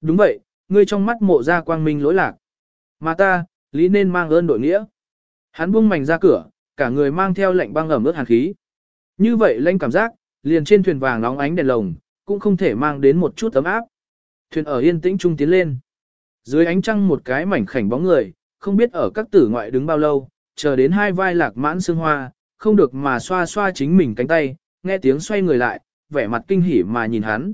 Đúng vậy, ngươi trong mắt mộ ra quang minh lỗi lạc. Mà ta, lý nên mang ơn đội nghĩa. Hắn buông mảnh ra cửa, cả người mang theo lệnh băng ẩm ướt hàn khí. Như vậy lanh cảm giác, liền trên thuyền vàng nóng ánh đèn lồng, cũng không thể mang đến một chút ấm áp. Thuyền ở yên tĩnh trung tiến lên. Dưới ánh trăng một cái mảnh khảnh bóng người, không biết ở các tử ngoại đứng bao lâu, chờ đến hai vai lạc mãn xương hoa, không được mà xoa xoa chính mình cánh tay, nghe tiếng xoay người lại, vẻ mặt kinh hỉ mà nhìn hắn.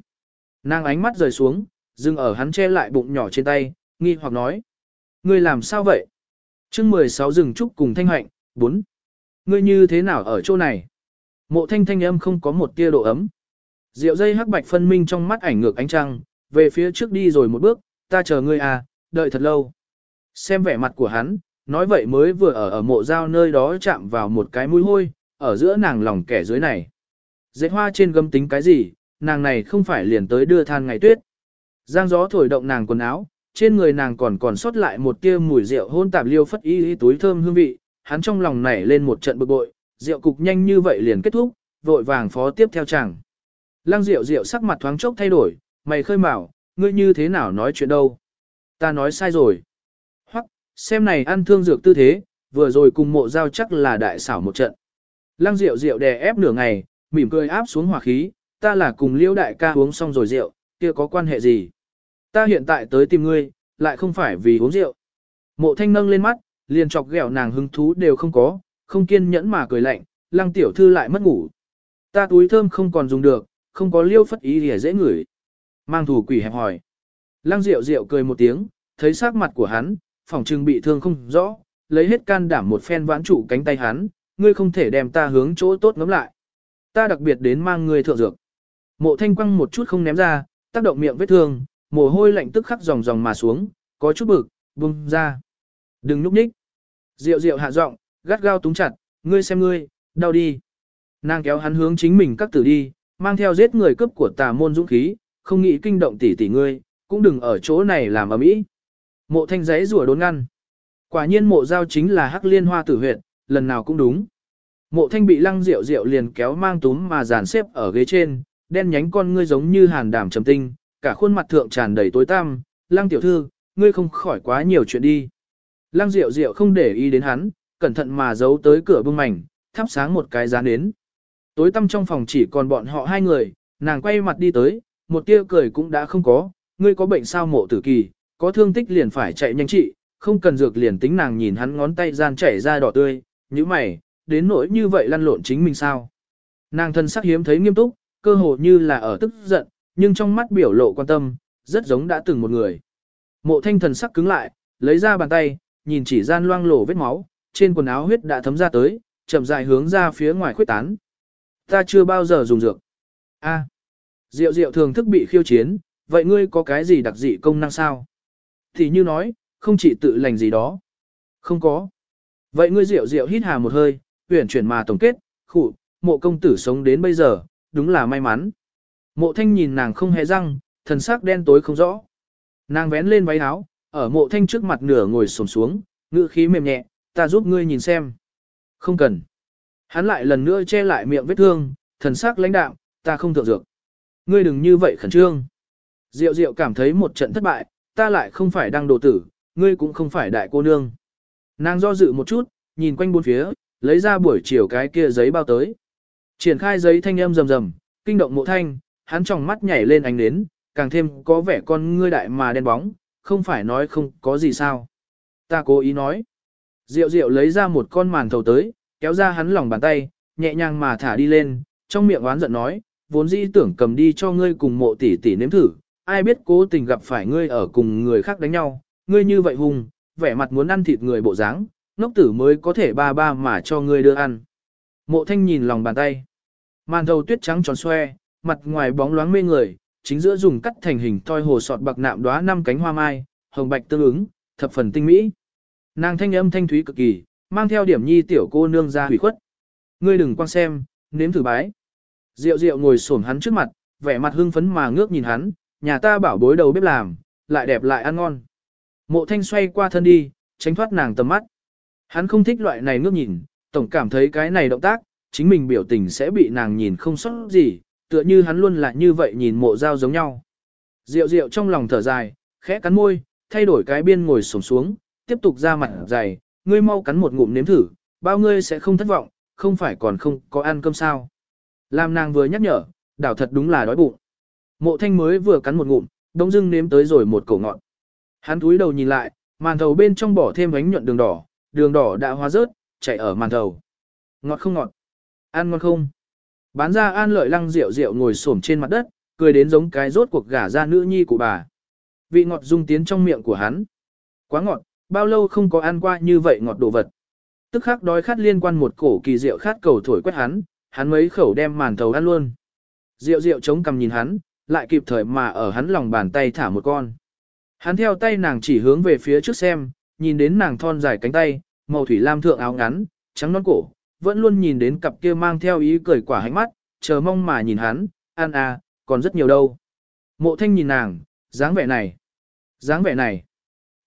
Nàng ánh mắt rời xuống, dừng ở hắn che lại bụng nhỏ trên tay, nghi hoặc nói. Ngươi làm sao vậy? chương 16 rừng trúc cùng thanh hạnh, 4. Ngươi như thế nào ở chỗ này? Mộ thanh thanh âm không có một tia độ ấm. Rượu dây hắc bạch phân minh trong mắt ảnh ngược ánh trăng, về phía trước đi rồi một bước, ta chờ ngươi à, đợi thật lâu. Xem vẻ mặt của hắn, nói vậy mới vừa ở ở mộ giao nơi đó chạm vào một cái mũi hôi, ở giữa nàng lòng kẻ dưới này. Dệt hoa trên gấm tính cái gì, nàng này không phải liền tới đưa than ngày tuyết. Giang gió thổi động nàng quần áo, trên người nàng còn còn sót lại một tia mùi rượu hôn tạp liêu phất y y túi thơm hương vị, hắn trong lòng nảy lên một trận bực bội, rượu cục nhanh như vậy liền kết thúc, vội vàng phó tiếp theo chàng. Lăng rượu rượu sắc mặt thoáng chốc thay đổi, mày khơi mào, ngươi như thế nào nói chuyện đâu? Ta nói sai rồi. Hoặc, xem này ăn thương dược tư thế, vừa rồi cùng mộ giao chắc là đại xảo một trận. Lăng rượu rượu đè ép nửa ngày, mỉm cười áp xuống hỏa khí, ta là cùng liễu đại ca uống xong rồi rượu, kia có quan hệ gì? Ta hiện tại tới tìm ngươi, lại không phải vì uống rượu. Mộ thanh nâng lên mắt, liền chọc ghẹo nàng hứng thú đều không có, không kiên nhẫn mà cười lạnh, lăng tiểu thư lại mất ngủ. Ta túi thơm không còn dùng được, không có liêu phất ý thì dễ ngửi. Mang thủ quỷ hẹp hỏi. Lăng rượu rượu cười một tiếng, thấy sắc mặt của hắn, phòng trưng bị thương không rõ, lấy hết can đảm một phen vãn trụ cánh tay hắn, ngươi không thể đem ta hướng chỗ tốt ngắm lại. Ta đặc biệt đến mang ngươi thượng dược. Mộ thanh quăng một chút không ném ra, tác động miệng vết thương, mồ hôi lạnh tức khắc dòng dòng mà xuống, có chút bực, buông ra. Đừng núp ních. diệu diệu hạ giọng, gắt gao túng chặt, ngươi xem ngươi, đau đi. Nàng kéo hắn hướng chính mình các tử đi, mang theo giết người cấp của tà môn dũng khí, không nghĩ kinh động tỷ tỷ ngươi, cũng đừng ở chỗ này làm ầm ĩ. Mộ thanh giấy rủa đốn ngăn. Quả nhiên mộ giao chính là hắc liên hoa tử huyệt, lần nào cũng đúng. Mộ thanh bị lăng rượu rượu liền kéo mang túm mà dàn xếp ở ghế trên, đen nhánh con ngươi giống như hàn đảm trầm tinh, cả khuôn mặt thượng tràn đầy tối tăm, lăng tiểu thư, ngươi không khỏi quá nhiều chuyện đi. Lăng diệu diệu không để ý đến hắn, cẩn thận mà giấu tới cửa bưng mảnh, thắp sáng một cái giá nến. Tối tăm trong phòng chỉ còn bọn họ hai người, nàng quay mặt đi tới, một tia cười cũng đã không có, ngươi có bệnh sao mộ tử kỳ, có thương tích liền phải chạy nhanh trị, không cần dược liền tính nàng nhìn hắn ngón tay gian chảy ra đỏ tươi, như mày, đến nỗi như vậy lăn lộn chính mình sao. Nàng thân sắc hiếm thấy nghiêm túc, cơ hồ như là ở tức giận, nhưng trong mắt biểu lộ quan tâm, rất giống đã từng một người. Mộ thanh thần sắc cứng lại, lấy ra bàn tay, nhìn chỉ gian loang lổ vết máu, trên quần áo huyết đã thấm ra tới, chậm rãi hướng ra phía ngoài khuyết tán. Ta chưa bao giờ dùng dược. A. rượu rượu thường thức bị khiêu chiến, vậy ngươi có cái gì đặc dị công năng sao? Thì như nói, không chỉ tự lành gì đó. Không có. Vậy ngươi rượu rượu hít hà một hơi, huyển chuyển mà tổng kết, khụ, mộ công tử sống đến bây giờ, đúng là may mắn. Mộ thanh nhìn nàng không hề răng, thần sắc đen tối không rõ. Nàng vén lên váy áo, ở mộ thanh trước mặt nửa ngồi sổm xuống, ngữ khí mềm nhẹ, ta giúp ngươi nhìn xem. Không cần. Hắn lại lần nữa che lại miệng vết thương, thần sắc lãnh đạm, ta không thượng dược. Ngươi đừng như vậy khẩn trương. Diệu diệu cảm thấy một trận thất bại, ta lại không phải đăng đồ tử, ngươi cũng không phải đại cô nương. Nàng do dự một chút, nhìn quanh bốn phía, lấy ra buổi chiều cái kia giấy bao tới. Triển khai giấy thanh âm rầm rầm, kinh động mộ thanh, hắn trong mắt nhảy lên ánh nến, càng thêm có vẻ con ngươi đại mà đen bóng, không phải nói không có gì sao. Ta cố ý nói. Diệu diệu lấy ra một con màn thầu tới, kéo ra hắn lòng bàn tay, nhẹ nhàng mà thả đi lên, trong miệng oán giận nói, vốn dĩ tưởng cầm đi cho ngươi cùng mộ tỷ tỷ nếm thử, ai biết cố tình gặp phải ngươi ở cùng người khác đánh nhau, ngươi như vậy hùng, vẻ mặt muốn ăn thịt người bộ dáng, ngốc tử mới có thể ba ba mà cho ngươi đưa ăn. Mộ thanh nhìn lòng bàn tay. Màn thầu tuyết trắng tròn xoe, mặt ngoài bóng loáng mê người, chính giữa dùng cắt thành hình toi hồ sọt bạc nạm đóa năm cánh hoa mai, hồng bạch tương ứng, thập phần tinh mỹ. Nàng thanh âm thanh thúy cực kỳ, mang theo điểm nhi tiểu cô nương ra hủy khuất. Ngươi đừng quan xem, nếm thử bái. Diệu diệu ngồi xổm hắn trước mặt, vẻ mặt hưng phấn mà ngước nhìn hắn, nhà ta bảo bối đầu bếp làm, lại đẹp lại ăn ngon. Mộ thanh xoay qua thân đi, tránh thoát nàng tầm mắt. Hắn không thích loại này ngước nhìn, tổng cảm thấy cái này động tác, chính mình biểu tình sẽ bị nàng nhìn không sót gì, tựa như hắn luôn là như vậy nhìn mộ dao giống nhau. Diệu diệu trong lòng thở dài, khẽ cắn môi, thay đổi cái biên ngồi xổm xuống, tiếp tục ra mặt dày, ngươi mau cắn một ngụm nếm thử, bao ngươi sẽ không thất vọng, không phải còn không có ăn cơm sao. Làm nàng vừa nhắc nhở, đảo thật đúng là đói bụng. Mộ thanh mới vừa cắn một ngụm, đông dưng nếm tới rồi một cổ ngọn. Hắn túi đầu nhìn lại, màn thầu bên trong bỏ thêm bánh nhuận đường đỏ, đường đỏ đã hóa rớt, chạy ở màn thầu. Ngọt không ngọt? Ăn ngon không? Bán ra an lợi lăng rượu rượu ngồi xổm trên mặt đất, cười đến giống cái rốt cuộc gả ra nữ nhi của bà. Vị ngọt dung tiến trong miệng của hắn. Quá ngọt, bao lâu không có ăn qua như vậy ngọt đồ vật. Tức khắc đói khát liên quan một cổ kỳ rượu khát cầu thổi quét hắn, hắn mấy khẩu đem màn thầu ăn luôn. Rượu rượu chống cằm nhìn hắn, lại kịp thời mà ở hắn lòng bàn tay thả một con. Hắn theo tay nàng chỉ hướng về phía trước xem, nhìn đến nàng thon dài cánh tay, màu thủy lam thượng áo ngắn, trắng non cổ, vẫn luôn nhìn đến cặp kia mang theo ý cười quả hánh mắt, chờ mong mà nhìn hắn, an à, còn rất nhiều đâu. Mộ thanh nhìn nàng, dáng vẻ này, dáng vẻ này.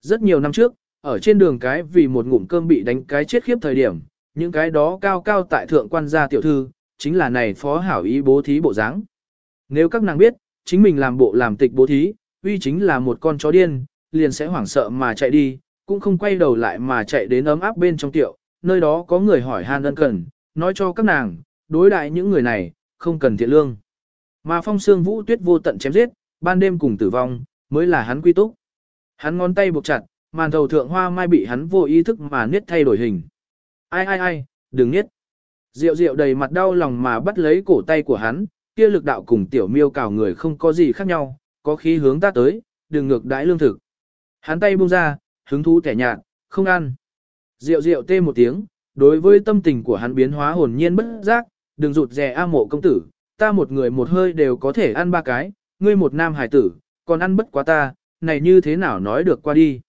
Rất nhiều năm trước, ở trên đường cái vì một ngụm cơm bị đánh cái chết khiếp thời điểm, những cái đó cao cao tại thượng quan gia tiểu thư, chính là này phó hảo ý bố thí bộ dáng. Nếu các nàng biết, chính mình làm bộ làm tịch bố thí, uy chính là một con chó điên, liền sẽ hoảng sợ mà chạy đi, cũng không quay đầu lại mà chạy đến ấm áp bên trong tiểu nơi đó có người hỏi han ân cần, nói cho các nàng, đối đại những người này, không cần thiện lương. Mà phong xương vũ tuyết vô tận chém giết, ban đêm cùng tử vong, mới là hắn quy túc. Hắn ngón tay buộc chặt, màn thầu thượng hoa mai bị hắn vô ý thức mà niết thay đổi hình. Ai ai ai, đừng niết. Diệu diệu đầy mặt đau lòng mà bắt lấy cổ tay của hắn, kia lực đạo cùng tiểu miêu cào người không có gì khác nhau, có khí hướng ta tới, đừng ngược đãi lương thực. Hắn tay buông ra, hứng thú tẻ nhạt, không ăn. Rượu rượu tê một tiếng, đối với tâm tình của hắn biến hóa hồn nhiên bất giác, đừng rụt rè a mộ công tử, ta một người một hơi đều có thể ăn ba cái, ngươi một nam hải tử, còn ăn bất quá ta, này như thế nào nói được qua đi.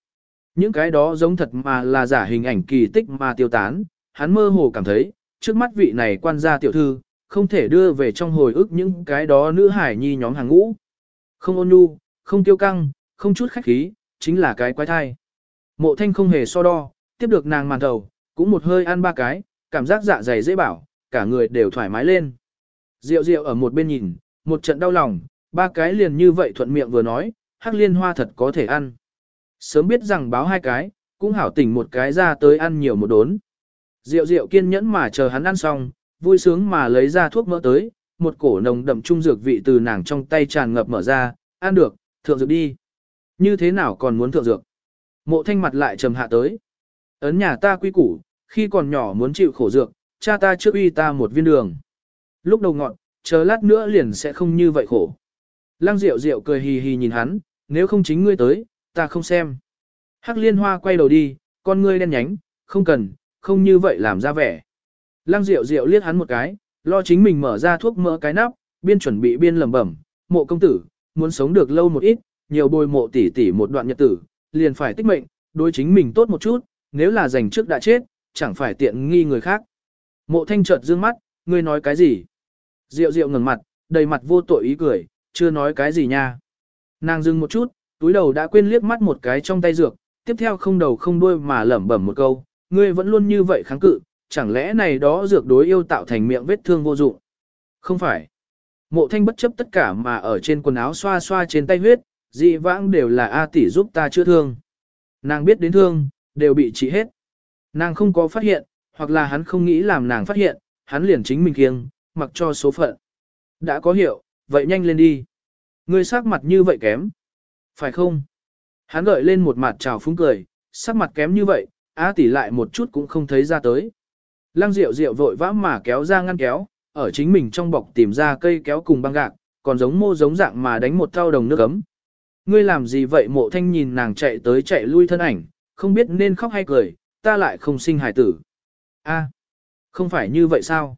Những cái đó giống thật mà là giả hình ảnh kỳ tích mà tiêu tán, hắn mơ hồ cảm thấy, trước mắt vị này quan gia tiểu thư, không thể đưa về trong hồi ức những cái đó nữ hải nhi nhóm hàng ngũ. Không ôn nhu, không tiêu căng, không chút khách khí, chính là cái quái thai. Mộ thanh không hề so đo, tiếp được nàng màn đầu, cũng một hơi ăn ba cái, cảm giác dạ dày dễ bảo, cả người đều thoải mái lên. Diệu diệu ở một bên nhìn, một trận đau lòng, ba cái liền như vậy thuận miệng vừa nói, hắc liên hoa thật có thể ăn. Sớm biết rằng báo hai cái, cũng hảo tỉnh một cái ra tới ăn nhiều một đốn. Diệu diệu kiên nhẫn mà chờ hắn ăn xong, vui sướng mà lấy ra thuốc mỡ tới, một cổ nồng đậm trung dược vị từ nàng trong tay tràn ngập mở ra, ăn được, thượng dược đi. Như thế nào còn muốn thượng dược? Mộ thanh mặt lại trầm hạ tới. Ấn nhà ta quy củ, khi còn nhỏ muốn chịu khổ dược, cha ta trước uy ta một viên đường. Lúc đầu ngọn, chờ lát nữa liền sẽ không như vậy khổ. Lăng Diệu Diệu cười hì hì nhìn hắn, nếu không chính ngươi tới, ta không xem. Hắc liên hoa quay đầu đi, con ngươi đen nhánh, không cần, không như vậy làm ra vẻ. Lăng Diệu Diệu liếc hắn một cái, lo chính mình mở ra thuốc mỡ cái nắp, biên chuẩn bị biên lẩm bẩm, mộ công tử, muốn sống được lâu một ít, nhiều bồi mộ tỷ tỷ một đoạn nhật tử, liền phải tích mệnh, đối chính mình tốt một chút, nếu là giành trước đã chết, chẳng phải tiện nghi người khác. Mộ thanh chợt dương mắt, ngươi nói cái gì? Diệu diệu ngẩng mặt, đầy mặt vô tội ý cười, chưa nói cái gì nha. Nàng dừng một chút, túi đầu đã quên liếc mắt một cái trong tay dược, tiếp theo không đầu không đuôi mà lẩm bẩm một câu, ngươi vẫn luôn như vậy kháng cự, chẳng lẽ này đó dược đối yêu tạo thành miệng vết thương vô dụng? Không phải. Mộ thanh bất chấp tất cả mà ở trên quần áo xoa xoa trên tay huyết, dị vãng đều là A tỷ giúp ta chữa thương. Nàng biết đến thương, đều bị trị hết. Nàng không có phát hiện, hoặc là hắn không nghĩ làm nàng phát hiện, hắn liền chính mình kiêng, mặc cho số phận. Đã có hiệu, vậy nhanh lên đi. Ngươi sắc mặt như vậy kém. Phải không? Hắn gợi lên một mặt trào phúng cười, sắc mặt kém như vậy, á tỷ lại một chút cũng không thấy ra tới. Lăng Diệu Diệu vội vã mà kéo ra ngăn kéo, ở chính mình trong bọc tìm ra cây kéo cùng băng gạc, còn giống mô giống dạng mà đánh một thao đồng nước ấm. Ngươi làm gì vậy mộ thanh nhìn nàng chạy tới chạy lui thân ảnh, không biết nên khóc hay cười, ta lại không sinh hài tử. a không phải như vậy sao?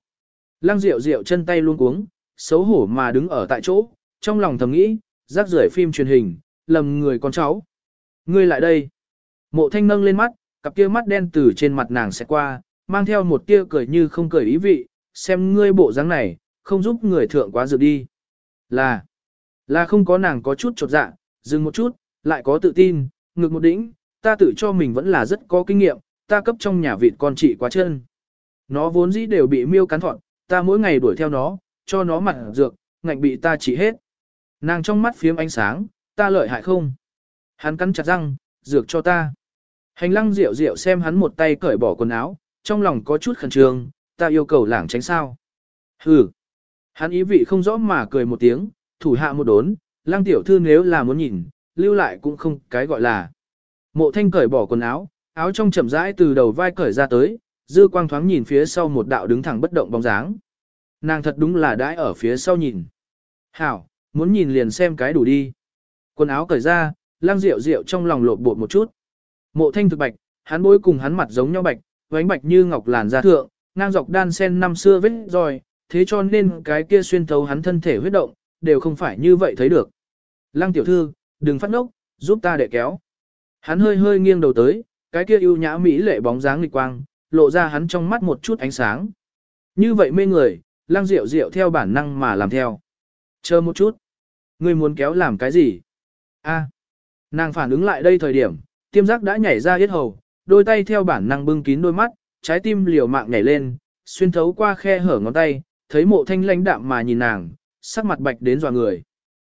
Lăng Diệu Diệu chân tay luôn cuống, xấu hổ mà đứng ở tại chỗ, trong lòng thầm nghĩ, rác rưởi phim truyền hình, lầm người con cháu. Ngươi lại đây. Mộ thanh nâng lên mắt, cặp kia mắt đen từ trên mặt nàng sẽ qua, mang theo một tia cười như không cười ý vị, xem ngươi bộ dáng này, không giúp người thượng quá dự đi. Là, là không có nàng có chút chột dạ, dừng một chút, lại có tự tin, ngực một đỉnh, ta tự cho mình vẫn là rất có kinh nghiệm, ta cấp trong nhà vịt con chị quá chân. Nó vốn dĩ đều bị miêu cắn thọn, ta mỗi ngày đuổi theo nó, cho nó mặt dược, ngạnh bị ta trị hết. Nàng trong mắt phiếm ánh sáng, ta lợi hại không? Hắn cắn chặt răng, dược cho ta. Hành lăng rượu rượu xem hắn một tay cởi bỏ quần áo, trong lòng có chút khẩn trương, ta yêu cầu lảng tránh sao. Hừ. Hắn ý vị không rõ mà cười một tiếng, thủ hạ một đốn, lăng tiểu thư nếu là muốn nhìn, lưu lại cũng không cái gọi là. Mộ thanh cởi bỏ quần áo, áo trong chậm rãi từ đầu vai cởi ra tới, dư quang thoáng nhìn phía sau một đạo đứng thẳng bất động bóng dáng. Nàng thật đúng là đãi ở phía sau nhìn. Hảo, muốn nhìn liền xem cái đủ đi. Quần áo cởi ra, lang rượu rượu trong lòng lộn bột một chút. Mộ thanh thực bạch, hắn bối cùng hắn mặt giống nhau bạch, vánh bạch như ngọc làn da thượng, ngang dọc đan sen năm xưa vết rồi, thế cho nên cái kia xuyên thấu hắn thân thể huyết động, đều không phải như vậy thấy được. Lăng tiểu thư, đừng phát nốc, giúp ta để kéo. Hắn hơi hơi nghiêng đầu tới, cái kia ưu nhã mỹ lệ bóng dáng lịch quang, lộ ra hắn trong mắt một chút ánh sáng. Như vậy mê người, lang rượu rượu theo bản năng mà làm theo. Chờ một chút. Ngươi muốn kéo làm cái gì? A. Nàng phản ứng lại đây thời điểm, tiêm giác đã nhảy ra yết hầu, đôi tay theo bản năng bưng kín đôi mắt, trái tim liều mạng nhảy lên, xuyên thấu qua khe hở ngón tay, thấy mộ thanh lãnh đạm mà nhìn nàng, sắc mặt bạch đến dò người.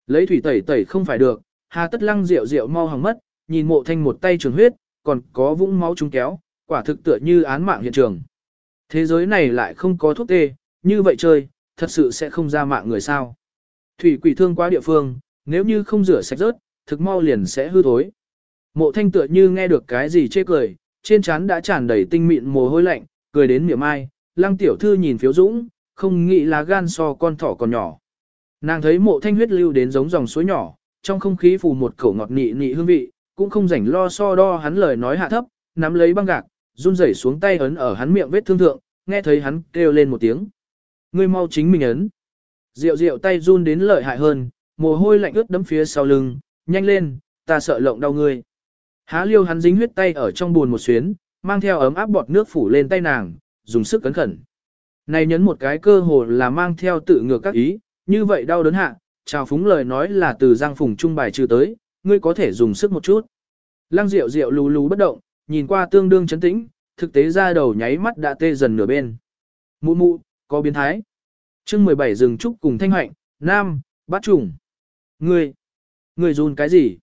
Lấy thủy tẩy tẩy không phải được, hà tất lăng rượu rượu mau hỏng mất, nhìn mộ thanh một tay trường huyết, còn có vũng máu trúng kéo, quả thực tựa như án mạng hiện trường. Thế giới này lại không có thuốc tê, như vậy chơi, thật sự sẽ không ra mạng người sao. Thủy quỷ thương quá địa phương, nếu như không rửa sạch rớt, thực mau liền sẽ hư thối. Mộ thanh tựa như nghe được cái gì chê cười, trên trán đã tràn đầy tinh mịn mồ hôi lạnh, cười đến miệng ai, lăng tiểu thư nhìn phiếu dũng, không nghĩ là gan so con thỏ còn nhỏ. Nàng thấy mộ thanh huyết lưu đến giống dòng suối nhỏ, trong không khí phù một khẩu ngọt nị nị hương vị, cũng không rảnh lo so đo hắn lời nói hạ thấp, nắm lấy băng gạc, run rẩy xuống tay ấn ở hắn miệng vết thương thượng, nghe thấy hắn kêu lên một tiếng. Ngươi mau chính mình ấn. Rượu rượu tay run đến lợi hại hơn, mồ hôi lạnh ướt đẫm phía sau lưng, nhanh lên, ta sợ lộng đau ngươi. Há liêu hắn dính huyết tay ở trong buồn một xuyến, mang theo ấm áp bọt nước phủ lên tay nàng, dùng sức cấn khẩn. Này nhấn một cái cơ hồ là mang theo tự ngược các ý, như vậy đau đớn hạ, chào phúng lời nói là từ giang phùng trung bài trừ tới, ngươi có thể dùng sức một chút. Lăng Diệu Diệu lú lú bất động, nhìn qua tương đương chấn tĩnh, thực tế ra đầu nháy mắt đã tê dần nửa bên. Mụ mụ, có biến thái. chương 17 rừng trúc cùng thanh hạnh, nam, bát trùng. Ngươi, ngươi run cái gì?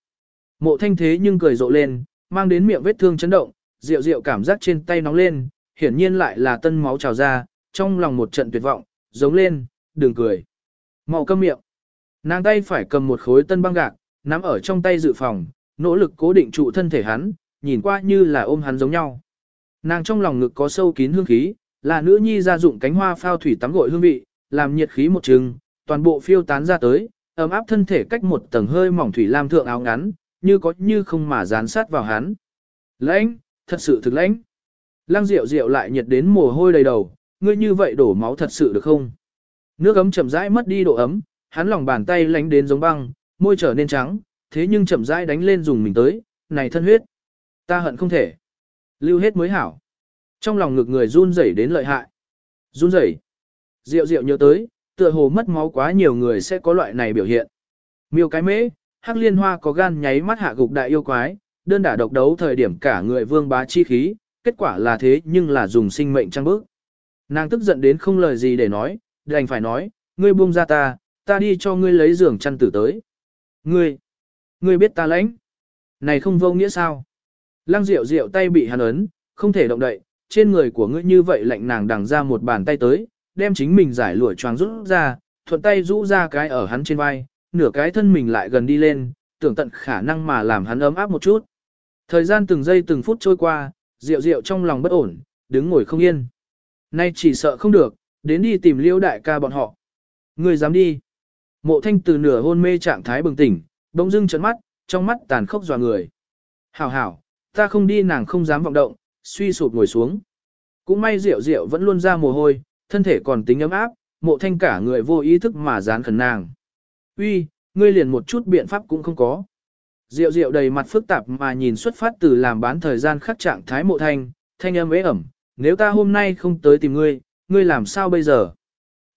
Mộ thanh thế nhưng cười rộ lên, mang đến miệng vết thương chấn động, Diệu Diệu cảm giác trên tay nóng lên, hiển nhiên lại là tân máu trào ra, trong lòng một trận tuyệt vọng, giống lên, đừng cười. Màu câm miệng. Nàng tay phải cầm một khối tân băng gạc, nắm ở trong tay dự phòng, nỗ lực cố định trụ thân thể hắn, nhìn qua như là ôm hắn giống nhau. Nàng trong lòng ngực có sâu kín hương khí, là nữ nhi ra dụng cánh hoa phao thủy tắm gội hương vị, làm nhiệt khí một trừng, toàn bộ phiêu tán ra tới, ấm áp thân thể cách một tầng hơi mỏng thủy lam thượng áo ngắn, như có như không mà dán sát vào hắn. Lãnh, thật sự thực lãnh. Lăng Diệu Diệu lại nhiệt đến mồ hôi đầy đầu, ngươi như vậy đổ máu thật sự được không? Nước ấm chậm rãi mất đi độ ấm, hắn lòng bàn tay lánh đến giống băng, môi trở nên trắng, thế nhưng chậm rãi đánh lên dùng mình tới, này thân huyết. Ta hận không thể. Lưu hết mới hảo. Trong lòng ngực người run rẩy đến lợi hại. Run rẩy. Diệu Diệu nhớ tới, tựa hồ mất máu quá nhiều người sẽ có loại này biểu hiện. Miêu cái mễ, Hắc Liên Hoa có gan nháy mắt hạ gục đại yêu quái, đơn đả độc đấu thời điểm cả người vương bá chi khí, kết quả là thế nhưng là dùng sinh mệnh trăng bước. Nàng tức giận đến không lời gì để nói, đành phải nói, ngươi buông ra ta, ta đi cho ngươi lấy giường chăn tử tới. Ngươi, ngươi biết ta lãnh. Này không vô nghĩa sao? Lăng Diệu Diệu tay bị hắn ấn, không thể động đậy, trên người của ngươi như vậy lạnh nàng đằng ra một bàn tay tới, đem chính mình giải lụa choàng rút ra, thuận tay rũ ra cái ở hắn trên vai, nửa cái thân mình lại gần đi lên, tưởng tận khả năng mà làm hắn ấm áp một chút. Thời gian từng giây từng phút trôi qua, Diệu Diệu trong lòng bất ổn, đứng ngồi không yên. Nay chỉ sợ không được, đến đi tìm liêu đại ca bọn họ. Ngươi dám đi. Mộ thanh từ nửa hôn mê trạng thái bừng tỉnh, bỗng dưng trấn mắt, trong mắt tàn khốc dọa người. Hảo hảo, ta không đi nàng không dám vọng động, suy sụp ngồi xuống. Cũng may rượu rượu vẫn luôn ra mồ hôi, thân thể còn tính ấm áp, mộ thanh cả người vô ý thức mà dán khẩn nàng. Uy, ngươi liền một chút biện pháp cũng không có. Diệu diệu đầy mặt phức tạp mà nhìn xuất phát từ làm bán thời gian khắc trạng thái mộ thanh, thanh âm ế ẩm, nếu ta hôm nay không tới tìm ngươi, ngươi làm sao bây giờ?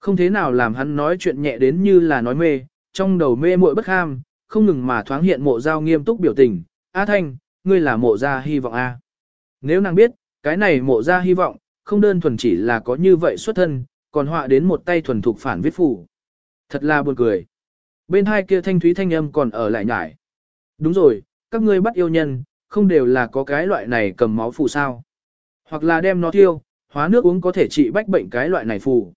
Không thế nào làm hắn nói chuyện nhẹ đến như là nói mê, trong đầu mê muội bất ham, không ngừng mà thoáng hiện mộ giao nghiêm túc biểu tình, A Thanh, ngươi là mộ gia hy vọng A. Nếu nàng biết, cái này mộ gia hy vọng, không đơn thuần chỉ là có như vậy xuất thân, còn họa đến một tay thuần thục phản viết phủ. Thật là buồn cười. Bên hai kia thanh thúy thanh âm còn ở lại nhải. Đúng rồi, các ngươi bắt yêu nhân, không đều là có cái loại này cầm máu phù sao. Hoặc là đem nó tiêu, hóa nước uống có thể trị bách bệnh cái loại này phù.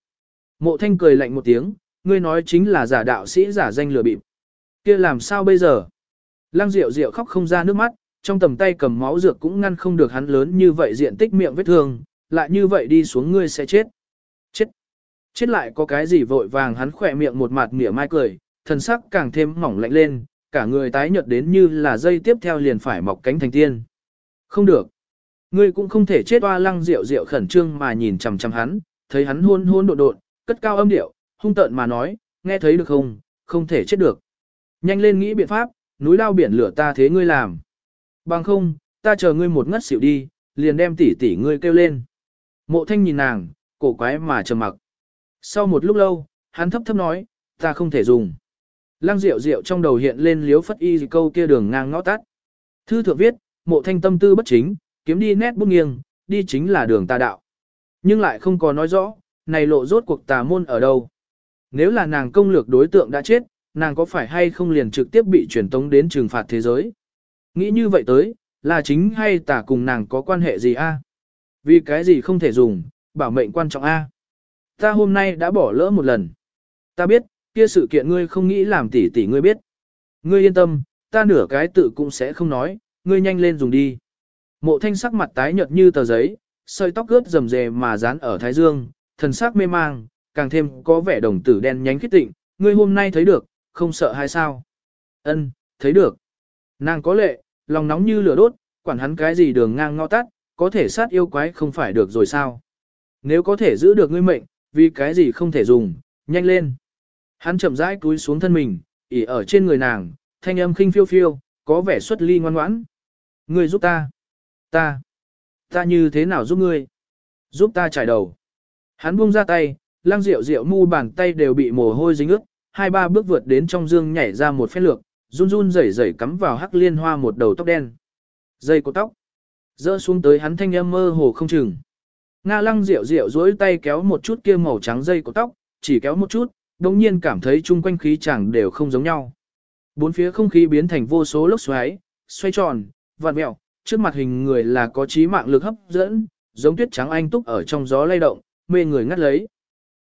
Mộ thanh cười lạnh một tiếng, ngươi nói chính là giả đạo sĩ giả danh lừa bịp. kia làm sao bây giờ? Lăng Diệu Diệu khóc không ra nước mắt, trong tầm tay cầm máu dược cũng ngăn không được hắn lớn như vậy diện tích miệng vết thương, lại như vậy đi xuống ngươi sẽ chết. Chết. Chết lại có cái gì vội vàng hắn khỏe miệng một mặt mỉa mai cười, thần sắc càng thêm mỏng lạnh lên, cả người tái nhợt đến như là dây tiếp theo liền phải mọc cánh thành tiên. Không được. Ngươi cũng không thể chết oa lăng Diệu Diệu khẩn trương mà nhìn chằm chằm hắn, thấy hắn hôn hôn đột đột cất cao âm điệu, hung tợn mà nói, nghe thấy được không, không thể chết được. Nhanh lên nghĩ biện pháp, núi lao biển lửa ta thế ngươi làm. Bằng không, ta chờ ngươi một ngất xỉu đi, liền đem tỷ tỷ ngươi kêu lên. Mộ thanh nhìn nàng, cổ quái mà trầm mặc. Sau một lúc lâu, hắn thấp thấp nói, ta không thể dùng. Lăng rượu rượu trong đầu hiện lên liếu phất y câu kia đường ngang ngõ tắt. Thư thượng viết, mộ thanh tâm tư bất chính, kiếm đi nét bút nghiêng, đi chính là đường ta đạo. Nhưng lại không có nói rõ, này lộ rốt cuộc tà môn ở đâu. Nếu là nàng công lược đối tượng đã chết, nàng có phải hay không liền trực tiếp bị truyền tống đến trừng phạt thế giới. Nghĩ như vậy tới, là chính hay tà cùng nàng có quan hệ gì a? Vì cái gì không thể dùng, bảo mệnh quan trọng a. Ta hôm nay đã bỏ lỡ một lần. Ta biết, kia sự kiện ngươi không nghĩ làm tỉ tỉ ngươi biết. Ngươi yên tâm, ta nửa cái tự cũng sẽ không nói, ngươi nhanh lên dùng đi. Mộ thanh sắc mặt tái nhợt như tờ giấy, sợi tóc ướt rầm rề mà dán ở thái dương, thần sắc mê mang, càng thêm có vẻ đồng tử đen nhánh khít tịnh, ngươi hôm nay thấy được, không sợ hay sao? Ân, thấy được. Nàng có lệ, lòng nóng như lửa đốt, quản hắn cái gì đường ngang ngõ tắt, có thể sát yêu quái không phải được rồi sao? Nếu có thể giữ được ngươi mệnh, vì cái gì không thể dùng, nhanh lên. Hắn chậm rãi cúi xuống thân mình, ỉ ở trên người nàng, thanh âm khinh phiêu phiêu, có vẻ xuất ly ngoan ngoãn. Ngươi giúp ta. Ta. Ta như thế nào giúp ngươi? Giúp ta trải đầu. Hắn buông ra tay, Lang rượu rượu mu bàn tay đều bị mồ hôi dính ướt, hai ba bước vượt đến trong dương nhảy ra một phép lược, run run rẩy rẩy cắm vào hắc liên hoa một đầu tóc đen. Dây cột tóc. Rỡ xuống tới hắn thanh âm mơ hồ không chừng. Nga lăng rượu rượu duỗi tay kéo một chút kia màu trắng dây cột tóc, chỉ kéo một chút, đồng nhiên cảm thấy chung quanh khí chẳng đều không giống nhau. Bốn phía không khí biến thành vô số lốc xoáy, xoay tròn, vặn mẹo, trước mặt hình người là có trí mạng lực hấp dẫn, giống tuyết trắng anh túc ở trong gió lay động, mê người ngắt lấy.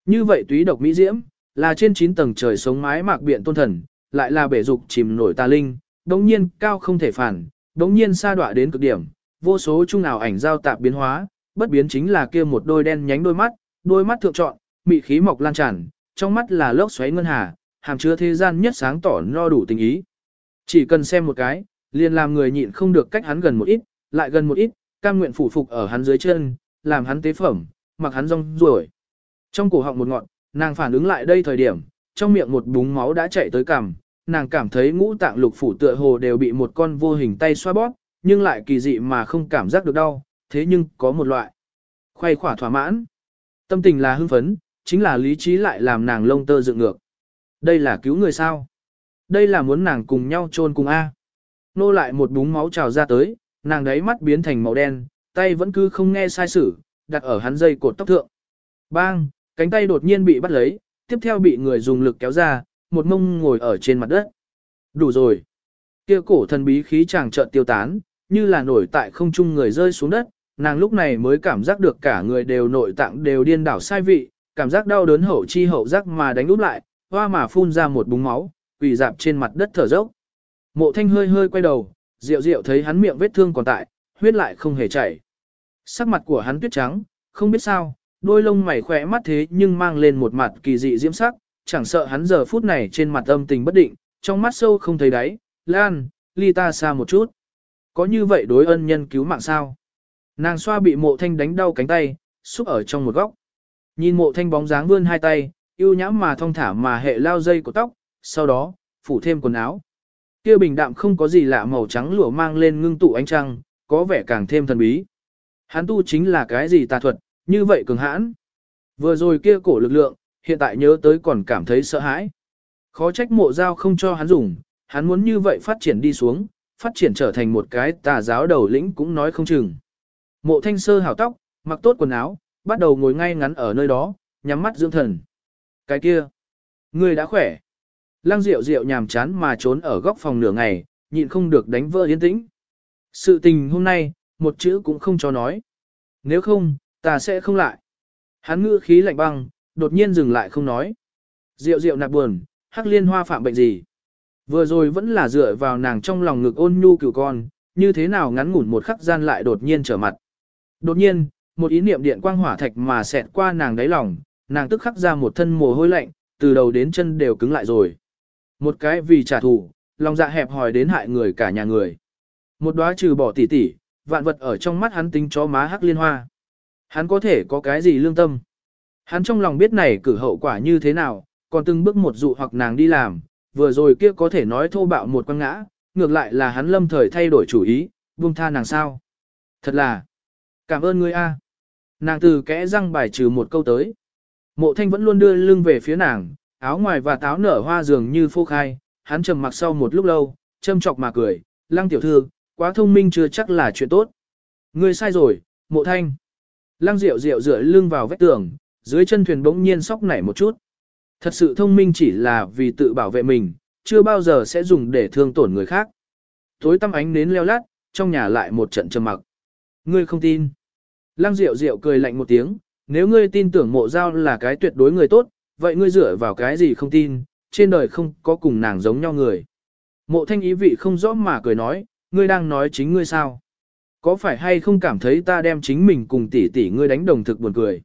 Như vậy túy độc mỹ diễm, là trên 9 tầng trời sống mái mạc biện tôn thần, lại là bể dục chìm nổi tà linh, đống nhiên cao không thể phản, đống nhiên xa đọa đến cực điểm, vô số chung nào ảnh giao tạp biến hóa, bất biến chính là kia một đôi đen nhánh đôi mắt, đôi mắt thượng trọn, mị khí mọc lan tràn, trong mắt là lốc xoáy ngân hà, hàm chứa thế gian nhất sáng tỏ no đủ tình ý. Chỉ cần xem một cái, liền làm người nhịn không được cách hắn gần một ít, lại gần một ít, cam nguyện phủ phục ở hắn dưới chân, làm hắn tế phẩm, mặc hắn rong ruổi. Trong cổ họng một ngọn, nàng phản ứng lại đây thời điểm, trong miệng một búng máu đã chạy tới cằm, nàng cảm thấy ngũ tạng lục phủ tựa hồ đều bị một con vô hình tay xoa bóp, nhưng lại kỳ dị mà không cảm giác được đau, thế nhưng có một loại khoay khỏa thỏa mãn. Tâm tình là hưng phấn, chính là lý trí lại làm nàng lông tơ dựng ngược. Đây là cứu người sao? Đây là muốn nàng cùng nhau chôn cùng A. Nô lại một búng máu trào ra tới, nàng đấy mắt biến thành màu đen, tay vẫn cứ không nghe sai sử, đặt ở hắn dây cột tóc thượng. Bang, cánh tay đột nhiên bị bắt lấy, tiếp theo bị người dùng lực kéo ra, một mông ngồi ở trên mặt đất. Đủ rồi. Kia cổ thần bí khí chàng chợt tiêu tán, như là nổi tại không trung người rơi xuống đất, nàng lúc này mới cảm giác được cả người đều nội tạng đều điên đảo sai vị, cảm giác đau đớn hậu chi hậu giác mà đánh úp lại, hoa mà phun ra một búng máu, quỳ dạp trên mặt đất thở dốc. Mộ thanh hơi hơi quay đầu, diệu diệu thấy hắn miệng vết thương còn tại, huyết lại không hề chảy. Sắc mặt của hắn tuyết trắng, không biết sao, đôi lông mày khỏe mắt thế nhưng mang lên một mặt kỳ dị diễm sắc, chẳng sợ hắn giờ phút này trên mặt âm tình bất định, trong mắt sâu không thấy đáy, Lan, ly ta xa một chút. Có như vậy đối ân nhân cứu mạng sao? Nàng xoa bị mộ thanh đánh đau cánh tay, xúc ở trong một góc. Nhìn mộ thanh bóng dáng vươn hai tay, yêu nhãm mà thong thả mà hệ lao dây của tóc, sau đó, phủ thêm quần áo. Kia bình đạm không có gì lạ màu trắng lụa mang lên ngưng tụ ánh trăng, có vẻ càng thêm thần bí. Hắn tu chính là cái gì tà thuật, như vậy cường hãn. Vừa rồi kia cổ lực lượng, hiện tại nhớ tới còn cảm thấy sợ hãi. Khó trách mộ giao không cho hắn dùng, hắn muốn như vậy phát triển đi xuống, phát triển trở thành một cái tà giáo đầu lĩnh cũng nói không chừng. Mộ thanh sơ hào tóc, mặc tốt quần áo, bắt đầu ngồi ngay ngắn ở nơi đó, nhắm mắt dưỡng thần. Cái kia, người đã khỏe. Lăng Diệu Diệu nhàm chán mà trốn ở góc phòng nửa ngày, nhịn không được đánh vỡ yên tĩnh. Sự tình hôm nay, một chữ cũng không cho nói. Nếu không, ta sẽ không lại. Hắn ngữ khí lạnh băng, đột nhiên dừng lại không nói. Diệu diệu nạc buồn, hắc liên hoa phạm bệnh gì. Vừa rồi vẫn là dựa vào nàng trong lòng ngực ôn nhu cửu con, như thế nào ngắn ngủn một khắc gian lại đột nhiên trở mặt. Đột nhiên, một ý niệm điện quang hỏa thạch mà xẹt qua nàng đáy lòng, nàng tức khắc ra một thân mồ hôi lạnh, từ đầu đến chân đều cứng lại rồi. Một cái vì trả thù, lòng dạ hẹp hòi đến hại người cả nhà người. Một đóa trừ bỏ tỉ tỉ, vạn vật ở trong mắt hắn tính chó má hắc liên hoa. Hắn có thể có cái gì lương tâm. Hắn trong lòng biết này cử hậu quả như thế nào, còn từng bước một dụ hoặc nàng đi làm, vừa rồi kia có thể nói thô bạo một quăng ngã, ngược lại là hắn lâm thời thay đổi chủ ý, buông tha nàng sao. Thật là, cảm ơn ngươi a. Nàng từ kẽ răng bài trừ một câu tới. Mộ thanh vẫn luôn đưa lưng về phía nàng, áo ngoài và táo nở hoa dường như phô khai, hắn trầm mặc sau một lúc lâu, châm chọc mà cười, lăng tiểu thư, quá thông minh chưa chắc là chuyện tốt. Ngươi sai rồi, mộ thanh. Lăng rượu rượu dựa lưng vào vách tường, dưới chân thuyền bỗng nhiên sóc nảy một chút. Thật sự thông minh chỉ là vì tự bảo vệ mình, chưa bao giờ sẽ dùng để thương tổn người khác. Tối tăm ánh nến leo lát, trong nhà lại một trận trầm mặc. Ngươi không tin. Lăng Diệu Diệu cười lạnh một tiếng, nếu ngươi tin tưởng mộ giao là cái tuyệt đối người tốt, vậy ngươi dựa vào cái gì không tin, trên đời không có cùng nàng giống nhau người. Mộ thanh ý vị không rõ mà cười nói, ngươi đang nói chính ngươi sao? Có phải hay không cảm thấy ta đem chính mình cùng tỷ tỷ ngươi đánh đồng thực buồn cười?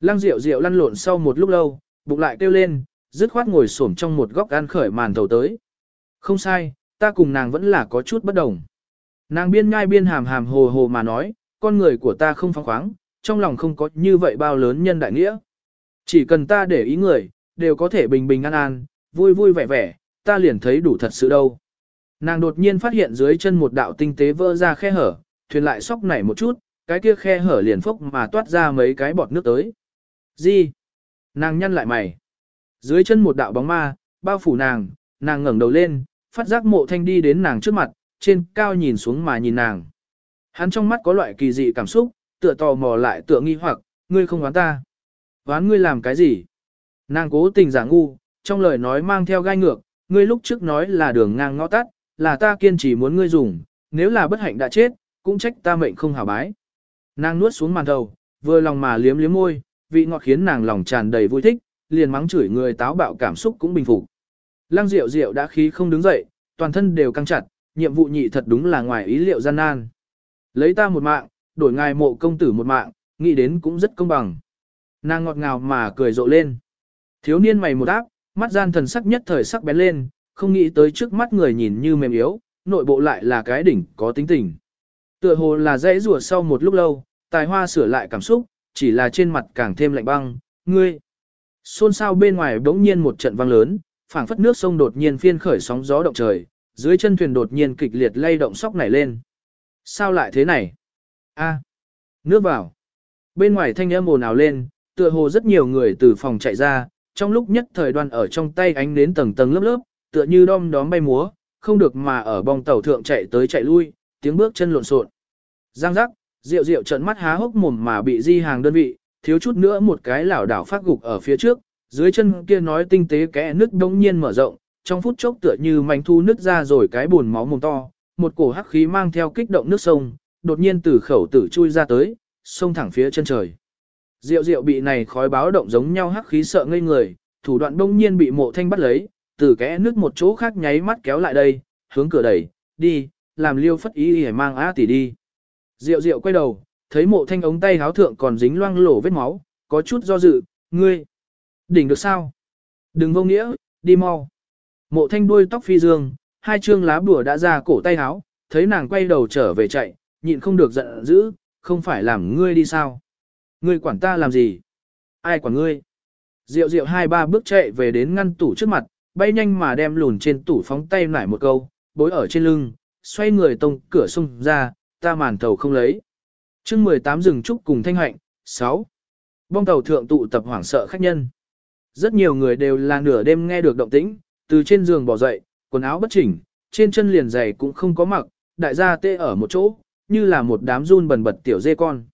Lăng Diệu Diệu lăn lộn sau một lúc lâu, bụng lại kêu lên, dứt khoát ngồi xổm trong một góc ăn khởi màn thầu tới. Không sai, ta cùng nàng vẫn là có chút bất đồng. Nàng biên ngai biên hàm hàm hồ hồ mà nói, con người của ta không phóng khoáng, trong lòng không có như vậy bao lớn nhân đại nghĩa. Chỉ cần ta để ý người, đều có thể bình bình an an, vui vui vẻ vẻ, ta liền thấy đủ thật sự đâu. Nàng đột nhiên phát hiện dưới chân một đạo tinh tế vỡ ra khe hở, thuyền lại sóc nảy một chút, cái kia khe hở liền phốc mà toát ra mấy cái bọt nước tới. Gì? Nàng nhăn lại mày. Dưới chân một đạo bóng ma, bao phủ nàng, nàng ngẩng đầu lên, phát giác mộ thanh đi đến nàng trước mặt, trên cao nhìn xuống mà nhìn nàng. Hắn trong mắt có loại kỳ dị cảm xúc, tựa tò mò lại tựa nghi hoặc, ngươi không đoán ta. Đoán ngươi làm cái gì? Nàng cố tình giả ngu, trong lời nói mang theo gai ngược, ngươi lúc trước nói là đường ngang ngõ tắt, là ta kiên trì muốn ngươi dùng, nếu là bất hạnh đã chết, cũng trách ta mệnh không hảo bái. Nàng nuốt xuống màn đầu, vừa lòng mà liếm liếm môi, vị ngọt khiến nàng lòng tràn đầy vui thích, liền mắng chửi người táo bạo cảm xúc cũng bình phục. Lăng Diệu Diệu đã khí không đứng dậy, toàn thân đều căng chặt, nhiệm vụ nhị thật đúng là ngoài ý liệu gian nan. Lấy ta một mạng, đổi ngài mộ công tử một mạng, nghĩ đến cũng rất công bằng. Nàng ngọt ngào mà cười rộ lên. Thiếu niên mày một áp, mắt gian thần sắc nhất thời sắc bén lên, không nghĩ tới trước mắt người nhìn như mềm yếu, nội bộ lại là cái đỉnh có tính tình. Tựa hồ là dãy rùa sau một lúc lâu, tài hoa sửa lại cảm xúc, chỉ là trên mặt càng thêm lạnh băng, ngươi. Xôn xao bên ngoài bỗng nhiên một trận vang lớn, phảng phất nước sông đột nhiên phiên khởi sóng gió động trời, dưới chân thuyền đột nhiên kịch liệt lay động sóc nảy lên. Sao lại thế này? A, nước vào. Bên ngoài thanh âm ồn ào lên, tựa hồ rất nhiều người từ phòng chạy ra, trong lúc nhất thời đoan ở trong tay ánh đến tầng tầng lớp lớp, tựa như đom đóm bay múa, không được mà ở bong tàu thượng chạy tới chạy lui, tiếng bước chân lộn xộn. Giang giác, rượu rượu trận mắt há hốc mồm mà bị di hàng đơn vị, thiếu chút nữa một cái lảo đảo phát gục ở phía trước, dưới chân kia nói tinh tế kẽ nước đống nhiên mở rộng, trong phút chốc tựa như mảnh thu nứt ra rồi cái buồn máu mồm to, một cổ hắc khí mang theo kích động nước sông, đột nhiên từ khẩu tử chui ra tới, sông thẳng phía chân trời. Diệu diệu bị này khói báo động giống nhau hắc khí sợ ngây người, thủ đoạn đông nhiên bị mộ thanh bắt lấy, từ kẽ nước một chỗ khác nháy mắt kéo lại đây, hướng cửa đẩy, đi, làm liêu phất ý để mang á tỷ đi. Diệu diệu quay đầu, thấy mộ thanh ống tay háo thượng còn dính loang lổ vết máu, có chút do dự, ngươi, đỉnh được sao? Đừng vô nghĩa, đi mau. Mộ thanh đuôi tóc phi dương, hai chương lá bùa đã ra cổ tay háo, thấy nàng quay đầu trở về chạy, nhịn không được giận dữ, không phải làm ngươi đi sao? Ngươi quản ta làm gì? Ai quản ngươi? Diệu diệu hai ba bước chạy về đến ngăn tủ trước mặt, bay nhanh mà đem lùn trên tủ phóng tay nải một câu, bối ở trên lưng, xoay người tông cửa sung ra, ta màn tàu không lấy. chương 18 rừng trúc cùng thanh hạnh, 6. Bong tàu thượng tụ tập hoảng sợ khách nhân. Rất nhiều người đều là nửa đêm nghe được động tĩnh, từ trên giường bỏ dậy, quần áo bất chỉnh, trên chân liền giày cũng không có mặc, đại gia tê ở một chỗ, như là một đám run bần bật tiểu dê con.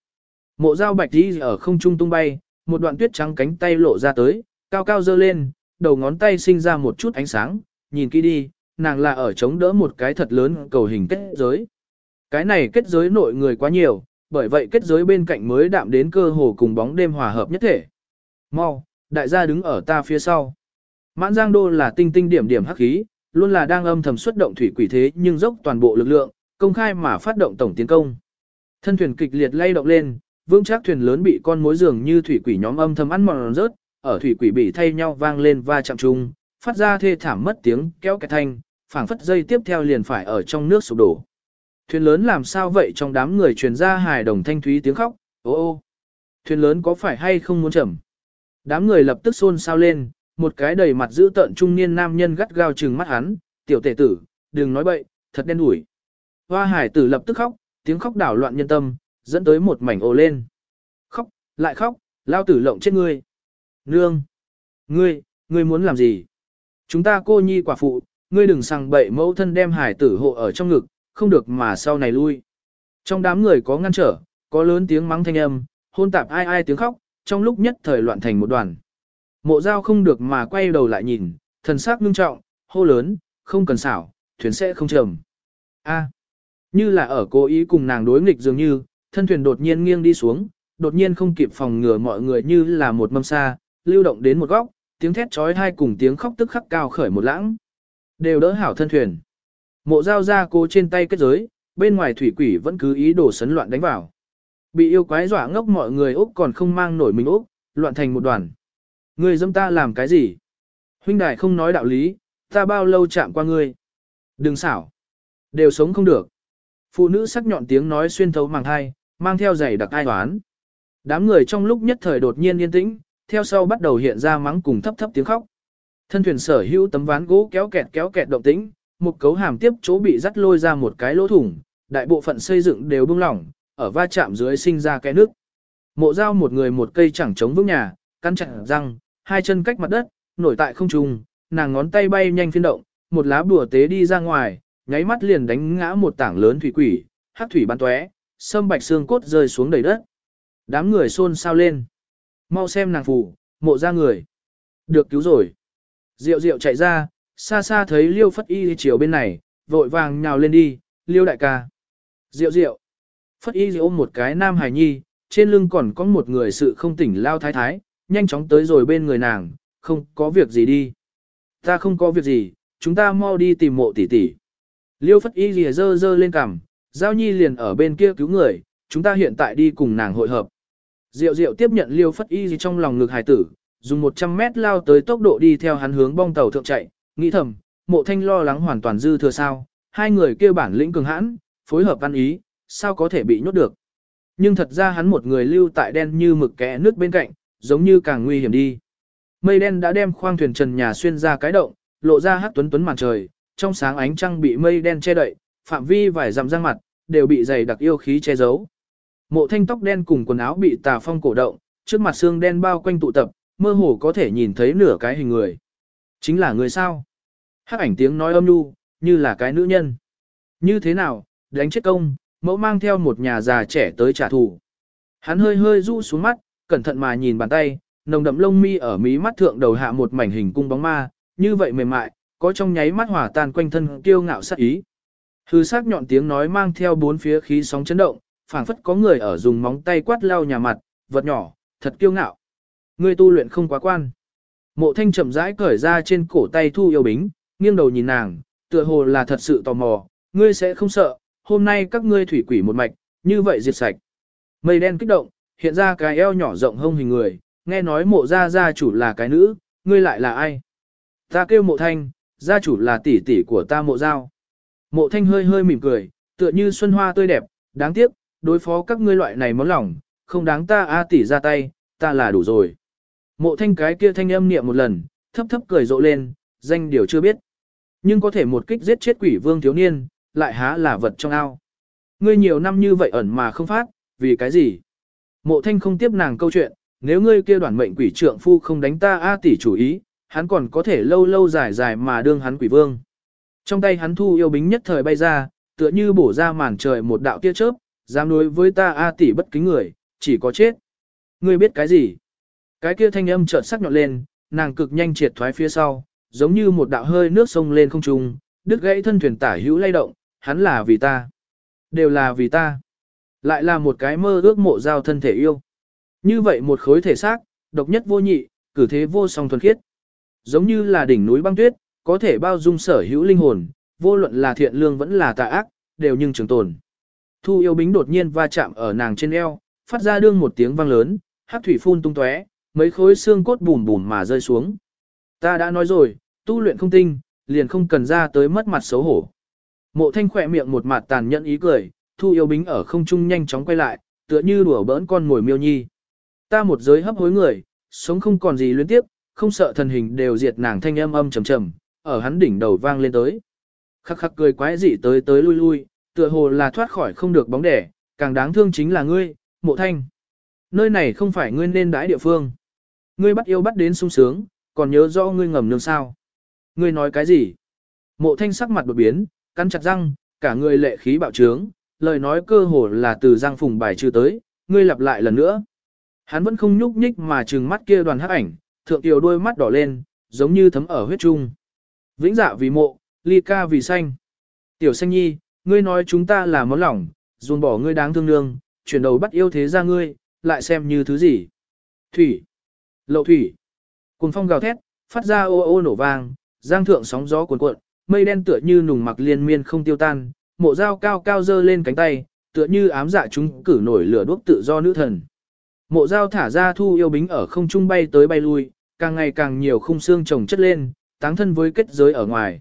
Mộ dao bạch đi ở không trung tung bay, một đoạn tuyết trắng cánh tay lộ ra tới, cao cao dơ lên, đầu ngón tay sinh ra một chút ánh sáng, nhìn kỹ đi, nàng là ở chống đỡ một cái thật lớn cầu hình kết giới. Cái này kết giới nội người quá nhiều, bởi vậy kết giới bên cạnh mới đạm đến cơ hồ cùng bóng đêm hòa hợp nhất thể. Mau, đại gia đứng ở ta phía sau. Mãn Giang Đô là tinh tinh điểm điểm hắc khí, luôn là đang âm thầm xuất động thủy quỷ thế nhưng dốc toàn bộ lực lượng, công khai mà phát động tổng tiến công. Thân thuyền kịch liệt lay động lên, vững chắc thuyền lớn bị con mối dường như thủy quỷ nhóm âm thầm ăn mòn rớt, ở thủy quỷ bị thay nhau vang lên va chạm chung, phát ra thê thảm mất tiếng kéo cái thanh, phảng phất dây tiếp theo liền phải ở trong nước sụp đổ. Thuyền lớn làm sao vậy trong đám người truyền ra hài đồng thanh thúy tiếng khóc, ô ô. Thuyền lớn có phải hay không muốn chậm? Đám người lập tức xôn xao lên, một cái đầy mặt dữ tợn trung niên nam nhân gắt gao trừng mắt hắn, tiểu tể tử, đừng nói bậy, thật đen đủi. Hoa hải tử lập tức khóc, tiếng khóc đảo loạn nhân tâm, dẫn tới một mảnh ồ lên. Khóc, lại khóc, lao tử lộng chết ngươi. Nương! Ngươi, ngươi muốn làm gì? Chúng ta cô nhi quả phụ, ngươi đừng sang bậy mẫu thân đem hải tử hộ ở trong ngực, không được mà sau này lui. Trong đám người có ngăn trở, có lớn tiếng mắng thanh âm, hôn tạp ai ai tiếng khóc, trong lúc nhất thời loạn thành một đoàn. Mộ giao không được mà quay đầu lại nhìn, thần sắc ngưng trọng, hô lớn, không cần xảo, thuyền sẽ không trầm. A, như là ở cố ý cùng nàng đối nghịch dường như, thân thuyền đột nhiên nghiêng đi xuống, đột nhiên không kịp phòng ngừa mọi người như là một mâm xa, lưu động đến một góc, tiếng thét trói thai cùng tiếng khóc tức khắc cao khởi một lãng. Đều đỡ hảo thân thuyền. Mộ giao ra cố trên tay kết giới, bên ngoài thủy quỷ vẫn cứ ý đồ sấn loạn đánh vào. Bị yêu quái dọa ngốc mọi người Úc còn không mang nổi mình Úc, loạn thành một đoàn. Người dâm ta làm cái gì? Huynh đài không nói đạo lý, ta bao lâu chạm qua ngươi? Đừng xảo. Đều sống không được. Phụ nữ sắc nhọn tiếng nói xuyên thấu màng hai, mang theo giày đặc ai toán. Đám người trong lúc nhất thời đột nhiên yên tĩnh, theo sau bắt đầu hiện ra mắng cùng thấp thấp tiếng khóc. Thân thuyền sở hữu tấm ván gỗ kéo kẹt kéo kẹt động tĩnh, một cấu hàm tiếp chỗ bị dắt lôi ra một cái lỗ thủng, đại bộ phận xây dựng đều bung lỏng, ở va chạm dưới sinh ra cái nước. Mộ dao một người một cây chẳng chống vững nhà, căn chặt răng, hai chân cách mặt đất, nổi tại không trung, nàng ngón tay bay nhanh phiên động, một lá bùa tế đi ra ngoài, nháy mắt liền đánh ngã một tảng lớn thủy quỷ, hắc thủy bắn tóe, sâm bạch xương cốt rơi xuống đầy đất. Đám người xôn xao lên. Mau xem nàng phủ, mộ ra người. Được cứu rồi. Diệu diệu chạy ra, xa xa thấy liêu phất y chiều bên này, vội vàng nhào lên đi, liêu đại ca. Diệu diệu. Phất y ôm một cái nam hài nhi, trên lưng còn có một người sự không tỉnh lao thái thái, nhanh chóng tới rồi bên người nàng, không có việc gì đi. Ta không có việc gì, chúng ta mau đi tìm mộ tỷ tỷ. Liêu phất y rìa dơ dơ lên cằm, giao nhi liền ở bên kia cứu người, chúng ta hiện tại đi cùng nàng hội hợp. Diệu diệu tiếp nhận liêu phất y trong lòng ngực hài tử, dùng 100 mét lao tới tốc độ đi theo hắn hướng bong tàu thượng chạy, nghĩ thầm, mộ thanh lo lắng hoàn toàn dư thừa sao, hai người kêu bản lĩnh cường hãn, phối hợp ăn ý, sao có thể bị nhốt được. Nhưng thật ra hắn một người lưu tại đen như mực kẽ nước bên cạnh, giống như càng nguy hiểm đi. Mây đen đã đem khoang thuyền trần nhà xuyên ra cái động, lộ ra hắc tuấn tuấn màn trời, trong sáng ánh trăng bị mây đen che đậy, phạm vi vài dặm răng mặt, đều bị dày đặc yêu khí che giấu. Mộ thanh tóc đen cùng quần áo bị tà phong cổ động, trước mặt xương đen bao quanh tụ tập, mơ hồ có thể nhìn thấy nửa cái hình người. Chính là người sao? Hắc ảnh tiếng nói âm nhu, như là cái nữ nhân. Như thế nào, đánh chết công, mẫu mang theo một nhà già trẻ tới trả thù. Hắn hơi hơi rũ xuống mắt, cẩn thận mà nhìn bàn tay, nồng đậm lông mi ở mí mắt thượng đầu hạ một mảnh hình cung bóng ma, như vậy mềm mại, có trong nháy mắt hỏa tan quanh thân kiêu ngạo sát ý. Hư sắc nhọn tiếng nói mang theo bốn phía khí sóng chấn động, phảng phất có người ở dùng móng tay quát lau nhà mặt, vật nhỏ, thật kiêu ngạo. Ngươi tu luyện không quá quan. Mộ thanh chậm rãi cởi ra trên cổ tay thu yêu bính, nghiêng đầu nhìn nàng, tựa hồ là thật sự tò mò, ngươi sẽ không sợ, hôm nay các ngươi thủy quỷ một mạch, như vậy diệt sạch. Mây đen kích động, hiện ra cái eo nhỏ rộng hông hình người, nghe nói mộ gia gia chủ là cái nữ, ngươi lại là ai? Ta kêu mộ thanh, gia chủ là tỷ tỷ của ta mộ giao. Mộ thanh hơi hơi mỉm cười, tựa như xuân hoa tươi đẹp, đáng tiếc, đối phó các ngươi loại này món lòng, không đáng ta a tỷ ra tay, ta là đủ rồi. Mộ thanh cái kia thanh âm niệm một lần, thấp thấp cười rộ lên, danh điều chưa biết. Nhưng có thể một kích giết chết quỷ vương thiếu niên, lại há là vật trong ao. Ngươi nhiều năm như vậy ẩn mà không phát, vì cái gì? Mộ thanh không tiếp nàng câu chuyện, nếu ngươi kia đoàn mệnh quỷ trượng phu không đánh ta A tỷ chủ ý, hắn còn có thể lâu lâu dài dài mà đương hắn quỷ vương. Trong tay hắn thu yêu bính nhất thời bay ra, tựa như bổ ra màn trời một đạo tia chớp, dám đối với ta A tỷ bất kính người, chỉ có chết. Ngươi biết cái gì? Cái kia thanh âm chợt sắc nhọn lên, nàng cực nhanh triệt thoái phía sau, giống như một đạo hơi nước sông lên không trung, đứt gãy thân thuyền tả hữu lay động, hắn là vì ta. Đều là vì ta. Lại là một cái mơ ước mộ giao thân thể yêu. Như vậy một khối thể xác, độc nhất vô nhị, cử thế vô song thuần khiết. Giống như là đỉnh núi băng tuyết, có thể bao dung sở hữu linh hồn, vô luận là thiện lương vẫn là tà ác, đều nhưng trường tồn. Thu yêu bính đột nhiên va chạm ở nàng trên eo, phát ra đương một tiếng vang lớn, hắc thủy phun tung tóe, mấy khối xương cốt bùn bùn mà rơi xuống. Ta đã nói rồi, tu luyện không tinh, liền không cần ra tới mất mặt xấu hổ. Mộ thanh khỏe miệng một mặt tàn nhẫn ý cười, thu yêu bính ở không trung nhanh chóng quay lại, tựa như đùa bỡn con ngồi miêu nhi. Ta một giới hấp hối người, sống không còn gì liên tiếp, không sợ thần hình đều diệt nàng thanh âm âm trầm trầm, ở hắn đỉnh đầu vang lên tới. Khắc khắc cười quái dị tới tới lui lui, tựa hồ là thoát khỏi không được bóng đẻ, càng đáng thương chính là ngươi, mộ thanh. Nơi này không phải ngươi nên đãi địa phương. Ngươi bắt yêu bắt đến sung sướng, còn nhớ rõ ngươi ngầm nương sao. Ngươi nói cái gì? Mộ thanh sắc mặt đột biến, cắn chặt răng, cả người lệ khí bạo trướng, lời nói cơ hồ là từ răng phùng bài trừ tới, ngươi lặp lại lần nữa. Hắn vẫn không nhúc nhích mà trừng mắt kia đoàn hắc ảnh, thượng tiểu đôi mắt đỏ lên, giống như thấm ở huyết trung. Vĩnh dạ vì mộ, ly ca vì xanh. Tiểu xanh nhi, ngươi nói chúng ta là món lỏng, dồn bỏ ngươi đáng thương nương, chuyển đầu bắt yêu thế ra ngươi, lại xem như thứ gì. Thủy. Lậu thủy. Cùng phong gào thét, phát ra ô ô nổ vang, giang thượng sóng gió cuồn cuộn, mây đen tựa như nùng mặc liên miên không tiêu tan, mộ dao cao cao dơ lên cánh tay, tựa như ám dạ chúng cử nổi lửa đuốc tự do nữ thần. Mộ dao thả ra thu yêu bính ở không trung bay tới bay lui, càng ngày càng nhiều khung xương chồng chất lên, táng thân với kết giới ở ngoài.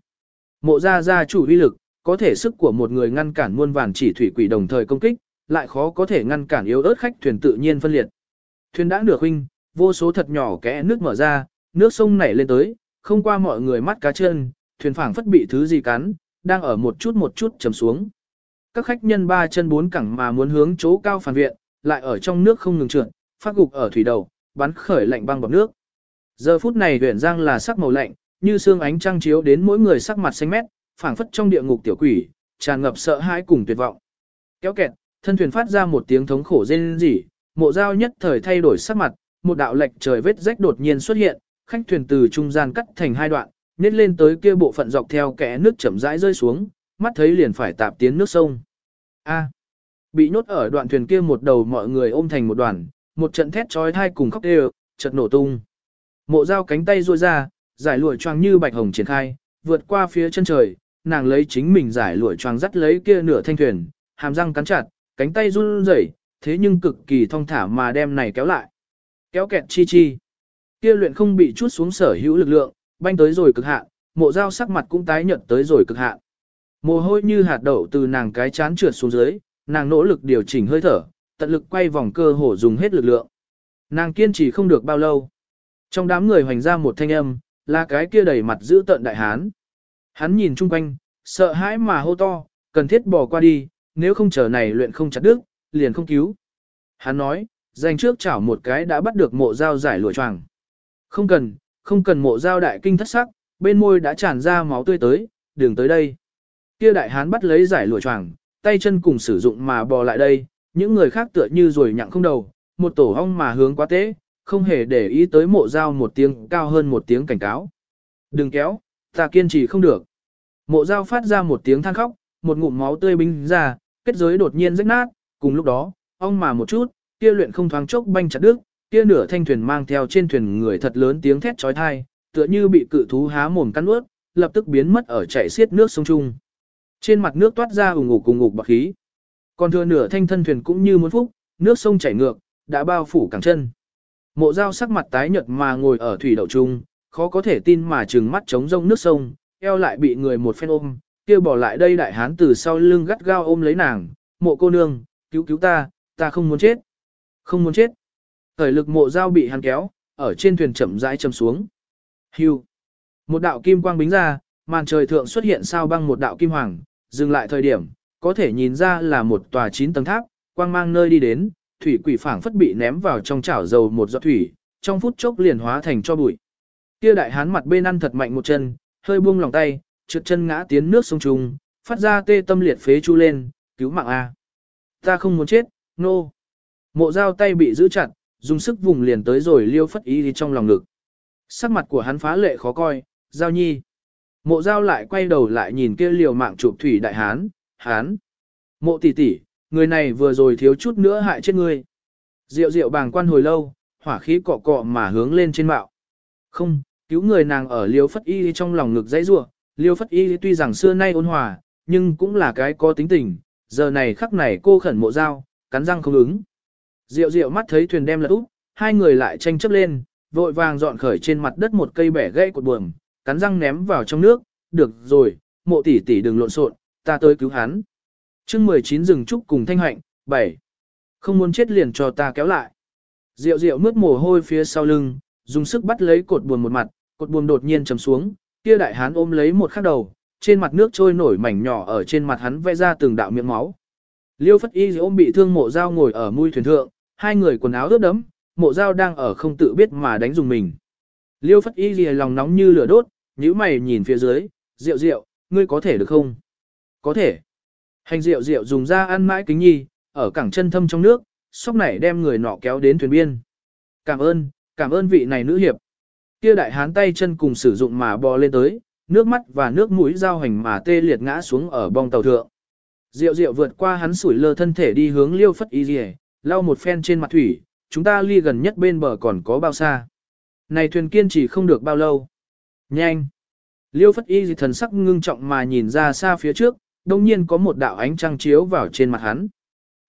Mộ ra ra chủ uy lực, có thể sức của một người ngăn cản muôn vàn chỉ thủy quỷ đồng thời công kích, lại khó có thể ngăn cản yếu ớt khách thuyền tự nhiên phân liệt. Thuyền đã nửa huynh, vô số thật nhỏ kẽ nước mở ra, nước sông nảy lên tới, không qua mọi người mắt cá chân, thuyền phảng phất bị thứ gì cắn, đang ở một chút một chút chầm xuống. Các khách nhân ba chân bốn cẳng mà muốn hướng chỗ cao phản viện, lại ở trong nước không ngừng trượt, phát gục ở thủy đầu, bắn khởi lạnh băng bọt nước. Giờ phút này huyền giang là sắc màu lạnh, như xương ánh trăng chiếu đến mỗi người sắc mặt xanh mét, phảng phất trong địa ngục tiểu quỷ, tràn ngập sợ hãi cùng tuyệt vọng. Kéo kẹt, thân thuyền phát ra một tiếng thống khổ rên rỉ, mộ dao nhất thời thay đổi sắc mặt, một đạo lệch trời vết rách đột nhiên xuất hiện, khách thuyền từ trung gian cắt thành hai đoạn, nhét lên tới kia bộ phận dọc theo kẽ nước chậm rãi rơi xuống, mắt thấy liền phải tạp tiến nước sông. A. bị nhốt ở đoạn thuyền kia một đầu mọi người ôm thành một đoàn, một trận thét chói tai cùng khóc đều, chợt nổ tung. Mộ dao cánh tay duỗi ra, giải lụa choàng như bạch hồng triển khai, vượt qua phía chân trời, nàng lấy chính mình giải lụa choàng dắt lấy kia nửa thanh thuyền, hàm răng cắn chặt, cánh tay run rẩy, thế nhưng cực kỳ thong thả mà đem này kéo lại. Kéo kẹt chi chi. Kia luyện không bị chút xuống sở hữu lực lượng, banh tới rồi cực hạn, mộ dao sắc mặt cũng tái nhợt tới rồi cực hạn. Mồ hôi như hạt đậu từ nàng cái chán trượt xuống dưới, nàng nỗ lực điều chỉnh hơi thở, tận lực quay vòng cơ hồ dùng hết lực lượng. Nàng kiên trì không được bao lâu. Trong đám người hoành ra một thanh âm, là cái kia đầy mặt giữ tận đại hán. Hắn nhìn chung quanh, sợ hãi mà hô to, cần thiết bỏ qua đi, nếu không chờ này luyện không chặt đứt, liền không cứu. Hắn nói, dành trước chảo một cái đã bắt được mộ dao giải lụa choàng. Không cần, không cần mộ dao đại kinh thất sắc, bên môi đã tràn ra máu tươi tới, đường tới đây. Kia đại hán bắt lấy giải lụa choàng, tay chân cùng sử dụng mà bò lại đây, những người khác tựa như rồi nhặng không đầu, một tổ hong mà hướng quá tế, không hề để ý tới mộ dao một tiếng cao hơn một tiếng cảnh cáo. Đừng kéo, ta kiên trì không được. Mộ dao phát ra một tiếng than khóc, một ngụm máu tươi binh ra, kết giới đột nhiên rách nát, cùng lúc đó, ông mà một chút, kia luyện không thoáng chốc banh chặt đứt, kia nửa thanh thuyền mang theo trên thuyền người thật lớn tiếng thét chói tai, tựa như bị cự thú há mồm cắn nuốt, lập tức biến mất ở chảy xiết nước sông trung. Trên mặt nước toát ra ủng ngục cùng ngục bạc khí. Còn thừa nửa thanh thân thuyền cũng như muốn phúc, nước sông chảy ngược, đã bao phủ cẳng chân. Mộ dao sắc mặt tái nhợt mà ngồi ở thủy đậu trung, khó có thể tin mà trừng mắt trống rông nước sông, eo lại bị người một phen ôm, kia bỏ lại đây đại hán từ sau lưng gắt gao ôm lấy nàng, mộ cô nương, cứu cứu ta, ta không muốn chết, không muốn chết. Thời lực mộ dao bị hắn kéo, ở trên thuyền chậm rãi châm xuống. Hưu. Một đạo kim quang bính ra, màn trời thượng xuất hiện sao băng một đạo kim hoàng, dừng lại thời điểm, có thể nhìn ra là một tòa chín tầng tháp, quang mang nơi đi đến, thủy quỷ phảng phất bị ném vào trong chảo dầu một giọt thủy, trong phút chốc liền hóa thành cho bụi. Kia đại hán mặt bên ăn thật mạnh một chân, hơi buông lòng tay, trượt chân ngã tiến nước sông trùng, phát ra tê tâm liệt phế chu lên, cứu mạng a. Ta không muốn chết, nô. No. Mộ dao tay bị giữ chặt, dùng sức vùng liền tới rồi liêu phất ý đi trong lòng ngực. Sắc mặt của hắn phá lệ khó coi, giao nhi. Mộ dao lại quay đầu lại nhìn kia liều mạng chụp thủy đại hán, hán. Mộ tỷ tỷ, người này vừa rồi thiếu chút nữa hại chết ngươi. Diệu diệu bàng quan hồi lâu, hỏa khí cọ cọ mà hướng lên trên mạo. Không, cứu người nàng ở liêu phất y trong lòng ngực dãy rua, liêu phất y tuy rằng xưa nay ôn hòa, nhưng cũng là cái có tính tình, giờ này khắc này cô khẩn mộ dao, cắn răng không ứng. Diệu diệu mắt thấy thuyền đem lật úp, hai người lại tranh chấp lên, vội vàng dọn khởi trên mặt đất một cây bẻ gãy cột buồm, cắn răng ném vào trong nước, được rồi, mộ tỷ tỷ đừng lộn xộn, ta tới cứu hắn. chương 19 rừng trúc cùng thanh hạnh, 7. Không muốn chết liền cho ta kéo lại. Diệu diệu mướt mồ hôi phía sau lưng, dùng sức bắt lấy cột buồm một mặt, cột buồm đột nhiên chầm xuống, kia đại hán ôm lấy một khắc đầu, trên mặt nước trôi nổi mảnh nhỏ ở trên mặt hắn vẽ ra từng đạo miệng máu. Liêu Phất Y ôm bị thương mộ dao ngồi ở mui thuyền thượng, hai người quần áo ướt đẫm, mộ dao đang ở không tự biết mà đánh dùng mình. Liêu Phất Y lìa lòng nóng như lửa đốt, nhíu mày nhìn phía dưới, rượu rượu, ngươi có thể được không? Có thể. Hành rượu rượu dùng ra ăn mãi kính nhi, ở cẳng chân thâm trong nước, sóc nảy đem người nọ kéo đến thuyền biên. Cảm ơn, cảm ơn vị này nữ hiệp. Kia đại hán tay chân cùng sử dụng mà bò lên tới, nước mắt và nước mũi giao hành mà tê liệt ngã xuống ở bong tàu thượng. Diệu diệu vượt qua hắn sủi lơ thân thể đi hướng liêu phất y rìa, lau một phen trên mặt thủy, chúng ta ly gần nhất bên bờ còn có bao xa. Này thuyền kiên trì không được bao lâu. Nhanh. Liêu phất y dì thần sắc ngưng trọng mà nhìn ra xa phía trước, đồng nhiên có một đạo ánh trăng chiếu vào trên mặt hắn.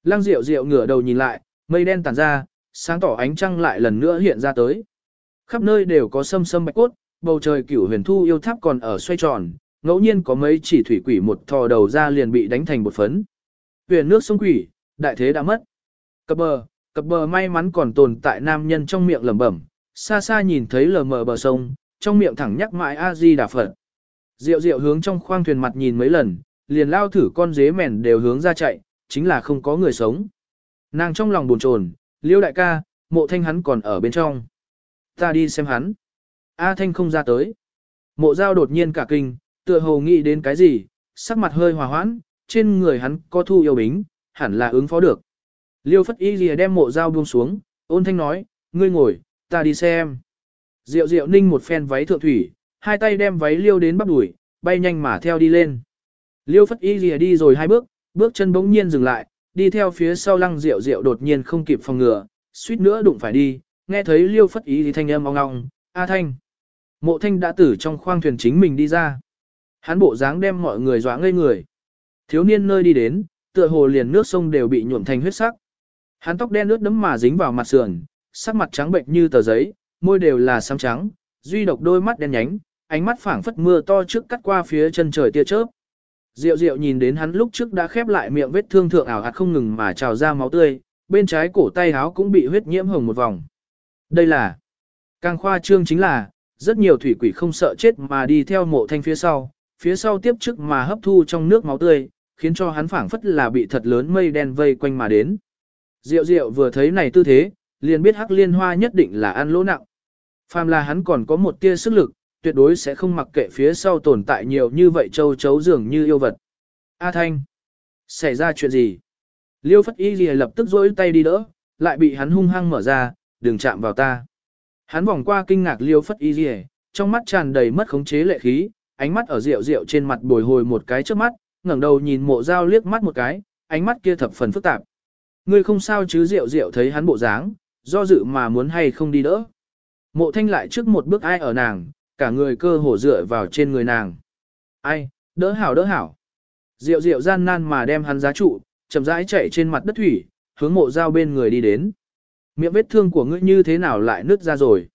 Lăng Diệu Diệu ngửa đầu nhìn lại, mây đen tản ra, sáng tỏ ánh trăng lại lần nữa hiện ra tới. Khắp nơi đều có sâm sâm bạch cốt, bầu trời cửu huyền thu yêu tháp còn ở xoay tròn, ngẫu nhiên có mấy chỉ thủy quỷ một thò đầu ra liền bị đánh thành một phấn. Huyền nước sông quỷ, đại thế đã mất. Cập bờ, cập bờ may mắn còn tồn tại nam nhân trong miệng lẩm bẩm, xa xa nhìn thấy lờ mờ bờ sông, trong miệng thẳng nhắc mãi a di đà phật. Diệu diệu hướng trong khoang thuyền mặt nhìn mấy lần, liền lao thử con dế mèn đều hướng ra chạy, chính là không có người sống. Nàng trong lòng buồn chồn, liêu đại ca, mộ thanh hắn còn ở bên trong. Ta đi xem hắn. A thanh không ra tới. Mộ giao đột nhiên cả kinh, tựa hồ nghĩ đến cái gì, sắc mặt hơi hòa hoãn, trên người hắn có thu yêu bính, hẳn là ứng phó được. Liêu phất y lìa đem mộ giao buông xuống, ôn thanh nói, ngươi ngồi, ta đi xem. Diệu diệu ninh một phen váy thượng thủy, hai tay đem váy liêu đến bắp đuổi, bay nhanh mà theo đi lên. Liêu phất y lìa đi rồi hai bước, bước chân bỗng nhiên dừng lại, đi theo phía sau lăng rượu rượu đột nhiên không kịp phòng ngừa, suýt nữa đụng phải đi, nghe thấy liêu phất ý thì thanh âm ong ong, A thanh. Mộ thanh đã tử trong khoang thuyền chính mình đi ra. Hắn bộ dáng đem mọi người dọa ngây người. Thiếu niên nơi đi đến, tựa hồ liền nước sông đều bị nhuộm thành huyết sắc. Hắn tóc đen ướt đấm mà dính vào mặt sườn, sắc mặt trắng bệnh như tờ giấy, môi đều là xám trắng, duy độc đôi mắt đen nhánh, ánh mắt phảng phất mưa to trước cắt qua phía chân trời tia chớp. Diệu diệu nhìn đến hắn lúc trước đã khép lại miệng vết thương thượng ảo hạt không ngừng mà trào ra máu tươi, bên trái cổ tay áo cũng bị huyết nhiễm hồng một vòng. Đây là, càng khoa trương chính là, rất nhiều thủy quỷ không sợ chết mà đi theo mộ thanh phía sau, phía sau tiếp trước mà hấp thu trong nước máu tươi, khiến cho hắn phảng phất là bị thật lớn mây đen vây quanh mà đến. Diệu diệu vừa thấy này tư thế, liền biết hắc liên hoa nhất định là ăn lỗ nặng. Phàm là hắn còn có một tia sức lực, tuyệt đối sẽ không mặc kệ phía sau tồn tại nhiều như vậy châu chấu dường như yêu vật. A Thanh, xảy ra chuyện gì? Liêu Phất Y Ghi lập tức rỗi tay đi đỡ, lại bị hắn hung hăng mở ra, đừng chạm vào ta. Hắn vòng qua kinh ngạc Liêu Phất Y Ghi, trong mắt tràn đầy mất khống chế lệ khí, ánh mắt ở rượu rượu trên mặt bồi hồi một cái trước mắt, ngẩng đầu nhìn mộ dao liếc mắt một cái, ánh mắt kia thập phần phức tạp. Ngươi không sao chứ rượu rượu thấy hắn bộ dáng, do dự mà muốn hay không đi đỡ. Mộ thanh lại trước một bước ai ở nàng, cả người cơ hồ dựa vào trên người nàng. Ai, đỡ hảo đỡ hảo. Diệu diệu gian nan mà đem hắn giá trụ, chậm rãi chạy trên mặt đất thủy, hướng mộ dao bên người đi đến. Miệng vết thương của ngươi như thế nào lại nứt ra rồi?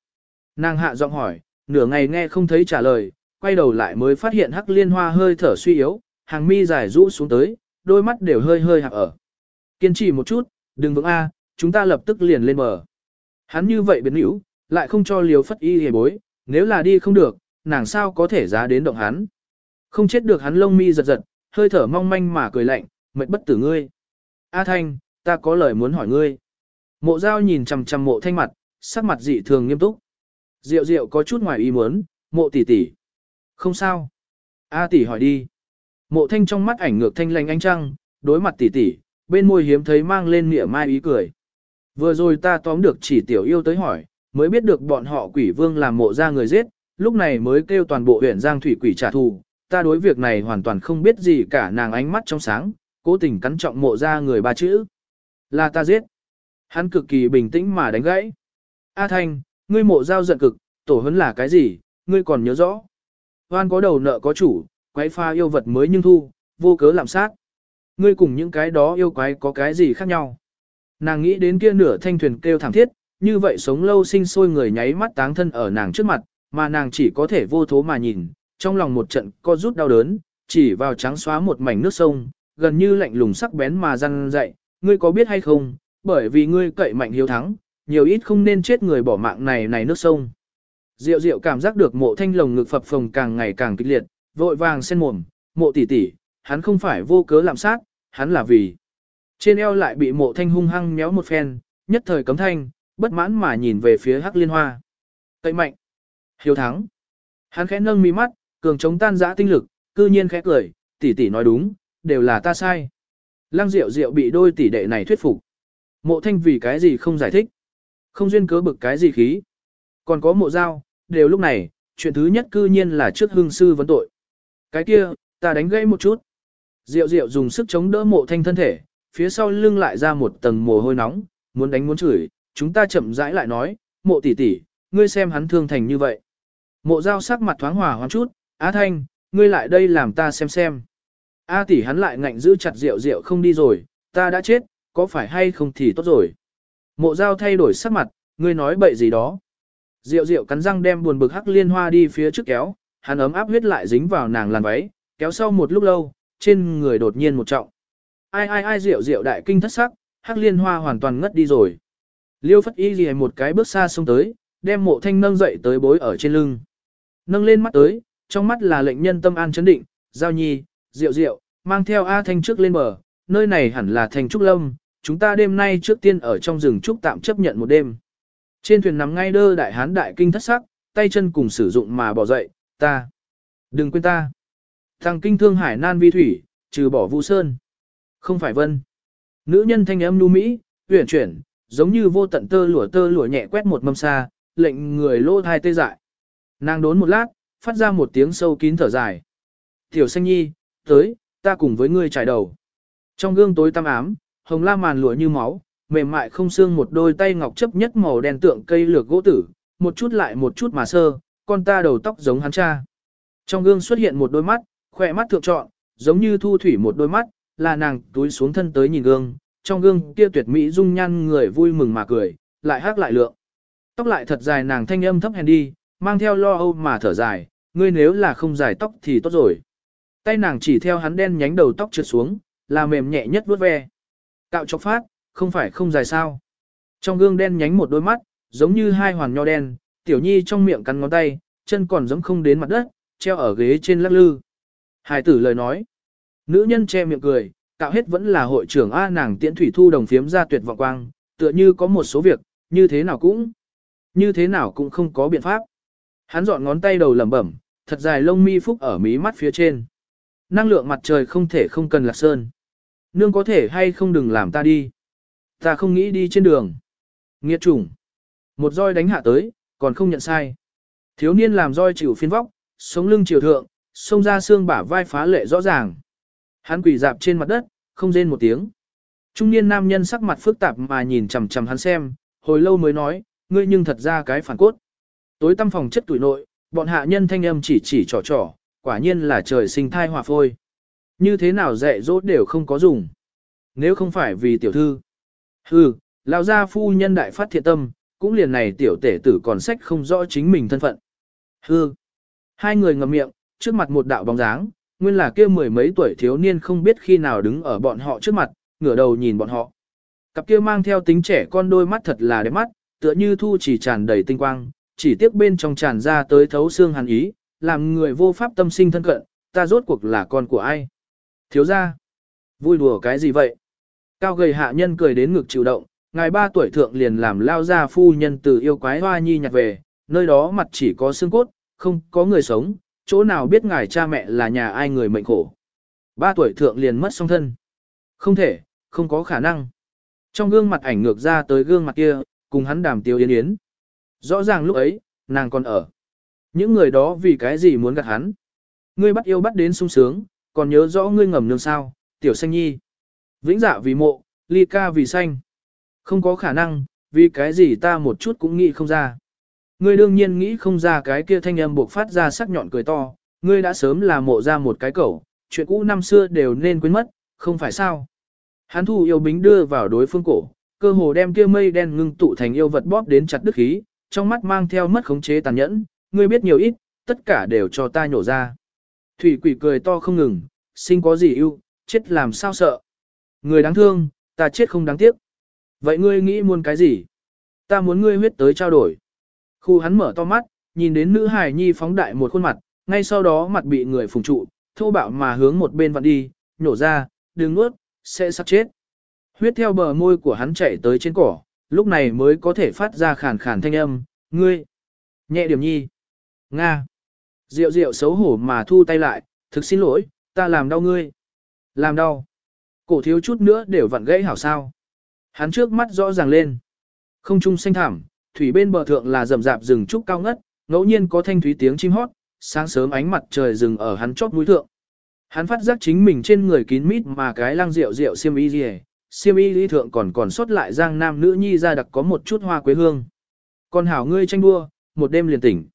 Nàng hạ giọng hỏi, nửa ngày nghe không thấy trả lời, quay đầu lại mới phát hiện hắc liên hoa hơi thở suy yếu, hàng mi dài rũ xuống tới, đôi mắt đều hơi hơi hạc ở. Kiên trì một chút, đừng vững A, chúng ta lập tức liền lên bờ. Hắn như vậy biến hữu, lại không cho liều phất y hề bối, nếu là đi không được, nàng sao có thể giá đến động hắn. Không chết được hắn lông mi giật giật, hơi thở mong manh mà cười lạnh, mệt bất tử ngươi. A Thanh, ta có lời muốn hỏi ngươi. Mộ giao nhìn chằm chằm mộ thanh mặt, sắc mặt dị thường nghiêm túc. Diệu diệu có chút ngoài ý muốn, mộ tỷ tỷ. Không sao. A tỷ hỏi đi. Mộ thanh trong mắt ảnh ngược thanh lành ánh trăng, đối mặt tỷ tỷ, bên môi hiếm thấy mang lên mỉa mai ý cười. Vừa rồi ta tóm được chỉ tiểu yêu tới hỏi, mới biết được bọn họ quỷ vương làm mộ ra người giết, lúc này mới kêu toàn bộ huyện Giang Thủy Quỷ trả thù, ta đối việc này hoàn toàn không biết gì cả nàng ánh mắt trong sáng, cố tình cắn trọng mộ ra người ba chữ. Là ta giết. Hắn cực kỳ bình tĩnh mà đánh gãy. A Thanh, ngươi mộ giao giận cực, tổ hấn là cái gì, ngươi còn nhớ rõ. Hoan có đầu nợ có chủ, quái pha yêu vật mới nhưng thu, vô cớ làm sát. Ngươi cùng những cái đó yêu quái có cái gì khác nhau. Nàng nghĩ đến kia nửa thanh thuyền kêu thảm thiết, như vậy sống lâu sinh sôi người nháy mắt táng thân ở nàng trước mặt, mà nàng chỉ có thể vô thố mà nhìn, trong lòng một trận co rút đau đớn, chỉ vào trắng xóa một mảnh nước sông, gần như lạnh lùng sắc bén mà răng dậy, ngươi có biết hay không, bởi vì ngươi cậy mạnh hiếu thắng, nhiều ít không nên chết người bỏ mạng này này nước sông. Diệu diệu cảm giác được mộ thanh lồng ngực phập phồng càng ngày càng kịch liệt, vội vàng sen mồm, mộ tỷ tỷ, hắn không phải vô cớ làm sát, hắn là vì. Trên eo lại bị mộ thanh hung hăng méo một phen, nhất thời cấm thanh, bất mãn mà nhìn về phía hắc liên hoa. Cậy mạnh. Hiếu thắng. Hắn khẽ nâng mi mắt, cường chống tan giã tinh lực, cư nhiên khẽ cười, tỷ tỷ nói đúng, đều là ta sai. Lăng Diệu Diệu bị đôi tỷ đệ này thuyết phục. Mộ Thanh vì cái gì không giải thích? Không duyên cớ bực cái gì khí? Còn có mộ giao, đều lúc này, chuyện thứ nhất cư nhiên là trước hương sư vấn tội. Cái kia, ta đánh gãy một chút. Diệu Diệu dùng sức chống đỡ mộ Thanh thân thể, phía sau lưng lại ra một tầng mồ hôi nóng, muốn đánh muốn chửi, chúng ta chậm rãi lại nói, mộ tỷ tỷ, ngươi xem hắn thương thành như vậy. Mộ giao sắc mặt thoáng hòa hoang chút, Á Thanh, ngươi lại đây làm ta xem xem. A tỷ hắn lại ngạnh giữ chặt rượu rượu không đi rồi, ta đã chết, có phải hay không thì tốt rồi. Mộ giao thay đổi sắc mặt, ngươi nói bậy gì đó. Rượu rượu cắn răng đem buồn bực hắc liên hoa đi phía trước kéo, hắn ấm áp huyết lại dính vào nàng làn váy, kéo sau một lúc lâu, trên người đột nhiên một trọng. Ai ai ai rượu rượu đại kinh thất sắc, hắc liên hoa hoàn toàn ngất đi rồi. Liêu phất y gì một cái bước xa xông tới, đem mộ thanh nâng dậy tới bối ở trên lưng. Nâng lên mắt tới, trong mắt là lệnh nhân tâm an chấn định, giao nhi, rượu rượu, mang theo A Thanh trước lên bờ, nơi này hẳn là thành Trúc Lâm, chúng ta đêm nay trước tiên ở trong rừng Trúc tạm chấp nhận một đêm. Trên thuyền nằm ngay đơ đại hán đại kinh thất sắc, tay chân cùng sử dụng mà bỏ dậy, ta. Đừng quên ta. Thằng kinh thương hải nan vi thủy, trừ bỏ vu sơn. Không phải vân. Nữ nhân thanh âm nu mỹ, uyển chuyển, giống như vô tận tơ lụa tơ lụa nhẹ quét một mâm xa, lệnh người lô thai tê dại. Nàng đốn một lát, phát ra một tiếng sâu kín thở dài. Tiểu xanh nhi, tới, ta cùng với ngươi trải đầu. Trong gương tối tăm ám, hồng la màn lụa như máu, mềm mại không xương một đôi tay ngọc chấp nhất màu đen tượng cây lược gỗ tử, một chút lại một chút mà sơ, con ta đầu tóc giống hắn cha. Trong gương xuất hiện một đôi mắt, khỏe mắt thượng trọn, giống như thu thủy một đôi mắt, là nàng túi xuống thân tới nhìn gương, trong gương kia tuyệt mỹ dung nhan người vui mừng mà cười, lại hát lại lượng. Tóc lại thật dài nàng thanh âm thấp hèn đi, mang theo lo âu mà thở dài, ngươi nếu là không dài tóc thì tốt rồi. Tay nàng chỉ theo hắn đen nhánh đầu tóc trượt xuống, là mềm nhẹ nhất vuốt ve. Cạo chọc phát, không phải không dài sao. Trong gương đen nhánh một đôi mắt, giống như hai hoàn nho đen, tiểu nhi trong miệng cắn ngón tay, chân còn giống không đến mặt đất, treo ở ghế trên lắc lư. Hải tử lời nói. Nữ nhân che miệng cười, cạo hết vẫn là hội trưởng A nàng tiễn thủy thu đồng phiếm ra tuyệt vọng quang, tựa như có một số việc, như thế nào cũng, như thế nào cũng không có biện pháp. Hắn dọn ngón tay đầu lẩm bẩm, thật dài lông mi phúc ở mí mắt phía trên. Năng lượng mặt trời không thể không cần lạc sơn. Nương có thể hay không đừng làm ta đi. Ta không nghĩ đi trên đường. Nghiệt chủng. Một roi đánh hạ tới, còn không nhận sai. Thiếu niên làm roi chịu phiên vóc, sống lưng chiều thượng, xông ra xương bả vai phá lệ rõ ràng. Hắn quỳ dạp trên mặt đất, không rên một tiếng. Trung niên nam nhân sắc mặt phức tạp mà nhìn chằm chằm hắn xem, hồi lâu mới nói, ngươi nhưng thật ra cái phản cốt. Tối tâm phòng chất tuổi nội, bọn hạ nhân thanh âm chỉ chỉ trò trò, quả nhiên là trời sinh thai hòa phôi. Như thế nào dạy dỗ đều không có dùng. Nếu không phải vì tiểu thư. Hừ, lão gia phu nhân đại phát thiện tâm, cũng liền này tiểu tể tử còn sách không rõ chính mình thân phận. Hừ. Hai người ngậm miệng, trước mặt một đạo bóng dáng, nguyên là kia mười mấy tuổi thiếu niên không biết khi nào đứng ở bọn họ trước mặt, ngửa đầu nhìn bọn họ. Cặp kia mang theo tính trẻ con đôi mắt thật là đẹp mắt, tựa như thu chỉ tràn đầy tinh quang, chỉ tiếc bên trong tràn ra tới thấu xương hàn ý, làm người vô pháp tâm sinh thân cận, ta rốt cuộc là con của ai? Thiếu gia, vui đùa cái gì vậy? Cao gầy hạ nhân cười đến ngực chịu động, ngài ba tuổi thượng liền làm lao ra phu nhân từ yêu quái hoa nhi nhặt về, nơi đó mặt chỉ có xương cốt, không có người sống, chỗ nào biết ngài cha mẹ là nhà ai người mệnh khổ. Ba tuổi thượng liền mất song thân. Không thể, không có khả năng. Trong gương mặt ảnh ngược ra tới gương mặt kia, cùng hắn đàm tiêu yến yến. Rõ ràng lúc ấy, nàng còn ở. Những người đó vì cái gì muốn gạt hắn? Ngươi bắt yêu bắt đến sung sướng, còn nhớ rõ ngươi ngầm nương sao, tiểu xanh nhi. Vĩnh dạ vì mộ, ly ca vì xanh. Không có khả năng, vì cái gì ta một chút cũng nghĩ không ra. Ngươi đương nhiên nghĩ không ra cái kia thanh âm buộc phát ra sắc nhọn cười to, ngươi đã sớm là mộ ra một cái cẩu, chuyện cũ năm xưa đều nên quên mất, không phải sao. Hắn thu yêu bính đưa vào đối phương cổ, cơ hồ đem kia mây đen ngưng tụ thành yêu vật bóp đến chặt đứt khí, trong mắt mang theo mất khống chế tàn nhẫn, ngươi biết nhiều ít, tất cả đều cho ta nhổ ra. Thủy quỷ cười to không ngừng, sinh có gì ưu, chết làm sao sợ. Người đáng thương, ta chết không đáng tiếc. Vậy ngươi nghĩ muốn cái gì? Ta muốn ngươi huyết tới trao đổi. Khu hắn mở to mắt, nhìn đến nữ hài nhi phóng đại một khuôn mặt, ngay sau đó mặt bị người phùng trụ, thô bạo mà hướng một bên vặn đi, nhổ ra, đừng nuốt, sẽ sắp chết. Huyết theo bờ môi của hắn chạy tới trên cỏ, lúc này mới có thể phát ra khàn khàn thanh âm, ngươi. Nhẹ điểm nhi. Nga. Diệu diệu xấu hổ mà thu tay lại, thực xin lỗi, ta làm đau ngươi. Làm đau. Cổ thiếu chút nữa đều vặn gãy hảo sao. Hắn trước mắt rõ ràng lên. Không trung xanh thảm, thủy bên bờ thượng là rậm rạp rừng trúc cao ngất, ngẫu nhiên có thanh thúy tiếng chim hót, sáng sớm ánh mặt trời rừng ở hắn chót núi thượng. Hắn phát giác chính mình trên người kín mít mà cái lang rượu rượu xiêm y gì xiêm y lý thượng còn còn sót lại giang nam nữ nhi ra đặc có một chút hoa quế hương. Còn hảo ngươi tranh đua, một đêm liền tỉnh.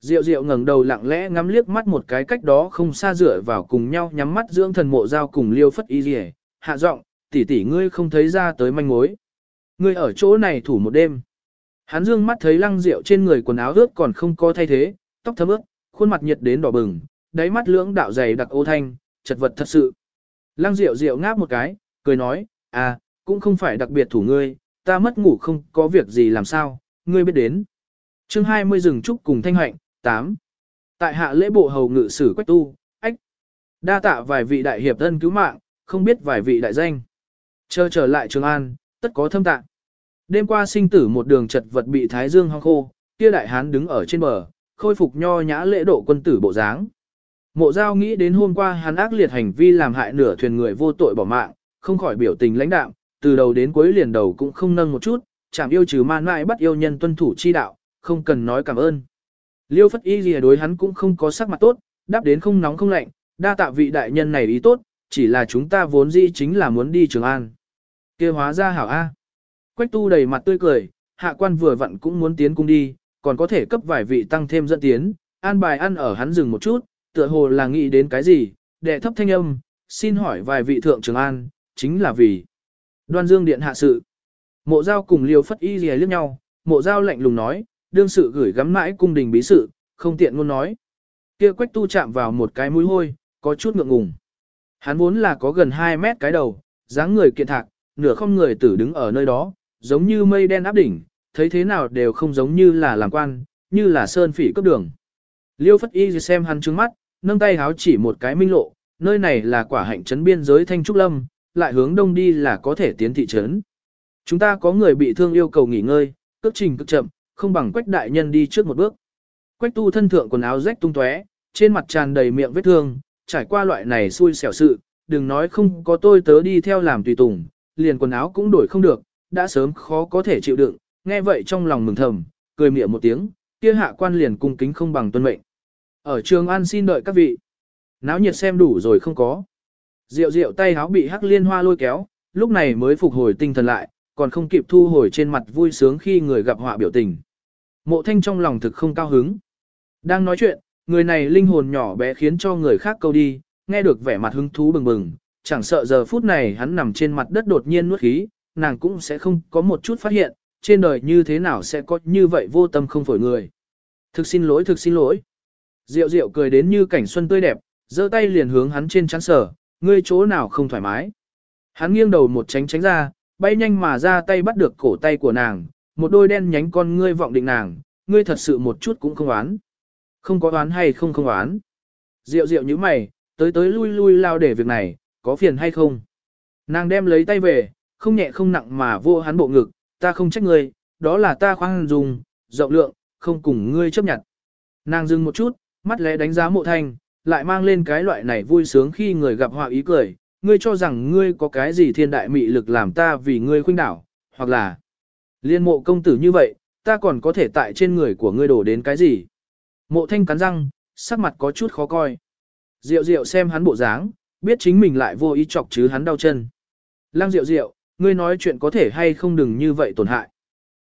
Diệu diệu ngẩng đầu lặng lẽ ngắm liếc mắt một cái cách đó không xa dựa vào cùng nhau nhắm mắt dưỡng thần mộ giao cùng liêu phất y rìa, hạ giọng, tỷ tỷ ngươi không thấy ra tới manh mối. Ngươi ở chỗ này thủ một đêm. Hắn dương mắt thấy lăng diệu trên người quần áo ướt còn không có thay thế, tóc thấm ướt, khuôn mặt nhiệt đến đỏ bừng, đáy mắt lưỡng đạo dày đặc ô thanh, chật vật thật sự. Lăng diệu diệu ngáp một cái, cười nói, à, cũng không phải đặc biệt thủ ngươi, ta mất ngủ không có việc gì làm sao, ngươi biết đến. chương 20 rừng trúc cùng thanh hạnh, 8. Tại hạ lễ bộ hầu ngự sử quách tu, ách. Đa tạ vài vị đại hiệp thân cứu mạng, không biết vài vị đại danh. Chờ trở lại Trường An, tất có thâm tạng. Đêm qua sinh tử một đường chật vật bị Thái Dương hong khô, kia đại hán đứng ở trên bờ, khôi phục nho nhã lễ độ quân tử bộ dáng. Mộ giao nghĩ đến hôm qua hắn ác liệt hành vi làm hại nửa thuyền người vô tội bỏ mạng, không khỏi biểu tình lãnh đạm, từ đầu đến cuối liền đầu cũng không nâng một chút, chẳng yêu trừ man mãi bắt yêu nhân tuân thủ chi đạo, không cần nói cảm ơn. Liêu phất y gì đối hắn cũng không có sắc mặt tốt, đáp đến không nóng không lạnh, đa tạ vị đại nhân này ý tốt, chỉ là chúng ta vốn dĩ chính là muốn đi Trường An. kia hóa ra hảo A. Quách tu đầy mặt tươi cười, hạ quan vừa vặn cũng muốn tiến cung đi, còn có thể cấp vài vị tăng thêm dẫn tiến, an bài ăn ở hắn dừng một chút, tựa hồ là nghĩ đến cái gì, đệ thấp thanh âm, xin hỏi vài vị thượng Trường An, chính là vì đoan dương điện hạ sự. Mộ giao cùng liêu phất y gì liếc nhau, mộ giao lạnh lùng nói, đương sự gửi gắm mãi cung đình bí sự, không tiện ngôn nói. Kia quách tu chạm vào một cái mũi hôi, có chút ngượng ngùng. Hắn vốn là có gần 2 mét cái đầu, dáng người kiện thạc, nửa không người tử đứng ở nơi đó, giống như mây đen áp đỉnh, thấy thế nào đều không giống như là làm quan, như là sơn phỉ cấp đường. Liêu Phất Y xem hắn trứng mắt, nâng tay háo chỉ một cái minh lộ, nơi này là quả hạnh trấn biên giới Thanh Trúc Lâm, lại hướng đông đi là có thể tiến thị trấn. Chúng ta có người bị thương yêu cầu nghỉ ngơi, cước trình cực chậm, không bằng quách đại nhân đi trước một bước. Quách tu thân thượng quần áo rách tung tóe, trên mặt tràn đầy miệng vết thương, trải qua loại này xui xẻo sự, đừng nói không có tôi tớ đi theo làm tùy tùng, liền quần áo cũng đổi không được, đã sớm khó có thể chịu đựng, nghe vậy trong lòng mừng thầm, cười miệng một tiếng, kia hạ quan liền cung kính không bằng tuân mệnh. Ở trường an xin đợi các vị. Náo nhiệt xem đủ rồi không có. Diệu diệu tay háo bị hắc liên hoa lôi kéo, lúc này mới phục hồi tinh thần lại, còn không kịp thu hồi trên mặt vui sướng khi người gặp họa biểu tình. Mộ thanh trong lòng thực không cao hứng. Đang nói chuyện, người này linh hồn nhỏ bé khiến cho người khác câu đi, nghe được vẻ mặt hứng thú bừng bừng, chẳng sợ giờ phút này hắn nằm trên mặt đất đột nhiên nuốt khí, nàng cũng sẽ không có một chút phát hiện, trên đời như thế nào sẽ có như vậy vô tâm không phổi người. Thực xin lỗi, thực xin lỗi. Diệu diệu cười đến như cảnh xuân tươi đẹp, giơ tay liền hướng hắn trên chắn sở, ngươi chỗ nào không thoải mái. Hắn nghiêng đầu một tránh tránh ra, bay nhanh mà ra tay bắt được cổ tay của nàng, một đôi đen nhánh con ngươi vọng định nàng, ngươi thật sự một chút cũng không oán. Không có oán hay không không oán. Diệu diệu như mày, tới tới lui lui lao để việc này, có phiền hay không? Nàng đem lấy tay về, không nhẹ không nặng mà vô hắn bộ ngực, ta không trách ngươi, đó là ta khoan dùng, rộng lượng, không cùng ngươi chấp nhận. Nàng dừng một chút, mắt lẽ đánh giá mộ thanh, lại mang lên cái loại này vui sướng khi người gặp họa ý cười, ngươi cho rằng ngươi có cái gì thiên đại mị lực làm ta vì ngươi khuynh đảo, hoặc là liên mộ công tử như vậy, ta còn có thể tại trên người của ngươi đổ đến cái gì. Mộ thanh cắn răng, sắc mặt có chút khó coi. Diệu diệu xem hắn bộ dáng, biết chính mình lại vô ý chọc chứ hắn đau chân. Lăng diệu diệu, ngươi nói chuyện có thể hay không đừng như vậy tổn hại.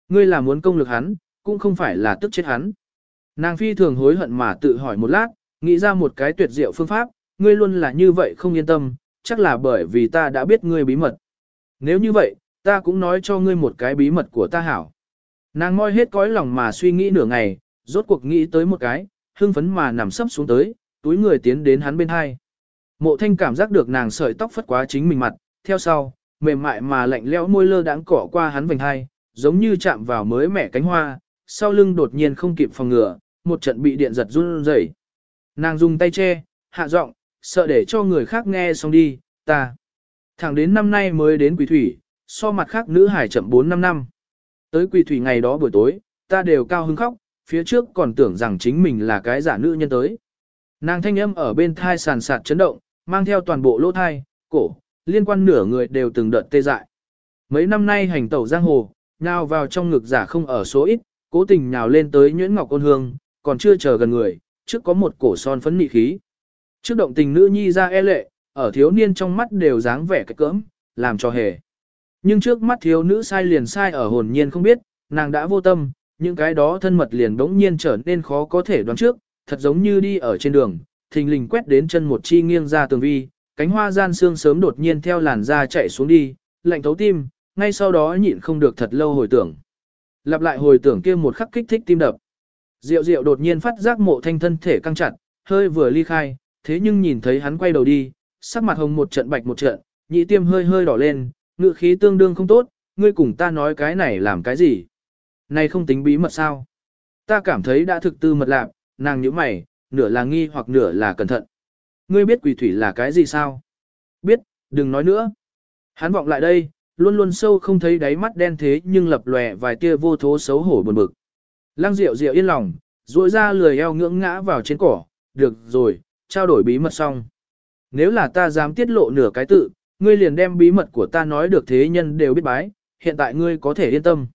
Ngươi là muốn công lực hắn, cũng không phải là tức chết hắn. Nàng phi thường hối hận mà tự hỏi một lát, nghĩ ra một cái tuyệt diệu phương pháp, ngươi luôn là như vậy không yên tâm, chắc là bởi vì ta đã biết ngươi bí mật. Nếu như vậy, ta cũng nói cho ngươi một cái bí mật của ta hảo. Nàng moi hết cõi lòng mà suy nghĩ nửa ngày, rốt cuộc nghĩ tới một cái, hưng phấn mà nằm sấp xuống tới, túi người tiến đến hắn bên hai. Mộ thanh cảm giác được nàng sợi tóc phất quá chính mình mặt, theo sau, mềm mại mà lạnh lẽo môi lơ đãng cỏ qua hắn vành hai, giống như chạm vào mới mẻ cánh hoa, sau lưng đột nhiên không kịp phòng ngừa, một trận bị điện giật run rẩy. Nàng dùng tay che, hạ giọng, sợ để cho người khác nghe xong đi, ta. Thẳng đến năm nay mới đến quỷ thủy, so mặt khác nữ hải chậm 4-5 năm. Tới quỷ thủy ngày đó buổi tối, ta đều cao hứng khóc, phía trước còn tưởng rằng chính mình là cái giả nữ nhân tới. Nàng thanh âm ở bên thai sàn sạt chấn động, mang theo toàn bộ lỗ thai, cổ, liên quan nửa người đều từng đợt tê dại. Mấy năm nay hành tẩu giang hồ, nhào vào trong ngực giả không ở số ít, cố tình nhào lên tới nhuyễn ngọc ôn hương, còn chưa chờ gần người, trước có một cổ son phấn nị khí. Trước động tình nữ nhi ra e lệ, ở thiếu niên trong mắt đều dáng vẻ cái cỡm, làm cho hề. Nhưng trước mắt thiếu nữ sai liền sai ở hồn nhiên không biết, nàng đã vô tâm, những cái đó thân mật liền đống nhiên trở nên khó có thể đoán trước, thật giống như đi ở trên đường, thình lình quét đến chân một chi nghiêng ra tường vi, cánh hoa gian xương sớm đột nhiên theo làn da chạy xuống đi, lạnh thấu tim, ngay sau đó nhịn không được thật lâu hồi tưởng. Lặp lại hồi tưởng kia một khắc kích thích tim đập. Diệu diệu đột nhiên phát giác mộ thanh thân thể căng chặt, hơi vừa ly khai, thế nhưng nhìn thấy hắn quay đầu đi, sắc mặt hồng một trận bạch một trận, nhị tiêm hơi hơi đỏ lên, ngự khí tương đương không tốt, ngươi cùng ta nói cái này làm cái gì? Này không tính bí mật sao? Ta cảm thấy đã thực tư mật lạc, nàng nhíu mày, nửa là nghi hoặc nửa là cẩn thận. Ngươi biết quỷ thủy là cái gì sao? Biết, đừng nói nữa. Hắn vọng lại đây, luôn luôn sâu không thấy đáy mắt đen thế nhưng lập lòe vài tia vô thố xấu hổ buồn bực. Lăng Diệu Diệu yên lòng, duỗi ra lười eo ngưỡng ngã vào trên cỏ, được rồi, trao đổi bí mật xong. Nếu là ta dám tiết lộ nửa cái tự, ngươi liền đem bí mật của ta nói được thế nhân đều biết bái, hiện tại ngươi có thể yên tâm.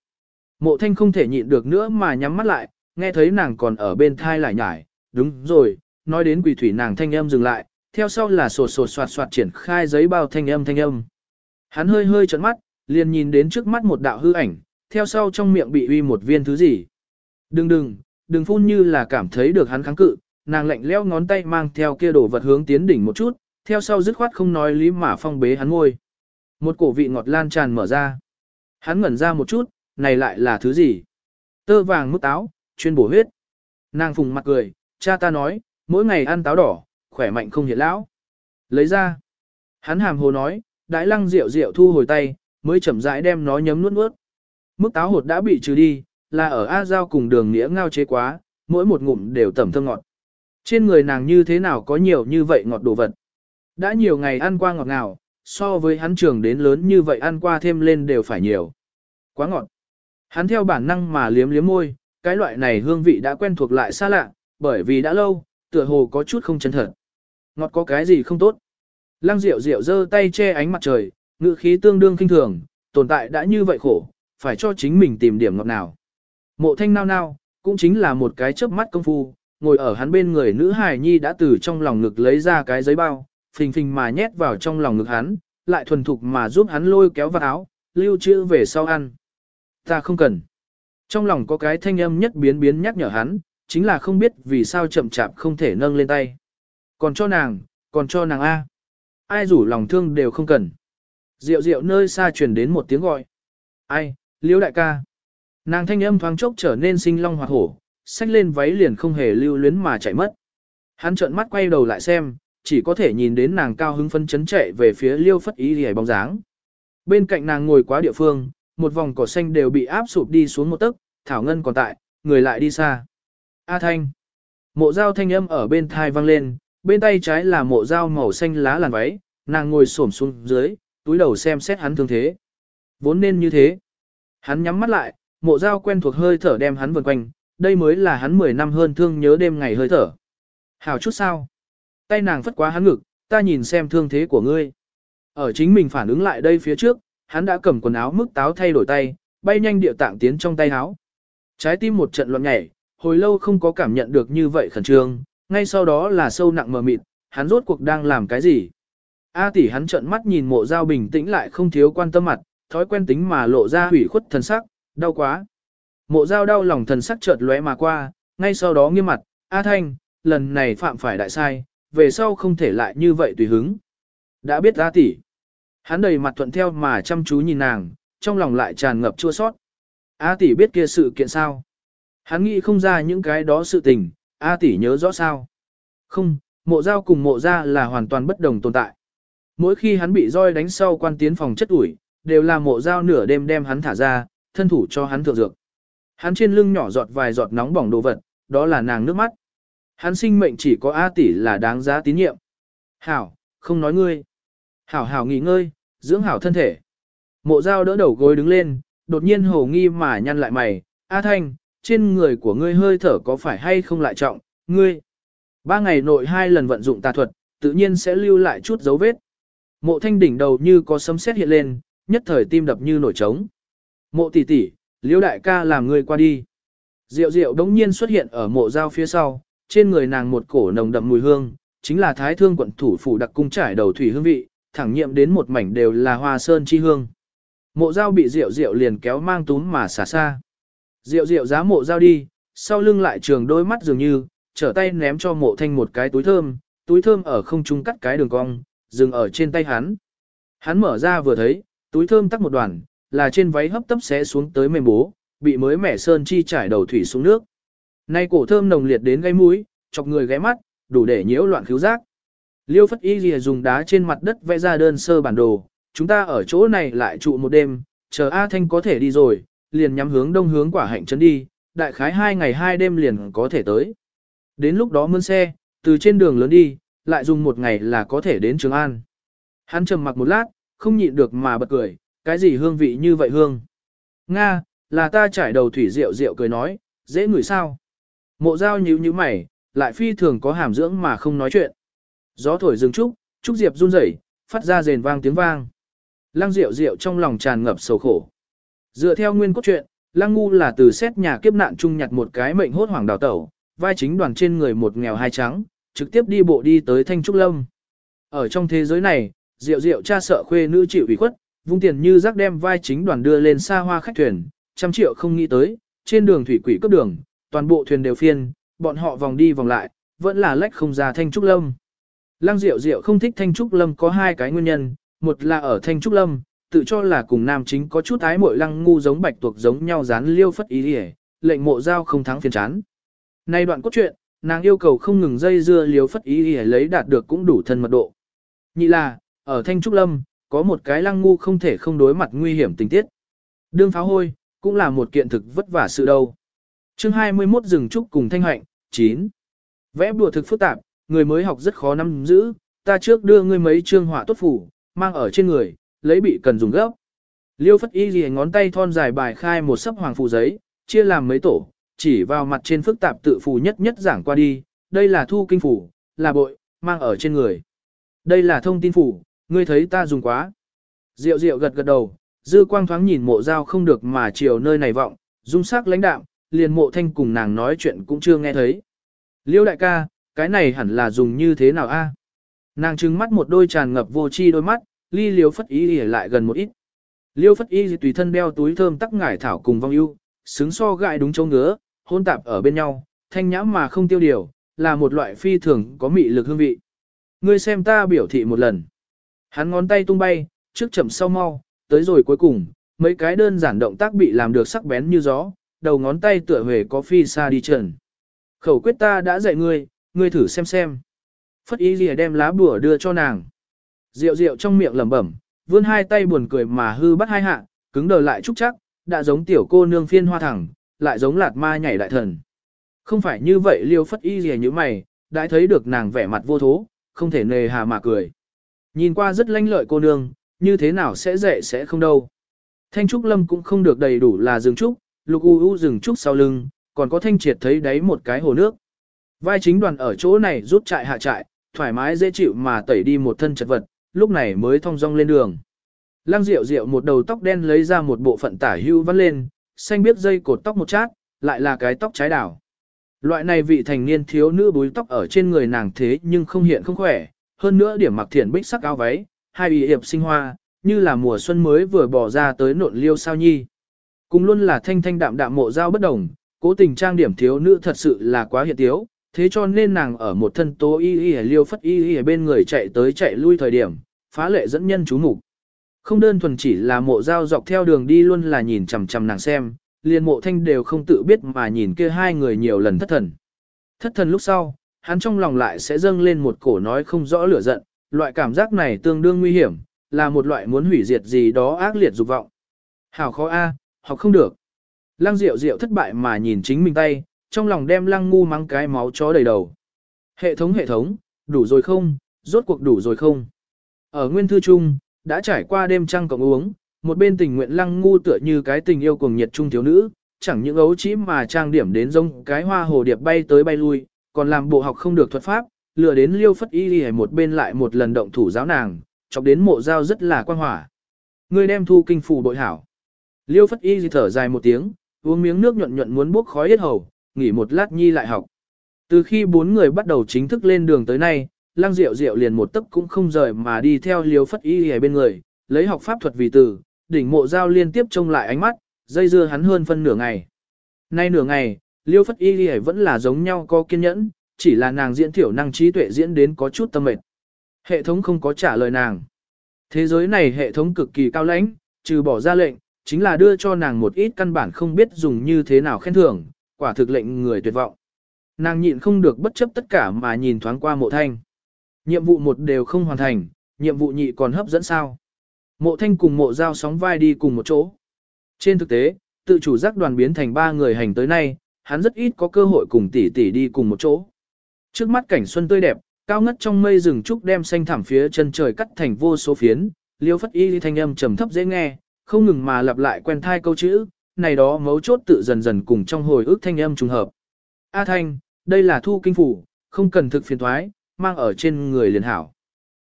Mộ thanh không thể nhịn được nữa mà nhắm mắt lại, nghe thấy nàng còn ở bên thai lại nhải, đúng rồi, nói đến quỷ thủy nàng thanh âm dừng lại, theo sau là sột sột soạt soạt triển khai giấy bao thanh âm thanh âm. Hắn hơi hơi trợn mắt, liền nhìn đến trước mắt một đạo hư ảnh, theo sau trong miệng bị uy một viên thứ gì. Đừng đừng, đừng phun như là cảm thấy được hắn kháng cự, nàng lạnh leo ngón tay mang theo kia đổ vật hướng tiến đỉnh một chút, theo sau dứt khoát không nói lý mà phong bế hắn ngôi. Một cổ vị ngọt lan tràn mở ra. Hắn ngẩn ra một chút, này lại là thứ gì? Tơ vàng mức táo, chuyên bổ huyết. Nàng phùng mặt cười, cha ta nói, mỗi ngày ăn táo đỏ, khỏe mạnh không hiện lão. Lấy ra. Hắn hàm hồ nói, đại lăng rượu rượu thu hồi tay, mới chậm rãi đem nó nhấm nuốt nuốt. Mức táo hột đã bị trừ đi, là ở A Giao cùng đường nghĩa ngao chế quá, mỗi một ngụm đều tẩm thơm ngọt. Trên người nàng như thế nào có nhiều như vậy ngọt đồ vật. Đã nhiều ngày ăn qua ngọt ngào, so với hắn trường đến lớn như vậy ăn qua thêm lên đều phải nhiều. Quá ngọt. Hắn theo bản năng mà liếm liếm môi, cái loại này hương vị đã quen thuộc lại xa lạ, bởi vì đã lâu, tựa hồ có chút không chân thật. Ngọt có cái gì không tốt. Lăng Diệu Diệu giơ tay che ánh mặt trời, ngữ khí tương đương kinh thường, tồn tại đã như vậy khổ, phải cho chính mình tìm điểm ngọt nào. Mộ thanh nao nao, cũng chính là một cái chớp mắt công phu, ngồi ở hắn bên người nữ hài nhi đã từ trong lòng ngực lấy ra cái giấy bao, phình phình mà nhét vào trong lòng ngực hắn, lại thuần thục mà giúp hắn lôi kéo vào áo, lưu trữ về sau ăn. Ta không cần. Trong lòng có cái thanh âm nhất biến biến nhắc nhở hắn, chính là không biết vì sao chậm chạp không thể nâng lên tay. Còn cho nàng, còn cho nàng A. Ai rủ lòng thương đều không cần. Diệu diệu nơi xa truyền đến một tiếng gọi. Ai, liễu đại ca. Nàng thanh âm thoáng chốc trở nên sinh long hoạt hổ, xách lên váy liền không hề lưu luyến mà chạy mất. Hắn trợn mắt quay đầu lại xem, chỉ có thể nhìn đến nàng cao hứng phân chấn chạy về phía liêu phất ý hề bóng dáng. Bên cạnh nàng ngồi quá địa phương, một vòng cỏ xanh đều bị áp sụp đi xuống một tấc, thảo ngân còn tại, người lại đi xa. A thanh. Mộ dao thanh âm ở bên thai vang lên, bên tay trái là mộ dao màu xanh lá làn váy, nàng ngồi xổm xuống dưới, túi đầu xem xét hắn thương thế. Vốn nên như thế. Hắn nhắm mắt lại, mộ dao quen thuộc hơi thở đem hắn vần quanh, đây mới là hắn 10 năm hơn thương nhớ đêm ngày hơi thở. Hào chút sao? Tay nàng phất quá hắn ngực, ta nhìn xem thương thế của ngươi. Ở chính mình phản ứng lại đây phía trước, hắn đã cầm quần áo mức táo thay đổi tay, bay nhanh điệu tạng tiến trong tay áo. Trái tim một trận loạn nhảy, hồi lâu không có cảm nhận được như vậy khẩn trương, ngay sau đó là sâu nặng mờ mịt, hắn rốt cuộc đang làm cái gì. A tỷ hắn trợn mắt nhìn mộ giao bình tĩnh lại không thiếu quan tâm mặt, thói quen tính mà lộ ra hủy khuất thần sắc, đau quá. Mộ giao đau lòng thần sắc chợt lóe mà qua, ngay sau đó nghiêm mặt, A Thanh, lần này phạm phải đại sai, về sau không thể lại như vậy tùy hứng. Đã biết A tỷ. Hắn đầy mặt thuận theo mà chăm chú nhìn nàng, trong lòng lại tràn ngập chua sót. A tỷ biết kia sự kiện sao? Hắn nghĩ không ra những cái đó sự tình, A tỷ nhớ rõ sao? Không, mộ giao cùng mộ ra là hoàn toàn bất đồng tồn tại. Mỗi khi hắn bị roi đánh sau quan tiến phòng chất ủi, đều là mộ giao nửa đêm đem hắn thả ra, thân thủ cho hắn thượng dược. Hắn trên lưng nhỏ giọt vài giọt nóng bỏng đồ vật, đó là nàng nước mắt. Hắn sinh mệnh chỉ có A tỷ là đáng giá tín nhiệm. Hảo, không nói ngươi. Hảo hảo nghỉ ngơi, dưỡng hảo thân thể. Mộ dao đỡ đầu gối đứng lên, đột nhiên hồ nghi mà nhăn lại mày. A thanh, trên người của ngươi hơi thở có phải hay không lại trọng, ngươi. Ba ngày nội hai lần vận dụng tà thuật, tự nhiên sẽ lưu lại chút dấu vết. Mộ thanh đỉnh đầu như có sấm sét hiện lên, nhất thời tim đập như nổi trống. Mộ tỷ tỷ, liễu đại ca làm ngươi qua đi. Diệu diệu đống nhiên xuất hiện ở mộ giao phía sau, trên người nàng một cổ nồng đậm mùi hương, chính là thái thương quận thủ phủ đặc cung trải đầu thủy hương vị, thẳng nhiệm đến một mảnh đều là hoa sơn chi hương. Mộ giao bị diệu diệu liền kéo mang túm mà xả xa. Diệu diệu giá mộ giao đi, sau lưng lại trường đôi mắt dường như, trở tay ném cho mộ thanh một cái túi thơm, túi thơm ở không trung cắt cái đường cong, dừng ở trên tay hắn. Hắn mở ra vừa thấy, túi thơm tắc một đoàn, là trên váy hấp tấp xé xuống tới mềm bố, bị mới mẻ sơn chi trải đầu thủy xuống nước. Nay cổ thơm nồng liệt đến gây mũi, chọc người ghé mắt, đủ để nhiễu loạn khiếu giác. Liêu Phất Y lìa dùng đá trên mặt đất vẽ ra đơn sơ bản đồ, chúng ta ở chỗ này lại trụ một đêm, chờ A Thanh có thể đi rồi, liền nhắm hướng đông hướng quả hạnh trấn đi, đại khái hai ngày hai đêm liền có thể tới. Đến lúc đó mướn xe, từ trên đường lớn đi, lại dùng một ngày là có thể đến Trường An. Hắn trầm mặc một lát, không nhịn được mà bật cười, cái gì hương vị như vậy hương. Nga, là ta trải đầu thủy rượu rượu cười nói, dễ ngửi sao. Mộ dao nhíu nhíu mày, lại phi thường có hàm dưỡng mà không nói chuyện. Gió thổi rừng trúc, trúc diệp run rẩy, phát ra rền vang tiếng vang. Lăng rượu rượu trong lòng tràn ngập sầu khổ. Dựa theo nguyên cốt truyện, Lăng ngu là từ xét nhà kiếp nạn chung nhặt một cái mệnh hốt hoàng đào tẩu, vai chính đoàn trên người một nghèo hai trắng, trực tiếp đi bộ đi tới Thanh Trúc Lâm. Ở trong thế giới này, diệu diệu cha sợ khuê nữ chịu ủy khuất, vung tiền như rác đem vai chính đoàn đưa lên xa hoa khách thuyền, trăm triệu không nghĩ tới, trên đường thủy quỷ cấp đường, toàn bộ thuyền đều phiên, bọn họ vòng đi vòng lại, vẫn là lách không ra Thanh Trúc Lâm. Lăng Diệu Diệu không thích Thanh Trúc Lâm có hai cái nguyên nhân, một là ở Thanh Trúc Lâm, tự cho là cùng nam chính có chút ái mội lăng ngu giống bạch tuộc giống nhau dán liêu phất ý ỉa lệnh mộ giao không thắng phiền chán. Nay đoạn cốt truyện, nàng yêu cầu không ngừng dây dưa liêu phất ý ỉa lấy đạt được cũng đủ thân mật độ. Nhị là, ở Thanh Trúc Lâm, có một cái lăng ngu không thể không đối mặt nguy hiểm tình tiết. Đương pháo hôi, cũng là một kiện thực vất vả sự đâu. chương 21 rừng trúc cùng thanh hạnh, 9. Vẽ bùa thực phức tạp, người mới học rất khó nắm giữ, ta trước đưa ngươi mấy chương họa tốt phủ, mang ở trên người, lấy bị cần dùng gấp. Liêu phất y gì ngón tay thon dài bài khai một sấp hoàng phù giấy, chia làm mấy tổ, chỉ vào mặt trên phức tạp tự phù nhất nhất giảng qua đi, đây là thu kinh phủ, là bội, mang ở trên người. Đây là thông tin phủ, ngươi thấy ta dùng quá. Diệu diệu gật gật đầu, dư quang thoáng nhìn mộ dao không được mà chiều nơi này vọng, dung sắc lãnh đạm, liền mộ thanh cùng nàng nói chuyện cũng chưa nghe thấy. Liêu đại ca, cái này hẳn là dùng như thế nào a? Nàng trừng mắt một đôi tràn ngập vô chi đôi mắt, ly liêu phất Y ỉa lại gần một ít. Liêu phất y tùy thân đeo túi thơm tắc ngải thảo cùng vong ưu, xứng so gại đúng châu ngứa, hôn tạp ở bên nhau, thanh nhãm mà không tiêu điều, là một loại phi thường có mị lực hương vị. Ngươi xem ta biểu thị một lần. Hắn ngón tay tung bay, trước chậm sau mau, tới rồi cuối cùng, mấy cái đơn giản động tác bị làm được sắc bén như gió, đầu ngón tay tựa về có phi xa đi trần. Khẩu quyết ta đã dạy ngươi, ngươi thử xem xem. Phất Y lìa đem lá bùa đưa cho nàng. Rượu rượu trong miệng lẩm bẩm, vươn hai tay buồn cười mà hư bắt hai hạ, cứng đờ lại trúc chắc, đã giống tiểu cô nương phiên hoa thẳng, lại giống lạt ma nhảy đại thần. Không phải như vậy liêu phất y gì như mày, đã thấy được nàng vẻ mặt vô thố, không thể nề hà mà cười. Nhìn qua rất lanh lợi cô nương, như thế nào sẽ dễ sẽ không đâu. Thanh trúc lâm cũng không được đầy đủ là rừng trúc, lục u u rừng trúc sau lưng, còn có thanh triệt thấy đấy một cái hồ nước. Vai chính đoàn ở chỗ này rút trại hạ trại, thoải mái dễ chịu mà tẩy đi một thân chật vật, lúc này mới thong dong lên đường. Lăng Diệu Diệu một đầu tóc đen lấy ra một bộ phận tả hưu vắt lên, xanh biết dây cột tóc một chát, lại là cái tóc trái đảo. Loại này vị thành niên thiếu nữ búi tóc ở trên người nàng thế nhưng không hiện không khỏe, hơn nữa điểm mặc thiển bích sắc áo váy, hai y hiệp sinh hoa, như là mùa xuân mới vừa bỏ ra tới nộn liêu sao nhi. Cùng luôn là thanh thanh đạm đạm mộ dao bất đồng, cố tình trang điểm thiếu nữ thật sự là quá hiện tiếu, thế cho nên nàng ở một thân tố y y liêu phất y y bên người chạy tới chạy lui thời điểm, phá lệ dẫn nhân chú mục Không đơn thuần chỉ là mộ dao dọc theo đường đi luôn là nhìn chằm chằm nàng xem, liền mộ thanh đều không tự biết mà nhìn kia hai người nhiều lần thất thần. Thất thần lúc sau, hắn trong lòng lại sẽ dâng lên một cổ nói không rõ lửa giận, loại cảm giác này tương đương nguy hiểm, là một loại muốn hủy diệt gì đó ác liệt dục vọng. Hảo khó a, học không được. Lăng Diệu Diệu thất bại mà nhìn chính mình tay, trong lòng đem Lăng Ngu mắng cái máu chó đầy đầu. Hệ thống hệ thống, đủ rồi không, rốt cuộc đủ rồi không. Ở nguyên thư chung, đã trải qua đêm trăng cộng uống, một bên tình nguyện Lăng Ngu tựa như cái tình yêu cuồng nhiệt trung thiếu nữ, chẳng những ấu chỉ mà trang điểm đến giống cái hoa hồ điệp bay tới bay lui, còn làm bộ học không được thuật pháp, lừa đến liêu phất y hề một bên lại một lần động thủ giáo nàng, chọc đến mộ giao rất là quan hỏa. Người đem thu kinh phù bội hảo. Liêu phất y thở dài một tiếng, uống miếng nước nhuận nhuận muốn bốc khói hết hầu, nghỉ một lát nhi lại học. Từ khi bốn người bắt đầu chính thức lên đường tới nay, Lăng Diệu Diệu liền một tấc cũng không rời mà đi theo Liêu Phất Y ở bên người, lấy học pháp thuật vì từ, đỉnh mộ giao liên tiếp trông lại ánh mắt, dây dưa hắn hơn phân nửa ngày. Nay nửa ngày, Liêu Phất Y vẫn là giống nhau có kiên nhẫn, chỉ là nàng diễn thiểu năng trí tuệ diễn đến có chút tâm mệt. Hệ thống không có trả lời nàng. Thế giới này hệ thống cực kỳ cao lãnh, trừ bỏ ra lệnh, chính là đưa cho nàng một ít căn bản không biết dùng như thế nào khen thưởng, quả thực lệnh người tuyệt vọng. Nàng nhịn không được bất chấp tất cả mà nhìn thoáng qua mộ thanh. Nhiệm vụ một đều không hoàn thành, nhiệm vụ nhị còn hấp dẫn sao. Mộ thanh cùng mộ giao sóng vai đi cùng một chỗ. Trên thực tế, tự chủ giác đoàn biến thành ba người hành tới nay, hắn rất ít có cơ hội cùng tỷ tỷ đi cùng một chỗ. Trước mắt cảnh xuân tươi đẹp, cao ngất trong mây rừng trúc đem xanh thảm phía chân trời cắt thành vô số phiến, liêu phất y thanh âm trầm thấp dễ nghe, không ngừng mà lặp lại quen thai câu chữ, này đó mấu chốt tự dần dần cùng trong hồi ức thanh âm trùng hợp. A thanh, đây là thu kinh phủ, không cần thực phiền thoái, mang ở trên người liền hảo.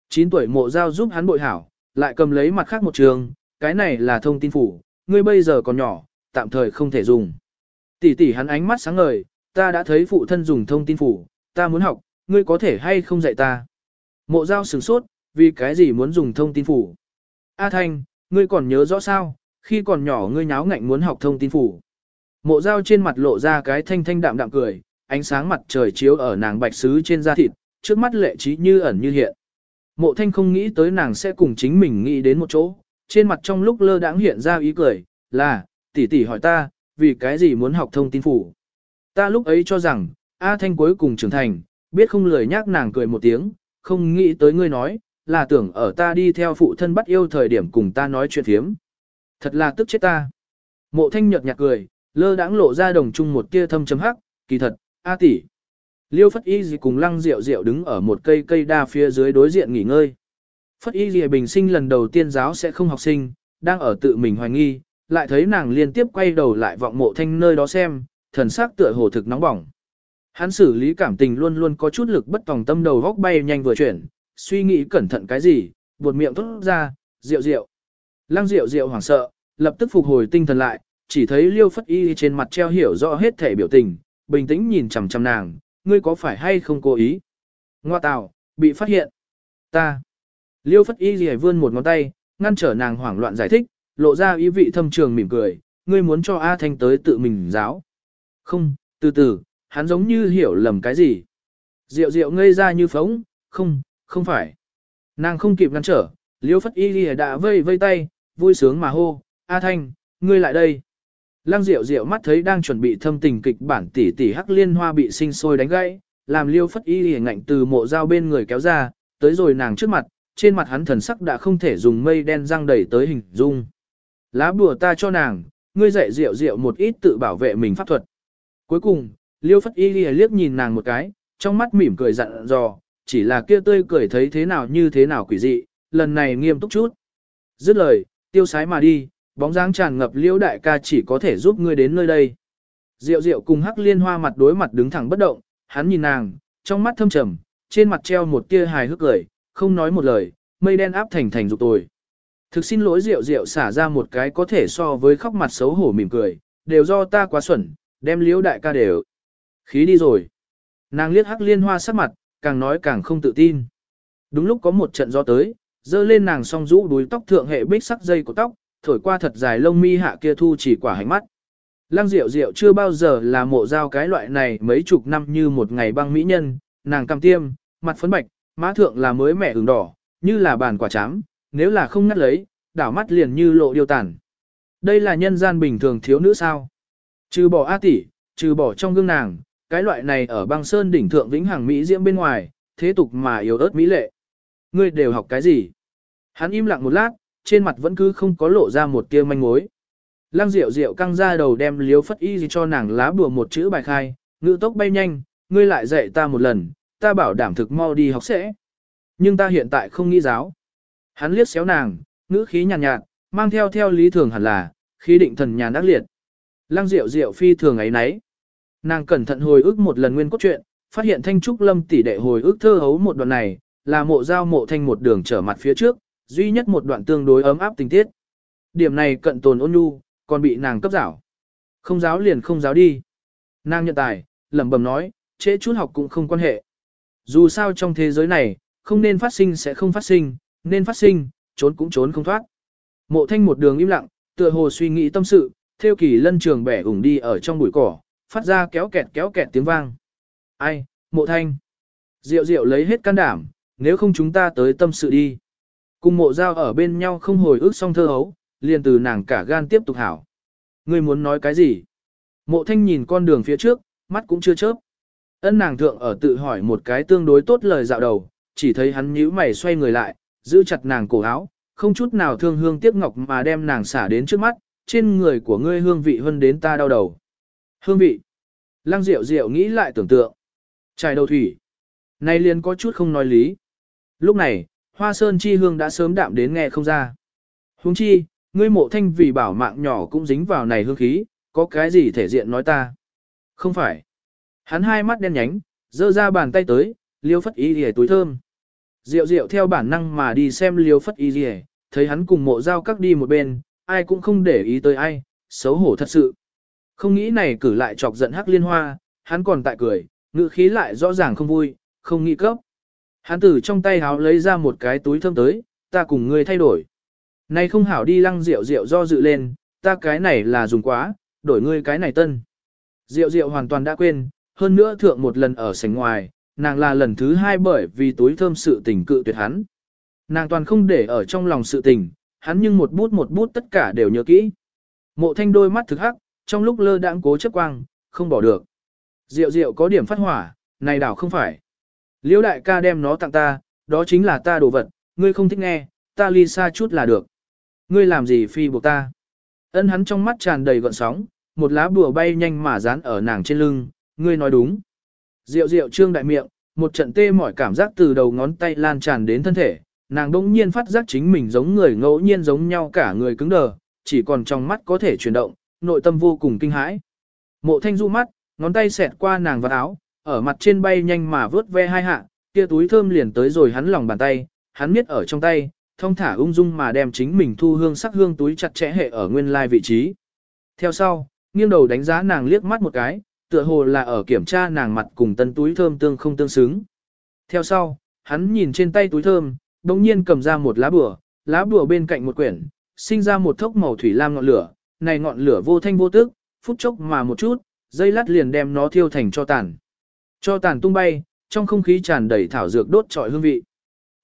9 tuổi mộ giao giúp hắn bội hảo, lại cầm lấy mặt khác một trường, cái này là thông tin phủ, ngươi bây giờ còn nhỏ, tạm thời không thể dùng. Tỷ tỷ hắn ánh mắt sáng ngời, ta đã thấy phụ thân dùng thông tin phủ, ta muốn học, ngươi có thể hay không dạy ta. Mộ giao sửng sốt, vì cái gì muốn dùng thông tin phủ. A Thanh, ngươi còn nhớ rõ sao, khi còn nhỏ ngươi nháo ngạnh muốn học thông tin phủ. Mộ dao trên mặt lộ ra cái thanh thanh đạm đạm cười, ánh sáng mặt trời chiếu ở nàng bạch sứ trên da thịt, trước mắt lệ trí như ẩn như hiện. Mộ thanh không nghĩ tới nàng sẽ cùng chính mình nghĩ đến một chỗ, trên mặt trong lúc lơ đãng hiện ra ý cười, là, tỷ tỷ hỏi ta, vì cái gì muốn học thông tin phủ. Ta lúc ấy cho rằng, A Thanh cuối cùng trưởng thành, biết không lời nhắc nàng cười một tiếng, không nghĩ tới ngươi nói, là tưởng ở ta đi theo phụ thân bắt yêu thời điểm cùng ta nói chuyện thiếm. Thật là tức chết ta. Mộ thanh nhợt nhạt cười, lơ đãng lộ ra đồng chung một tia thâm chấm hắc, kỳ thật, a tỷ. Liêu Phất Y gì cùng Lăng Diệu Diệu đứng ở một cây cây đa phía dưới đối diện nghỉ ngơi. Phất Y gì bình sinh lần đầu tiên giáo sẽ không học sinh, đang ở tự mình hoài nghi, lại thấy nàng liên tiếp quay đầu lại vọng mộ thanh nơi đó xem, thần sắc tựa hồ thực nóng bỏng. Hắn xử lý cảm tình luôn luôn có chút lực bất tòng tâm đầu góc bay nhanh vừa chuyển, suy nghĩ cẩn thận cái gì, buột miệng thốt ra, rượu rượu. Lăng Diệu Diệu hoảng sợ, lập tức phục hồi tinh thần lại, chỉ thấy liêu phất y trên mặt treo hiểu rõ hết thể biểu tình, bình tĩnh nhìn chằm chằm nàng, ngươi có phải hay không cố ý? Ngoa tào, bị phát hiện. Ta. Liêu phất y gì vươn một ngón tay, ngăn trở nàng hoảng loạn giải thích, lộ ra ý vị thâm trường mỉm cười, ngươi muốn cho A Thanh tới tự mình giáo. Không, từ từ, hắn giống như hiểu lầm cái gì. Diệu diệu ngây ra như phóng, không, không phải. Nàng không kịp ngăn trở, liêu phất y lìa đã vây vây tay, vui sướng mà hô, A Thanh, ngươi lại đây. Lăng Diệu Diệu mắt thấy đang chuẩn bị thâm tình kịch bản tỷ tỷ hắc liên hoa bị sinh sôi đánh gãy, làm liêu phất y liền ngạnh từ mộ dao bên người kéo ra, tới rồi nàng trước mặt, trên mặt hắn thần sắc đã không thể dùng mây đen răng đẩy tới hình dung. Lá bùa ta cho nàng, ngươi dạy Diệu Diệu một ít tự bảo vệ mình pháp thuật. Cuối cùng, liêu phất y liếc nhìn nàng một cái, trong mắt mỉm cười dặn dò, chỉ là kia tươi cười thấy thế nào như thế nào quỷ dị, lần này nghiêm túc chút. Dứt lời, tiêu sái mà đi, bóng dáng tràn ngập liễu đại ca chỉ có thể giúp ngươi đến nơi đây. Diệu diệu cùng hắc liên hoa mặt đối mặt đứng thẳng bất động, hắn nhìn nàng, trong mắt thâm trầm, trên mặt treo một tia hài hước cười, không nói một lời, mây đen áp thành thành dục tồi. Thực xin lỗi Diệu Diệu xả ra một cái có thể so với khóc mặt xấu hổ mỉm cười, đều do ta quá xuẩn, đem liễu đại ca đều. Khí đi rồi. Nàng liếc hắc liên hoa sắc mặt, càng nói càng không tự tin. Đúng lúc có một trận gió tới, dơ lên nàng song rũ đuôi tóc thượng hệ bích sắc dây của tóc, thổi qua thật dài lông mi hạ kia thu chỉ quả hành mắt. Lăng Diệu Diệu chưa bao giờ là mộ giao cái loại này mấy chục năm như một ngày băng mỹ nhân, nàng cằm tiêm, mặt phấn bạch, má thượng là mới mẻ ửng đỏ, như là bàn quả chám, nếu là không ngắt lấy, đảo mắt liền như lộ điêu tản Đây là nhân gian bình thường thiếu nữ sao? Trừ bỏ A tỷ, trừ bỏ trong gương nàng, cái loại này ở băng sơn đỉnh thượng vĩnh hằng mỹ diễm bên ngoài, thế tục mà yếu ớt mỹ lệ. Ngươi đều học cái gì? Hắn im lặng một lát, trên mặt vẫn cứ không có lộ ra một tia manh mối. Lăng Diệu Diệu căng ra đầu đem liếu phất y gì cho nàng lá bùa một chữ bài khai, ngữ tốc bay nhanh, ngươi lại dạy ta một lần, ta bảo đảm thực mau đi học sẽ. Nhưng ta hiện tại không nghĩ giáo. Hắn liếc xéo nàng, ngữ khí nhàn nhạt, nhạt, mang theo theo lý thường hẳn là, khí định thần nhàn ác liệt. Lăng Diệu Diệu phi thường ấy nấy. Nàng cẩn thận hồi ức một lần nguyên cốt truyện, phát hiện Thanh Trúc Lâm tỷ đệ hồi ức thơ hấu một đoạn này, là mộ giao mộ thanh một đường trở mặt phía trước, duy nhất một đoạn tương đối ấm áp tình tiết. Điểm này cận tồn ôn nhu, còn bị nàng cấp giảo. Không giáo liền không giáo đi. Nàng nhận tài, lẩm bẩm nói, trễ chút học cũng không quan hệ. Dù sao trong thế giới này, không nên phát sinh sẽ không phát sinh, nên phát sinh, trốn cũng trốn không thoát. Mộ thanh một đường im lặng, tựa hồ suy nghĩ tâm sự, theo kỳ lân trường bẻ ủng đi ở trong bụi cỏ, phát ra kéo kẹt kéo kẹt tiếng vang. Ai, mộ thanh. Diệu diệu lấy hết can đảm, nếu không chúng ta tới tâm sự đi. Cùng mộ giao ở bên nhau không hồi ức xong thơ hấu, liền từ nàng cả gan tiếp tục hảo. Ngươi muốn nói cái gì? Mộ thanh nhìn con đường phía trước, mắt cũng chưa chớp. Ân nàng thượng ở tự hỏi một cái tương đối tốt lời dạo đầu, chỉ thấy hắn nhíu mày xoay người lại, giữ chặt nàng cổ áo, không chút nào thương hương tiếc ngọc mà đem nàng xả đến trước mắt, trên người của ngươi hương vị hơn đến ta đau đầu. Hương vị. Lăng Diệu Diệu nghĩ lại tưởng tượng. Trải đầu thủy. nay liền có chút không nói lý. Lúc này, hoa sơn chi hương đã sớm đạm đến nghe không ra. Huống chi, ngươi mộ thanh vì bảo mạng nhỏ cũng dính vào này hương khí, có cái gì thể diện nói ta. Không phải. Hắn hai mắt đen nhánh, giơ ra bàn tay tới, liêu phất y rìa túi thơm. Diệu diệu theo bản năng mà đi xem liêu phất y rìa, thấy hắn cùng mộ dao cắt đi một bên, ai cũng không để ý tới ai, xấu hổ thật sự. Không nghĩ này cử lại chọc giận hắc liên hoa, hắn còn tại cười, ngữ khí lại rõ ràng không vui, không nghĩ cấp. Hắn từ trong tay háo lấy ra một cái túi thơm tới, ta cùng ngươi thay đổi. Này không hảo đi lăng rượu rượu do dự lên, ta cái này là dùng quá, đổi ngươi cái này tân. Rượu rượu hoàn toàn đã quên, hơn nữa thượng một lần ở sảnh ngoài, nàng là lần thứ hai bởi vì túi thơm sự tình cự tuyệt hắn. Nàng toàn không để ở trong lòng sự tình, hắn nhưng một bút một bút tất cả đều nhớ kỹ. Mộ thanh đôi mắt thực hắc, trong lúc lơ đãng cố chấp quang, không bỏ được. Diệu diệu có điểm phát hỏa, này đảo không phải. Liễu đại ca đem nó tặng ta, đó chính là ta đồ vật, ngươi không thích nghe, ta ly xa chút là được. Ngươi làm gì phi buộc ta? Ân hắn trong mắt tràn đầy gọn sóng, một lá bùa bay nhanh mà dán ở nàng trên lưng, ngươi nói đúng. Diệu diệu trương đại miệng, một trận tê mỏi cảm giác từ đầu ngón tay lan tràn đến thân thể, nàng đông nhiên phát giác chính mình giống người ngẫu nhiên giống nhau cả người cứng đờ, chỉ còn trong mắt có thể chuyển động, nội tâm vô cùng kinh hãi. Mộ thanh du mắt, ngón tay xẹt qua nàng vào áo, ở mặt trên bay nhanh mà vớt ve hai hạ, kia túi thơm liền tới rồi hắn lòng bàn tay, hắn miết ở trong tay, thông thả ung dung mà đem chính mình thu hương sắc hương túi chặt chẽ hệ ở nguyên lai vị trí. Theo sau, nghiêng đầu đánh giá nàng liếc mắt một cái, tựa hồ là ở kiểm tra nàng mặt cùng tân túi thơm tương không tương xứng. Theo sau, hắn nhìn trên tay túi thơm, đồng nhiên cầm ra một lá bùa, lá bùa bên cạnh một quyển, sinh ra một thốc màu thủy lam ngọn lửa, này ngọn lửa vô thanh vô tức, phút chốc mà một chút, dây lát liền đem nó thiêu thành cho tàn. Cho tàn tung bay, trong không khí tràn đầy thảo dược đốt trọi hương vị.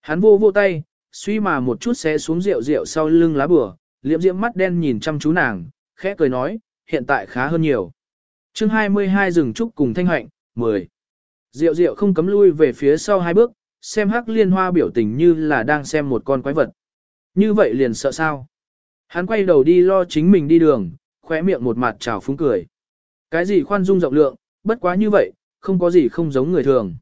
Hắn vô vô tay, suy mà một chút xé xuống rượu rượu sau lưng lá bừa liễm diễm mắt đen nhìn chăm chú nàng, khẽ cười nói, hiện tại khá hơn nhiều. chương 22 rừng trúc cùng thanh hạnh, 10. Rượu rượu không cấm lui về phía sau hai bước, xem hắc liên hoa biểu tình như là đang xem một con quái vật. Như vậy liền sợ sao? Hắn quay đầu đi lo chính mình đi đường, khóe miệng một mặt trào phúng cười. Cái gì khoan dung rộng lượng, bất quá như vậy, không có gì không giống người thường.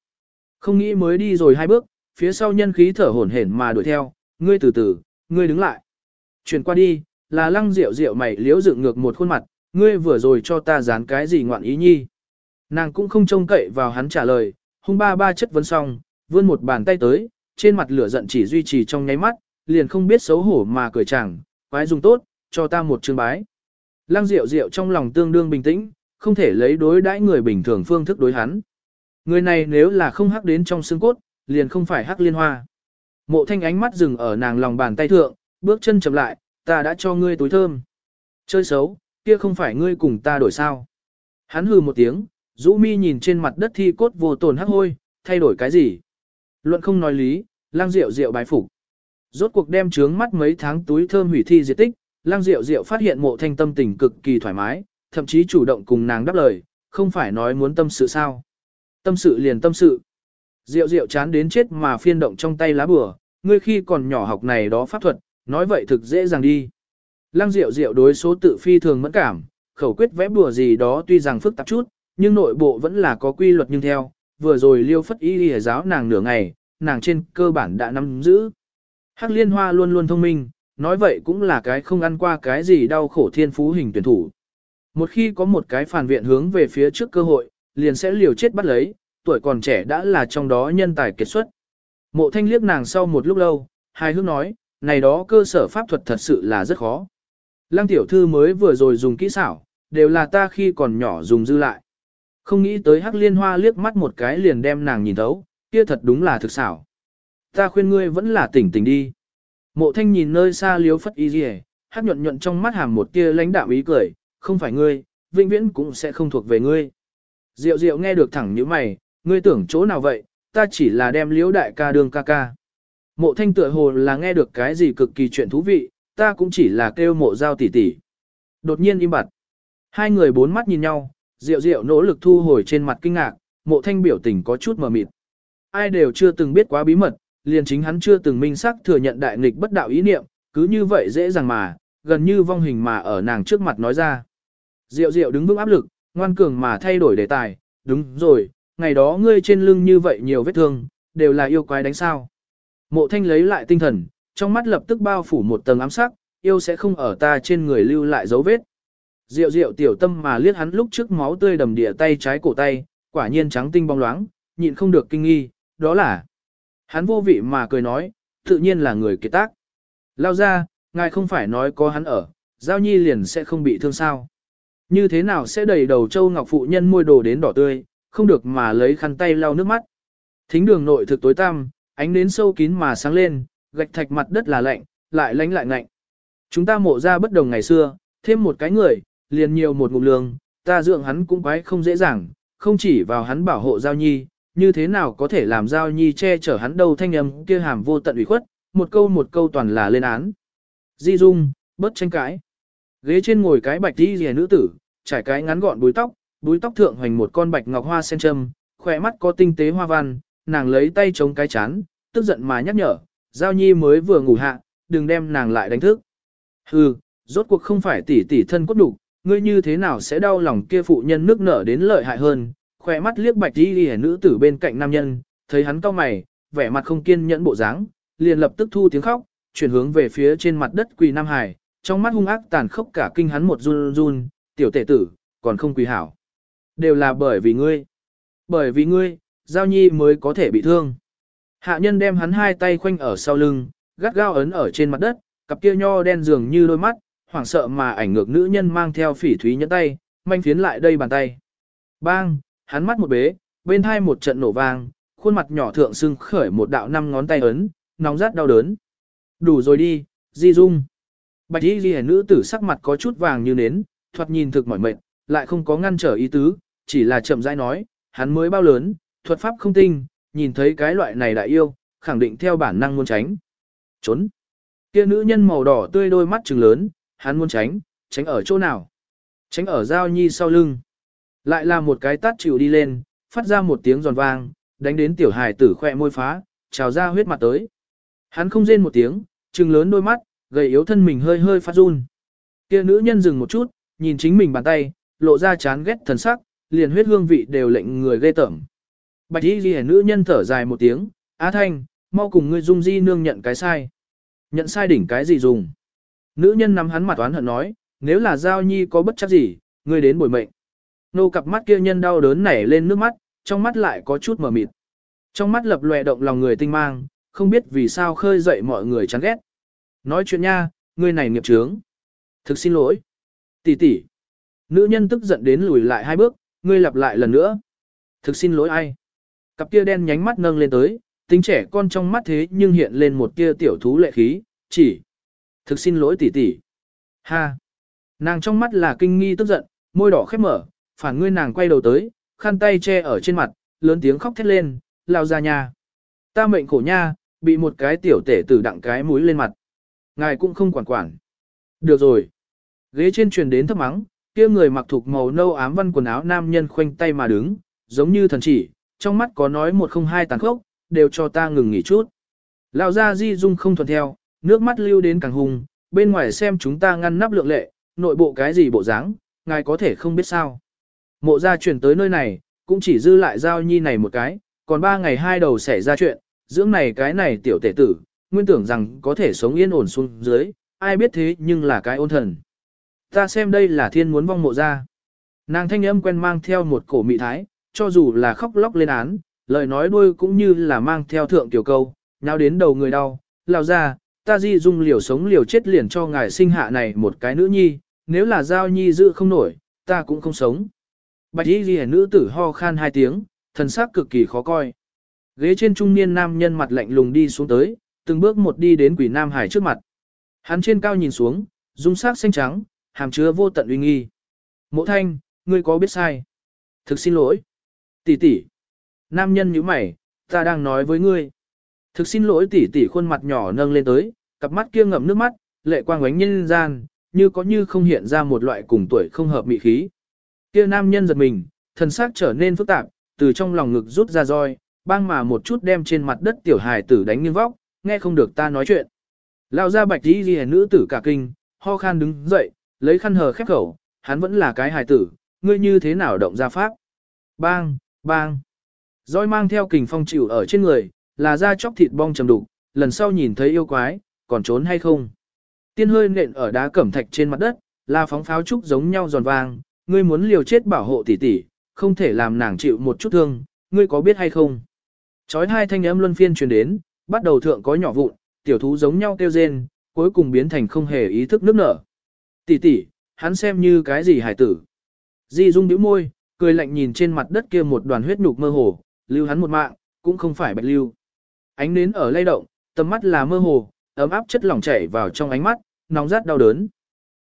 Không nghĩ mới đi rồi hai bước, phía sau nhân khí thở hổn hển mà đuổi theo, ngươi từ từ, ngươi đứng lại. Chuyển qua đi, là lăng rượu rượu mày liếu dựng ngược một khuôn mặt, ngươi vừa rồi cho ta dán cái gì ngoạn ý nhi. Nàng cũng không trông cậy vào hắn trả lời, hung ba ba chất vấn xong, vươn một bàn tay tới, trên mặt lửa giận chỉ duy trì trong nháy mắt, liền không biết xấu hổ mà cười chẳng, quái dùng tốt, cho ta một chương bái. Lăng rượu rượu trong lòng tương đương bình tĩnh, không thể lấy đối đãi người bình thường phương thức đối hắn. Người này nếu là không hắc đến trong xương cốt, liền không phải hắc liên hoa. Mộ thanh ánh mắt dừng ở nàng lòng bàn tay thượng, bước chân chậm lại, ta đã cho ngươi túi thơm. Chơi xấu, kia không phải ngươi cùng ta đổi sao. Hắn hừ một tiếng, rũ mi nhìn trên mặt đất thi cốt vô tồn hắc hôi, thay đổi cái gì? Luận không nói lý, lang rượu rượu bái phục. Rốt cuộc đem trướng mắt mấy tháng túi thơm hủy thi diệt tích, lang rượu rượu phát hiện mộ thanh tâm tình cực kỳ thoải mái, thậm chí chủ động cùng nàng đáp lời, không phải nói muốn tâm sự sao. Tâm sự liền tâm sự. Rượu rượu chán đến chết mà phiên động trong tay lá bùa, ngươi khi còn nhỏ học này đó pháp thuật, nói vậy thực dễ dàng đi. Lăng rượu rượu đối số tự phi thường mẫn cảm, khẩu quyết vẽ bùa gì đó tuy rằng phức tạp chút, nhưng nội bộ vẫn là có quy luật nhưng theo, vừa rồi liêu phất y y giáo nàng nửa ngày, nàng trên cơ bản đã nắm giữ. Hắc liên hoa luôn luôn thông minh, nói vậy cũng là cái không ăn qua cái gì đau khổ thiên phú hình tuyển thủ. Một khi có một cái phản viện hướng về phía trước cơ hội, liền sẽ liều chết bắt lấy, tuổi còn trẻ đã là trong đó nhân tài kiệt xuất. Mộ thanh liếc nàng sau một lúc lâu, hai hước nói, này đó cơ sở pháp thuật thật sự là rất khó. Lăng tiểu thư mới vừa rồi dùng kỹ xảo, đều là ta khi còn nhỏ dùng dư lại. Không nghĩ tới hắc liên hoa liếc mắt một cái liền đem nàng nhìn thấu, kia thật đúng là thực xảo. Ta khuyên ngươi vẫn là tỉnh tỉnh đi. Mộ thanh nhìn nơi xa liếu phất y dì hắc nhuận nhuận trong mắt hàm một tia lãnh đạm ý cười, không phải ngươi, vĩnh viễn cũng sẽ không thuộc về ngươi. Diệu diệu nghe được thẳng như mày, ngươi tưởng chỗ nào vậy, ta chỉ là đem liếu đại ca đương ca ca. Mộ thanh tựa hồ là nghe được cái gì cực kỳ chuyện thú vị, ta cũng chỉ là kêu mộ giao tỷ tỷ. Đột nhiên im bặt. Hai người bốn mắt nhìn nhau, Diệu Diệu nỗ lực thu hồi trên mặt kinh ngạc, mộ thanh biểu tình có chút mờ mịt. Ai đều chưa từng biết quá bí mật, liền chính hắn chưa từng minh xác thừa nhận đại nghịch bất đạo ý niệm, cứ như vậy dễ dàng mà, gần như vong hình mà ở nàng trước mặt nói ra. Diệu Diệu đứng vững áp lực, ngoan cường mà thay đổi đề tài, đúng rồi, ngày đó ngươi trên lưng như vậy nhiều vết thương, đều là yêu quái đánh sao. Mộ thanh lấy lại tinh thần, trong mắt lập tức bao phủ một tầng ám sắc, yêu sẽ không ở ta trên người lưu lại dấu vết. Diệu diệu tiểu tâm mà liếc hắn lúc trước máu tươi đầm địa tay trái cổ tay, quả nhiên trắng tinh bóng loáng, nhịn không được kinh nghi, đó là. Hắn vô vị mà cười nói, tự nhiên là người kiệt tác. Lao ra, ngài không phải nói có hắn ở, giao nhi liền sẽ không bị thương sao. Như thế nào sẽ đầy đầu châu ngọc phụ nhân môi đồ đến đỏ tươi, không được mà lấy khăn tay lau nước mắt. Thính đường nội thực tối tăm, ánh đến sâu kín mà sáng lên, gạch thạch mặt đất là lạnh, lại lánh lại ngạnh. Chúng ta mộ ra bất đồng ngày xưa, thêm một cái người, liền nhiều một ngụm lương, ta dưỡng hắn cũng quái không dễ dàng, không chỉ vào hắn bảo hộ Giao Nhi, như thế nào có thể làm Giao Nhi che chở hắn đâu thanh âm kia hàm vô tận ủy khuất, một câu một câu toàn là lên án. Di Dung, bớt tranh cãi. Ghế trên ngồi cái bạch đi rìa nữ tử, trải cái ngắn gọn búi tóc, búi tóc thượng hoành một con bạch ngọc hoa sen châm, khỏe mắt có tinh tế hoa văn, nàng lấy tay chống cái chán, tức giận mà nhắc nhở, Giao Nhi mới vừa ngủ hạ, đừng đem nàng lại đánh thức. Hừ, rốt cuộc không phải tỷ tỷ thân cốt đủ, ngươi như thế nào sẽ đau lòng kia phụ nhân nước nở đến lợi hại hơn, khỏe mắt liếc bạch đi rìa nữ tử bên cạnh nam nhân, thấy hắn cau mày, vẻ mặt không kiên nhẫn bộ dáng, liền lập tức thu tiếng khóc, chuyển hướng về phía trên mặt đất quỳ Nam Hải, trong mắt hung ác tàn khốc cả kinh hắn một run run, tiểu tể tử, còn không quỳ hảo. Đều là bởi vì ngươi. Bởi vì ngươi, Giao Nhi mới có thể bị thương. Hạ nhân đem hắn hai tay khoanh ở sau lưng, gắt gao ấn ở trên mặt đất, cặp kia nho đen dường như đôi mắt, hoảng sợ mà ảnh ngược nữ nhân mang theo phỉ thúy nhẫn tay, manh phiến lại đây bàn tay. Bang, hắn mắt một bế, bên hai một trận nổ vang, khuôn mặt nhỏ thượng sưng khởi một đạo năm ngón tay ấn, nóng rát đau đớn. Đủ rồi đi, Di Dung. Bạch y ghi nữ tử sắc mặt có chút vàng như nến, thoạt nhìn thực mỏi mệt, lại không có ngăn trở ý tứ, chỉ là chậm rãi nói, hắn mới bao lớn, thuật pháp không tinh, nhìn thấy cái loại này đại yêu, khẳng định theo bản năng muốn tránh. Trốn. Kia nữ nhân màu đỏ tươi đôi mắt trừng lớn, hắn muốn tránh, tránh ở chỗ nào? Tránh ở Giao Nhi sau lưng. Lại là một cái tát chịu đi lên, phát ra một tiếng giòn vang, đánh đến tiểu hài tử khỏe môi phá, trào ra huyết mặt tới. Hắn không rên một tiếng, trừng lớn đôi mắt, gầy yếu thân mình hơi hơi phát run. Kia nữ nhân dừng một chút, nhìn chính mình bàn tay, lộ ra chán ghét thần sắc, liền huyết hương vị đều lệnh người ghê tởm. Bạch y ghi nữ nhân thở dài một tiếng, Á Thanh, mau cùng ngươi dung di nương nhận cái sai. Nhận sai đỉnh cái gì dùng? Nữ nhân nắm hắn mặt oán hận nói, nếu là giao nhi có bất chấp gì, ngươi đến bồi mệnh. Nô cặp mắt kia nhân đau đớn nảy lên nước mắt, trong mắt lại có chút mờ mịt. Trong mắt lập lòe động lòng người tinh mang, không biết vì sao khơi dậy mọi người chán ghét. Nói chuyện nha, ngươi này nghiệp trướng. Thực xin lỗi. Tỷ tỷ. Nữ nhân tức giận đến lùi lại hai bước, ngươi lặp lại lần nữa. Thực xin lỗi ai? Cặp kia đen nhánh mắt nâng lên tới, tính trẻ con trong mắt thế nhưng hiện lên một kia tiểu thú lệ khí, chỉ. Thực xin lỗi tỷ tỷ. Ha! Nàng trong mắt là kinh nghi tức giận, môi đỏ khép mở, phản ngươi nàng quay đầu tới, khăn tay che ở trên mặt, lớn tiếng khóc thét lên, lao ra nhà, Ta mệnh khổ nha, bị một cái tiểu tể tử đặng cái mũi lên mặt. Ngài cũng không quản quản. Được rồi. Ghế trên truyền đến thấp mắng, kia người mặc thuộc màu nâu ám văn quần áo nam nhân khoanh tay mà đứng, giống như thần chỉ, trong mắt có nói một không hai tàn khốc, đều cho ta ngừng nghỉ chút. Lão gia di dung không thuận theo, nước mắt lưu đến càng hùng, bên ngoài xem chúng ta ngăn nắp lượng lệ, nội bộ cái gì bộ dáng, ngài có thể không biết sao. Mộ gia chuyển tới nơi này, cũng chỉ dư lại giao nhi này một cái, còn ba ngày hai đầu xảy ra chuyện, dưỡng này cái này tiểu tể tử, nguyên tưởng rằng có thể sống yên ổn xuống dưới, ai biết thế nhưng là cái ôn thần. Ta xem đây là thiên muốn vong mộ ra. Nàng thanh âm quen mang theo một cổ mị thái, cho dù là khóc lóc lên án, lời nói đuôi cũng như là mang theo thượng tiểu câu, nháo đến đầu người đau, lao ra, ta di dung liều sống liều chết liền cho ngài sinh hạ này một cái nữ nhi, nếu là giao nhi giữ không nổi, ta cũng không sống. Bạch y ghi nữ tử ho khan hai tiếng, thần sắc cực kỳ khó coi. Ghế trên trung niên nam nhân mặt lạnh lùng đi xuống tới, từng bước một đi đến quỷ nam hải trước mặt. Hắn trên cao nhìn xuống, dung sắc xanh trắng, hàm chứa vô tận uy nghi. Mộ thanh, ngươi có biết sai? Thực xin lỗi. Tỷ tỷ. Nam nhân như mày, ta đang nói với ngươi. Thực xin lỗi tỷ tỷ khuôn mặt nhỏ nâng lên tới, cặp mắt kia ngậm nước mắt, lệ quang ánh nhân gian, như có như không hiện ra một loại cùng tuổi không hợp mị khí. Kia nam nhân giật mình, thần sắc trở nên phức tạp, từ trong lòng ngực rút ra roi, băng mà một chút đem trên mặt đất tiểu hài tử đánh nghiêng vóc, nghe không được ta nói chuyện. Lao ra bạch đi ghi nữ tử cả kinh, ho khan đứng dậy, lấy khăn hờ khép khẩu, hắn vẫn là cái hài tử, ngươi như thế nào động ra pháp. Bang, bang. Roi mang theo kình phong chịu ở trên người, là da chóc thịt bong trầm đục, lần sau nhìn thấy yêu quái, còn trốn hay không. Tiên hơi nện ở đá cẩm thạch trên mặt đất, là phóng pháo trúc giống nhau giòn vang, ngươi muốn liều chết bảo hộ tỷ tỷ, không thể làm nàng chịu một chút thương, ngươi có biết hay không? Chói hai thanh âm luân phiên truyền đến, bắt đầu thượng có nhỏ vụn, tiểu thú giống nhau kêu rên, cuối cùng biến thành không hề ý thức nước nở. Tỷ tỷ, hắn xem như cái gì hải tử? Di Dung bĩu môi, cười lạnh nhìn trên mặt đất kia một đoàn huyết nhục mơ hồ, lưu hắn một mạng, cũng không phải bạch lưu. Ánh nến ở lay động, tầm mắt là mơ hồ, ấm áp chất lỏng chảy vào trong ánh mắt, nóng rát đau đớn.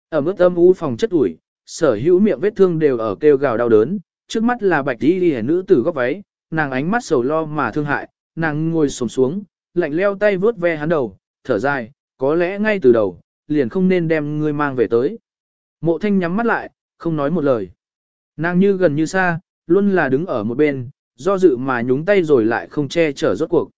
Ở mức âm u phòng chất ủi, sở hữu miệng vết thương đều ở kêu gào đau đớn, trước mắt là bạch đi đi nữ tử góc váy, nàng ánh mắt sầu lo mà thương hại, nàng ngồi xổm xuống, lạnh leo tay vướt ve hắn đầu, thở dài, có lẽ ngay từ đầu, liền không nên đem ngươi mang về tới. Mộ thanh nhắm mắt lại, không nói một lời. Nàng như gần như xa, luôn là đứng ở một bên, do dự mà nhúng tay rồi lại không che chở rốt cuộc.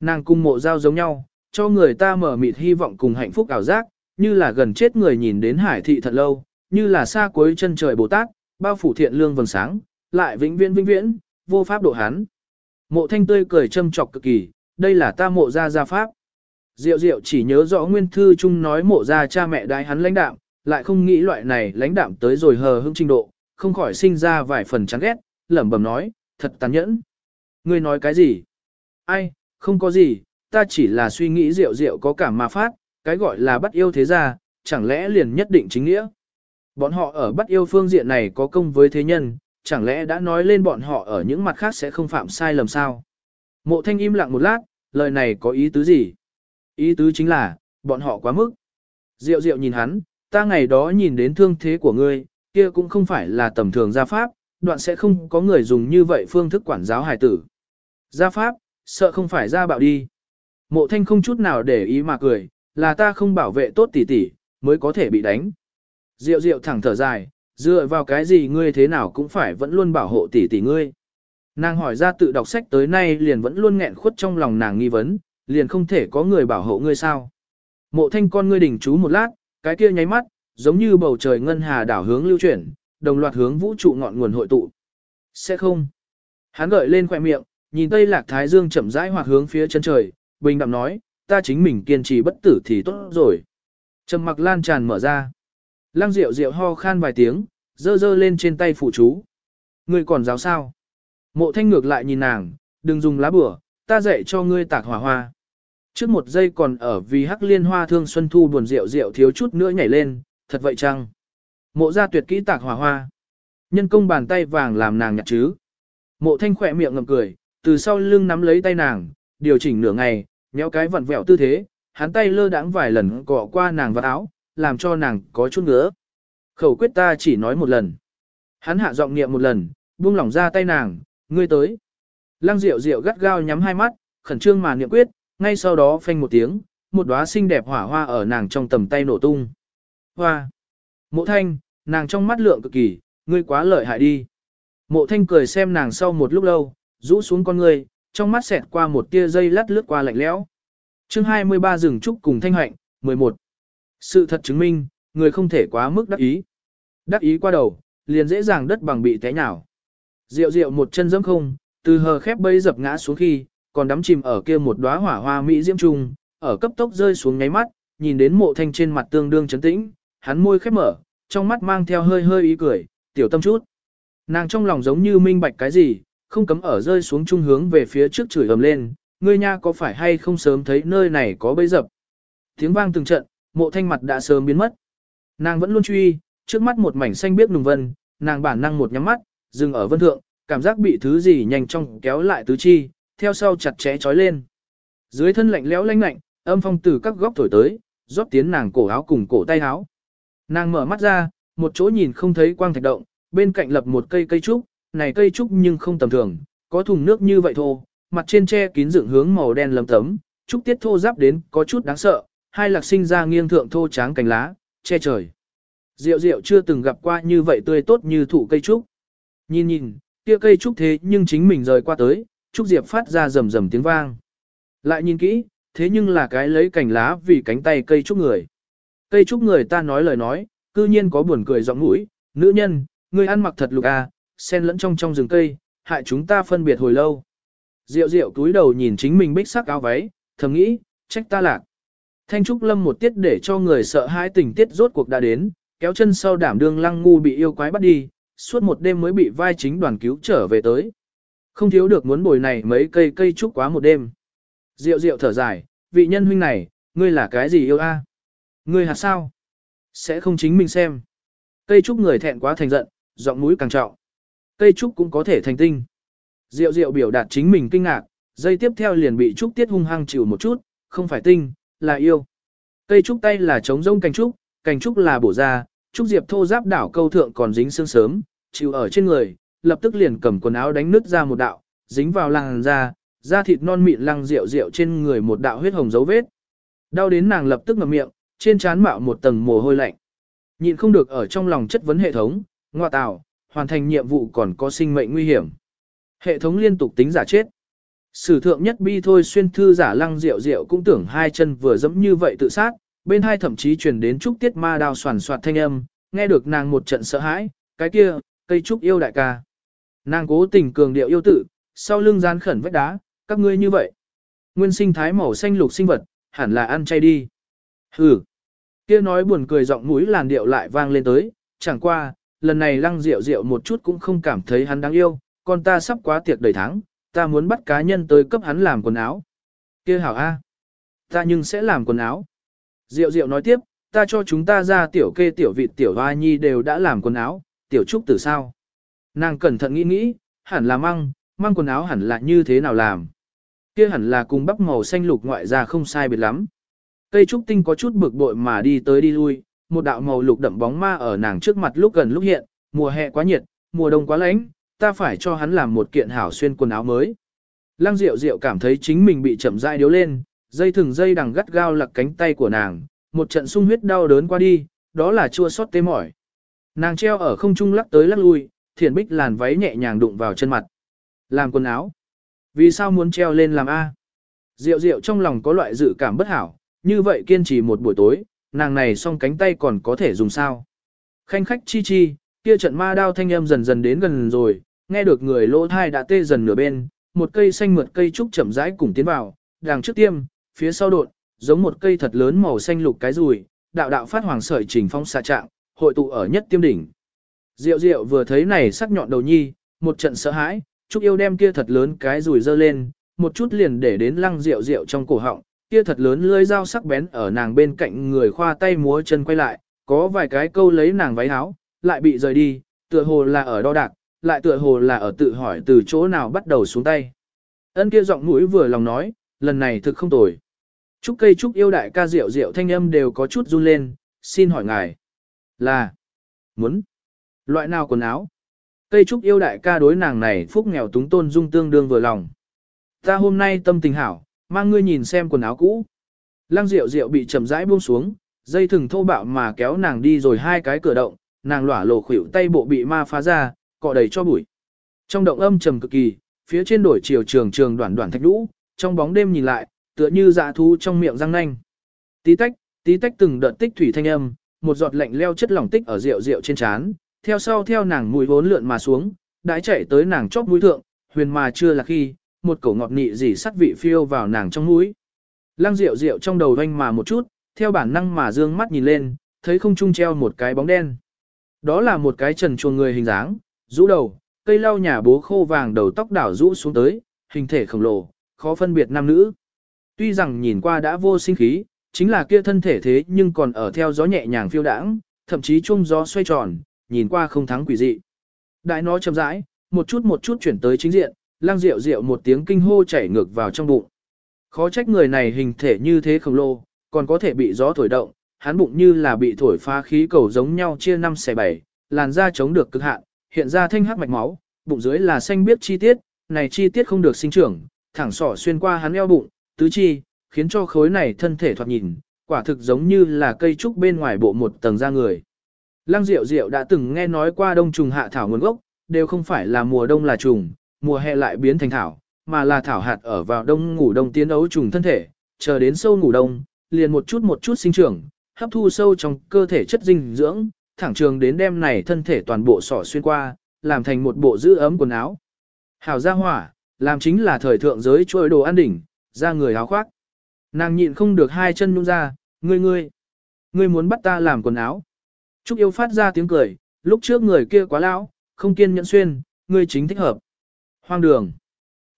Nàng cùng mộ giao giống nhau, cho người ta mở mịt hy vọng cùng hạnh phúc ảo giác, như là gần chết người nhìn đến hải thị thật lâu, như là xa cuối chân trời Bồ Tát, bao phủ thiện lương vầng sáng, lại vĩnh viễn vĩnh viễn, vô pháp độ hắn. Mộ thanh tươi cười châm chọc cực kỳ, đây là ta mộ ra gia pháp. Diệu diệu chỉ nhớ rõ nguyên thư chung nói mộ ra cha mẹ đái hắn lãnh đạm, lại không nghĩ loại này lãnh đạm tới rồi hờ hững trình độ, không khỏi sinh ra vài phần chán ghét, lẩm bẩm nói, thật tàn nhẫn. Ngươi nói cái gì? Ai, không có gì, ta chỉ là suy nghĩ rượu rượu có cảm mà phát, cái gọi là bắt yêu thế gia, chẳng lẽ liền nhất định chính nghĩa. Bọn họ ở bắt yêu phương diện này có công với thế nhân, chẳng lẽ đã nói lên bọn họ ở những mặt khác sẽ không phạm sai lầm sao? Mộ thanh im lặng một lát, lời này có ý tứ gì? Ý tứ chính là, bọn họ quá mức. Diệu diệu nhìn hắn, ta ngày đó nhìn đến thương thế của ngươi, kia cũng không phải là tầm thường gia pháp, đoạn sẽ không có người dùng như vậy phương thức quản giáo hải tử. Gia pháp, sợ không phải gia bạo đi. Mộ thanh không chút nào để ý mà cười, là ta không bảo vệ tốt tỷ tỷ, mới có thể bị đánh. Diệu diệu thẳng thở dài, dựa vào cái gì ngươi thế nào cũng phải vẫn luôn bảo hộ tỷ tỷ ngươi. Nàng hỏi ra tự đọc sách tới nay liền vẫn luôn nghẹn khuất trong lòng nàng nghi vấn, liền không thể có người bảo hộ ngươi sao. Mộ thanh con ngươi đỉnh chú một lát, cái kia nháy mắt, giống như bầu trời ngân hà đảo hướng lưu chuyển, đồng loạt hướng vũ trụ ngọn nguồn hội tụ. Sẽ không. Hắn gợi lên khỏe miệng, nhìn Tây Lạc Thái Dương chậm rãi hoặc hướng phía chân trời, bình đạm nói, ta chính mình kiên trì bất tử thì tốt rồi. Trầm mặc lan tràn mở ra. Lăng Diệu Diệu ho khan vài tiếng, dơ dơ lên trên tay phụ chú. Ngươi còn giáo sao? Mộ thanh ngược lại nhìn nàng, đừng dùng lá bửa, ta dạy cho ngươi tạc hỏa hoa. Trước một giây còn ở vì hắc liên hoa thương xuân thu buồn rượu rượu thiếu chút nữa nhảy lên, thật vậy chăng? Mộ ra tuyệt kỹ tạc hỏa hoa. Nhân công bàn tay vàng làm nàng nhặt chứ. Mộ thanh khỏe miệng ngầm cười, từ sau lưng nắm lấy tay nàng, điều chỉnh nửa ngày, nhéo cái vặn vẹo tư thế, hắn tay lơ đãng vài lần cọ qua nàng vào áo, làm cho nàng có chút ngứa. Khẩu quyết ta chỉ nói một lần. Hắn hạ giọng niệm một lần, buông lỏng ra tay nàng, ngươi tới. Lăng Diệu Diệu gắt gao nhắm hai mắt, khẩn trương mà niệm quyết, ngay sau đó phanh một tiếng, một đóa xinh đẹp hỏa hoa ở nàng trong tầm tay nổ tung. Hoa! Mộ thanh, nàng trong mắt lượng cực kỳ, ngươi quá lợi hại đi. Mộ thanh cười xem nàng sau một lúc lâu, rũ xuống con ngươi, trong mắt xẹt qua một tia dây lát lướt qua lạnh lẽo. chương 23 rừng trúc cùng thanh hạnh, 11. Sự thật chứng minh, người không thể quá mức đắc ý. Đắc ý qua đầu, liền dễ dàng đất bằng bị té nhào. Diệu diệu một chân dẫm không, từ hờ khép bấy dập ngã xuống khi, còn đắm chìm ở kia một đóa hỏa hoa mỹ diễm trung, ở cấp tốc rơi xuống nháy mắt, nhìn đến mộ thanh trên mặt tương đương chấn tĩnh, hắn môi khép mở, trong mắt mang theo hơi hơi ý cười, tiểu tâm chút. Nàng trong lòng giống như minh bạch cái gì, không cấm ở rơi xuống trung hướng về phía trước chửi ầm lên, ngươi nha có phải hay không sớm thấy nơi này có bấy dập. Tiếng vang từng trận, mộ thanh mặt đã sớm biến mất. Nàng vẫn luôn truy, trước mắt một mảnh xanh biếc nùng vân, nàng bản năng một nhắm mắt, dừng ở vân thượng, cảm giác bị thứ gì nhanh chóng kéo lại tứ chi, theo sau chặt chẽ trói lên. Dưới thân lạnh lẽo lanh lạnh, âm phong từ các góc thổi tới, rót tiến nàng cổ áo cùng cổ tay áo. Nàng mở mắt ra, một chỗ nhìn không thấy quang thạch động, bên cạnh lập một cây cây trúc, này cây trúc nhưng không tầm thường, có thùng nước như vậy thô, mặt trên che kín dựng hướng màu đen lấm tấm, trúc tiết thô giáp đến có chút đáng sợ, hai lạc sinh ra nghiêng thượng thô tráng cành lá, che trời. Diệu diệu chưa từng gặp qua như vậy tươi tốt như thụ cây trúc. Nhìn nhìn, kia cây trúc thế nhưng chính mình rời qua tới, trúc diệp phát ra rầm rầm tiếng vang. Lại nhìn kỹ, thế nhưng là cái lấy cành lá vì cánh tay cây trúc người. Cây trúc người ta nói lời nói, cư nhiên có buồn cười giọng mũi, nữ nhân, ngươi ăn mặc thật lục à, sen lẫn trong trong rừng cây, hại chúng ta phân biệt hồi lâu. Diệu diệu túi đầu nhìn chính mình bích sắc áo váy, thầm nghĩ, trách ta lạc. Thanh Trúc Lâm một tiết để cho người sợ hãi tình tiết rốt cuộc đã đến, kéo chân sau đảm đương lăng ngu bị yêu quái bắt đi, suốt một đêm mới bị vai chính đoàn cứu trở về tới. Không thiếu được muốn bồi này mấy cây cây trúc quá một đêm. Diệu diệu thở dài, vị nhân huynh này, ngươi là cái gì yêu a? Ngươi hạt sao? Sẽ không chính mình xem. Cây trúc người thẹn quá thành giận, giọng mũi càng trọng. Cây trúc cũng có thể thành tinh. Diệu diệu biểu đạt chính mình kinh ngạc, dây tiếp theo liền bị trúc tiết hung hăng chịu một chút, không phải tinh, là yêu. Cây trúc tay là chống rông cành trúc, cành trúc là bổ ra, trúc diệp thô giáp đảo câu thượng còn dính xương sớm, chịu ở trên người, lập tức liền cầm quần áo đánh nứt ra một đạo, dính vào làn da, da thịt non mịn lăng rượu rượu trên người một đạo huyết hồng dấu vết. Đau đến nàng lập tức ngậm miệng, trên trán mạo một tầng mồ hôi lạnh. Nhịn không được ở trong lòng chất vấn hệ thống, ngoa tào, hoàn thành nhiệm vụ còn có sinh mệnh nguy hiểm. Hệ thống liên tục tính giả chết. Sử thượng nhất bi thôi xuyên thư giả lăng rượu rượu cũng tưởng hai chân vừa dẫm như vậy tự sát, bên hai thậm chí truyền đến trúc tiết ma đao soàn soạt thanh âm, nghe được nàng một trận sợ hãi, cái kia, cây trúc yêu đại ca. Nàng cố tình cường điệu yêu tự, sau lưng gian khẩn vách đá, các ngươi như vậy. Nguyên sinh thái màu xanh lục sinh vật, hẳn là ăn chay đi. Hừ. Kia nói buồn cười giọng mũi làn điệu lại vang lên tới, chẳng qua, lần này lăng rượu rượu một chút cũng không cảm thấy hắn đáng yêu, con ta sắp quá tiệc đầy tháng, ta muốn bắt cá nhân tới cấp hắn làm quần áo. Kia hảo A. Ta nhưng sẽ làm quần áo. Diệu diệu nói tiếp, ta cho chúng ta ra tiểu kê tiểu vịt tiểu hoa nhi đều đã làm quần áo, tiểu trúc tử sao. Nàng cẩn thận nghĩ nghĩ, hẳn là măng, măng quần áo hẳn là như thế nào làm. Kia hẳn là cùng bắp màu xanh lục ngoại ra không sai biệt lắm. Cây trúc tinh có chút bực bội mà đi tới đi lui, một đạo màu lục đậm bóng ma ở nàng trước mặt lúc gần lúc hiện, mùa hè quá nhiệt, mùa đông quá lạnh, ta phải cho hắn làm một kiện hảo xuyên quần áo mới. Lăng Diệu Diệu cảm thấy chính mình bị chậm rãi điếu lên, dây thừng dây đằng gắt gao lặc cánh tay của nàng, một trận sung huyết đau đớn qua đi, đó là chua xót tê mỏi. Nàng treo ở không trung lắc tới lắc lui, thiền bích làn váy nhẹ nhàng đụng vào chân mặt. Làm quần áo. Vì sao muốn treo lên làm A? Diệu diệu trong lòng có loại dự cảm bất hảo, như vậy kiên trì một buổi tối, nàng này song cánh tay còn có thể dùng sao. Khanh khách chi chi, kia trận ma đao thanh âm dần dần đến gần rồi, nghe được người lỗ thai đã tê dần nửa bên, một cây xanh mượt cây trúc chậm rãi cùng tiến vào, đằng trước tiêm, phía sau đột, giống một cây thật lớn màu xanh lục cái rùi, đạo đạo phát hoàng sợi trình phong xạ trạng, hội tụ ở nhất tiêm đỉnh. Diệu diệu vừa thấy này sắc nhọn đầu nhi, một trận sợ hãi, Trúc yêu đem kia thật lớn cái rùi dơ lên, một chút liền để đến lăng rượu rượu trong cổ họng, kia thật lớn lưỡi dao sắc bén ở nàng bên cạnh người khoa tay múa chân quay lại, có vài cái câu lấy nàng váy áo, lại bị rời đi, tựa hồ là ở đo đạc, lại tựa hồ là ở tự hỏi từ chỗ nào bắt đầu xuống tay. Ân kia giọng mũi vừa lòng nói, lần này thực không tồi. Trúc cây trúc yêu đại ca rượu rượu thanh âm đều có chút run lên, xin hỏi ngài. Là, muốn, loại nào quần áo? Cây trúc yêu đại ca đối nàng này phúc nghèo túng tôn dung tương đương vừa lòng. Ta hôm nay tâm tình hảo, mang ngươi nhìn xem quần áo cũ. Lăng rượu rượu bị chậm rãi buông xuống, dây thừng thô bạo mà kéo nàng đi rồi hai cái cửa động, nàng lỏa lộ khuỷu tay bộ bị ma phá ra, cọ đầy cho bụi. Trong động âm trầm cực kỳ, phía trên đổi chiều trường trường đoạn đoạn thạch đũ trong bóng đêm nhìn lại, tựa như dạ thú trong miệng răng nanh. Tí tách, tí tách từng đợt tích thủy thanh âm, một giọt lạnh leo chất lỏng tích ở rượu rượu trên trán, theo sau theo nàng mũi vốn lượn mà xuống, đãi chạy tới nàng chóp mũi thượng, huyền mà chưa là khi, một cổ ngọt nị gì sắt vị phiêu vào nàng trong mũi. Lăng rượu rượu trong đầu vanh mà một chút, theo bản năng mà dương mắt nhìn lên, thấy không trung treo một cái bóng đen. Đó là một cái trần chuồng người hình dáng, rũ đầu, cây lau nhà bố khô vàng đầu tóc đảo rũ xuống tới, hình thể khổng lồ, khó phân biệt nam nữ. Tuy rằng nhìn qua đã vô sinh khí, chính là kia thân thể thế nhưng còn ở theo gió nhẹ nhàng phiêu đãng, thậm chí chung gió xoay tròn, nhìn qua không thắng quỷ dị. Đại nó chậm rãi, một chút một chút chuyển tới chính diện, lang rượu rượu một tiếng kinh hô chảy ngược vào trong bụng. Khó trách người này hình thể như thế khổng lồ, còn có thể bị gió thổi động, hắn bụng như là bị thổi phá khí cầu giống nhau chia năm xẻ bảy, làn da chống được cực hạn, hiện ra thanh hắc mạch máu, bụng dưới là xanh biếc chi tiết, này chi tiết không được sinh trưởng, thẳng sỏ xuyên qua hắn eo bụng, tứ chi, khiến cho khối này thân thể thoạt nhìn, quả thực giống như là cây trúc bên ngoài bộ một tầng da người. Lăng Diệu Diệu đã từng nghe nói qua đông trùng hạ thảo nguồn gốc, đều không phải là mùa đông là trùng, mùa hè lại biến thành thảo, mà là thảo hạt ở vào đông ngủ đông tiến ấu trùng thân thể, chờ đến sâu ngủ đông, liền một chút một chút sinh trưởng, hấp thu sâu trong cơ thể chất dinh dưỡng, thẳng trường đến đêm này thân thể toàn bộ sỏ xuyên qua, làm thành một bộ giữ ấm quần áo. Hảo gia hỏa, làm chính là thời thượng giới trôi đồ ăn đỉnh, ra người áo khoác. Nàng nhịn không được hai chân nhung ra, ngươi ngươi, ngươi muốn bắt ta làm quần áo. Trúc yêu phát ra tiếng cười, lúc trước người kia quá lão, không kiên nhẫn xuyên, ngươi chính thích hợp. Hoang đường.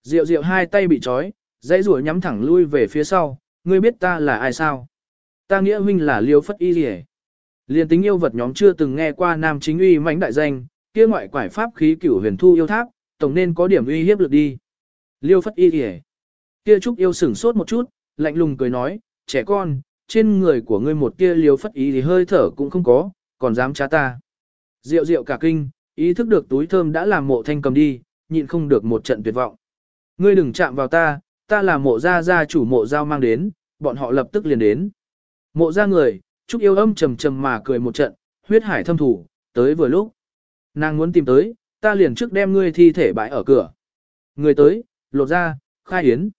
Diệu diệu hai tay bị trói, dãy rủa nhắm thẳng lui về phía sau, ngươi biết ta là ai sao? Ta nghĩa huynh là liêu phất y liề. Liên tính yêu vật nhóm chưa từng nghe qua nam chính uy mãnh đại danh, kia ngoại quải pháp khí cửu huyền thu yêu tháp, tổng nên có điểm uy hiếp lực đi. Liêu phất y liề. Kia trúc yêu sửng sốt một chút, lạnh lùng cười nói, trẻ con, trên người của ngươi một kia liều phất ý thì hơi thở cũng không có, còn dám trá ta. Diệu diệu cả kinh, ý thức được túi thơm đã làm mộ thanh cầm đi, nhịn không được một trận tuyệt vọng. Ngươi đừng chạm vào ta, ta là mộ gia gia chủ mộ giao mang đến, bọn họ lập tức liền đến. Mộ gia người, Trúc yêu âm trầm trầm mà cười một trận, huyết hải thâm thủ, tới vừa lúc. Nàng muốn tìm tới, ta liền trước đem ngươi thi thể bãi ở cửa. Người tới, lột ra, khai hiến.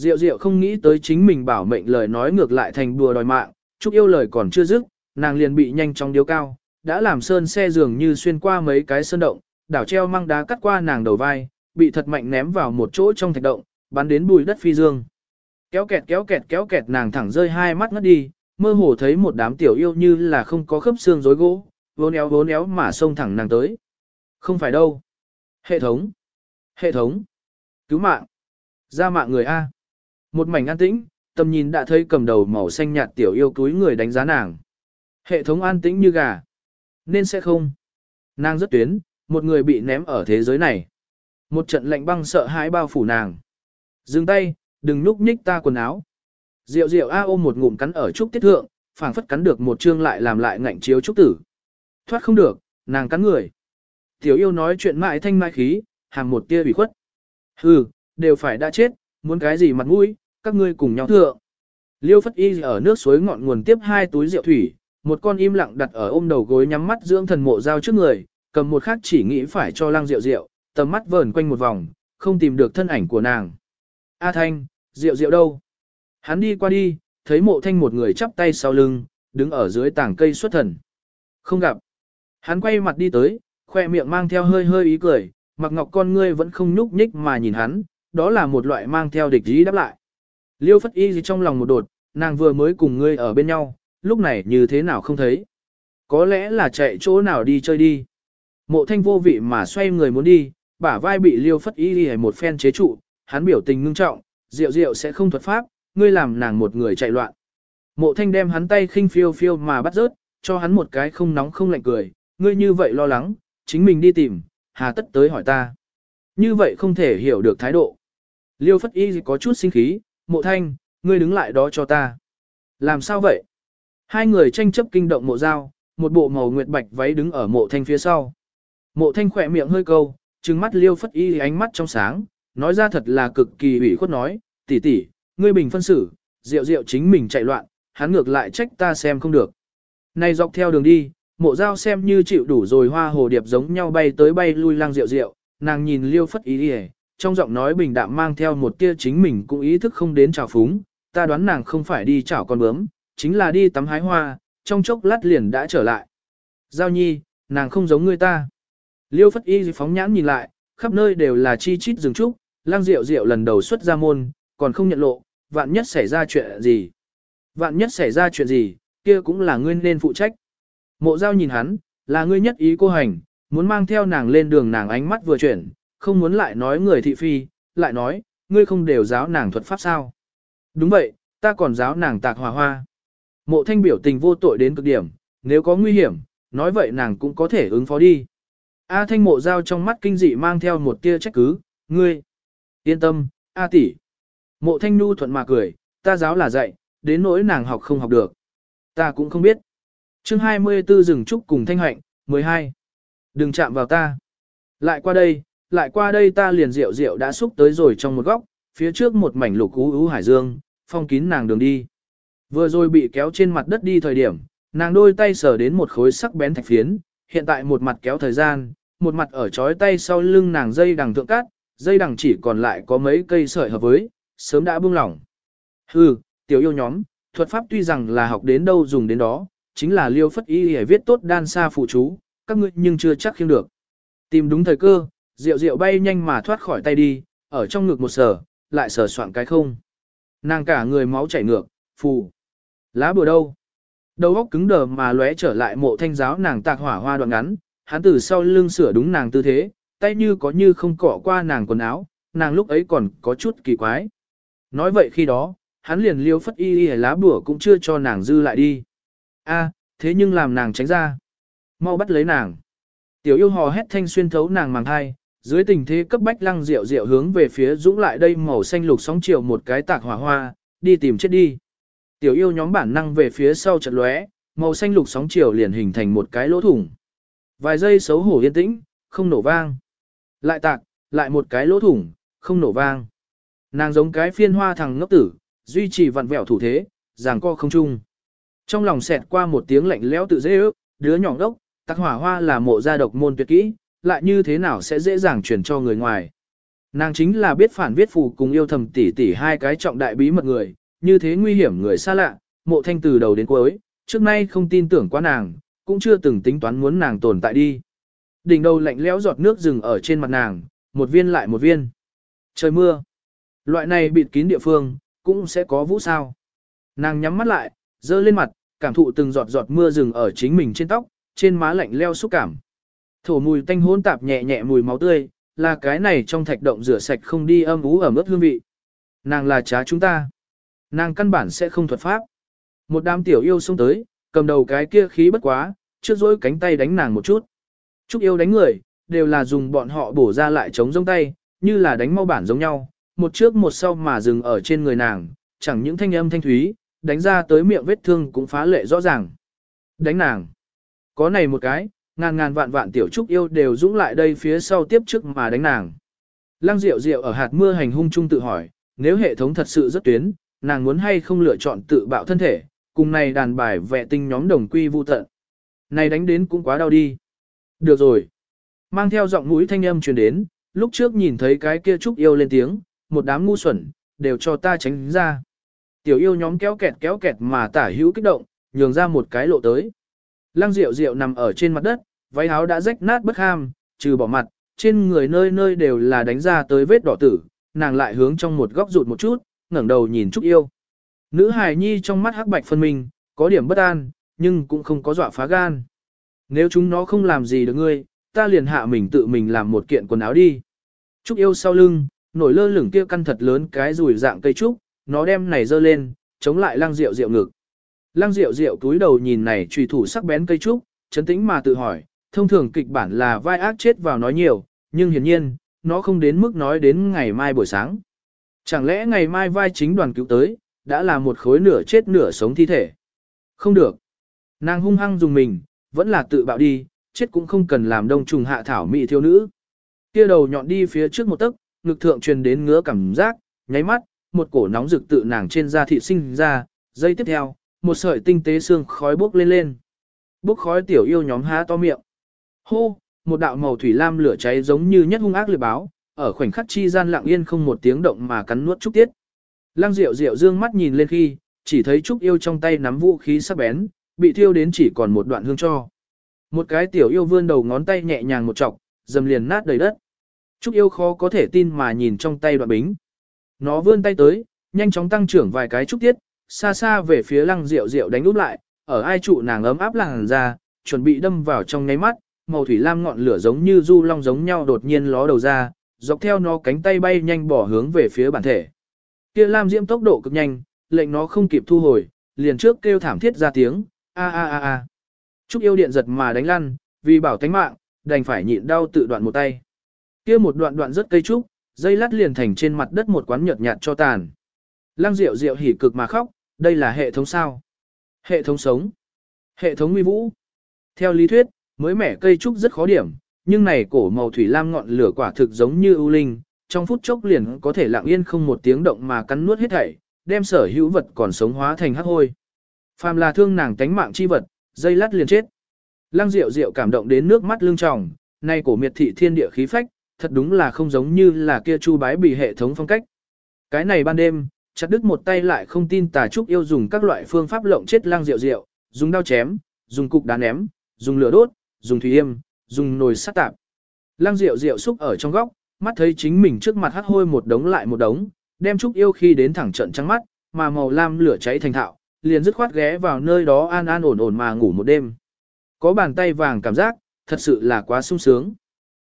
Diệu diệu không nghĩ tới chính mình bảo mệnh lời nói ngược lại thành đùa đòi mạng, chúc yêu lời còn chưa dứt, nàng liền bị nhanh chóng điếu cao, đã làm sơn xe dường như xuyên qua mấy cái sơn động, đảo treo mang đá cắt qua nàng đầu vai, bị thật mạnh ném vào một chỗ trong thạch động, bắn đến bùi đất phi dương. Kéo kẹt kéo kẹt kéo kẹt nàng thẳng rơi hai mắt ngất đi, mơ hồ thấy một đám tiểu yêu như là không có khớp xương rối gỗ, vốn éo vốn éo mà xông thẳng nàng tới. Không phải đâu. Hệ thống. Hệ thống. Cứu mạng. Ra mạng người A. Một mảnh an tĩnh, tầm nhìn đã thấy cầm đầu màu xanh nhạt tiểu yêu túi người đánh giá nàng. Hệ thống an tĩnh như gà. Nên sẽ không. Nàng rất tuyến, một người bị ném ở thế giới này. Một trận lạnh băng sợ hãi bao phủ nàng. Dừng tay, đừng núp nhích ta quần áo. Diệu diệu a ôm một ngụm cắn ở trúc tiết thượng, phảng phất cắn được một chương lại làm lại ngạnh chiếu trúc tử. Thoát không được, nàng cắn người. Tiểu yêu nói chuyện mãi thanh mãi khí, hàng một tia bị khuất. Hừ, đều phải đã chết, muốn cái gì mặt mũi, các ngươi cùng nhau thượng. Liêu phất y ở nước suối ngọn nguồn tiếp hai túi rượu thủy, một con im lặng đặt ở ôm đầu gối nhắm mắt dưỡng thần mộ giao trước người, cầm một khác chỉ nghĩ phải cho lăng rượu rượu, tầm mắt vờn quanh một vòng, không tìm được thân ảnh của nàng. A Thanh, rượu rượu đâu? Hắn đi qua đi, thấy mộ thanh một người chắp tay sau lưng, đứng ở dưới tảng cây xuất thần. Không gặp. Hắn quay mặt đi tới, khoe miệng mang theo hơi hơi ý cười, mặc ngọc con ngươi vẫn không nhúc nhích mà nhìn hắn, đó là một loại mang theo địch ý đáp lại. Liêu phất y gì trong lòng một đột, nàng vừa mới cùng ngươi ở bên nhau, lúc này như thế nào không thấy. Có lẽ là chạy chỗ nào đi chơi đi. Mộ thanh vô vị mà xoay người muốn đi, bả vai bị liêu phất y gì một phen chế trụ, hắn biểu tình ngưng trọng, rượu rượu sẽ không thuật pháp, ngươi làm nàng một người chạy loạn. Mộ thanh đem hắn tay khinh phiêu phiêu mà bắt rớt, cho hắn một cái không nóng không lạnh cười, ngươi như vậy lo lắng, chính mình đi tìm, hà tất tới hỏi ta. Như vậy không thể hiểu được thái độ. Liêu Phất Y có chút sinh khí, mộ thanh, ngươi đứng lại đó cho ta. Làm sao vậy? Hai người tranh chấp kinh động mộ dao, một bộ màu nguyệt bạch váy đứng ở mộ thanh phía sau. Mộ thanh khỏe miệng hơi câu, trừng mắt Liêu Phất Y ánh mắt trong sáng, nói ra thật là cực kỳ ủy khuất nói, tỷ tỷ, ngươi bình phân xử, rượu rượu chính mình chạy loạn, hắn ngược lại trách ta xem không được. Này dọc theo đường đi, mộ dao xem như chịu đủ rồi hoa hồ điệp giống nhau bay tới bay lui lang rượu rượu, nàng nhìn liêu phất ý đi trong giọng nói bình đạm mang theo một tia chính mình cũng ý thức không đến trào phúng, ta đoán nàng không phải đi chảo con bướm, chính là đi tắm hái hoa, trong chốc lát liền đã trở lại. Giao nhi, nàng không giống người ta. Liêu phất y phóng nhãn nhìn lại, khắp nơi đều là chi chít rừng trúc, lang rượu rượu lần đầu xuất ra môn, còn không nhận lộ, vạn nhất xảy ra chuyện gì. Vạn nhất xảy ra chuyện gì, kia cũng là ngươi nên phụ trách. Mộ giao nhìn hắn, là ngươi nhất ý cô hành, muốn mang theo nàng lên đường nàng ánh mắt vừa chuyển, không muốn lại nói người thị phi, lại nói, ngươi không đều giáo nàng thuật pháp sao. Đúng vậy, ta còn giáo nàng tạc hòa hoa. Mộ thanh biểu tình vô tội đến cực điểm, nếu có nguy hiểm, nói vậy nàng cũng có thể ứng phó đi. A thanh mộ giao trong mắt kinh dị mang theo một tia trách cứ, ngươi. Yên tâm, A tỷ. Mộ thanh nu thuận mà cười, ta giáo là dạy, đến nỗi nàng học không học được. Ta cũng không biết. chương 24 rừng trúc cùng thanh hạnh, 12. Đừng chạm vào ta. Lại qua đây, lại qua đây ta liền rượu rượu đã xúc tới rồi trong một góc, phía trước một mảnh lục ú ú hải dương, phong kín nàng đường đi. Vừa rồi bị kéo trên mặt đất đi thời điểm, nàng đôi tay sờ đến một khối sắc bén thạch phiến, hiện tại một mặt kéo thời gian, một mặt ở chói tay sau lưng nàng dây đằng thượng cát, dây đằng chỉ còn lại có mấy cây sợi hợp với, sớm đã buông lỏng. Hừ, tiểu yêu nhóm, thuật pháp tuy rằng là học đến đâu dùng đến đó, chính là liêu phất y hề viết tốt đan xa phụ chú, các ngươi nhưng chưa chắc khiêng được. Tìm đúng thời cơ, rượu rượu bay nhanh mà thoát khỏi tay đi, ở trong ngực một sở, lại sở soạn cái không. Nàng cả người máu chảy ngược, phù. Lá bùa đâu? Đầu óc cứng đờ mà lóe trở lại mộ thanh giáo nàng tạc hỏa hoa đoạn ngắn, hắn từ sau lưng sửa đúng nàng tư thế, tay như có như không cọ qua nàng quần áo, nàng lúc ấy còn có chút kỳ quái. Nói vậy khi đó, hắn liền liêu phất y y lá bùa cũng chưa cho nàng dư lại đi. a thế nhưng làm nàng tránh ra. Mau bắt lấy nàng. Tiểu yêu hò hét thanh xuyên thấu nàng màng hai, dưới tình thế cấp bách lăng rượu rượu hướng về phía dũng lại đây màu xanh lục sóng chiều một cái tạc hỏa hoa, đi tìm chết đi. Tiểu yêu nhóm bản năng về phía sau chật lóe, màu xanh lục sóng chiều liền hình thành một cái lỗ thủng. Vài giây xấu hổ yên tĩnh, không nổ vang. Lại tạc, lại một cái lỗ thủng, không nổ vang. Nàng giống cái phiên hoa thằng ngốc tử, duy trì vặn vẹo thủ thế, giằng co không chung. Trong lòng xẹt qua một tiếng lạnh lẽo tự dễ ước, đứa nhỏ đốc, tạc hỏa hoa là mộ gia độc môn tuyệt kỹ, lại như thế nào sẽ dễ dàng truyền cho người ngoài. Nàng chính là biết phản viết phù cùng yêu thầm tỷ tỷ hai cái trọng đại bí mật người, như thế nguy hiểm người xa lạ, mộ thanh từ đầu đến cuối, trước nay không tin tưởng quá nàng, cũng chưa từng tính toán muốn nàng tồn tại đi. Đỉnh đầu lạnh lẽo giọt nước rừng ở trên mặt nàng, một viên lại một viên. Trời mưa. Loại này bịt kín địa phương, cũng sẽ có vũ sao. Nàng nhắm mắt lại, dơ lên mặt, cảm thụ từng giọt giọt mưa rừng ở chính mình trên tóc, trên má lạnh leo xúc cảm. Thổ mùi tanh hỗn tạp nhẹ nhẹ mùi máu tươi, là cái này trong thạch động rửa sạch không đi âm ú ở mức hương vị. Nàng là trá chúng ta. Nàng căn bản sẽ không thuật pháp. Một đám tiểu yêu xông tới, cầm đầu cái kia khí bất quá, trước dối cánh tay đánh nàng một chút. Trúc yêu đánh người, đều là dùng bọn họ bổ ra lại chống giống tay, như là đánh mau bản giống nhau, một trước một sau mà dừng ở trên người nàng, chẳng những thanh âm thanh thúy, đánh ra tới miệng vết thương cũng phá lệ rõ ràng. Đánh nàng. Có này một cái, ngàn ngàn vạn vạn tiểu trúc yêu đều dũng lại đây phía sau tiếp trước mà đánh nàng. Lăng Diệu Diệu ở hạt mưa hành hung trung tự hỏi, nếu hệ thống thật sự rất tuyến, nàng muốn hay không lựa chọn tự bạo thân thể, cùng này đàn bài vệ tinh nhóm đồng quy vu tận. Này đánh đến cũng quá đau đi. Được rồi. Mang theo giọng mũi thanh âm truyền đến, lúc trước nhìn thấy cái kia trúc yêu lên tiếng, một đám ngu xuẩn, đều cho ta tránh ra. Tiểu yêu nhóm kéo kẹt kéo kẹt mà tả hữu kích động, nhường ra một cái lộ tới. Lăng Diệu Diệu nằm ở trên mặt đất, váy áo đã rách nát bất ham, trừ bỏ mặt, trên người nơi nơi đều là đánh ra tới vết đỏ tử, nàng lại hướng trong một góc rụt một chút, ngẩng đầu nhìn Trúc Yêu. Nữ hài nhi trong mắt hắc bạch phân minh, có điểm bất an, nhưng cũng không có dọa phá gan. Nếu chúng nó không làm gì được ngươi, ta liền hạ mình tự mình làm một kiện quần áo đi. Trúc Yêu sau lưng, nổi lơ lửng kia căn thật lớn cái rùi dạng cây trúc, nó đem này dơ lên, chống lại lăng rượu rượu ngực. Lăng Diệu Diệu túi đầu nhìn này trùy thủ sắc bén cây trúc, chấn tĩnh mà tự hỏi, thông thường kịch bản là vai ác chết vào nói nhiều, nhưng hiển nhiên, nó không đến mức nói đến ngày mai buổi sáng. Chẳng lẽ ngày mai vai chính đoàn cứu tới, đã là một khối nửa chết nửa sống thi thể? Không được. Nàng hung hăng dùng mình, vẫn là tự bạo đi, chết cũng không cần làm đông trùng hạ thảo mị thiếu nữ. Kia đầu nhọn đi phía trước một tấc, ngực thượng truyền đến ngứa cảm giác, nháy mắt, một cổ nóng rực tự nàng trên da thị sinh ra, dây tiếp theo, một sợi tinh tế xương khói bốc lên lên. Bốc khói tiểu yêu nhóm há to miệng. Hô, một đạo màu thủy lam lửa cháy giống như nhất hung ác liệt báo, ở khoảnh khắc chi gian lặng yên không một tiếng động mà cắn nuốt Trúc Tiết. Lăng Diệu Diệu dương mắt nhìn lên khi, chỉ thấy Trúc Yêu trong tay nắm vũ khí sắc bén, bị thiêu đến chỉ còn một đoạn hương cho. Một cái tiểu yêu vươn đầu ngón tay nhẹ nhàng một chọc, dầm liền nát đầy đất. Trúc Yêu khó có thể tin mà nhìn trong tay đoạn bính. Nó vươn tay tới, nhanh chóng tăng trưởng vài cái trúc tiết, xa xa về phía Lăng Diệu Diệu đánh úp lại, ở ai trụ nàng ấm áp làng ra, chuẩn bị đâm vào trong ngáy mắt, màu thủy lam ngọn lửa giống như du long giống nhau đột nhiên ló đầu ra, dọc theo nó cánh tay bay nhanh bỏ hướng về phía bản thể. Kia lam diễm tốc độ cực nhanh, lệnh nó không kịp thu hồi, liền trước kêu thảm thiết ra tiếng, a a a a. Trúc yêu điện giật mà đánh lăn, vì bảo tánh mạng, đành phải nhịn đau tự đoạn một tay. Kia một đoạn đoạn rất cây trúc, dây lát liền thành trên mặt đất một quán nhợt nhạt cho tàn. Lăng Diệu Diệu hỉ cực mà khóc, đây là hệ thống sao? Hệ thống sống. Hệ thống nguy vũ. Theo lý thuyết, mới mẻ cây trúc rất khó điểm, nhưng này cổ màu thủy lam ngọn lửa quả thực giống như ưu linh, trong phút chốc liền có thể lặng yên không một tiếng động mà cắn nuốt hết thảy, đem sở hữu vật còn sống hóa thành hắc hôi. Phàm là thương nàng tánh mạng chi vật, dây lát liền chết. Lăng Diệu Diệu cảm động đến nước mắt lưng tròng, nay cổ miệt thị thiên địa khí phách, thật đúng là không giống như là kia chu bái bị hệ thống phong cách. Cái này ban đêm, chặt đứt một tay lại không tin tà trúc yêu dùng các loại phương pháp lộng chết lang Diệu Diệu, dùng đao chém, dùng cục đá ném, dùng lửa đốt, dùng thủy yêm, dùng nồi sắt tạp. lang Diệu Diệu xúc ở trong góc, mắt thấy chính mình trước mặt hắt hôi một đống lại một đống, đem Trúc Yêu khi đến thẳng trận trắng mắt, mà màu lam lửa cháy thành thạo, liền dứt khoát ghé vào nơi đó an an ổn ổn mà ngủ một đêm. Có bàn tay vàng cảm giác, thật sự là quá sung sướng.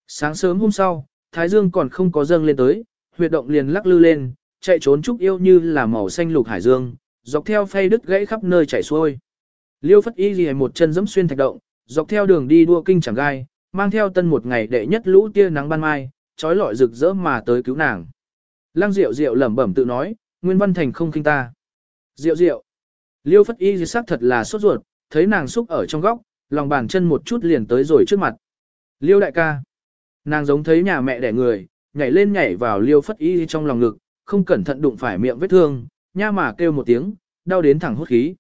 Sáng sớm hôm sau, Thái Dương còn không có dâng lên tới, huyệt động liền lắc lư lên, chạy trốn Trúc Yêu như là màu xanh lục hải dương, dọc theo phay đứt gãy khắp nơi chảy xuôi. Liêu Phất Y gì một chân dẫm xuyên thạch động, dọc theo đường đi đua kinh chẳng gai, mang theo tân một ngày đệ nhất lũ tia nắng ban mai, trói lọi rực rỡ mà tới cứu nàng. Lăng Diệu Diệu lẩm bẩm tự nói, Nguyên Văn Thành không kinh ta. Diệu Diệu. Liêu Phất Y sắc thật là sốt ruột, thấy nàng xúc ở trong góc, lòng bàn chân một chút liền tới rồi trước mặt. Liêu đại ca. Nàng giống thấy nhà mẹ đẻ người, nhảy lên nhảy vào Liêu Phất Y trong lòng ngực, không cẩn thận đụng phải miệng vết thương, nha mà kêu một tiếng, đau đến thẳng hốt khí.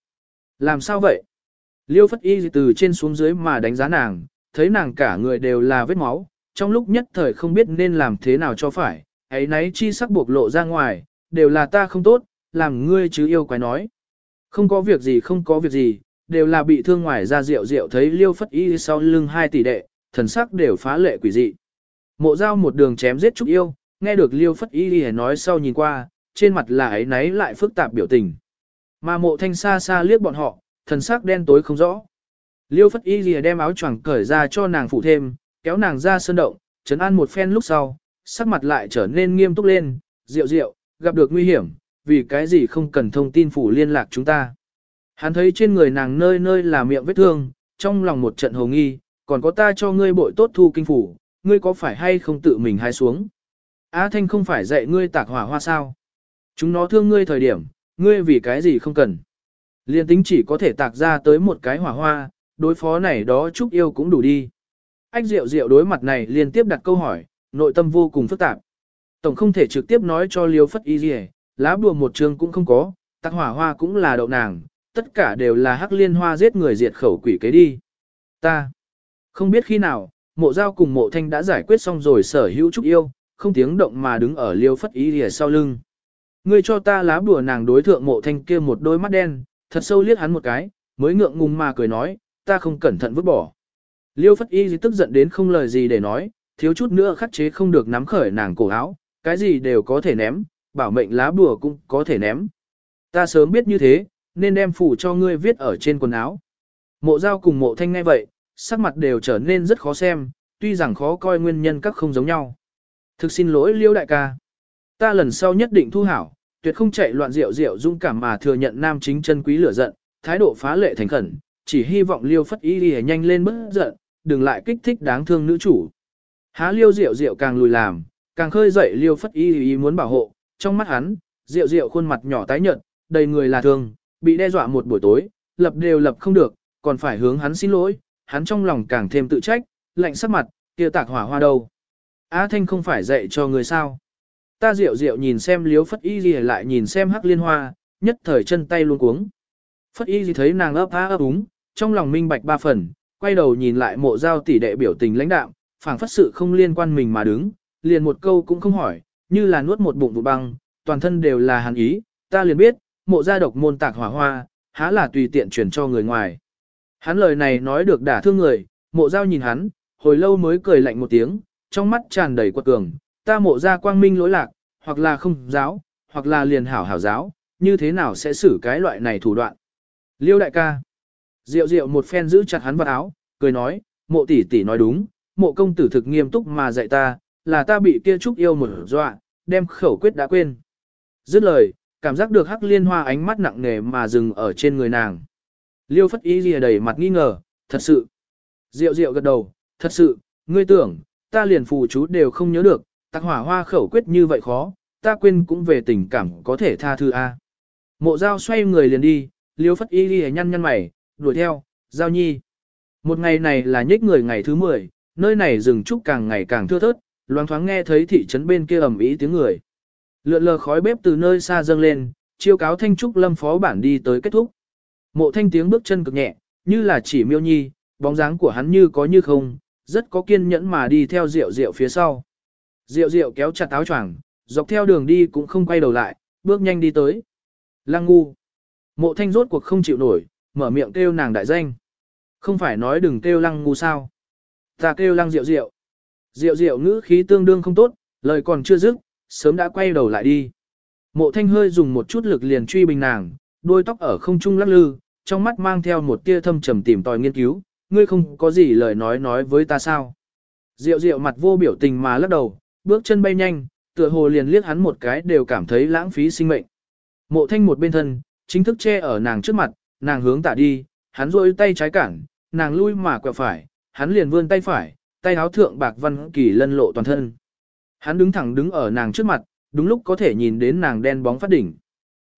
Làm sao vậy? Liêu Phất Y từ trên xuống dưới mà đánh giá nàng, thấy nàng cả người đều là vết máu, trong lúc nhất thời không biết nên làm thế nào cho phải, ấy nấy chi sắc buộc lộ ra ngoài, đều là ta không tốt, làm ngươi chứ yêu quái nói. Không có việc gì không có việc gì, đều là bị thương ngoài ra rượu rượu thấy Liêu Phất Y sau lưng hai tỷ đệ, thần sắc đều phá lệ quỷ dị. Mộ dao một đường chém giết trúc yêu, nghe được Liêu Phất Y nói sau nhìn qua, trên mặt là ấy nấy lại phức tạp biểu tình. Mà mộ thanh xa xa liếc bọn họ, thần sắc đen tối không rõ. Liêu Phất Y lìa đem áo choàng cởi ra cho nàng phụ thêm, kéo nàng ra sơn động, trấn an một phen lúc sau, sắc mặt lại trở nên nghiêm túc lên, rượu rượu, gặp được nguy hiểm, vì cái gì không cần thông tin phủ liên lạc chúng ta. Hắn thấy trên người nàng nơi nơi là miệng vết thương, trong lòng một trận hồ nghi, còn có ta cho ngươi bội tốt thu kinh phủ, ngươi có phải hay không tự mình hái xuống. Á Thanh không phải dạy ngươi tạc hỏa hoa sao. Chúng nó thương ngươi thời điểm, ngươi vì cái gì không cần. Liên tính chỉ có thể tạc ra tới một cái hỏa hoa, đối phó này đó chúc yêu cũng đủ đi. Ách Diệu Diệu đối mặt này liên tiếp đặt câu hỏi, nội tâm vô cùng phức tạp. Tổng không thể trực tiếp nói cho Liêu Phất Y gì, lá bùa một trường cũng không có, tạc hỏa hoa cũng là đậu nàng, tất cả đều là hắc liên hoa giết người diệt khẩu quỷ kế đi. Ta không biết khi nào, mộ giao cùng mộ thanh đã giải quyết xong rồi sở hữu trúc yêu, không tiếng động mà đứng ở Liêu Phất Y lìa sau lưng. Ngươi cho ta lá bùa nàng đối thượng mộ thanh kia một đôi mắt đen, thật sâu liếc hắn một cái, mới ngượng ngùng mà cười nói, ta không cẩn thận vứt bỏ. Liêu Phất Y tức giận đến không lời gì để nói, thiếu chút nữa khắc chế không được nắm khởi nàng cổ áo, cái gì đều có thể ném, bảo mệnh lá bùa cũng có thể ném. Ta sớm biết như thế, nên đem phủ cho ngươi viết ở trên quần áo. Mộ giao cùng mộ thanh ngay vậy, sắc mặt đều trở nên rất khó xem, tuy rằng khó coi nguyên nhân các không giống nhau. Thực xin lỗi Liêu đại ca. Ta lần sau nhất định thu hảo, tuyệt không chạy loạn rượu rượu dung cảm mà thừa nhận nam chính chân quý lửa giận, thái độ phá lệ thành khẩn, chỉ hy vọng liêu phất y đi nhanh lên bớt giận, đừng lại kích thích đáng thương nữ chủ. Há liêu rượu rượu càng lùi làm, càng khơi dậy liêu phất y ý muốn bảo hộ, trong mắt hắn, rượu rượu khuôn mặt nhỏ tái nhợt, đầy người là thương, bị đe dọa một buổi tối, lập đều lập không được, còn phải hướng hắn xin lỗi, hắn trong lòng càng thêm tự trách, lạnh sắc mặt, kia tạc hỏa hoa đâu. A Thanh không phải dạy cho người sao. Ta rượu rượu nhìn xem liếu phất y gì lại nhìn xem hắc liên hoa, nhất thời chân tay luôn cuống. Phất y gì thấy nàng ấp á ấp úng, trong lòng minh bạch ba phần, quay đầu nhìn lại mộ giao tỷ đệ biểu tình lãnh đạo, phảng phất sự không liên quan mình mà đứng, liền một câu cũng không hỏi, như là nuốt một bụng vụ băng, toàn thân đều là hàn ý, ta liền biết, mộ gia độc môn tạc hỏa hoa, há là tùy tiện chuyển cho người ngoài. Hắn lời này nói được đả thương người, mộ giao nhìn hắn, hồi lâu mới cười lạnh một tiếng, trong mắt tràn đầy quật cường, ta mộ gia quang minh lỗi lạc, hoặc là không giáo, hoặc là liền hảo hảo giáo, như thế nào sẽ xử cái loại này thủ đoạn. Liêu đại ca. Diệu diệu một phen giữ chặt hắn vào áo, cười nói, mộ tỷ tỷ nói đúng, mộ công tử thực nghiêm túc mà dạy ta, là ta bị kia trúc yêu một dọa, đem khẩu quyết đã quên. Dứt lời, cảm giác được hắc liên hoa ánh mắt nặng nề mà dừng ở trên người nàng. Liêu phất ý lìa đầy mặt nghi ngờ, thật sự. Diệu diệu gật đầu, thật sự, ngươi tưởng, ta liền phù chú đều không nhớ được, tạc hỏa hoa khẩu quyết như vậy khó, ta quên cũng về tình cảm có thể tha thư A. Mộ giao xoay người liền đi, liêu phất y đi nhăn nhăn mày, đuổi theo, giao nhi. Một ngày này là nhích người ngày thứ 10, nơi này rừng trúc càng ngày càng thưa thớt, loáng thoáng nghe thấy thị trấn bên kia ầm ĩ tiếng người. Lượn lờ khói bếp từ nơi xa dâng lên, chiêu cáo thanh trúc lâm phó bản đi tới kết thúc. Mộ thanh tiếng bước chân cực nhẹ, như là chỉ miêu nhi, bóng dáng của hắn như có như không, rất có kiên nhẫn mà đi theo rượu rượu phía sau. Rượu rượu kéo chặt áo choàng, dọc theo đường đi cũng không quay đầu lại, bước nhanh đi tới. Lăng ngu. Mộ thanh rốt cuộc không chịu nổi, mở miệng kêu nàng đại danh. Không phải nói đừng kêu lăng ngu sao. Ta kêu lăng rượu rượu. Rượu rượu ngữ khí tương đương không tốt, lời còn chưa dứt, sớm đã quay đầu lại đi. Mộ thanh hơi dùng một chút lực liền truy bình nàng, đôi tóc ở không trung lắc lư, trong mắt mang theo một tia thâm trầm tìm tòi nghiên cứu, ngươi không có gì lời nói nói với ta sao. Diệu diệu mặt vô biểu tình mà lắc đầu, bước chân bay nhanh, tựa hồ liền liếc hắn một cái đều cảm thấy lãng phí sinh mệnh. Mộ thanh một bên thân, chính thức che ở nàng trước mặt, nàng hướng tả đi, hắn rôi tay trái cản, nàng lui mà quẹo phải, hắn liền vươn tay phải, tay áo thượng bạc văn kỳ lân lộ toàn thân. Hắn đứng thẳng đứng ở nàng trước mặt, đúng lúc có thể nhìn đến nàng đen bóng phát đỉnh.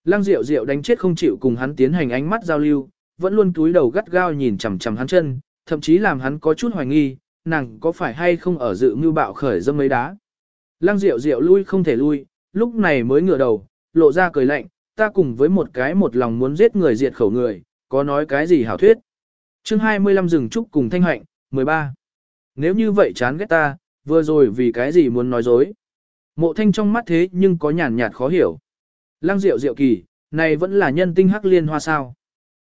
Lăng Diệu Diệu đánh chết không chịu cùng hắn tiến hành ánh mắt giao lưu, vẫn luôn túi đầu gắt gao nhìn chằm chằm hắn chân, thậm chí làm hắn có chút hoài nghi, nàng có phải hay không ở dự mưu bạo khởi dâm mấy đá. Lăng Diệu Diệu lui không thể lui, lúc này mới ngửa đầu, lộ ra cười lạnh, ta cùng với một cái một lòng muốn giết người diệt khẩu người, có nói cái gì hảo thuyết. Chương 25 rừng trúc cùng thanh hạnh, 13. Nếu như vậy chán ghét ta, vừa rồi vì cái gì muốn nói dối. Mộ thanh trong mắt thế nhưng có nhàn nhạt khó hiểu. Lăng diệu diệu kỳ, này vẫn là nhân tinh hắc liên hoa sao.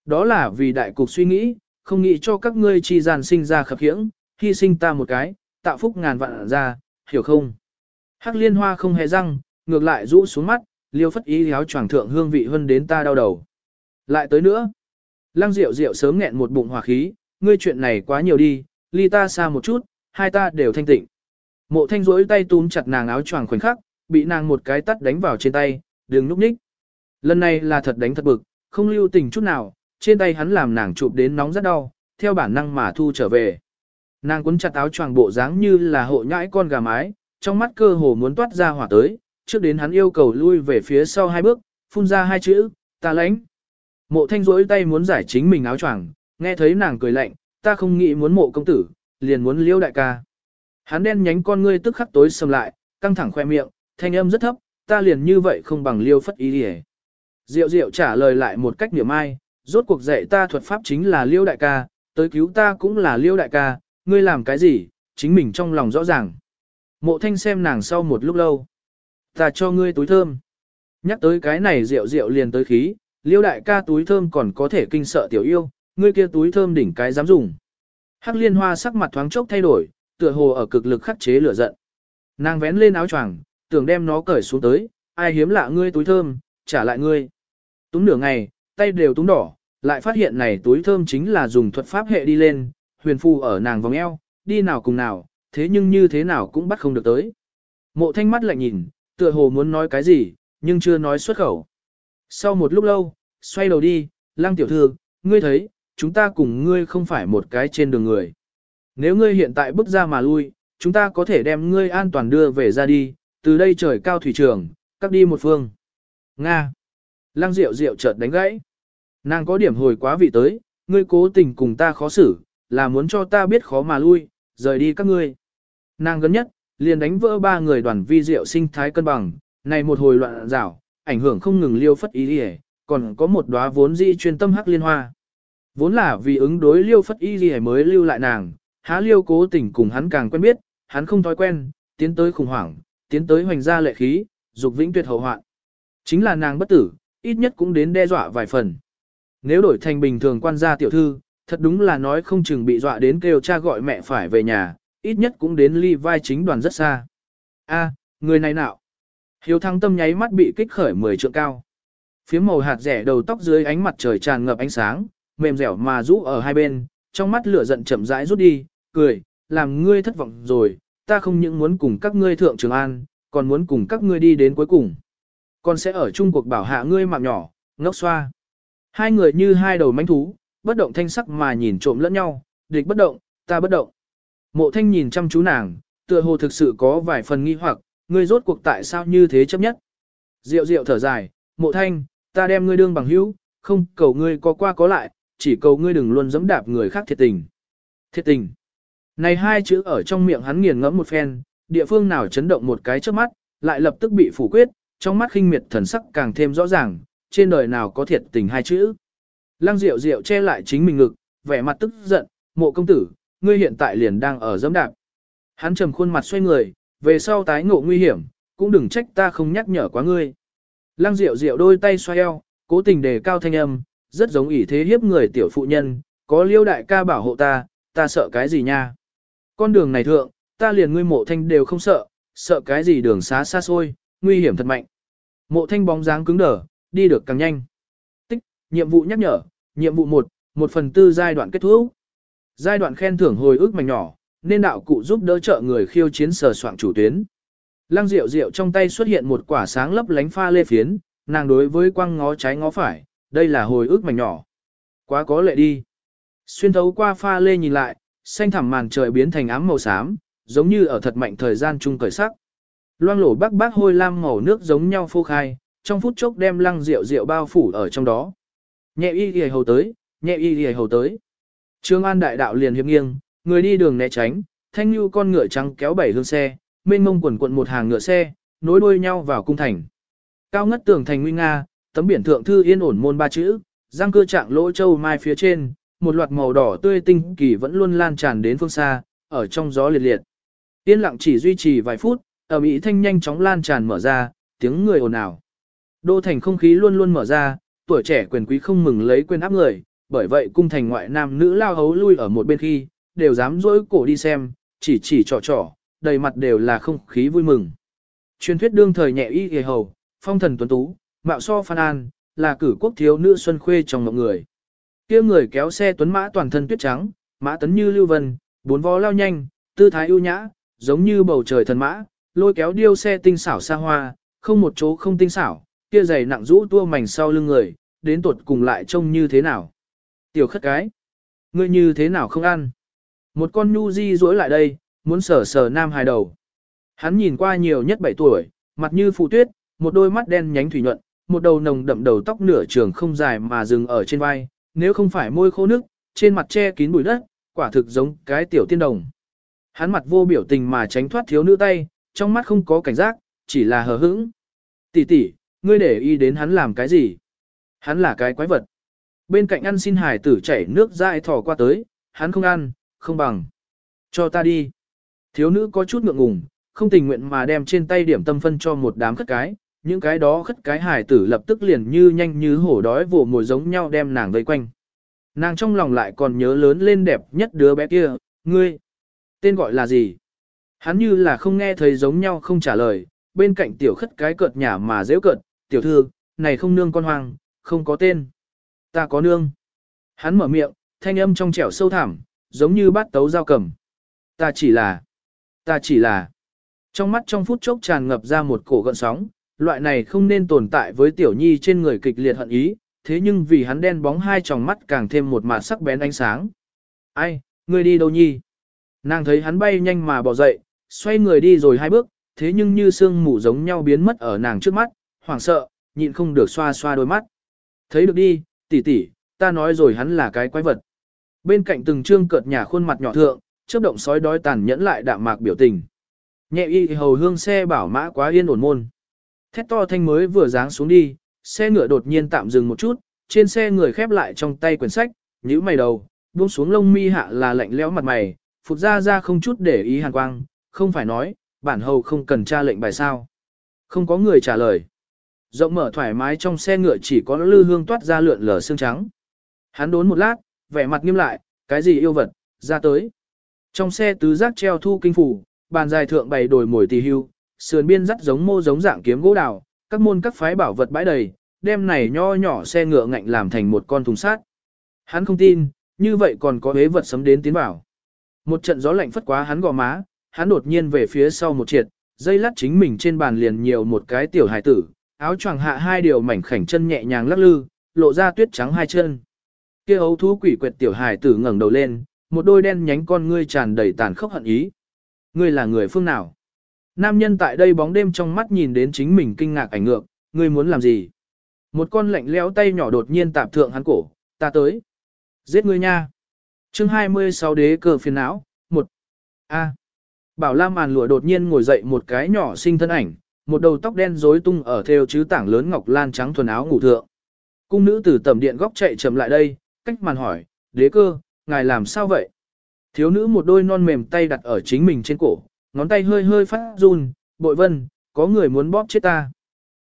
Đó là vì đại cục suy nghĩ, không nghĩ cho các ngươi chi gian sinh ra khập khiễng, hy sinh ta một cái, tạo phúc ngàn vạn ra, hiểu không? Hắc liên hoa không hề răng, ngược lại rũ xuống mắt, liêu phất ý áo choàng thượng hương vị hơn đến ta đau đầu. Lại tới nữa. Lăng Diệu Diệu sớm nghẹn một bụng hỏa khí, ngươi chuyện này quá nhiều đi, ly ta xa một chút, hai ta đều thanh tịnh. Mộ thanh rỗi tay túm chặt nàng áo choàng khoảnh khắc, bị nàng một cái tắt đánh vào trên tay, đừng núp ních. Lần này là thật đánh thật bực, không lưu tình chút nào, trên tay hắn làm nàng chụp đến nóng rất đau, theo bản năng mà thu trở về. Nàng cuốn chặt áo choàng bộ dáng như là hộ nhãi con gà mái, trong mắt cơ hồ muốn toát ra hỏa tới, trước đến hắn yêu cầu lui về phía sau hai bước, phun ra hai chữ, ta lãnh. Mộ thanh rỗi tay muốn giải chính mình áo choàng, nghe thấy nàng cười lạnh, ta không nghĩ muốn mộ công tử, liền muốn liêu đại ca. Hắn đen nhánh con ngươi tức khắc tối sầm lại, căng thẳng khoe miệng, thanh âm rất thấp, ta liền như vậy không bằng liêu phất ý đi Diệu diệu trả lời lại một cách niệm ai, rốt cuộc dạy ta thuật pháp chính là liêu đại ca, tới cứu ta cũng là liêu đại ca, ngươi làm cái gì, chính mình trong lòng rõ ràng. Mộ thanh xem nàng sau một lúc lâu. Ta cho ngươi túi thơm. Nhắc tới cái này rượu rượu liền tới khí, liêu đại ca túi thơm còn có thể kinh sợ tiểu yêu, ngươi kia túi thơm đỉnh cái dám dùng. Hắc liên hoa sắc mặt thoáng chốc thay đổi, tựa hồ ở cực lực khắc chế lửa giận. Nàng vén lên áo choàng, tưởng đem nó cởi xuống tới, ai hiếm lạ ngươi túi thơm, trả lại ngươi. Túng nửa ngày, tay đều túng đỏ, lại phát hiện này túi thơm chính là dùng thuật pháp hệ đi lên, huyền phù ở nàng vòng eo, đi nào cùng nào, thế nhưng như thế nào cũng bắt không được tới. Mộ thanh mắt lại nhìn, tựa hồ muốn nói cái gì, nhưng chưa nói xuất khẩu. Sau một lúc lâu, xoay đầu đi, lăng tiểu thư, ngươi thấy, chúng ta cùng ngươi không phải một cái trên đường người. Nếu ngươi hiện tại bước ra mà lui, chúng ta có thể đem ngươi an toàn đưa về ra đi, từ đây trời cao thủy trường, các đi một phương. Nga. Lăng Diệu Diệu chợt đánh gãy. Nàng có điểm hồi quá vị tới, ngươi cố tình cùng ta khó xử, là muốn cho ta biết khó mà lui, rời đi các ngươi. Nàng gần nhất, liền đánh vỡ ba người đoàn vi diệu sinh thái cân bằng, này một hồi loạn rảo, ảnh hưởng không ngừng liêu phất ý đi còn có một đóa vốn di chuyên tâm hắc liên hoa. Vốn là vì ứng đối liêu phất y gì mới lưu lại nàng, há liêu cố tình cùng hắn càng quen biết, hắn không thói quen, tiến tới khủng hoảng, tiến tới hoành gia lệ khí, dục vĩnh tuyệt hậu hoạn. Chính là nàng bất tử, ít nhất cũng đến đe dọa vài phần. Nếu đổi thành bình thường quan gia tiểu thư, thật đúng là nói không chừng bị dọa đến kêu cha gọi mẹ phải về nhà, ít nhất cũng đến ly vai chính đoàn rất xa. A, người này nào? Hiếu thăng tâm nháy mắt bị kích khởi 10 trượng cao. Phía màu hạt rẻ đầu tóc dưới ánh mặt trời tràn ngập ánh sáng, mềm dẻo mà rũ ở hai bên, trong mắt lửa giận chậm rãi rút đi, cười, làm ngươi thất vọng rồi, ta không những muốn cùng các ngươi thượng Trường An, còn muốn cùng các ngươi đi đến cuối cùng. Còn sẽ ở chung cuộc bảo hạ ngươi mạng nhỏ, ngốc xoa. Hai người như hai đầu mánh thú, bất động thanh sắc mà nhìn trộm lẫn nhau, địch bất động, ta bất động. Mộ thanh nhìn chăm chú nàng, tựa hồ thực sự có vài phần nghi hoặc, ngươi rốt cuộc tại sao như thế chấp nhất. Diệu diệu thở dài, mộ thanh, ta đem ngươi đương bằng hữu, không cầu ngươi có qua có lại, chỉ cầu ngươi đừng luôn giẫm đạp người khác thiệt tình. Thiệt tình. Này hai chữ ở trong miệng hắn nghiền ngẫm một phen, địa phương nào chấn động một cái trước mắt, lại lập tức bị phủ quyết, trong mắt khinh miệt thần sắc càng thêm rõ ràng, trên đời nào có thiệt tình hai chữ. Lăng Diệu Diệu che lại chính mình ngực, vẻ mặt tức giận, mộ công tử, ngươi hiện tại liền đang ở dẫm đạp. Hắn trầm khuôn mặt xoay người, về sau tái ngộ nguy hiểm, cũng đừng trách ta không nhắc nhở quá ngươi. Lăng Diệu Diệu đôi tay xoay eo, cố tình đề cao thanh âm, rất giống ỷ thế hiếp người tiểu phụ nhân, có liêu đại ca bảo hộ ta, ta sợ cái gì nha. Con đường này thượng, ta liền ngươi mộ thanh đều không sợ, sợ cái gì đường xá xa xôi, nguy hiểm thật mạnh. Mộ thanh bóng dáng cứng đờ, đi được càng nhanh. Tích, nhiệm vụ nhắc nhở, nhiệm vụ 1, 1 phần tư giai đoạn kết thúc. Giai đoạn khen thưởng hồi ức mảnh nhỏ, nên đạo cụ giúp đỡ trợ người khiêu chiến sờ soạn chủ tuyến. Lăng Diệu Diệu trong tay xuất hiện một quả sáng lấp lánh pha lê phiến, nàng đối với quăng ngó trái ngó phải, đây là hồi ức mảnh nhỏ. Quá có lệ đi. Xuyên thấu qua pha lê nhìn lại, xanh thẳm màn trời biến thành ám màu xám, giống như ở thật mạnh thời gian chung cởi sắc. Loang lổ bắc bác hôi lam màu nước giống nhau phô khai, trong phút chốc đem lăng rượu rượu bao phủ ở trong đó. Nhẹ y y hầu tới, nhẹ y y hầu tới. Trương An đại đạo liền hiệp nghiêng, người đi đường né tránh, thanh lưu con ngựa trắng kéo bảy hương xe, mênh mông quần quận một hàng ngựa xe, nối đuôi nhau vào cung thành. Cao ngất tường thành nguy nga, tấm biển thượng thư yên ổn môn ba chữ, răng cưa trạng lỗ châu mai phía trên, một loạt màu đỏ tươi tinh kỳ vẫn luôn lan tràn đến phương xa, ở trong gió liệt liệt. Yên lặng chỉ duy trì vài phút, ở Mỹ thanh nhanh chóng lan tràn mở ra, tiếng người ồn ào. Đô thành không khí luôn luôn mở ra, tuổi trẻ quyền quý không mừng lấy quên áp người, bởi vậy cung thành ngoại nam nữ lao hấu lui ở một bên khi, đều dám dỗi cổ đi xem, chỉ chỉ trò trò, đầy mặt đều là không khí vui mừng. Truyền thuyết đương thời nhẹ y hề hầu, phong thần tuấn tú, mạo so phan an, là cử quốc thiếu nữ xuân khuê trong mọi người. kia người kéo xe tuấn mã toàn thân tuyết trắng, mã tấn như lưu vân, bốn vó lao nhanh, tư thái ưu nhã, giống như bầu trời thần mã, lôi kéo điêu xe tinh xảo xa hoa, không một chỗ không tinh xảo, kia giày nặng rũ tua mảnh sau lưng người, đến tuột cùng lại trông như thế nào. Tiểu khất cái, ngươi như thế nào không ăn. Một con nhu di rỗi lại đây, muốn sờ sờ nam hài đầu. Hắn nhìn qua nhiều nhất 7 tuổi, mặt như phụ tuyết, một đôi mắt đen nhánh thủy nhuận, một đầu nồng đậm đầu tóc nửa trường không dài mà dừng ở trên vai, nếu không phải môi khô nước, trên mặt che kín bụi đất, quả thực giống cái tiểu tiên đồng. Hắn mặt vô biểu tình mà tránh thoát thiếu nữ tay, trong mắt không có cảnh giác, chỉ là hờ hững. Tỷ tỷ, ngươi để ý đến hắn làm cái gì? Hắn là cái quái vật. Bên cạnh ăn xin hải tử chảy nước dãi thò qua tới, hắn không ăn, không bằng. Cho ta đi. Thiếu nữ có chút ngượng ngùng, không tình nguyện mà đem trên tay điểm tâm phân cho một đám khất cái, những cái đó khất cái hải tử lập tức liền như nhanh như hổ đói vồ mồi giống nhau đem nàng vây quanh. Nàng trong lòng lại còn nhớ lớn lên đẹp nhất đứa bé kia, ngươi. Tên gọi là gì? Hắn như là không nghe thấy giống nhau không trả lời, bên cạnh tiểu khất cái cợt nhả mà dễ cợt, tiểu thư, này không nương con hoang, không có tên. Ta có nương. Hắn mở miệng, thanh âm trong trẻo sâu thẳm, giống như bát tấu dao cầm. Ta chỉ là, ta chỉ là. Trong mắt trong phút chốc tràn ngập ra một cổ gợn sóng, loại này không nên tồn tại với tiểu nhi trên người kịch liệt hận ý, thế nhưng vì hắn đen bóng hai tròng mắt càng thêm một mạt sắc bén ánh sáng. Ai, ngươi đi đâu nhi? Nàng thấy hắn bay nhanh mà bỏ dậy, xoay người đi rồi hai bước, thế nhưng như sương mù giống nhau biến mất ở nàng trước mắt, hoảng sợ, nhịn không được xoa xoa đôi mắt. Thấy được đi, tỷ tỷ, ta nói rồi hắn là cái quái vật. Bên cạnh từng trương cợt nhà khuôn mặt nhỏ thượng, chớp động sói đói tàn nhẫn lại đạm mạc biểu tình. Nhẹ y hầu hương xe bảo mã quá yên ổn môn. Thét to thanh mới vừa dáng xuống đi, xe ngựa đột nhiên tạm dừng một chút, trên xe người khép lại trong tay quyển sách, nhíu mày đầu, buông xuống lông mi hạ là lạnh lẽo mặt mày, phục ra ra không chút để ý hàn quang, không phải nói, bản hầu không cần tra lệnh bài sao. Không có người trả lời. Rộng mở thoải mái trong xe ngựa chỉ có lư hương toát ra lượn lờ xương trắng. Hắn đốn một lát, vẻ mặt nghiêm lại, cái gì yêu vật, ra tới. Trong xe tứ giác treo thu kinh phủ, bàn dài thượng bày đổi mồi tỳ hưu, sườn biên dắt giống mô giống dạng kiếm gỗ đào, các môn các phái bảo vật bãi đầy, đem này nho nhỏ xe ngựa ngạnh làm thành một con thùng sát. Hắn không tin, như vậy còn có hế vật sấm đến tiến bảo. Một trận gió lạnh phất quá hắn gò má, hắn đột nhiên về phía sau một triệt, dây lát chính mình trên bàn liền nhiều một cái tiểu hải tử, áo choàng hạ hai điều mảnh khảnh chân nhẹ nhàng lắc lư, lộ ra tuyết trắng hai chân. Kia ấu thú quỷ quyệt tiểu hải tử ngẩng đầu lên, một đôi đen nhánh con ngươi tràn đầy tàn khốc hận ý. Ngươi là người phương nào? Nam nhân tại đây bóng đêm trong mắt nhìn đến chính mình kinh ngạc ảnh ngược, ngươi muốn làm gì? Một con lạnh lẽo tay nhỏ đột nhiên tạp thượng hắn cổ, ta tới. Giết ngươi nha. chương 26 đế cờ phiền não, một A. Bảo Lam màn lụa đột nhiên ngồi dậy một cái nhỏ sinh thân ảnh, một đầu tóc đen rối tung ở theo chứ tảng lớn ngọc lan trắng thuần áo ngủ thượng. Cung nữ từ tầm điện góc chạy chậm lại đây, cách màn hỏi, đế cơ, ngài làm sao vậy? Thiếu nữ một đôi non mềm tay đặt ở chính mình trên cổ, ngón tay hơi hơi phát run, bội vân, có người muốn bóp chết ta.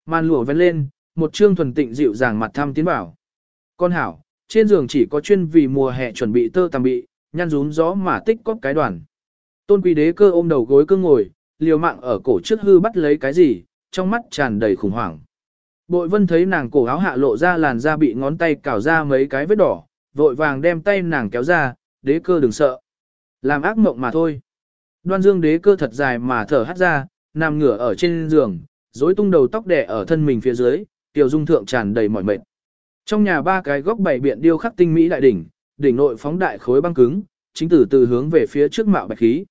Màn lụa vén lên, một trương thuần tịnh dịu dàng mặt thăm tiến bảo. Con hảo, trên giường chỉ có chuyên vì mùa hè chuẩn bị tơ tằm bị, nhăn rún gió mà tích cóp cái đoàn. Tôn quý đế cơ ôm đầu gối cương ngồi, liều mạng ở cổ trước hư bắt lấy cái gì, trong mắt tràn đầy khủng hoảng. Bội vân thấy nàng cổ áo hạ lộ ra làn da bị ngón tay cào ra mấy cái vết đỏ, vội vàng đem tay nàng kéo ra, đế cơ đừng sợ. Làm ác mộng mà thôi. Đoan dương đế cơ thật dài mà thở hắt ra, nằm ngửa ở trên giường, rối tung đầu tóc đẻ ở thân mình phía dưới, tiểu dung thượng tràn đầy mỏi mệt. Trong nhà ba cái góc bảy biện điêu khắc tinh mỹ đại đỉnh, đỉnh nội phóng đại khối băng cứng, chính từ từ hướng về phía trước mạo bạch khí.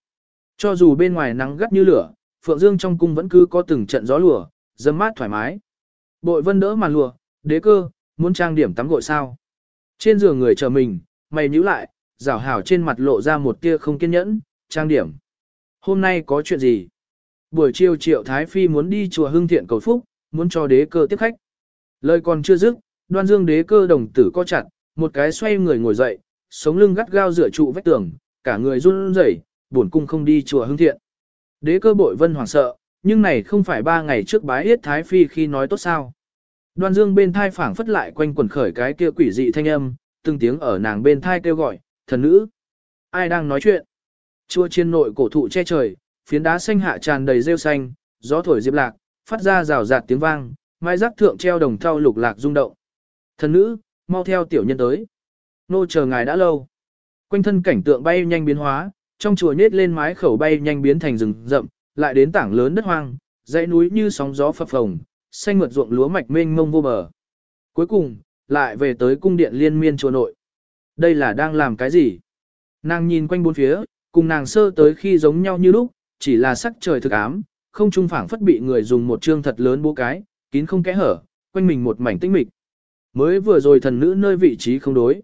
Cho dù bên ngoài nắng gắt như lửa, Phượng Dương trong cung vẫn cứ có từng trận gió lùa, dâm mát thoải mái. Bội vân đỡ màn lùa, đế cơ, muốn trang điểm tắm gội sao. Trên giường người chờ mình, mày nhíu lại, rảo hảo trên mặt lộ ra một tia không kiên nhẫn, trang điểm. Hôm nay có chuyện gì? Buổi chiều triệu Thái Phi muốn đi chùa Hưng Thiện cầu phúc, muốn cho đế cơ tiếp khách. Lời còn chưa dứt, đoan dương đế cơ đồng tử co chặt, một cái xoay người ngồi dậy, sống lưng gắt gao dựa trụ vách tường, cả người run rẩy, buồn cung không đi chùa Hưng Thiện. Đế cơ bội vân hoảng sợ, nhưng này không phải ba ngày trước bái yết Thái Phi khi nói tốt sao. Đoan dương bên thai phảng phất lại quanh quần khởi cái kia quỷ dị thanh âm, từng tiếng ở nàng bên thai kêu gọi, thần nữ. Ai đang nói chuyện? Chua chiên nội cổ thụ che trời, phiến đá xanh hạ tràn đầy rêu xanh, gió thổi diệp lạc, phát ra rào rạt tiếng vang, mai rắc thượng treo đồng thau lục lạc rung động. Thần nữ, mau theo tiểu nhân tới. Nô chờ ngài đã lâu. Quanh thân cảnh tượng bay nhanh biến hóa, trong chùa nhét lên mái khẩu bay nhanh biến thành rừng rậm, lại đến tảng lớn đất hoang, dãy núi như sóng gió phập phồng, xanh mượt ruộng lúa mạch mênh mông vô bờ. Cuối cùng, lại về tới cung điện liên miên chùa nội. Đây là đang làm cái gì? Nàng nhìn quanh bốn phía, cùng nàng sơ tới khi giống nhau như lúc, chỉ là sắc trời thực ám, không trung phảng phất bị người dùng một chương thật lớn bố cái, kín không kẽ hở, quanh mình một mảnh tinh mịch. Mới vừa rồi thần nữ nơi vị trí không đối.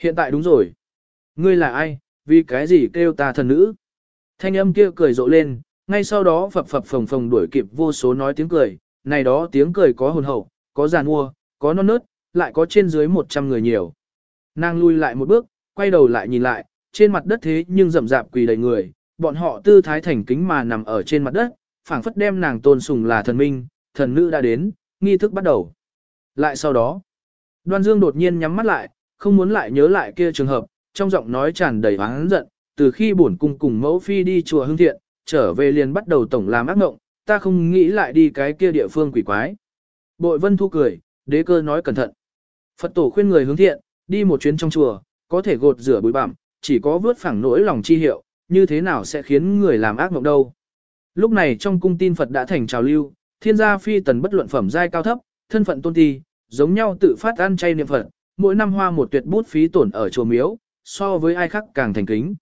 Hiện tại đúng rồi. Ngươi là ai, vì cái gì kêu ta thần nữ? Thanh âm kia cười rộ lên, ngay sau đó phập phập phồng phồng đuổi kịp vô số nói tiếng cười, này đó tiếng cười có hồn hậu, có giàn mua, có non nớt, lại có trên dưới 100 người nhiều. Nàng lui lại một bước, quay đầu lại nhìn lại, trên mặt đất thế nhưng rậm rạp quỳ đầy người, bọn họ tư thái thành kính mà nằm ở trên mặt đất, phảng phất đem nàng tôn sùng là thần minh, thần nữ đã đến, nghi thức bắt đầu. Lại sau đó, Đoan Dương đột nhiên nhắm mắt lại, không muốn lại nhớ lại kia trường hợp, trong giọng nói tràn đầy oán giận, từ khi bổn cung cùng mẫu phi đi chùa Hưng Thiện, trở về liền bắt đầu tổng làm ác ngộng, ta không nghĩ lại đi cái kia địa phương quỷ quái. Bội Vân Thu cười, đế cơ nói cẩn thận. Phật tổ khuyên người hướng thiện, đi một chuyến trong chùa, có thể gột rửa bụi bặm, chỉ có vớt phẳng nỗi lòng chi hiệu, như thế nào sẽ khiến người làm ác mộng đâu. Lúc này trong cung tin Phật đã thành trào lưu, thiên gia phi tần bất luận phẩm giai cao thấp, thân phận tôn ti, giống nhau tự phát ăn chay niệm Phật, mỗi năm hoa một tuyệt bút phí tổn ở chùa miếu, so với ai khác càng thành kính.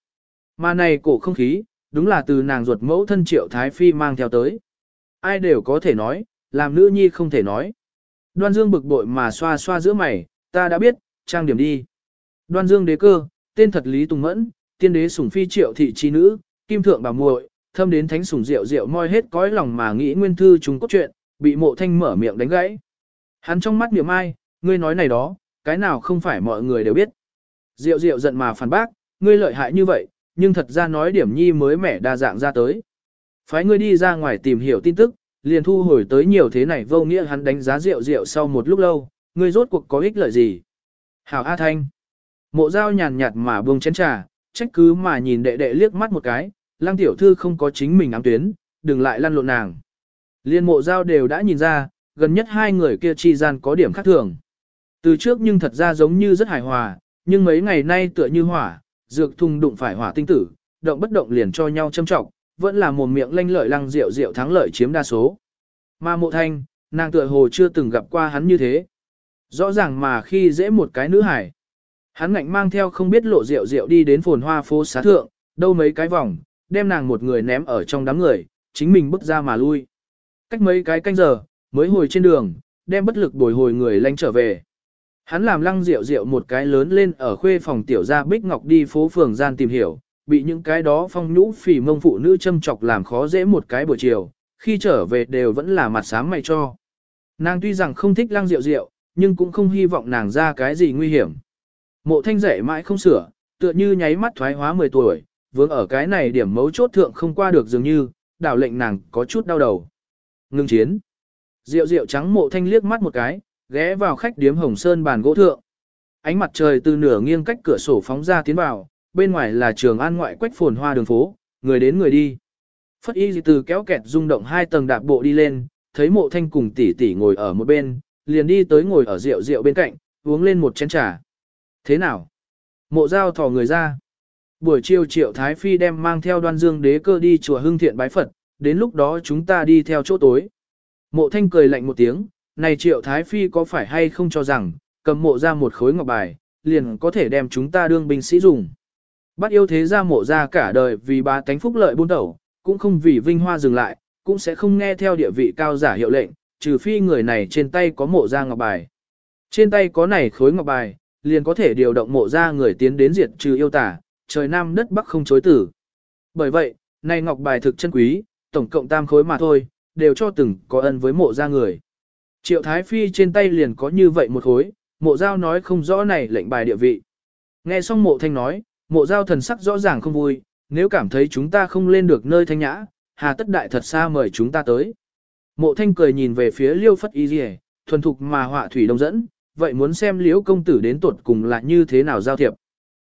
Mà này cổ không khí, đúng là từ nàng ruột mẫu thân triệu thái phi mang theo tới. Ai đều có thể nói, làm nữ nhi không thể nói. Đoan dương bực bội mà xoa xoa giữa mày, ta đã biết, trang điểm đi. Đoan dương đế cơ, tên thật Lý Tùng Mẫn, tiên đế sủng phi triệu thị trí nữ, kim thượng bà muội, thâm đến thánh sủng rượu rượu moi hết cõi lòng mà nghĩ nguyên thư chúng cốt chuyện, bị mộ thanh mở miệng đánh gãy. Hắn trong mắt niệm ai, ngươi nói này đó, cái nào không phải mọi người đều biết. Diệu diệu giận mà phản bác, ngươi lợi hại như vậy, nhưng thật ra nói điểm nhi mới mẻ đa dạng ra tới. Phái ngươi đi ra ngoài tìm hiểu tin tức, liền thu hồi tới nhiều thế này vô nghĩa hắn đánh giá rượu rượu sau một lúc lâu, ngươi rốt cuộc có ích lợi gì. Hảo A Thanh. Mộ dao nhàn nhạt mà buông chén trà, trách cứ mà nhìn đệ đệ liếc mắt một cái, lang tiểu thư không có chính mình ám tuyến, đừng lại lăn lộn nàng. Liên mộ dao đều đã nhìn ra, gần nhất hai người kia chi gian có điểm khác thường. Từ trước nhưng thật ra giống như rất hài hòa, nhưng mấy ngày nay tựa như hỏa, dược thùng đụng phải hỏa tinh tử, động bất động liền cho nhau châm trọng, vẫn là một miệng lanh lợi lăng rượu rượu thắng lợi chiếm đa số. Mà mộ thanh, nàng tựa hồ chưa từng gặp qua hắn như thế. Rõ ràng mà khi dễ một cái nữ hải, hắn ngạnh mang theo không biết lộ rượu rượu đi đến phồn hoa phố xá thượng, đâu mấy cái vòng, đem nàng một người ném ở trong đám người, chính mình bước ra mà lui. Cách mấy cái canh giờ, mới hồi trên đường, đem bất lực bồi hồi người lanh trở về. Hắn làm lăng rượu rượu một cái lớn lên ở khuê phòng tiểu gia Bích Ngọc đi phố phường gian tìm hiểu, bị những cái đó phong nhũ phỉ mông phụ nữ châm chọc làm khó dễ một cái buổi chiều, khi trở về đều vẫn là mặt sáng mày cho. Nàng tuy rằng không thích lăng rượu rượu, nhưng cũng không hy vọng nàng ra cái gì nguy hiểm. Mộ thanh rẻ mãi không sửa, tựa như nháy mắt thoái hóa 10 tuổi, vướng ở cái này điểm mấu chốt thượng không qua được dường như, đảo lệnh nàng có chút đau đầu. Ngưng chiến. Rượu rượu trắng mộ thanh liếc mắt một cái, ghé vào khách điếm hồng sơn bàn gỗ thượng. Ánh mặt trời từ nửa nghiêng cách cửa sổ phóng ra tiến vào, bên ngoài là trường an ngoại quách phồn hoa đường phố, người đến người đi. Phất y từ kéo kẹt rung động hai tầng đạp bộ đi lên, thấy mộ thanh cùng tỷ tỷ ngồi ở một bên, liền đi tới ngồi ở rượu rượu bên cạnh, uống lên một chén trà. Thế nào? Mộ giao thò người ra. Buổi chiều triệu Thái Phi đem mang theo đoan dương đế cơ đi chùa hưng thiện bái Phật, đến lúc đó chúng ta đi theo chỗ tối. Mộ thanh cười lạnh một tiếng, này triệu Thái Phi có phải hay không cho rằng, cầm mộ ra một khối ngọc bài, liền có thể đem chúng ta đương binh sĩ dùng. Bắt yêu thế ra mộ ra cả đời vì ba tánh phúc lợi buôn đầu, cũng không vì vinh hoa dừng lại, cũng sẽ không nghe theo địa vị cao giả hiệu lệnh, trừ phi người này trên tay có mộ ra ngọc bài. Trên tay có này khối ngọc bài, liền có thể điều động mộ ra người tiến đến diệt trừ yêu tả, trời nam đất bắc không chối tử. Bởi vậy, này ngọc bài thực chân quý, tổng cộng tam khối mà thôi, đều cho từng có ân với mộ ra người. Triệu Thái Phi trên tay liền có như vậy một khối, mộ giao nói không rõ này lệnh bài địa vị. Nghe xong mộ thanh nói, mộ giao thần sắc rõ ràng không vui, nếu cảm thấy chúng ta không lên được nơi thanh nhã, hà tất đại thật xa mời chúng ta tới. Mộ thanh cười nhìn về phía liêu phất y dì thuần thục mà họa thủy đông dẫn, vậy muốn xem liễu công tử đến tuột cùng là như thế nào giao thiệp.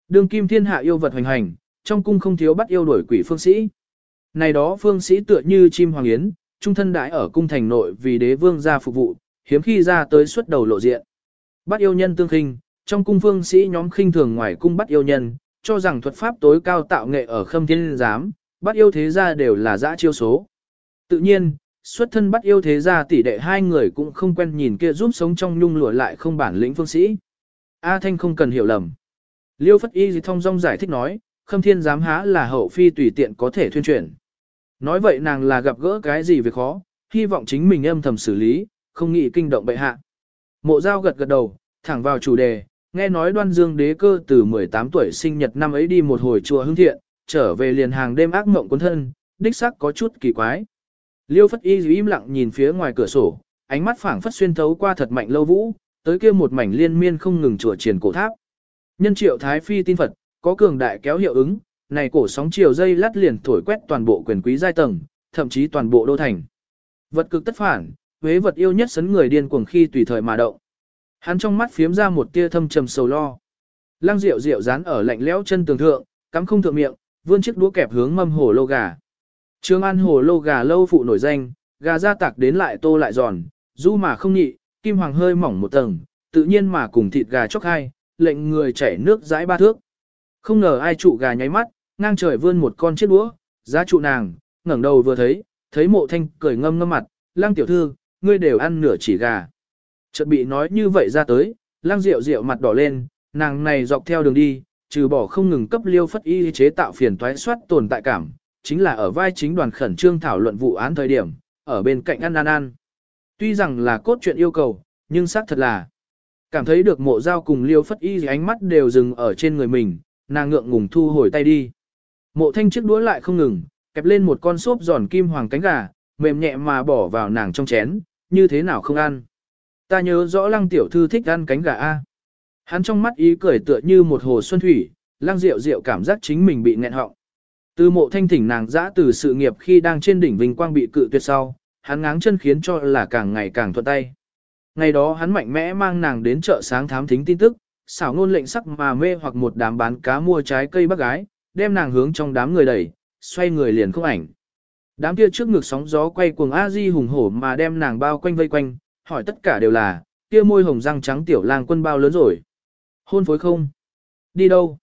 Đường kim thiên hạ yêu vật hoành hành, trong cung không thiếu bắt yêu đuổi quỷ phương sĩ. Này đó phương sĩ tựa như chim hoàng yến, trung thân đãi ở cung thành nội vì đế vương gia phục vụ, hiếm khi ra tới xuất đầu lộ diện. Bắt yêu nhân tương khinh, trong cung phương sĩ nhóm khinh thường ngoài cung bắt yêu nhân, cho rằng thuật pháp tối cao tạo nghệ ở khâm thiên giám, bắt yêu thế gia đều là dã chiêu số. Tự nhiên, xuất thân bắt yêu thế gia tỷ đệ hai người cũng không quen nhìn kia giúp sống trong nhung lụa lại không bản lĩnh phương sĩ. A Thanh không cần hiểu lầm. Liêu Phất Y gì thông dong giải thích nói, khâm thiên giám há là hậu phi tùy tiện có thể thuyên truyền. Nói vậy nàng là gặp gỡ cái gì về khó, hy vọng chính mình âm thầm xử lý, không nghĩ kinh động bệ hạ. Mộ giao gật gật đầu, thẳng vào chủ đề, nghe nói đoan dương đế cơ từ 18 tuổi sinh nhật năm ấy đi một hồi chùa hương thiện, trở về liền hàng đêm ác mộng cuốn thân, đích xác có chút kỳ quái. Liêu phất y im lặng nhìn phía ngoài cửa sổ, ánh mắt phảng phất xuyên thấu qua thật mạnh lâu vũ, tới kia một mảnh liên miên không ngừng chùa triển cổ tháp. Nhân triệu thái phi tin Phật, có cường đại kéo hiệu ứng, này cổ sóng chiều dây lát liền thổi quét toàn bộ quyền quý giai tầng, thậm chí toàn bộ đô thành. Vật cực tất phản, huế vật yêu nhất sấn người điên cuồng khi tùy thời mà động. Hắn trong mắt phiếm ra một tia thâm trầm sầu lo. Lăng Diệu Diệu dán ở lạnh lẽo chân tường thượng, cắm không thượng miệng, vươn chiếc đũa kẹp hướng mâm hồ lô gà. Trương An hồ lô gà lâu phụ nổi danh, gà ra tạc đến lại tô lại giòn, du mà không nhị, kim hoàng hơi mỏng một tầng, tự nhiên mà cùng thịt gà chóc hai, lệnh người chảy nước dãi ba thước. Không ngờ ai trụ gà nháy mắt, ngang trời vươn một con chiếc đũa, giá trụ nàng, ngẩng đầu vừa thấy, thấy mộ thanh cười ngâm ngâm mặt, lăng tiểu thư, ngươi đều ăn nửa chỉ gà. Chợt bị nói như vậy ra tới, lang rượu rượu mặt đỏ lên, nàng này dọc theo đường đi, trừ bỏ không ngừng cấp liêu phất y chế tạo phiền toái soát tồn tại cảm, chính là ở vai chính đoàn khẩn trương thảo luận vụ án thời điểm, ở bên cạnh ăn ăn ăn. Tuy rằng là cốt truyện yêu cầu, nhưng xác thật là cảm thấy được mộ dao cùng liêu phất y ánh mắt đều dừng ở trên người mình, nàng ngượng ngùng thu hồi tay đi. Mộ thanh chiếc đũa lại không ngừng, kẹp lên một con xốp giòn kim hoàng cánh gà, mềm nhẹ mà bỏ vào nàng trong chén, như thế nào không ăn. Ta nhớ rõ lăng tiểu thư thích ăn cánh gà A. Hắn trong mắt ý cười tựa như một hồ xuân thủy, lăng rượu rượu cảm giác chính mình bị nghẹn họng. Từ mộ thanh thỉnh nàng dã từ sự nghiệp khi đang trên đỉnh vinh quang bị cự tuyệt sau, hắn ngáng chân khiến cho là càng ngày càng thuận tay. Ngày đó hắn mạnh mẽ mang nàng đến chợ sáng thám thính tin tức, xảo ngôn lệnh sắc mà mê hoặc một đám bán cá mua trái cây bác gái, đem nàng hướng trong đám người đẩy, xoay người liền không ảnh. Đám kia trước ngực sóng gió quay cuồng a di hùng hổ mà đem nàng bao quanh vây quanh, hỏi tất cả đều là, kia môi hồng răng trắng tiểu lang quân bao lớn rồi. Hôn phối không? Đi đâu?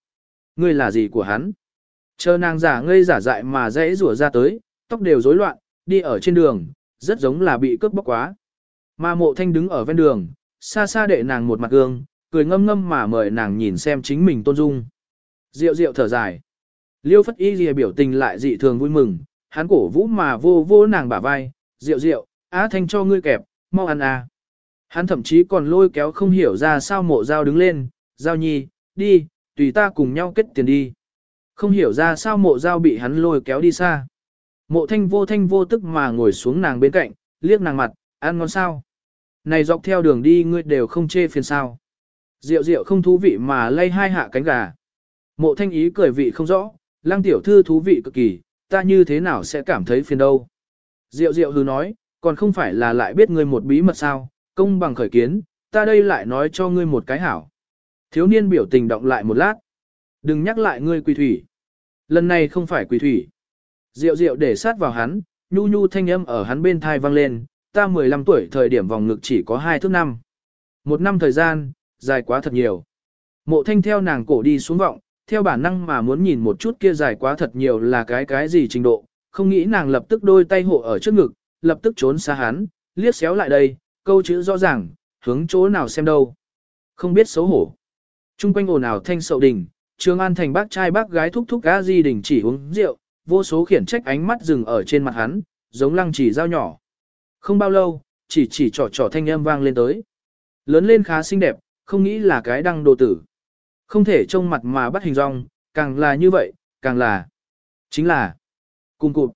Ngươi là gì của hắn? Chờ nàng giả ngây giả dại mà dễ rủa ra tới, tóc đều rối loạn, đi ở trên đường, rất giống là bị cướp bóc quá. Mà mộ thanh đứng ở ven đường, xa xa đệ nàng một mặt gương, cười ngâm ngâm mà mời nàng nhìn xem chính mình tôn dung. Rượu rượu thở dài. Liêu phất y gì biểu tình lại dị thường vui mừng, hắn cổ vũ mà vô vô nàng bả vai, rượu rượu, á thanh cho ngươi kẹp, mau ăn à. Hắn thậm chí còn lôi kéo không hiểu ra sao mộ giao đứng lên, giao nhi, đi, tùy ta cùng nhau kết tiền đi. Không hiểu ra sao mộ giao bị hắn lôi kéo đi xa. Mộ thanh vô thanh vô tức mà ngồi xuống nàng bên cạnh, liếc nàng mặt, ăn ngon sao. Này dọc theo đường đi ngươi đều không chê phiền sao. Rượu rượu không thú vị mà lay hai hạ cánh gà. Mộ thanh ý cười vị không rõ, lăng tiểu thư thú vị cực kỳ, ta như thế nào sẽ cảm thấy phiền đâu. Diệu diệu hư nói, còn không phải là lại biết ngươi một bí mật sao, công bằng khởi kiến, ta đây lại nói cho ngươi một cái hảo. Thiếu niên biểu tình động lại một lát. Đừng nhắc lại ngươi quỳ thủy. Lần này không phải quỳ thủy. Diệu diệu để sát vào hắn, nhu nhu thanh âm ở hắn bên thai vang lên, ta 15 tuổi thời điểm vòng ngực chỉ có 2 thước năm. Một năm thời gian, dài quá thật nhiều. Mộ thanh theo nàng cổ đi xuống vọng, theo bản năng mà muốn nhìn một chút kia dài quá thật nhiều là cái cái gì trình độ, không nghĩ nàng lập tức đôi tay hộ ở trước ngực, lập tức trốn xa hắn, liếc xéo lại đây, câu chữ rõ ràng, hướng chỗ nào xem đâu. Không biết xấu hổ. Trung quanh ồn ào thanh sậu đình, Trường An thành bác trai bác gái thúc thúc gã di đình chỉ uống rượu, vô số khiển trách ánh mắt dừng ở trên mặt hắn, giống lăng chỉ dao nhỏ. Không bao lâu, chỉ chỉ trò trò thanh âm vang lên tới. Lớn lên khá xinh đẹp, không nghĩ là cái đăng đồ tử. Không thể trông mặt mà bắt hình rong, càng là như vậy, càng là. Chính là. Cùng cụt.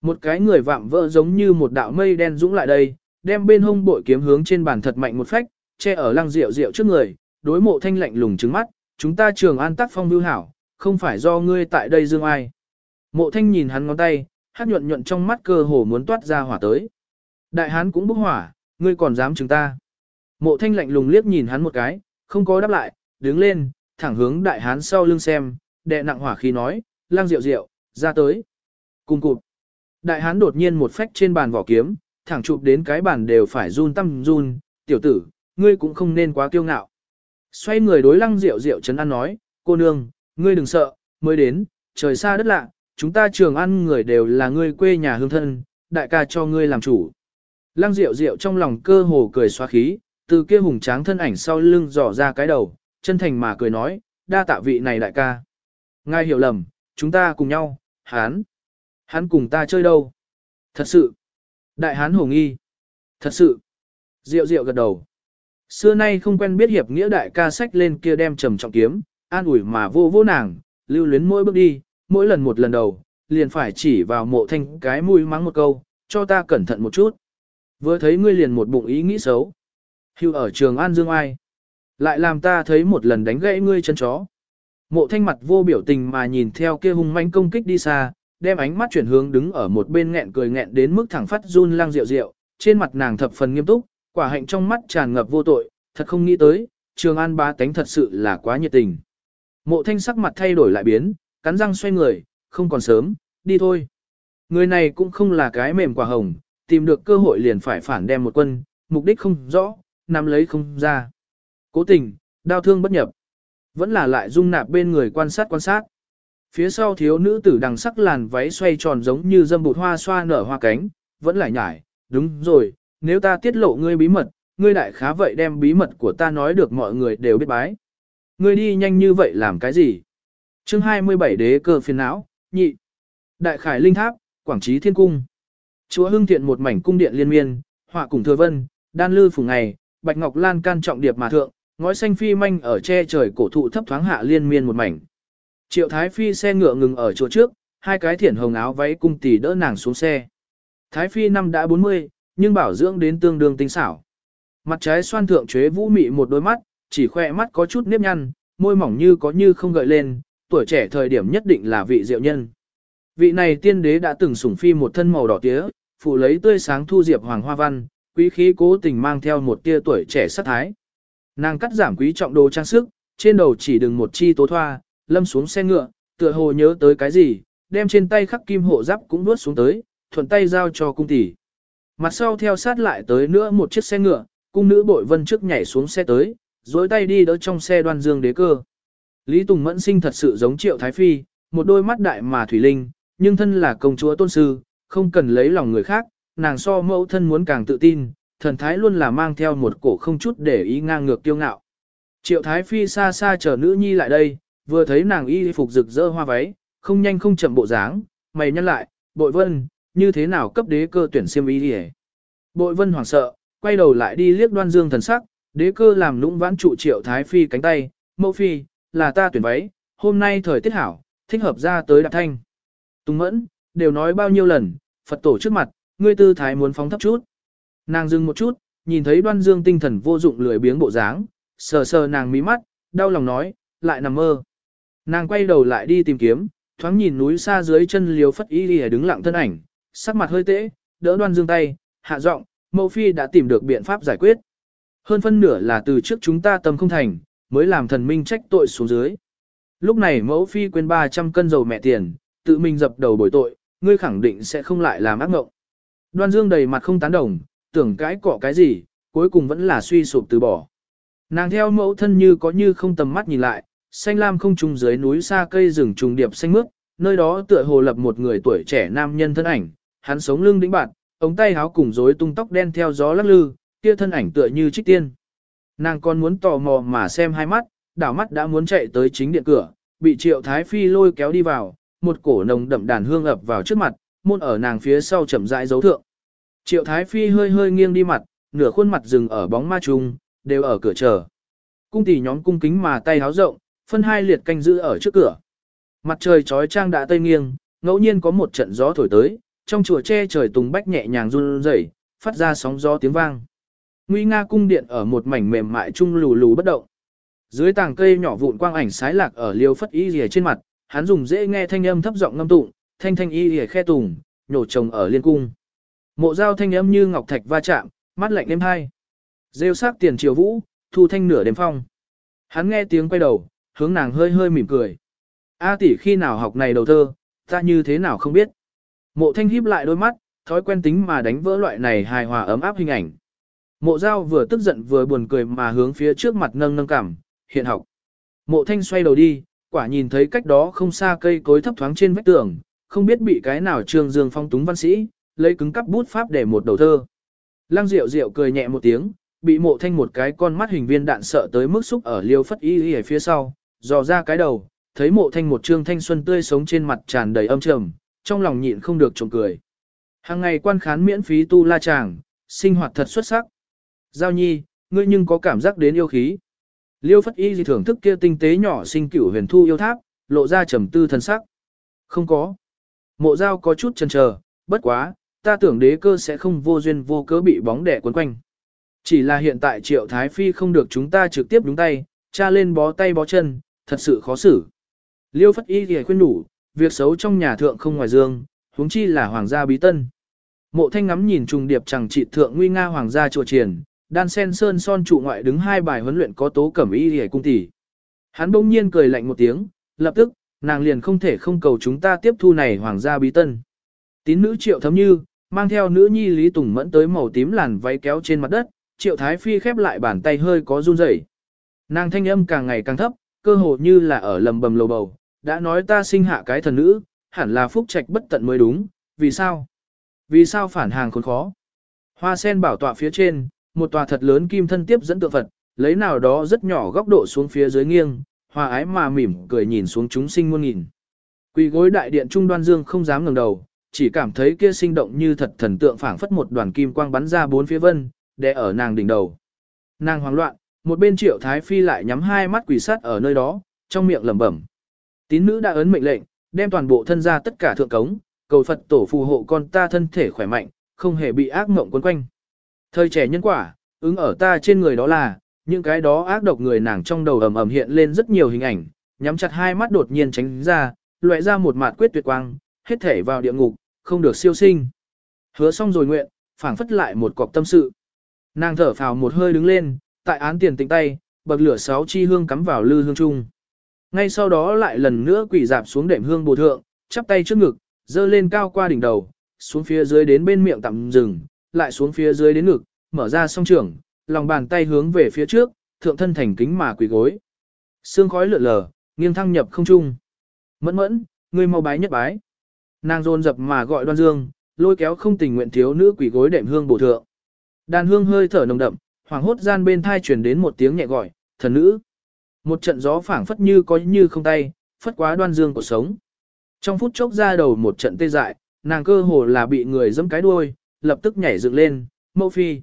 Một cái người vạm vỡ giống như một đạo mây đen dũng lại đây, đem bên hông bội kiếm hướng trên bàn thật mạnh một phách, che ở lăng rượu rượu trước người, đối mộ thanh lạnh lùng trứng mắt, chúng ta trường an tác phong bưu hảo, không phải do ngươi tại đây dương ai. Mộ thanh nhìn hắn ngón tay, hát nhuận nhuận trong mắt cơ hồ muốn toát ra hỏa tới. Đại hán cũng bốc hỏa, ngươi còn dám chứng ta. Mộ thanh lạnh lùng liếc nhìn hắn một cái, không có đáp lại, đứng lên, thẳng hướng đại hán sau lưng xem, đệ nặng hỏa khí nói, lang rượu rượu, ra tới. Cùng cụt. Đại hán đột nhiên một phách trên bàn vỏ kiếm, thẳng chụp đến cái bàn đều phải run tâm run, tiểu tử, ngươi cũng không nên quá kiêu ngạo. Xoay người đối lăng rượu rượu chấn an nói, cô nương, ngươi đừng sợ, mới đến, trời xa đất lạ, chúng ta trường ăn người đều là ngươi quê nhà hương thân, đại ca cho ngươi làm chủ. Lăng rượu rượu trong lòng cơ hồ cười xoa khí, từ kia hùng tráng thân ảnh sau lưng dò ra cái đầu, chân thành mà cười nói, đa tạ vị này đại ca. Ngài hiểu lầm, chúng ta cùng nhau, hán. hán cùng ta chơi đâu? Thật sự. Đại hán hồ nghi. Thật sự. Diệu diệu gật đầu. Xưa nay không quen biết hiệp nghĩa đại ca sách lên kia đem trầm trọng kiếm, an ủi mà vô vô nàng, lưu luyến mỗi bước đi, mỗi lần một lần đầu, liền phải chỉ vào mộ thanh cái mũi mắng một câu, cho ta cẩn thận một chút. Vừa thấy ngươi liền một bụng ý nghĩ xấu. Hưu ở trường An Dương Ai. Lại làm ta thấy một lần đánh gãy ngươi chân chó. Mộ thanh mặt vô biểu tình mà nhìn theo kia hung manh công kích đi xa, đem ánh mắt chuyển hướng đứng ở một bên nghẹn cười nghẹn đến mức thẳng phát run lang rượu rượu, trên mặt nàng thập phần nghiêm túc, quả hạnh trong mắt tràn ngập vô tội, thật không nghĩ tới, trường an ba tánh thật sự là quá nhiệt tình. Mộ thanh sắc mặt thay đổi lại biến, cắn răng xoay người, không còn sớm, đi thôi. Người này cũng không là cái mềm quả hồng, tìm được cơ hội liền phải phản đem một quân, mục đích không rõ, nắm lấy không ra. Cố tình, đau thương bất nhập. Vẫn là lại dung nạp bên người quan sát quan sát. Phía sau thiếu nữ tử đằng sắc làn váy xoay tròn giống như dâm bụt hoa xoa nở hoa cánh, vẫn lại nhải, đúng rồi, nếu ta tiết lộ ngươi bí mật, ngươi đại khá vậy đem bí mật của ta nói được mọi người đều biết bái. Ngươi đi nhanh như vậy làm cái gì? chương 27 đế cơ phiền não, nhị. Đại khải linh tháp, Quảng Trí Thiên Cung. Chúa Hưng Thiện một mảnh cung điện liên miên, họa cùng thừa vân, đan lư phủ ngày, bạch ngọc lan can trọng điệp mà thượng, ngói xanh phi manh ở che trời cổ thụ thấp thoáng hạ liên miên một mảnh. Triệu Thái Phi xe ngựa ngừng ở chỗ trước, hai cái thiển hồng áo váy cung tỷ đỡ nàng xuống xe. Thái Phi năm đã 40, nhưng bảo dưỡng đến tương đương tinh xảo. Mặt trái xoan thượng chế vũ mị một đôi mắt, chỉ khoe mắt có chút nếp nhăn, môi mỏng như có như không gợi lên, tuổi trẻ thời điểm nhất định là vị diệu nhân. Vị này tiên đế đã từng sủng phi một thân màu đỏ tía, phụ lấy tươi sáng thu diệp hoàng hoa văn, quý khí cố tình mang theo một tia tuổi trẻ sát thái. Nàng cắt giảm quý trọng đồ trang sức, trên đầu chỉ đừng một chi tố thoa, lâm xuống xe ngựa, tựa hồ nhớ tới cái gì, đem trên tay khắc kim hộ giáp cũng nuốt xuống tới, thuận tay giao cho cung tỷ. Mặt sau theo sát lại tới nữa một chiếc xe ngựa, cung nữ bội vân trước nhảy xuống xe tới, dối tay đi đỡ trong xe đoan dương đế cơ. Lý Tùng Mẫn sinh thật sự giống triệu thái phi, một đôi mắt đại mà thủy linh, nhưng thân là công chúa tôn sư, không cần lấy lòng người khác, nàng so mẫu thân muốn càng tự tin, thần thái luôn là mang theo một cổ không chút để ý ngang ngược kiêu ngạo. Triệu thái phi xa xa chờ nữ nhi lại đây, vừa thấy nàng y phục rực rỡ hoa váy, không nhanh không chậm bộ dáng, mày nhăn lại, bội vân, như thế nào cấp đế cơ tuyển siêm y đi Bội vân hoảng sợ, quay đầu lại đi liếc đoan dương thần sắc, đế cơ làm lũng vãn trụ triệu thái phi cánh tay, mẫu phi, là ta tuyển váy, hôm nay thời tiết hảo, thích hợp ra tới đạp thanh. Tùng mẫn, đều nói bao nhiêu lần, Phật tổ trước mặt, ngươi tư thái muốn phóng thấp chút. Nàng dừng một chút, nhìn thấy đoan dương tinh thần vô dụng lười biếng bộ dáng, sờ sờ nàng mí mắt, đau lòng nói, lại nằm mơ. Nàng quay đầu lại đi tìm kiếm, thoáng nhìn núi xa dưới chân liều phất y lìa đứng lặng thân ảnh, sắc mặt hơi tễ, đỡ đoan dương tay, hạ giọng, mẫu phi đã tìm được biện pháp giải quyết. Hơn phân nửa là từ trước chúng ta tâm không thành, mới làm thần minh trách tội xuống dưới. Lúc này mẫu phi quên 300 cân dầu mẹ tiền, tự mình dập đầu bồi tội, ngươi khẳng định sẽ không lại làm ác ngộng. Đoan Dương đầy mặt không tán đồng, tưởng cái cọ cái gì, cuối cùng vẫn là suy sụp từ bỏ. Nàng theo mẫu thân như có như không tầm mắt nhìn lại, xanh lam không trùng dưới núi xa cây rừng trùng điệp xanh mướt, nơi đó tựa hồ lập một người tuổi trẻ nam nhân thân ảnh, hắn sống lưng đĩnh bạn, ống tay háo cùng rối tung tóc đen theo gió lắc lư, kia thân ảnh tựa như trích tiên. Nàng còn muốn tò mò mà xem hai mắt, đảo mắt đã muốn chạy tới chính điện cửa, bị triệu thái phi lôi kéo đi vào, một cổ nồng đậm đàn hương ập vào trước mặt, môn ở nàng phía sau chậm rãi dấu thượng. Triệu thái phi hơi hơi nghiêng đi mặt, nửa khuôn mặt dừng ở bóng ma trùng, đều ở cửa chờ. Cung tỷ nhóm cung kính mà tay háo rộng, phân hai liệt canh giữ ở trước cửa. Mặt trời trói trang đã tây nghiêng, ngẫu nhiên có một trận gió thổi tới, trong chùa che trời tùng bách nhẹ nhàng run rẩy, phát ra sóng gió tiếng vang. Nguy nga cung điện ở một mảnh mềm mại trung lù lù bất động. Dưới tàng cây nhỏ vụn quang ảnh sái lạc ở liêu phất y rìa trên mặt, hắn dùng dễ nghe thanh âm thấp giọng ngâm tụng, thanh thanh y rìa khe tùng, nhổ trồng ở liên cung. Mộ dao thanh âm như ngọc thạch va chạm, mắt lạnh đêm hai. Rêu sắc tiền triều vũ, thu thanh nửa đêm phong. Hắn nghe tiếng quay đầu, hướng nàng hơi hơi mỉm cười. A tỷ khi nào học này đầu thơ, ta như thế nào không biết. Mộ thanh híp lại đôi mắt, thói quen tính mà đánh vỡ loại này hài hòa ấm áp hình ảnh. Mộ dao vừa tức giận vừa buồn cười mà hướng phía trước mặt nâng nâng cảm, hiện học. Mộ thanh xoay đầu đi, quả nhìn thấy cách đó không xa cây cối thấp thoáng trên vách tường, không biết bị cái nào trương dương phong túng văn sĩ, lấy cứng cắp bút pháp để một đầu thơ. Lăng Diệu Diệu cười nhẹ một tiếng, bị mộ thanh một cái con mắt hình viên đạn sợ tới mức xúc ở liêu phất y y ở phía sau, dò ra cái đầu, thấy mộ thanh một trương thanh xuân tươi sống trên mặt tràn đầy âm trầm, trong lòng nhịn không được trộm cười. Hàng ngày quan khán miễn phí tu la chàng, sinh hoạt thật xuất sắc. Giao nhi, ngươi nhưng có cảm giác đến yêu khí. Liêu phất y gì thưởng thức kia tinh tế nhỏ sinh cửu huyền thu yêu tháp, lộ ra trầm tư thần sắc. Không có. Mộ giao có chút chần chờ, bất quá, ta tưởng đế cơ sẽ không vô duyên vô cớ bị bóng đẻ quấn quanh. Chỉ là hiện tại triệu thái phi không được chúng ta trực tiếp đúng tay, cha lên bó tay bó chân, thật sự khó xử. Liêu phất y thì khuyên đủ, việc xấu trong nhà thượng không ngoài dương, huống chi là hoàng gia bí tân. Mộ thanh ngắm nhìn trùng điệp chẳng trị thượng nguy nga hoàng gia chùa triển, đan sen sơn son trụ ngoại đứng hai bài huấn luyện có tố cẩm y thì cung tỷ. Hắn bỗng nhiên cười lạnh một tiếng, lập tức, nàng liền không thể không cầu chúng ta tiếp thu này hoàng gia bí tân. Tín nữ triệu thấm như, mang theo nữ nhi Lý Tùng mẫn tới màu tím làn váy kéo trên mặt đất, triệu thái phi khép lại bàn tay hơi có run rẩy. Nàng thanh âm càng ngày càng thấp, cơ hồ như là ở lầm bầm lầu bầu, đã nói ta sinh hạ cái thần nữ, hẳn là phúc trạch bất tận mới đúng, vì sao? Vì sao phản hàng khốn khó? Hoa sen bảo tọa phía trên, một tòa thật lớn kim thân tiếp dẫn tượng Phật, lấy nào đó rất nhỏ góc độ xuống phía dưới nghiêng, hòa ái mà mỉm cười nhìn xuống chúng sinh muôn nghìn. Quỳ gối đại điện trung đoan dương không dám ngẩng đầu, chỉ cảm thấy kia sinh động như thật thần tượng phảng phất một đoàn kim quang bắn ra bốn phía vân, đè ở nàng đỉnh đầu. Nàng hoảng loạn, một bên triệu thái phi lại nhắm hai mắt quỷ sát ở nơi đó, trong miệng lẩm bẩm. Tín nữ đã ấn mệnh lệnh, đem toàn bộ thân ra tất cả thượng cống, cầu Phật tổ phù hộ con ta thân thể khỏe mạnh, không hề bị ác mộng quấn quanh. Thời trẻ nhân quả, ứng ở ta trên người đó là, những cái đó ác độc người nàng trong đầu ầm ầm hiện lên rất nhiều hình ảnh, nhắm chặt hai mắt đột nhiên tránh ra, loại ra một mạt quyết tuyệt quang, hết thể vào địa ngục, không được siêu sinh. Hứa xong rồi nguyện, phảng phất lại một cọc tâm sự. Nàng thở phào một hơi đứng lên, tại án tiền tịnh tay, bậc lửa sáu chi hương cắm vào lư hương trung. Ngay sau đó lại lần nữa quỷ dạp xuống đệm hương bồ thượng, chắp tay trước ngực, dơ lên cao qua đỉnh đầu, xuống phía dưới đến bên miệng tạm dừng, lại xuống phía dưới đến ngực, mở ra song trưởng, lòng bàn tay hướng về phía trước, thượng thân thành kính mà quỳ gối. Sương khói lượn lờ, nghiêng thăng nhập không trung. Mẫn mẫn, ngươi mau bái nhất bái. Nàng rôn dập mà gọi đoan dương, lôi kéo không tình nguyện thiếu nữ quỷ gối đệm hương bổ thượng. Đàn hương hơi thở nồng đậm, hoàng hốt gian bên thai truyền đến một tiếng nhẹ gọi, thần nữ. Một trận gió phảng phất như có như không tay, phất quá đoan dương của sống. Trong phút chốc ra đầu một trận tê dại, nàng cơ hồ là bị người dẫm cái đuôi, lập tức nhảy dựng lên, mẫu phi.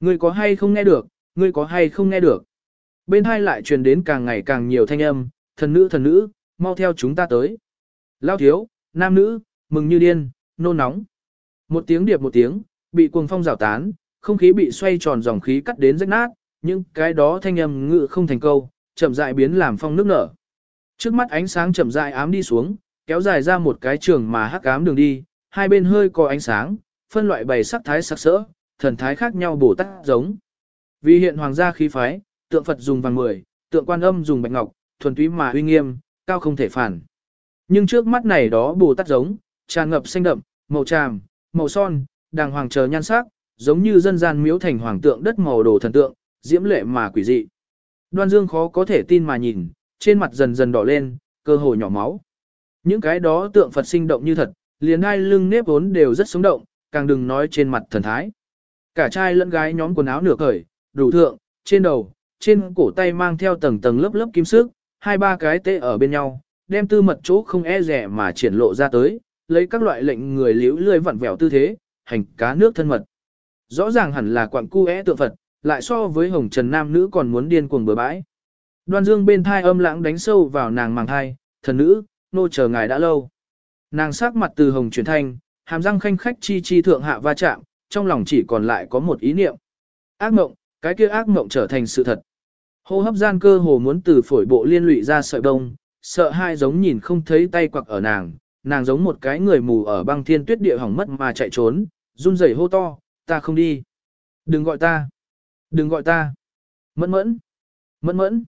Ngươi có hay không nghe được, ngươi có hay không nghe được. Bên hai lại truyền đến càng ngày càng nhiều thanh âm, thần nữ thần nữ, mau theo chúng ta tới. Lao thiếu, nam nữ, mừng như điên, nôn nóng. Một tiếng điệp một tiếng, bị cuồng phong rào tán, không khí bị xoay tròn dòng khí cắt đến rách nát, những cái đó thanh âm ngự không thành câu, chậm rãi biến làm phong nước nở. Trước mắt ánh sáng chậm rãi ám đi xuống, kéo dài ra một cái trường mà hắc ám đường đi, hai bên hơi có ánh sáng, phân loại bày sắc thái sắc sỡ, thần thái khác nhau bổ tát giống. Vì hiện hoàng gia khí phái, tượng Phật dùng vàng mười, tượng quan âm dùng bạch ngọc, thuần túy mà uy nghiêm, cao không thể phản. Nhưng trước mắt này đó bổ tát giống, tràn ngập xanh đậm, màu tràm, màu son, đàng hoàng chờ nhan sắc, giống như dân gian miếu thành hoàng tượng đất màu đồ thần tượng, diễm lệ mà quỷ dị. Đoan Dương khó có thể tin mà nhìn, trên mặt dần dần đỏ lên, cơ hồ nhỏ máu. Những cái đó tượng Phật sinh động như thật, liền hai lưng nếp vốn đều rất sống động, càng đừng nói trên mặt thần thái. Cả trai lẫn gái nhóm quần áo nửa cởi, đủ thượng, trên đầu, trên cổ tay mang theo tầng tầng lớp lớp kim sức, hai ba cái tê ở bên nhau, đem tư mật chỗ không e rẻ mà triển lộ ra tới, lấy các loại lệnh người liễu lươi vặn vẹo tư thế, hành cá nước thân mật. Rõ ràng hẳn là quặng cu é tượng Phật, lại so với hồng trần nam nữ còn muốn điên cuồng bừa bãi. Đoan dương bên thai âm lãng đánh sâu vào nàng màng thai, thần nữ, nô chờ ngài đã lâu. Nàng sắc mặt từ hồng chuyển thanh, hàm răng khanh khách chi chi thượng hạ va chạm, trong lòng chỉ còn lại có một ý niệm. Ác mộng, cái kia ác mộng trở thành sự thật. Hô hấp gian cơ hồ muốn từ phổi bộ liên lụy ra sợi đông, sợ hai giống nhìn không thấy tay quặc ở nàng, nàng giống một cái người mù ở băng thiên tuyết địa hỏng mất mà chạy trốn, run rẩy hô to, ta không đi. Đừng gọi ta. Đừng gọi ta. Mẫn mẫn. Mẫn mẫn.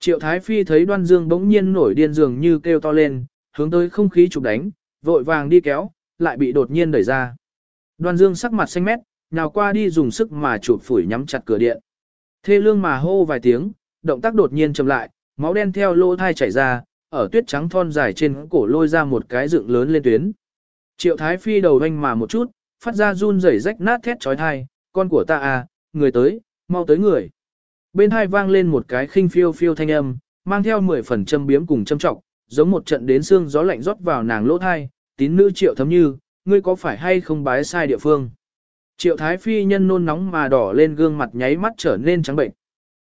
Triệu Thái Phi thấy đoan dương bỗng nhiên nổi điên dường như kêu to lên, hướng tới không khí chụp đánh, vội vàng đi kéo, lại bị đột nhiên đẩy ra. Đoan dương sắc mặt xanh mét, nào qua đi dùng sức mà chụp phủi nhắm chặt cửa điện. Thê lương mà hô vài tiếng, động tác đột nhiên chậm lại, máu đen theo lỗ thai chảy ra, ở tuyết trắng thon dài trên cổ lôi ra một cái dựng lớn lên tuyến. Triệu Thái Phi đầu hoanh mà một chút, phát ra run rẩy rách nát thét trói thai, con của ta à, người tới, mau tới người. Bên hai vang lên một cái khinh phiêu phiêu thanh âm, mang theo 10 phần châm biếm cùng châm trọng, giống một trận đến xương gió lạnh rót vào nàng lỗ thai, tín nữ triệu thấm như, ngươi có phải hay không bái sai địa phương. Triệu Thái Phi nhân nôn nóng mà đỏ lên gương mặt nháy mắt trở nên trắng bệnh.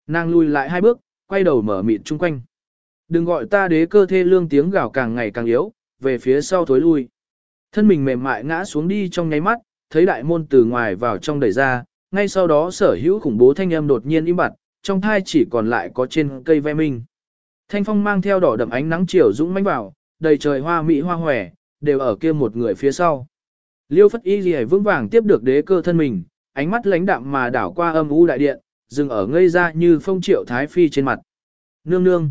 Nàng lùi lại hai bước, quay đầu mở mịt chung quanh. Đừng gọi ta đế cơ thê lương tiếng gào càng ngày càng yếu, về phía sau thối lui. Thân mình mềm mại ngã xuống đi trong nháy mắt, thấy đại môn từ ngoài vào trong đẩy ra, ngay sau đó sở hữu khủng bố thanh âm đột nhiên im bặt, trong thai chỉ còn lại có trên cây ve minh. Thanh phong mang theo đỏ đậm ánh nắng chiều dũng mãnh vào, đầy trời hoa mỹ hoa hòe, đều ở kia một người phía sau. Liêu phất y gì vững vàng tiếp được đế cơ thân mình, ánh mắt lãnh đạm mà đảo qua âm u đại điện, dừng ở ngây ra như phong triệu thái phi trên mặt. Nương nương.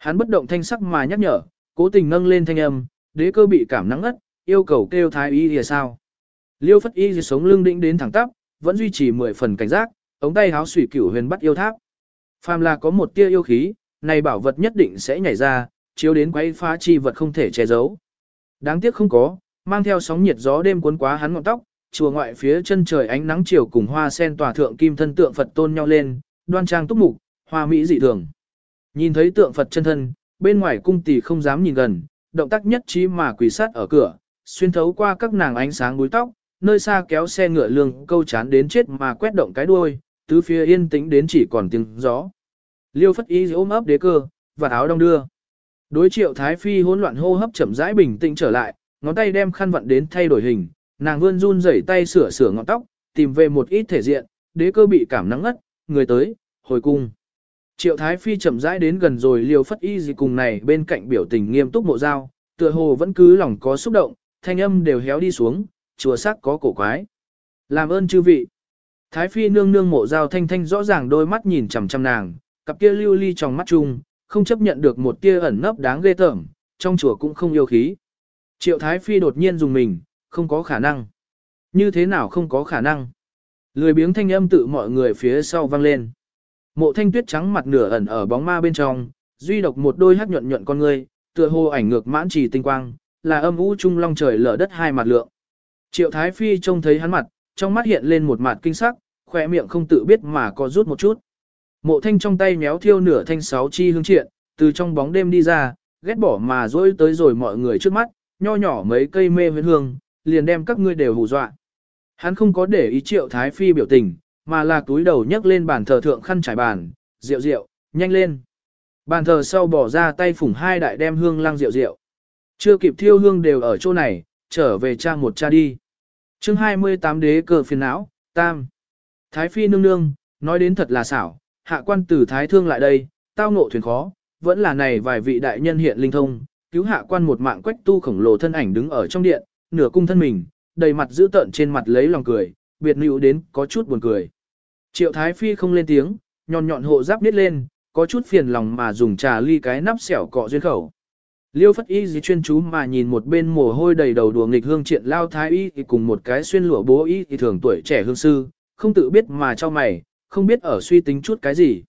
Hắn bất động thanh sắc mà nhắc nhở, cố tình nâng lên thanh âm, đế cơ bị cảm nắng ngất, yêu cầu kêu thái y thì sao. Liêu phất y thì sống lưng định đến thẳng tắp, vẫn duy trì mười phần cảnh giác, ống tay háo sủy cửu huyền bắt yêu tháp. Phàm là có một tia yêu khí, này bảo vật nhất định sẽ nhảy ra, chiếu đến quấy phá chi vật không thể che giấu. Đáng tiếc không có, mang theo sóng nhiệt gió đêm cuốn quá hắn ngọn tóc, chùa ngoại phía chân trời ánh nắng chiều cùng hoa sen tỏa thượng kim thân tượng Phật tôn nhau lên, đoan trang túc mục, hoa mỹ dị thường. Nhìn thấy tượng Phật chân thân, bên ngoài cung tỷ không dám nhìn gần, động tác nhất trí mà quỳ sát ở cửa, xuyên thấu qua các nàng ánh sáng búi tóc, nơi xa kéo xe ngựa lương câu chán đến chết mà quét động cái đuôi, tứ phía yên tĩnh đến chỉ còn tiếng gió. Liêu phất y ôm ấp đế cơ, và áo đông đưa. Đối triệu thái phi hỗn loạn hô hấp chậm rãi bình tĩnh trở lại, ngón tay đem khăn vận đến thay đổi hình, nàng vươn run rẩy tay sửa sửa ngọn tóc, tìm về một ít thể diện, đế cơ bị cảm nắng ngất, người tới, hồi cung. Triệu thái phi chậm rãi đến gần rồi liều phất y gì cùng này bên cạnh biểu tình nghiêm túc mộ dao, tựa hồ vẫn cứ lòng có xúc động, thanh âm đều héo đi xuống, chùa sắc có cổ quái. Làm ơn chư vị. Thái phi nương nương mộ dao thanh thanh rõ ràng đôi mắt nhìn chằm chằm nàng, cặp kia lưu ly trong mắt chung, không chấp nhận được một tia ẩn nấp đáng ghê tởm, trong chùa cũng không yêu khí. Triệu Thái Phi đột nhiên dùng mình, không có khả năng. Như thế nào không có khả năng? Lười biếng thanh âm tự mọi người phía sau vang lên. Mộ thanh tuyết trắng mặt nửa ẩn ở bóng ma bên trong, duy độc một đôi hát nhuận nhuận con người, tựa hồ ảnh ngược mãn trì tinh quang, là âm u trung long trời lở đất hai mặt lượng. Triệu Thái Phi trông thấy hắn mặt, trong mắt hiện lên một mặt kinh sắc, khỏe miệng không tự biết mà có rút một chút. Mộ thanh trong tay méo thiêu nửa thanh sáu chi hương triện, từ trong bóng đêm đi ra, ghét bỏ mà dối tới rồi mọi người trước mắt, nho nhỏ mấy cây mê huyến hương, liền đem các ngươi đều hù dọa. Hắn không có để ý triệu thái phi biểu tình, mà là túi đầu nhấc lên bàn thờ thượng khăn trải bàn, rượu rượu, nhanh lên. Bàn thờ sau bỏ ra tay phủng hai đại đem hương lăng rượu rượu. Chưa kịp thiêu hương đều ở chỗ này, trở về cha một cha đi. chương 28 đế cờ phiền não, tam. Thái phi nương nương, nói đến thật là xảo, hạ quan tử thái thương lại đây, tao ngộ thuyền khó, vẫn là này vài vị đại nhân hiện linh thông, cứu hạ quan một mạng quách tu khổng lồ thân ảnh đứng ở trong điện, nửa cung thân mình, đầy mặt giữ tợn trên mặt lấy lòng cười, biệt nữ đến có chút buồn cười. Triệu Thái Phi không lên tiếng, nhọn nhọn hộ giáp nít lên, có chút phiền lòng mà dùng trà ly cái nắp xẻo cọ duyên khẩu. Liêu Phất Y gì chuyên chú mà nhìn một bên mồ hôi đầy đầu đùa nghịch hương triện lao thái y thì cùng một cái xuyên lụa bố y thì thường tuổi trẻ hương sư, không tự biết mà cho mày, không biết ở suy tính chút cái gì.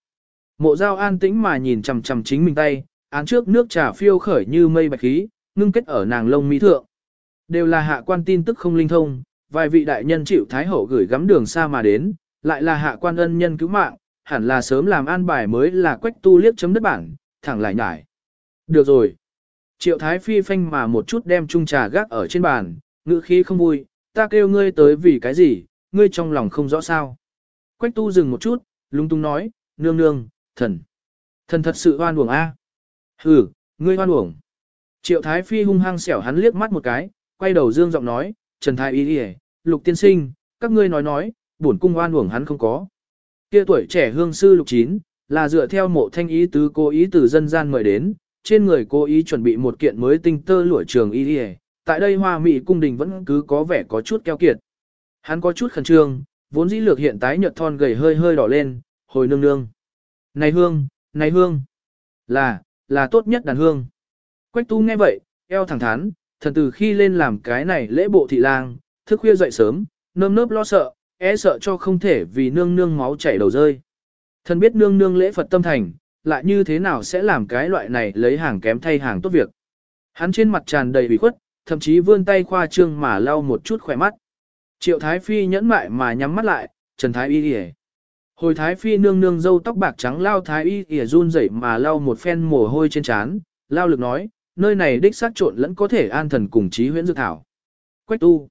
Mộ giao an tĩnh mà nhìn chằm chằm chính mình tay, án trước nước trà phiêu khởi như mây bạch khí, ngưng kết ở nàng lông mỹ thượng. Đều là hạ quan tin tức không linh thông, vài vị đại nhân chịu thái hậu gửi gắm đường xa mà đến, lại là hạ quan ân nhân cứu mạng, hẳn là sớm làm an bài mới là quách tu liếc chấm đất bản, thẳng lại nhải. Được rồi. Triệu thái phi phanh mà một chút đem chung trà gác ở trên bàn, ngữ khí không vui, ta kêu ngươi tới vì cái gì, ngươi trong lòng không rõ sao. Quách tu dừng một chút, lung tung nói, nương nương, thần. Thần thật sự hoan uổng a. À? Ngươi hoan uổng. Triệu Thái Phi hung hăng xẻo hắn liếc mắt một cái, quay đầu dương giọng nói, Trần Thái Y Lục Tiên Sinh, các ngươi nói nói, bổn cung oan uổng hắn không có. Kia tuổi trẻ hương sư Lục Chín, là dựa theo mộ thanh ý tứ cố ý từ dân gian mời đến, trên người cố ý chuẩn bị một kiện mới tinh tơ lụa trường y đi tại đây hoa mỹ cung đình vẫn cứ có vẻ có chút keo kiệt. Hắn có chút khẩn trương, vốn dĩ lược hiện tái nhợt thon gầy hơi hơi đỏ lên, hồi nương nương. Này hương, này hương, là, là tốt nhất đàn hương. Quách tu nghe vậy, eo thẳng thắn, thần từ khi lên làm cái này lễ bộ thị lang, thức khuya dậy sớm, nơm nớp lo sợ, e sợ cho không thể vì nương nương máu chảy đầu rơi. Thần biết nương nương lễ Phật tâm thành, lại như thế nào sẽ làm cái loại này lấy hàng kém thay hàng tốt việc. Hắn trên mặt tràn đầy bị khuất, thậm chí vươn tay khoa trương mà lau một chút khỏe mắt. Triệu Thái Phi nhẫn mại mà nhắm mắt lại, Trần Thái Y Y Hồi Thái Phi nương nương dâu tóc bạc trắng lao Thái Y Y run rẩy mà lau một phen mồ hôi trên trán, lao lực nói, nơi này đích xác trộn lẫn có thể an thần cùng trí huyễn dược thảo. Quách tu.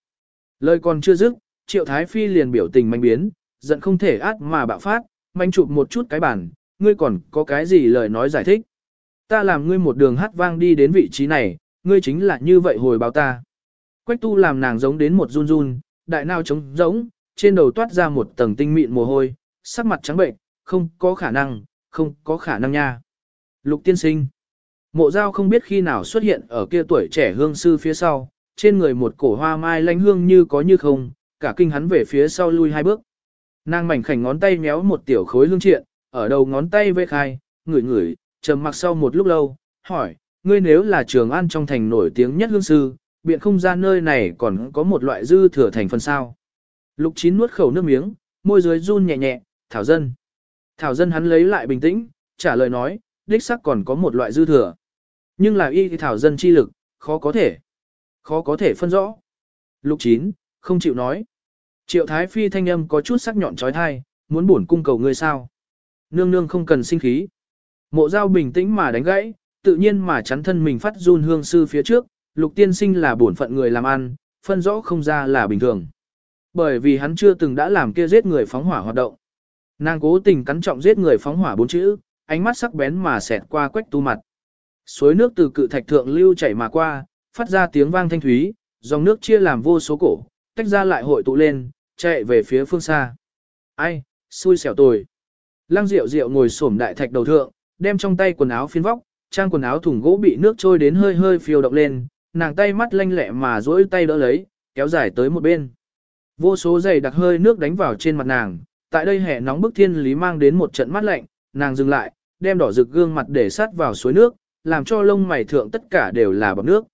Lời còn chưa dứt, Triệu Thái Phi liền biểu tình manh biến, giận không thể át mà bạo phát, manh chụp một chút cái bản, ngươi còn có cái gì lời nói giải thích. Ta làm ngươi một đường hát vang đi đến vị trí này, ngươi chính là như vậy hồi báo ta. Quách tu làm nàng giống đến một run run, đại nao trống giống, trên đầu toát ra một tầng tinh mịn mồ hôi, sắc mặt trắng bệnh, không có khả năng, không có khả năng nha. Lục tiên sinh. Mộ giao không biết khi nào xuất hiện ở kia tuổi trẻ hương sư phía sau, trên người một cổ hoa mai lánh hương như có như không, cả kinh hắn về phía sau lui hai bước. Nàng mảnh khảnh ngón tay méo một tiểu khối lương triện, ở đầu ngón tay vê khai, ngửi ngửi, trầm mặc sau một lúc lâu, hỏi, ngươi nếu là trường an trong thành nổi tiếng nhất hương sư, biện không ra nơi này còn có một loại dư thừa thành phần sao. Lục chín nuốt khẩu nước miếng, môi dưới run nhẹ nhẹ, thảo dân. Thảo dân hắn lấy lại bình tĩnh, trả lời nói, đích sắc còn có một loại dư thừa. Nhưng là y thì thảo dân chi lực, khó có thể. Khó có thể phân rõ. Lục chín, không chịu nói. Triệu Thái Phi thanh âm có chút sắc nhọn trói thai, muốn bổn cung cầu ngươi sao. Nương nương không cần sinh khí. Mộ giao bình tĩnh mà đánh gãy, tự nhiên mà chắn thân mình phát run hương sư phía trước, lục tiên sinh là bổn phận người làm ăn, phân rõ không ra là bình thường. Bởi vì hắn chưa từng đã làm kia giết người phóng hỏa hoạt động. Nàng cố tình cắn trọng giết người phóng hỏa bốn chữ, ánh mắt sắc bén mà xẹt qua quách tu mặt. Suối nước từ cự thạch thượng lưu chảy mà qua, phát ra tiếng vang thanh thúy, dòng nước chia làm vô số cổ, tách ra lại hội tụ lên, chạy về phía phương xa. Ai, xui xẻo tồi. Lăng Diệu Diệu ngồi xổm đại thạch đầu thượng, đem trong tay quần áo phiên vóc, trang quần áo thùng gỗ bị nước trôi đến hơi hơi phiêu động lên, nàng tay mắt lanh lẹ mà duỗi tay đỡ lấy, kéo dài tới một bên. Vô số giày đặc hơi nước đánh vào trên mặt nàng, tại đây hè nóng bức thiên lý mang đến một trận mát lạnh, nàng dừng lại, đem đỏ rực gương mặt để sát vào suối nước, làm cho lông mày thượng tất cả đều là bọt nước.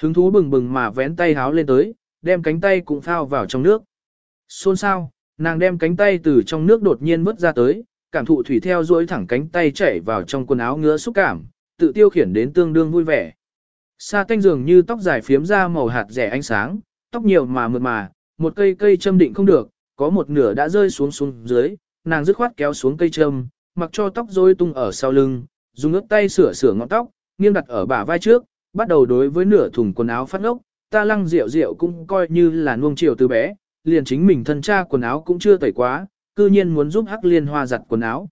Hứng thú bừng bừng mà vén tay háo lên tới, đem cánh tay cũng phao vào trong nước. Xôn sao, nàng đem cánh tay từ trong nước đột nhiên vứt ra tới, cảm thụ thủy theo dối thẳng cánh tay chảy vào trong quần áo ngứa xúc cảm, tự tiêu khiển đến tương đương vui vẻ. Sa tanh dường như tóc dài phiếm ra màu hạt rẻ ánh sáng, tóc nhiều mà mượt mà, một cây cây châm định không được, có một nửa đã rơi xuống xuống dưới, nàng dứt khoát kéo xuống cây châm, mặc cho tóc rối tung ở sau lưng, dùng ướt tay sửa sửa ngọn tóc, nghiêng đặt ở bả vai trước, bắt đầu đối với nửa thùng quần áo phát ốc, ta lăng rượu rượu cũng coi như là nuông chiều từ bé, liền chính mình thân cha quần áo cũng chưa tẩy quá, cư nhiên muốn giúp Hắc Liên Hoa giặt quần áo.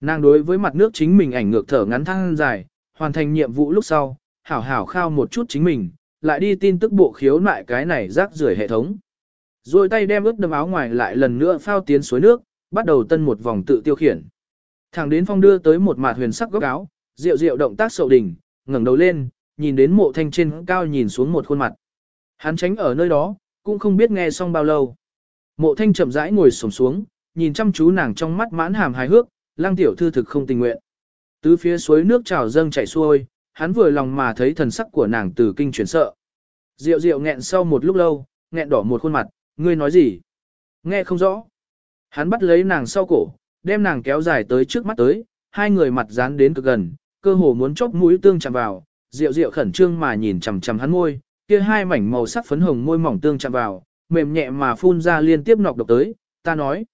Nàng đối với mặt nước chính mình ảnh ngược thở ngắn thăng dài, hoàn thành nhiệm vụ lúc sau, hảo hảo khao một chút chính mình, lại đi tin tức bộ khiếu nại cái này rác rưởi hệ thống. Rồi tay đem ướt đầm áo ngoài lại lần nữa phao tiến suối nước, bắt đầu tân một vòng tự tiêu khiển. Thẳng đến phong đưa tới một mạt huyền sắc góc áo, rượu rượu động tác sậu đỉnh, ngẩng đầu lên, nhìn đến mộ thanh trên cao nhìn xuống một khuôn mặt. Hắn tránh ở nơi đó, cũng không biết nghe xong bao lâu. Mộ thanh chậm rãi ngồi xổm xuống, nhìn chăm chú nàng trong mắt mãn hàm hài hước, lang tiểu thư thực không tình nguyện. Tứ phía suối nước trào dâng chảy xuôi, hắn vừa lòng mà thấy thần sắc của nàng từ kinh chuyển sợ. Diệu diệu nghẹn sau một lúc lâu, nghẹn đỏ một khuôn mặt, ngươi nói gì? Nghe không rõ. Hắn bắt lấy nàng sau cổ, đem nàng kéo dài tới trước mắt tới, hai người mặt dán đến cực gần, cơ hồ muốn chốc mũi tương chạm vào, Diệu Diệu khẩn trương mà nhìn chằm chằm hắn môi, kia hai mảnh màu sắc phấn hồng môi mỏng tương chạm vào, mềm nhẹ mà phun ra liên tiếp nọc độc tới, ta nói,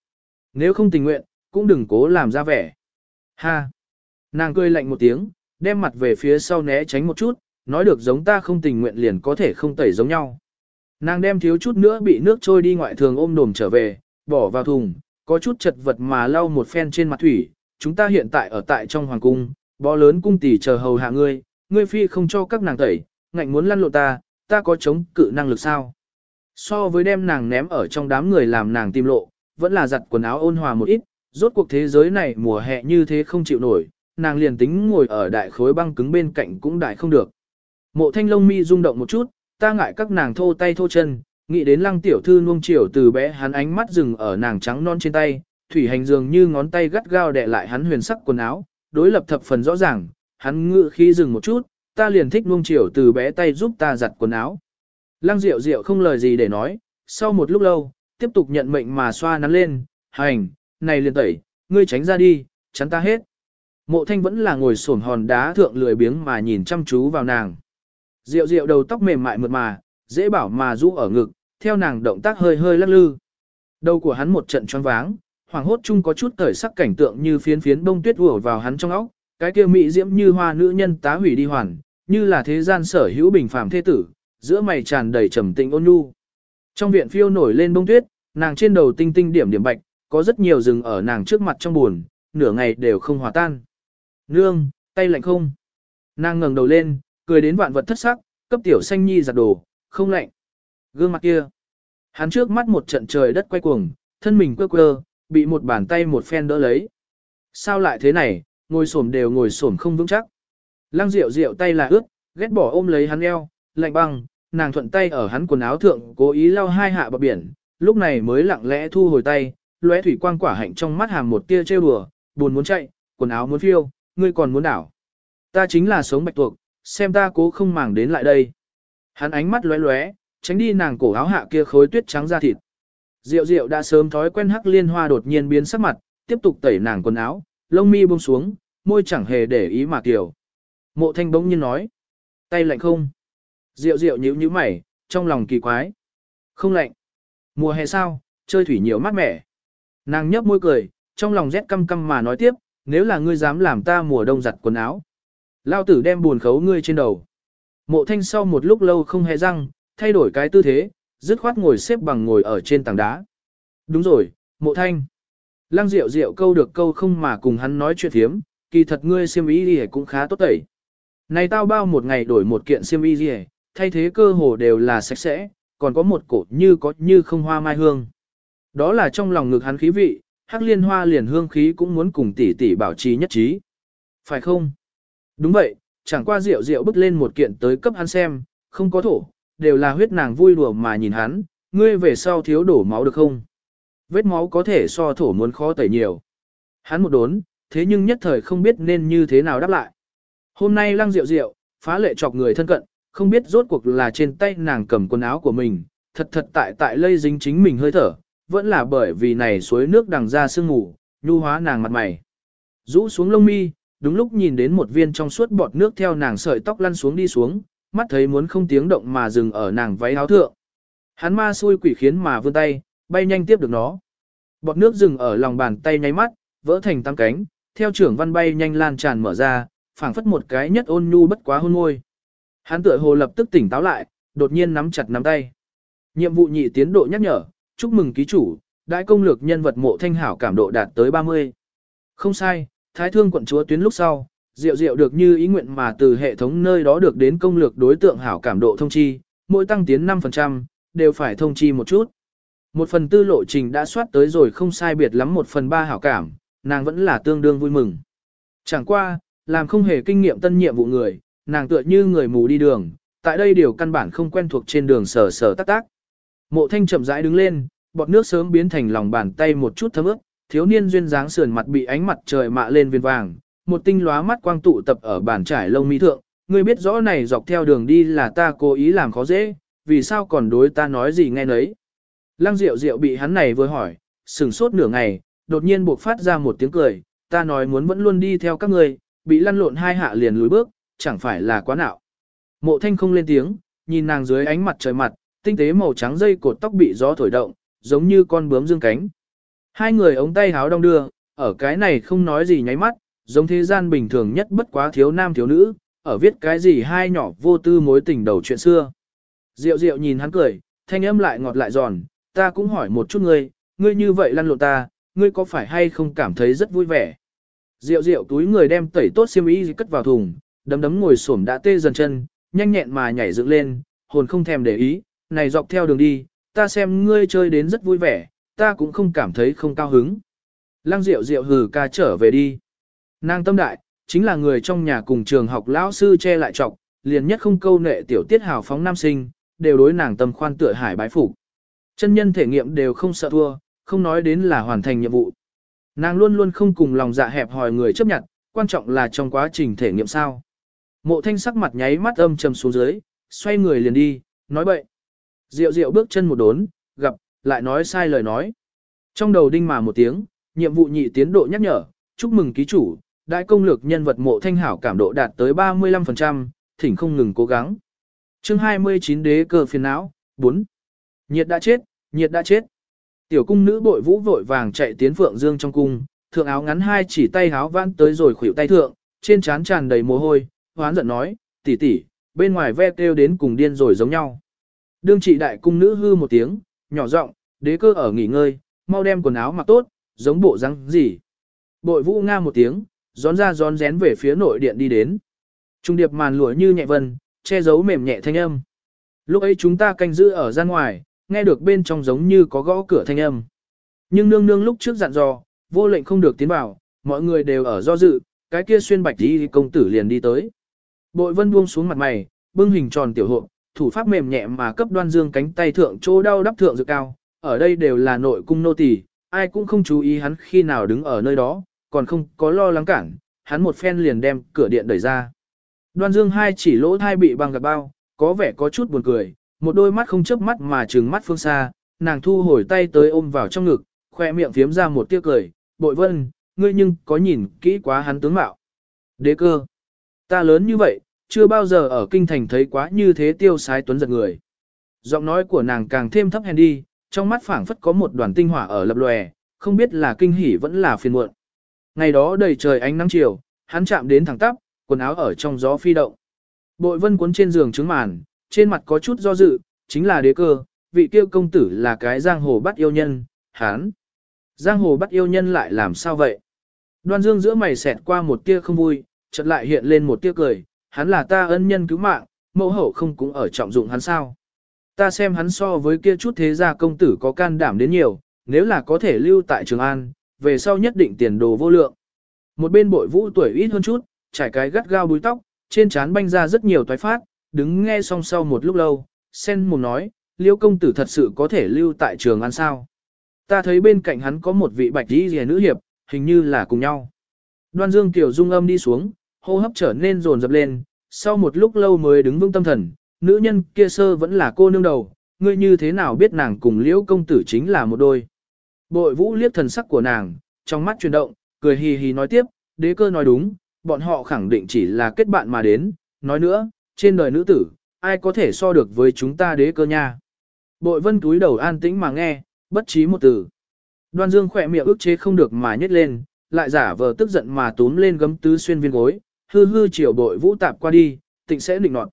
nếu không tình nguyện, cũng đừng cố làm ra vẻ. Ha! Nàng cười lạnh một tiếng, đem mặt về phía sau né tránh một chút, nói được giống ta không tình nguyện liền có thể không tẩy giống nhau. Nàng đem thiếu chút nữa bị nước trôi đi ngoại thường ôm đồm trở về, bỏ vào thùng, có chút chật vật mà lau một phen trên mặt thủy, chúng ta hiện tại ở tại trong hoàng cung, bó lớn cung tỷ chờ hầu hạ ngươi, ngươi phi không cho các nàng tẩy, ngạnh muốn lăn lộ ta, ta có chống cự năng lực sao? So với đem nàng ném ở trong đám người làm nàng tìm lộ, vẫn là giặt quần áo ôn hòa một ít, rốt cuộc thế giới này mùa hè như thế không chịu nổi, nàng liền tính ngồi ở đại khối băng cứng bên cạnh cũng đại không được. Mộ thanh lông mi rung động một chút, ta ngại các nàng thô tay thô chân, nghĩ đến lăng tiểu thư nuông chiều từ bé hắn ánh mắt dừng ở nàng trắng non trên tay, thủy hành dường như ngón tay gắt gao đè lại hắn huyền sắc quần áo, đối lập thập phần rõ ràng, hắn ngự khi dừng một chút, ta liền thích nuông chiều từ bé tay giúp ta giặt quần áo. Lăng Diệu Diệu không lời gì để nói, sau một lúc lâu, tiếp tục nhận mệnh mà xoa nắn lên, hành, này liền tẩy, ngươi tránh ra đi, chắn ta hết. Mộ thanh vẫn là ngồi sổn hòn đá thượng lười biếng mà nhìn chăm chú vào nàng. Diệu diệu đầu tóc mềm mại mượt mà, dễ bảo mà rũ ở ngực, theo nàng động tác hơi hơi lắc lư. Đầu của hắn một trận choáng váng, hoàng hốt chung có chút tởi sắc cảnh tượng như phiến phiến bông tuyết ùa vào hắn trong óc, cái kia mỹ diễm như hoa nữ nhân tá hủy đi hoàn, như là thế gian sở hữu bình phàm thế tử, giữa mày tràn đầy trầm tĩnh ôn nhu. Trong viện phiêu nổi lên bông tuyết, nàng trên đầu tinh tinh điểm điểm bạch, có rất nhiều rừng ở nàng trước mặt trong buồn, nửa ngày đều không hòa tan. Nương, tay lạnh không? Nàng ngẩng đầu lên, cười đến vạn vật thất sắc, cấp tiểu xanh nhi giặt đồ, không lạnh. Gương mặt kia. Hắn trước mắt một trận trời đất quay cuồng, thân mình quơ quơ, bị một bàn tay một phen đỡ lấy. Sao lại thế này, ngồi xổm đều ngồi xổm không vững chắc. Lăng Diệu Diệu tay là ướt, ghét bỏ ôm lấy hắn eo, lạnh băng, nàng thuận tay ở hắn quần áo thượng cố ý lau hai hạ bờ biển, lúc này mới lặng lẽ thu hồi tay, lóe thủy quang quả hạnh trong mắt hàm một tia trêu đùa, buồn muốn chạy, quần áo muốn phiêu, ngươi còn muốn đảo. Ta chính là sống bạch tuộc, xem ta cố không màng đến lại đây. Hắn ánh mắt lóe lóe, tránh đi nàng cổ áo hạ kia khối tuyết trắng da thịt. Diệu diệu đã sớm thói quen hắc liên hoa đột nhiên biến sắc mặt, tiếp tục tẩy nàng quần áo, lông mi buông xuống, môi chẳng hề để ý mà kiểu. Mộ thanh bỗng nhiên nói. Tay lạnh không? rượu rượu nhíu nhíu mày, trong lòng kỳ quái. Không lạnh. Mùa hè sao, chơi thủy nhiều mát mẻ. Nàng nhấp môi cười, trong lòng rét căm căm mà nói tiếp, nếu là ngươi dám làm ta mùa đông giặt quần áo. Lao tử đem buồn khấu ngươi trên đầu. Mộ thanh sau một lúc lâu không hề răng, thay đổi cái tư thế, dứt khoát ngồi xếp bằng ngồi ở trên tảng đá. Đúng rồi, mộ thanh. Lăng rượu rượu câu được câu không mà cùng hắn nói chuyện thiếm, kỳ thật ngươi xiêm y gì cũng khá tốt tẩy. Này tao bao một ngày đổi một kiện xiêm y gì thay thế cơ hồ đều là sạch sẽ, còn có một cổ như có như không hoa mai hương. Đó là trong lòng ngực hắn khí vị, hắc liên hoa liền hương khí cũng muốn cùng tỷ tỷ bảo trì nhất trí. Phải không? Đúng vậy, chẳng qua rượu rượu bước lên một kiện tới cấp hắn xem, không có thổ, đều là huyết nàng vui đùa mà nhìn hắn, ngươi về sau thiếu đổ máu được không? Vết máu có thể so thổ muốn khó tẩy nhiều. Hắn một đốn, thế nhưng nhất thời không biết nên như thế nào đáp lại. Hôm nay lăng rượu rượu, phá lệ chọc người thân cận, không biết rốt cuộc là trên tay nàng cầm quần áo của mình, thật thật tại tại lây dính chính mình hơi thở, vẫn là bởi vì này suối nước đằng ra sương ngủ, nhu hóa nàng mặt mày. Rũ xuống lông mi, đúng lúc nhìn đến một viên trong suốt bọt nước theo nàng sợi tóc lăn xuống đi xuống, mắt thấy muốn không tiếng động mà dừng ở nàng váy áo thượng. Hắn ma xui quỷ khiến mà vươn tay, bay nhanh tiếp được nó. Bọt nước dừng ở lòng bàn tay nháy mắt, vỡ thành tam cánh, theo trưởng văn bay nhanh lan tràn mở ra, phảng phất một cái nhất ôn nhu bất quá hôn môi. Hắn tựa hồ lập tức tỉnh táo lại, đột nhiên nắm chặt nắm tay. Nhiệm vụ nhị tiến độ nhắc nhở, chúc mừng ký chủ, đại công lược nhân vật mộ thanh hảo cảm độ đạt tới 30. Không sai, thái thương quận chúa tuyến lúc sau, diệu diệu được như ý nguyện mà từ hệ thống nơi đó được đến công lược đối tượng hảo cảm độ thông chi, mỗi tăng tiến 5%, đều phải thông chi một chút. Một phần tư lộ trình đã soát tới rồi không sai biệt lắm một phần ba hảo cảm, nàng vẫn là tương đương vui mừng. Chẳng qua, làm không hề kinh nghiệm tân nhiệm vụ người, nàng tựa như người mù đi đường, tại đây điều căn bản không quen thuộc trên đường sờ sờ tác tác. Mộ thanh chậm rãi đứng lên, bọt nước sớm biến thành lòng bàn tay một chút thấm ướt, thiếu niên duyên dáng sườn mặt bị ánh mặt trời mạ lên viên vàng, một tinh lóa mắt quang tụ tập ở bàn trải lông mi thượng, ngươi biết rõ này dọc theo đường đi là ta cố ý làm khó dễ, vì sao còn đối ta nói gì nghe nấy. Lăng Diệu Diệu bị hắn này vừa hỏi, sừng sốt nửa ngày, đột nhiên buộc phát ra một tiếng cười, ta nói muốn vẫn luôn đi theo các người, bị lăn lộn hai hạ liền lùi bước, chẳng phải là quá nạo. Mộ thanh không lên tiếng, nhìn nàng dưới ánh mặt trời mặt, tinh tế màu trắng dây cột tóc bị gió thổi động, giống như con bướm dương cánh. Hai người ống tay háo đong đưa, ở cái này không nói gì nháy mắt, giống thế gian bình thường nhất bất quá thiếu nam thiếu nữ, ở viết cái gì hai nhỏ vô tư mối tình đầu chuyện xưa. Diệu diệu nhìn hắn cười, thanh âm lại ngọt lại giòn, ta cũng hỏi một chút ngươi, ngươi như vậy lăn lộn ta, ngươi có phải hay không cảm thấy rất vui vẻ. Diệu diệu túi người đem tẩy tốt xiêm y cất vào thùng, đấm đấm ngồi xổm đã tê dần chân, nhanh nhẹn mà nhảy dựng lên, hồn không thèm để ý, này dọc theo đường đi, ta xem ngươi chơi đến rất vui vẻ, ta cũng không cảm thấy không cao hứng. Lăng Diệu Diệu hừ ca trở về đi. Nàng tâm đại, chính là người trong nhà cùng trường học lão sư che lại trọc, liền nhất không câu nệ tiểu tiết hào phóng nam sinh, đều đối nàng tâm khoan tựa hải bái phục. Chân nhân thể nghiệm đều không sợ thua, không nói đến là hoàn thành nhiệm vụ. Nàng luôn luôn không cùng lòng dạ hẹp hòi người chấp nhận, quan trọng là trong quá trình thể nghiệm sao. Mộ thanh sắc mặt nháy mắt âm trầm xuống dưới, xoay người liền đi, nói bậy. Diệu diệu bước chân một đốn, gặp, lại nói sai lời nói. Trong đầu đinh mà một tiếng, nhiệm vụ nhị tiến độ nhắc nhở, chúc mừng ký chủ, đại công lược nhân vật mộ thanh hảo cảm độ đạt tới 35%, thỉnh không ngừng cố gắng. chương 29 đế cơ phiền não, 4. Nhiệt đã chết, nhiệt đã chết. Tiểu cung nữ bội vũ vội vàng chạy tiến phượng dương trong cung, thượng áo ngắn hai chỉ tay áo vãn tới rồi khuỷu tay thượng, trên trán tràn đầy mồ hôi, hoán giận nói, tỷ tỷ, bên ngoài ve kêu đến cùng điên rồi giống nhau. Đương trị đại cung nữ hư một tiếng, nhỏ giọng, đế cơ ở nghỉ ngơi, mau đem quần áo mặc tốt, giống bộ răng gì. Bội vũ nga một tiếng, gión ra gión rén về phía nội điện đi đến. Trung điệp màn lụa như nhẹ vân, che giấu mềm nhẹ thanh âm. Lúc ấy chúng ta canh giữ ở gian ngoài, nghe được bên trong giống như có gõ cửa thanh âm. Nhưng nương nương lúc trước dặn dò, vô lệnh không được tiến vào, mọi người đều ở do dự, cái kia xuyên bạch đi công tử liền đi tới. Bội vân buông xuống mặt mày, bưng hình tròn tiểu hộp, thủ pháp mềm nhẹ mà cấp đoan dương cánh tay thượng chỗ đau đắp thượng dự cao, ở đây đều là nội cung nô tỳ, ai cũng không chú ý hắn khi nào đứng ở nơi đó, còn không có lo lắng cản, hắn một phen liền đem cửa điện đẩy ra. Đoan dương hai chỉ lỗ thai bị băng gạc bao, có vẻ có chút buồn cười, một đôi mắt không chớp mắt mà trừng mắt phương xa, nàng thu hồi tay tới ôm vào trong ngực, khoe miệng phiếm ra một tiếc cười, bội vân, ngươi nhưng có nhìn kỹ quá hắn tướng mạo. Đế cơ, ta lớn như vậy, chưa bao giờ ở kinh thành thấy quá như thế tiêu sái tuấn giật người. Giọng nói của nàng càng thêm thấp hèn đi, trong mắt phảng phất có một đoàn tinh hỏa ở lập lòe, không biết là kinh hỉ vẫn là phiền muộn. Ngày đó đầy trời ánh nắng chiều, hắn chạm đến thẳng tắp, quần áo ở trong gió phi động. Bội vân cuốn trên giường trứng màn, trên mặt có chút do dự, chính là đế cơ, vị kia công tử là cái giang hồ bắt yêu nhân, hắn. Giang hồ bắt yêu nhân lại làm sao vậy? Đoan dương giữa mày xẹt qua một tia không vui, chợt lại hiện lên một tia cười, hắn là ta ân nhân cứu mạng, mẫu hậu không cũng ở trọng dụng hắn sao? Ta xem hắn so với kia chút thế gia công tử có can đảm đến nhiều, nếu là có thể lưu tại Trường An, về sau nhất định tiền đồ vô lượng. Một bên bội vũ tuổi ít hơn chút, trải cái gắt gao búi tóc, trên trán banh ra rất nhiều toái phát, đứng nghe song sau một lúc lâu, sen mồm nói, liêu công tử thật sự có thể lưu tại Trường ăn sao. Ta thấy bên cạnh hắn có một vị bạch đi rìa nữ hiệp, hình như là cùng nhau. Đoan Dương Tiểu Dung âm đi xuống, hô hấp trở nên rồn rập lên, sau một lúc lâu mới đứng vững tâm thần, nữ nhân kia sơ vẫn là cô nương đầu, ngươi như thế nào biết nàng cùng liễu công tử chính là một đôi. Bội vũ liếc thần sắc của nàng, trong mắt chuyển động, cười hì hì nói tiếp, đế cơ nói đúng, bọn họ khẳng định chỉ là kết bạn mà đến, nói nữa, trên đời nữ tử, ai có thể so được với chúng ta đế cơ nha. Bội vân túi đầu an tĩnh mà nghe, bất trí một từ. Đoan dương khỏe miệng ức chế không được mà nhếch lên, lại giả vờ tức giận mà túm lên gấm tứ xuyên viên gối, hư hư chiều bội vũ tạp qua đi, tịnh sẽ định nọt.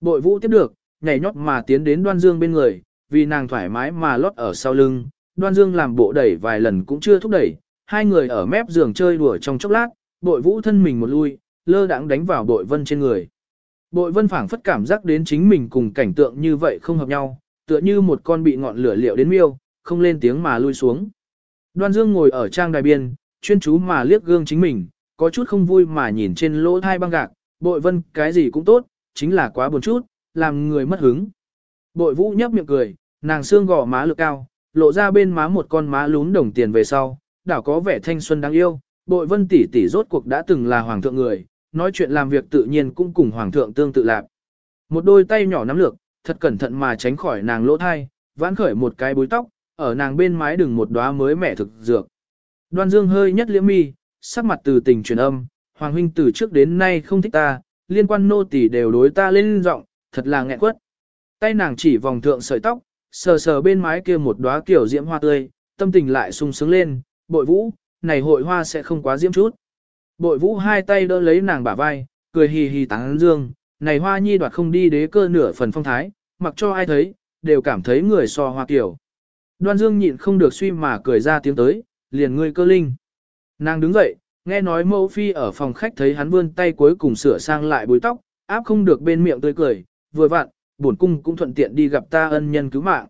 Bội vũ tiếp được, nhảy nhót mà tiến đến đoan dương bên người, vì nàng thoải mái mà lót ở sau lưng, đoan dương làm bộ đẩy vài lần cũng chưa thúc đẩy, hai người ở mép giường chơi đùa trong chốc lát, bội vũ thân mình một lui, lơ đãng đánh vào bội vân trên người. Bội vân phảng phất cảm giác đến chính mình cùng cảnh tượng như vậy không hợp nhau, tựa như một con bị ngọn lửa liệu đến miêu, không lên tiếng mà lui xuống. Đoan Dương ngồi ở trang đài biên, chuyên chú mà liếc gương chính mình, có chút không vui mà nhìn trên lỗ thai băng gạc, bội vân cái gì cũng tốt, chính là quá buồn chút, làm người mất hứng. Bội vũ nhấp miệng cười, nàng xương gò má lực cao, lộ ra bên má một con má lún đồng tiền về sau, đảo có vẻ thanh xuân đáng yêu, bội vân tỷ tỷ rốt cuộc đã từng là hoàng thượng người, nói chuyện làm việc tự nhiên cũng cùng hoàng thượng tương tự lạc. Một đôi tay nhỏ nắm lược, thật cẩn thận mà tránh khỏi nàng lỗ thai, vãn khởi một cái búi tóc, ở nàng bên mái đừng một đóa mới mẻ thực dược. Đoan Dương hơi nhất liễm mi, sắc mặt từ tình truyền âm, hoàng huynh từ trước đến nay không thích ta, liên quan nô tỳ đều đối ta lên giọng, thật là nghẹn quất. Tay nàng chỉ vòng thượng sợi tóc, sờ sờ bên mái kia một đóa kiểu diễm hoa tươi, tâm tình lại sung sướng lên, bội vũ, này hội hoa sẽ không quá diễm chút. Bội vũ hai tay đỡ lấy nàng bả vai, cười hì hì tán dương, này hoa nhi đoạt không đi đế cơ nửa phần phong thái, mặc cho ai thấy, đều cảm thấy người so hoa kiểu. Đoan dương nhịn không được suy mà cười ra tiếng tới, liền ngươi cơ linh. Nàng đứng dậy, nghe nói mẫu phi ở phòng khách thấy hắn vươn tay cuối cùng sửa sang lại búi tóc, áp không được bên miệng tươi cười, vừa vặn, bổn cung cũng thuận tiện đi gặp ta ân nhân cứu mạng.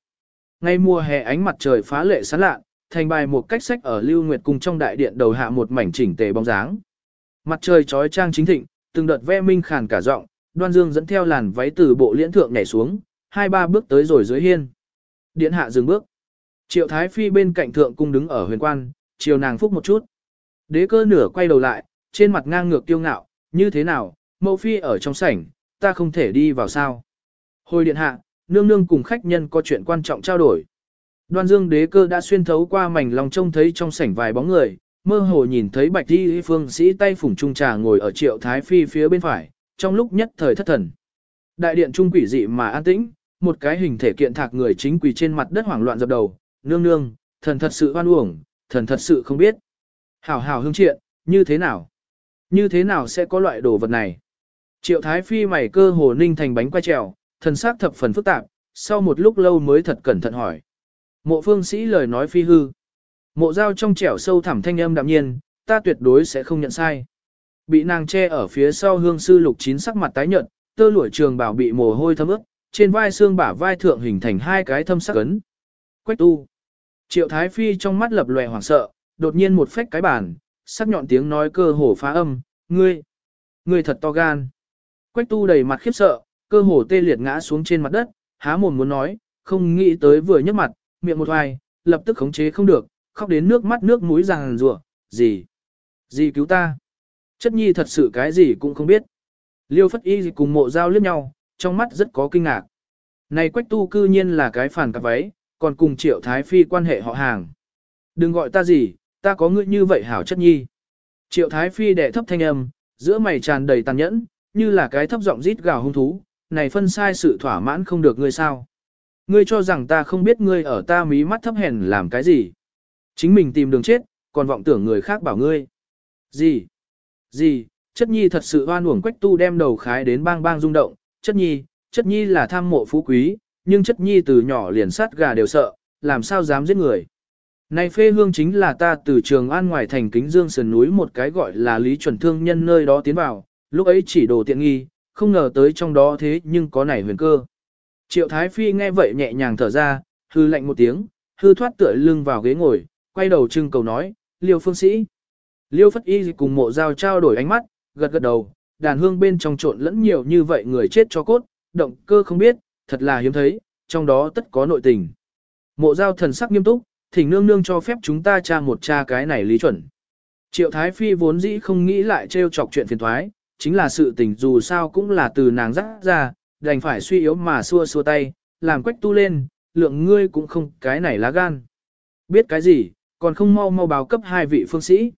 Ngay mùa hè ánh mặt trời phá lệ sáng lạ, thành bài một cách sách ở Lưu Nguyệt cung trong đại điện đầu hạ một mảnh chỉnh tề bóng dáng. Mặt trời trói trang chính thịnh, từng đợt ve minh khàn cả giọng, Đoan Dương dẫn theo làn váy từ bộ liễn thượng nhảy xuống, hai ba bước tới rồi dưới hiên. Điện hạ dừng bước. Triệu Thái Phi bên cạnh thượng cung đứng ở huyền quan, chiều nàng phúc một chút. Đế cơ nửa quay đầu lại, trên mặt ngang ngược tiêu ngạo, như thế nào, mẫu phi ở trong sảnh, ta không thể đi vào sao. Hồi điện hạ, nương nương cùng khách nhân có chuyện quan trọng trao đổi. Đoan dương đế cơ đã xuyên thấu qua mảnh lòng trông thấy trong sảnh vài bóng người, mơ hồ nhìn thấy bạch y phương sĩ tay phủng trung trà ngồi ở triệu thái phi phía bên phải, trong lúc nhất thời thất thần. Đại điện trung quỷ dị mà an tĩnh, một cái hình thể kiện thạc người chính quỳ trên mặt đất hoảng loạn dập đầu, nương nương, thần thật sự oan uổng, thần thật sự không biết. Hảo hảo hương triện, như thế nào? Như thế nào sẽ có loại đồ vật này? Triệu Thái Phi mày cơ hồ ninh thành bánh quay trèo, thần sắc thập phần phức tạp, sau một lúc lâu mới thật cẩn thận hỏi. Mộ phương sĩ lời nói phi hư. Mộ dao trong trẻo sâu thẳm thanh âm đạm nhiên, ta tuyệt đối sẽ không nhận sai. Bị nàng che ở phía sau hương sư lục chín sắc mặt tái nhợt, tơ lụa trường bảo bị mồ hôi thấm ướt, trên vai xương bả vai thượng hình thành hai cái thâm sắc ấn. Quách tu. Triệu Thái Phi trong mắt lập lòe hoảng sợ, đột nhiên một phách cái bàn, sắc nhọn tiếng nói cơ hồ phá âm, ngươi, ngươi thật to gan. Quách tu đầy mặt khiếp sợ, cơ hồ tê liệt ngã xuống trên mặt đất, há mồm muốn nói, không nghĩ tới vừa nhấc mặt, miệng một hoài, lập tức khống chế không được, khóc đến nước mắt nước mũi ràng rùa, gì, gì cứu ta. Chất nhi thật sự cái gì cũng không biết. Liêu phất y cùng mộ giao liếc nhau, trong mắt rất có kinh ngạc. Này quách tu cư nhiên là cái phản cặp váy, còn cùng triệu thái phi quan hệ họ hàng. Đừng gọi ta gì, ta có ngươi như vậy hảo chất nhi. Triệu thái phi đệ thấp thanh âm, giữa mày tràn đầy tàn nhẫn, như là cái thấp giọng rít gào hung thú, này phân sai sự thỏa mãn không được ngươi sao. Ngươi cho rằng ta không biết ngươi ở ta mí mắt thấp hèn làm cái gì. Chính mình tìm đường chết, còn vọng tưởng người khác bảo ngươi. Gì? Gì? Chất nhi thật sự oan uổng quách tu đem đầu khái đến bang bang rung động. Chất nhi, chất nhi là tham mộ phú quý, nhưng chất nhi từ nhỏ liền sát gà đều sợ, làm sao dám giết người. Này phê hương chính là ta từ trường an ngoài thành kính dương sườn núi một cái gọi là lý chuẩn thương nhân nơi đó tiến vào, lúc ấy chỉ đồ tiện nghi, không ngờ tới trong đó thế nhưng có nảy huyền cơ. Triệu Thái Phi nghe vậy nhẹ nhàng thở ra, hư lạnh một tiếng, hư thoát tựa lưng vào ghế ngồi, quay đầu trưng cầu nói, liêu phương sĩ. Liêu phất y cùng mộ giao trao đổi ánh mắt, gật gật đầu, đàn hương bên trong trộn lẫn nhiều như vậy người chết cho cốt, động cơ không biết, thật là hiếm thấy, trong đó tất có nội tình. Mộ giao thần sắc nghiêm túc, thỉnh nương nương cho phép chúng ta tra một tra cái này lý chuẩn. Triệu Thái Phi vốn dĩ không nghĩ lại trêu chọc chuyện phiền thoái, chính là sự tình dù sao cũng là từ nàng dắt ra, đành phải suy yếu mà xua xua tay, làm quách tu lên, lượng ngươi cũng không cái này lá gan. Biết cái gì, còn không mau mau báo cấp hai vị phương sĩ.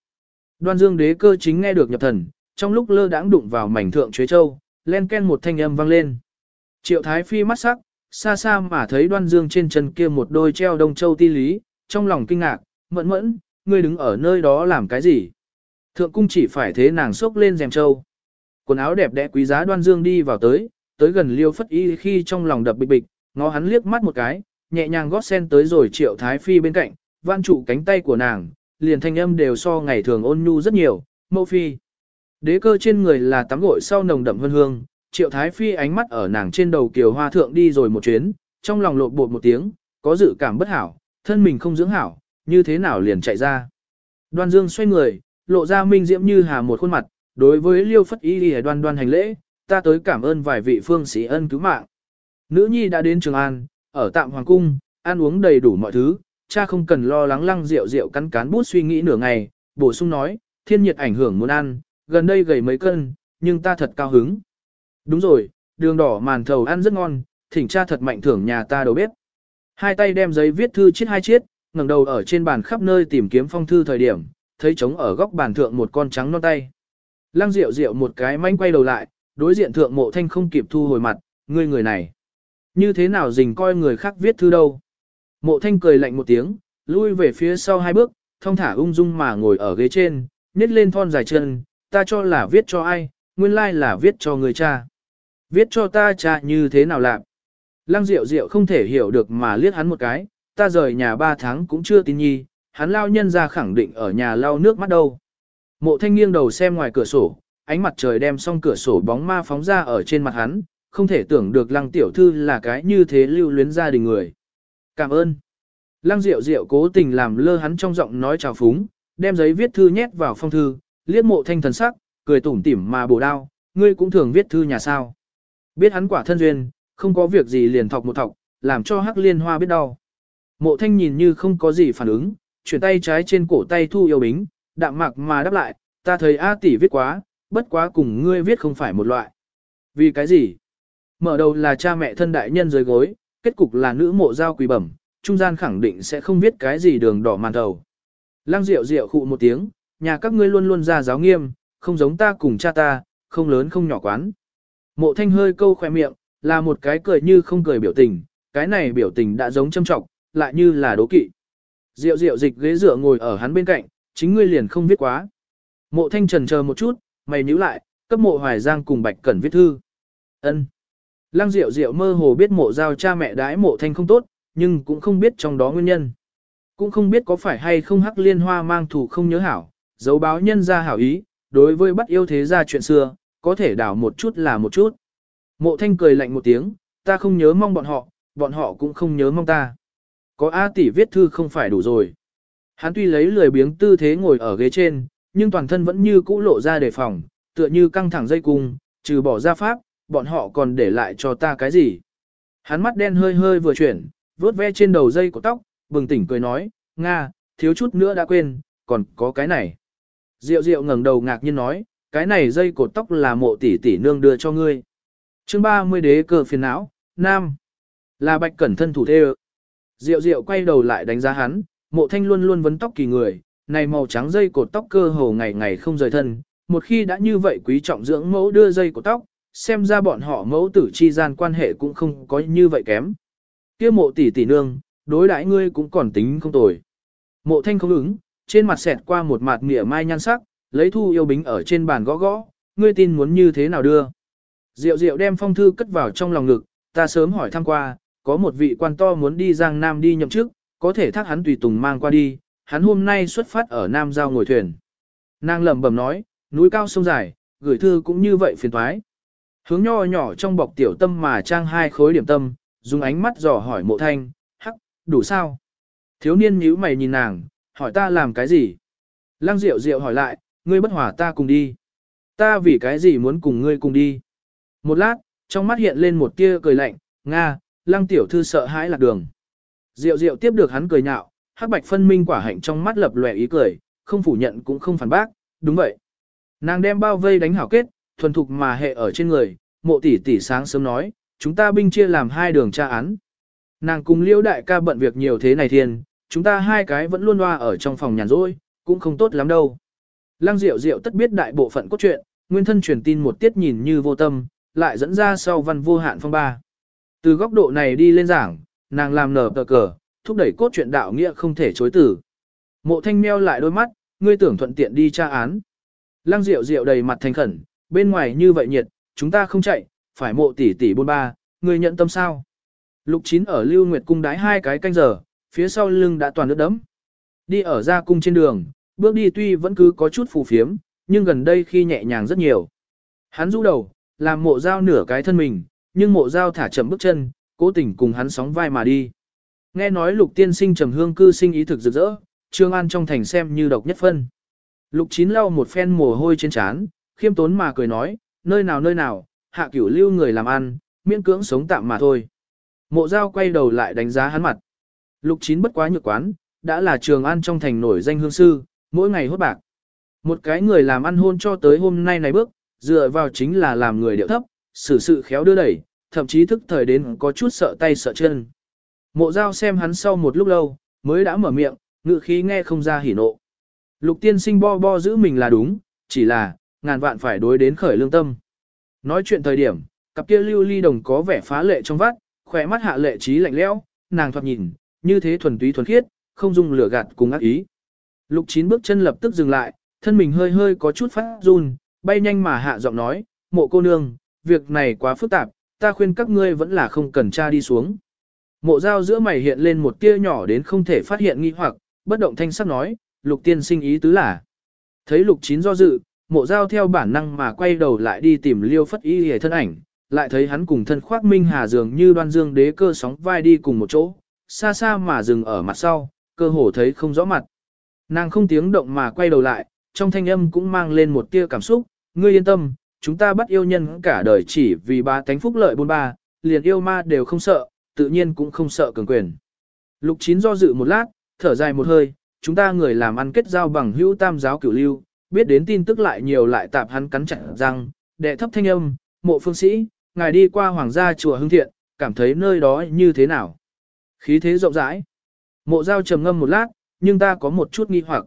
Đoan dương đế cơ chính nghe được nhập thần, trong lúc lơ đãng đụng vào mảnh thượng chuế châu, len ken một thanh âm vang lên. Triệu Thái Phi mắt sắc, xa xa mà thấy đoan dương trên chân kia một đôi treo đông châu ti lý, trong lòng kinh ngạc, mẫn mẫn, ngươi đứng ở nơi đó làm cái gì? Thượng cung chỉ phải thế nàng xốc lên rèm châu. Quần áo đẹp đẽ quý giá đoan dương đi vào tới, tới gần liêu phất y khi trong lòng đập bịch bịch, ngó hắn liếc mắt một cái, nhẹ nhàng gót sen tới rồi triệu thái phi bên cạnh, van trụ cánh tay của nàng, liền thanh âm đều so ngày thường ôn nhu rất nhiều, mẫu phi. Đế cơ trên người là tắm gội sau nồng đậm hương hương, triệu thái phi ánh mắt ở nàng trên đầu kiều hoa thượng đi rồi một chuyến, trong lòng lộn bột một tiếng, có dự cảm bất hảo, thân mình không dưỡng hảo, như thế nào liền chạy ra. Đoan dương xoay người, lộ ra minh diễm như hà một khuôn mặt, đối với liêu phất y đi đoan đoan hành lễ, ta tới cảm ơn vài vị phương sĩ ân cứu mạng. Nữ nhi đã đến Trường An, ở tạm hoàng cung, ăn uống đầy đủ mọi thứ, cha không cần lo lắng lăng rượu rượu cắn cán bút suy nghĩ nửa ngày, bổ sung nói, thiên nhiệt ảnh hưởng muốn ăn, gần đây gầy mấy cân, nhưng ta thật cao hứng. Đúng rồi, đường đỏ màn thầu ăn rất ngon, thỉnh cha thật mạnh thưởng nhà ta đầu bếp. Hai tay đem giấy viết thư chiết hai chiết, ngẩng đầu ở trên bàn khắp nơi tìm kiếm phong thư thời điểm, thấy trống ở góc bàn thượng một con trắng non tay. Lăng Diệu Diệu một cái manh quay đầu lại, đối diện thượng mộ thanh không kịp thu hồi mặt, ngươi người này. Như thế nào dình coi người khác viết thư đâu. Mộ thanh cười lạnh một tiếng, lui về phía sau hai bước, thông thả ung dung mà ngồi ở ghế trên, nhét lên thon dài chân, ta cho là viết cho ai, nguyên lai là viết cho người cha. Viết cho ta cha như thế nào làm? Lăng Diệu Diệu không thể hiểu được mà liếc hắn một cái, ta rời nhà ba tháng cũng chưa tin nhi, hắn lao nhân ra khẳng định ở nhà lao nước mắt đâu. Mộ thanh nghiêng đầu xem ngoài cửa sổ, ánh mặt trời đem xong cửa sổ bóng ma phóng ra ở trên mặt hắn, không thể tưởng được lăng tiểu thư là cái như thế lưu luyến gia đình người. Cảm ơn. Lăng Diệu Diệu cố tình làm lơ hắn trong giọng nói chào phúng, đem giấy viết thư nhét vào phong thư, liếc mộ thanh thần sắc, cười tủm tỉm mà bổ đao, ngươi cũng thường viết thư nhà sao. Biết hắn quả thân duyên, không có việc gì liền thọc một thọc, làm cho hắc liên hoa biết đau. Mộ thanh nhìn như không có gì phản ứng, chuyển tay trái trên cổ tay thu yêu bính, đạm mạc mà đáp lại, ta thấy A tỷ viết quá, bất quá cùng ngươi viết không phải một loại. Vì cái gì? Mở đầu là cha mẹ thân đại nhân dưới gối, kết cục là nữ mộ giao quỳ bẩm, trung gian khẳng định sẽ không viết cái gì đường đỏ màn đầu. Lăng diệu diệu khụ một tiếng, nhà các ngươi luôn luôn ra giáo nghiêm, không giống ta cùng cha ta, không lớn không nhỏ quán. Mộ thanh hơi câu khoe miệng, là một cái cười như không cười biểu tình, cái này biểu tình đã giống châm trọng, lại như là đố kỵ. Diệu diệu dịch ghế dựa ngồi ở hắn bên cạnh, chính ngươi liền không viết quá. Mộ thanh trần chờ một chút, mày nhíu lại, cấp mộ hoài giang cùng bạch cẩn viết thư. ân Lăng diệu diệu mơ hồ biết mộ giao cha mẹ đái mộ thanh không tốt, nhưng cũng không biết trong đó nguyên nhân. Cũng không biết có phải hay không hắc liên hoa mang thủ không nhớ hảo, dấu báo nhân ra hảo ý, đối với bắt yêu thế gia chuyện xưa, có thể đảo một chút là một chút. Mộ thanh cười lạnh một tiếng, ta không nhớ mong bọn họ, bọn họ cũng không nhớ mong ta. Có A tỷ viết thư không phải đủ rồi. Hắn tuy lấy lười biếng tư thế ngồi ở ghế trên, nhưng toàn thân vẫn như cũ lộ ra đề phòng, tựa như căng thẳng dây cung, trừ bỏ ra pháp, bọn họ còn để lại cho ta cái gì. Hắn mắt đen hơi hơi vừa chuyển, vuốt ve trên đầu dây của tóc, bừng tỉnh cười nói, Nga, thiếu chút nữa đã quên, còn có cái này. Diệu diệu ngẩng đầu ngạc nhiên nói, cái này dây cột tóc là mộ tỷ tỷ nương đưa cho ngươi. chương 30 đế cơ phiền não, nam. Là bạch cẩn thân thủ thê Diệu diệu quay đầu lại đánh giá hắn, mộ thanh luôn luôn vấn tóc kỳ người, này màu trắng dây cột tóc cơ hồ ngày ngày không rời thân, một khi đã như vậy quý trọng dưỡng mẫu đưa dây cột tóc, xem ra bọn họ mẫu tử chi gian quan hệ cũng không có như vậy kém. kia mộ tỷ tỷ nương, đối đãi ngươi cũng còn tính không tồi. Mộ thanh không ứng, trên mặt xẹt qua một mặt mỉa mai nhan sắc, lấy thu yêu bính ở trên bàn gõ gõ, ngươi tin muốn như thế nào đưa. Diệu diệu đem phong thư cất vào trong lòng ngực, ta sớm hỏi thăm qua, có một vị quan to muốn đi Giang Nam đi nhậm chức, có thể thác hắn tùy tùng mang qua đi, hắn hôm nay xuất phát ở Nam Giao ngồi thuyền. Nàng lẩm bẩm nói, núi cao sông dài, gửi thư cũng như vậy phiền thoái. Hướng nho nhỏ trong bọc tiểu tâm mà trang hai khối điểm tâm, dùng ánh mắt dò hỏi mộ thanh, hắc, đủ sao? Thiếu niên nhíu mày nhìn nàng, hỏi ta làm cái gì? Lăng Diệu Diệu hỏi lại, ngươi bất hòa ta cùng đi. Ta vì cái gì muốn cùng ngươi cùng đi? Một lát, trong mắt hiện lên một tia cười lạnh, Nga, Lăng Tiểu Thư sợ hãi lạc đường. Diệu Diệu tiếp được hắn cười nhạo, hắc bạch phân minh quả hạnh trong mắt lập lòe ý cười, không phủ nhận cũng không phản bác, đúng vậy. Nàng đem bao vây đánh hảo kết, thuần thục mà hệ ở trên người, mộ tỷ tỷ sáng sớm nói, chúng ta binh chia làm hai đường tra án. Nàng cùng liễu đại ca bận việc nhiều thế này thiên, chúng ta hai cái vẫn luôn loa ở trong phòng nhàn rỗi, cũng không tốt lắm đâu. Lăng Diệu Diệu tất biết đại bộ phận cốt truyện, nguyên thân truyền tin một tiết nhìn như vô tâm, lại dẫn ra sau văn vô hạn phong ba. Từ góc độ này đi lên giảng, nàng làm nở cờ cờ, thúc đẩy cốt truyện đạo nghĩa không thể chối tử. Mộ thanh meo lại đôi mắt, ngươi tưởng thuận tiện đi tra án. Lăng Diệu Diệu đầy mặt thành khẩn, bên ngoài như vậy nhiệt, chúng ta không chạy, phải mộ tỷ tỷ bôn ba, người nhận tâm sao? Lục chín ở Lưu Nguyệt cung đái hai cái canh giờ, phía sau lưng đã toàn nước đấm. Đi ở ra cung trên đường, bước đi tuy vẫn cứ có chút phù phiếm, nhưng gần đây khi nhẹ nhàng rất nhiều. Hắn rũ đầu, làm mộ dao nửa cái thân mình, nhưng mộ dao thả chậm bước chân, cố tình cùng hắn sóng vai mà đi. Nghe nói lục tiên sinh trầm hương cư sinh ý thực rực rỡ, trương an trong thành xem như độc nhất phân. Lục chín lau một phen mồ hôi trên trán, khiêm tốn mà cười nói, nơi nào nơi nào, hạ cửu lưu người làm ăn, miễn cưỡng sống tạm mà thôi. Mộ dao quay đầu lại đánh giá hắn mặt. Lục chín bất quá nhược quán, đã là trường ăn trong thành nổi danh hương sư, mỗi ngày hốt bạc. Một cái người làm ăn hôn cho tới hôm nay này bước, dựa vào chính là làm người điệu thấp, xử sự khéo đưa đẩy, thậm chí thức thời đến có chút sợ tay sợ chân. Mộ giao xem hắn sau một lúc lâu, mới đã mở miệng, ngự khí nghe không ra hỉ nộ. Lục tiên sinh bo bo giữ mình là đúng, chỉ là, ngàn vạn phải đối đến khởi lương tâm. Nói chuyện thời điểm, cặp kia lưu ly đồng có vẻ phá lệ trong vắt, khỏe mắt hạ lệ trí lạnh lẽo, nàng thoạt nhìn, như thế thuần túy thuần khiết, không dung lửa gạt cùng ác ý. Lục chín bước chân lập tức dừng lại, thân mình hơi hơi có chút phát run, bay nhanh mà hạ giọng nói, mộ cô nương, việc này quá phức tạp, ta khuyên các ngươi vẫn là không cần tra đi xuống. Mộ dao giữa mày hiện lên một tia nhỏ đến không thể phát hiện nghi hoặc, bất động thanh sắc nói, lục tiên sinh ý tứ là. Thấy lục chín do dự, mộ Giao theo bản năng mà quay đầu lại đi tìm liêu phất y hề thân ảnh, lại thấy hắn cùng thân khoác minh hà dường như đoan dương đế cơ sóng vai đi cùng một chỗ, xa xa mà dừng ở mặt sau, cơ hồ thấy không rõ mặt. Nàng không tiếng động mà quay đầu lại, trong thanh âm cũng mang lên một tia cảm xúc, ngươi yên tâm, chúng ta bắt yêu nhân cả đời chỉ vì ba tánh phúc lợi bôn ba, liền yêu ma đều không sợ, tự nhiên cũng không sợ cường quyền. Lục chín do dự một lát, thở dài một hơi, chúng ta người làm ăn kết giao bằng hữu tam giáo cửu lưu, biết đến tin tức lại nhiều lại tạp hắn cắn chặt răng, đệ thấp thanh âm, mộ phương sĩ, ngài đi qua hoàng gia chùa hưng thiện, cảm thấy nơi đó như thế nào? Khí thế rộng rãi. Mộ giao trầm ngâm một lát, nhưng ta có một chút nghi hoặc.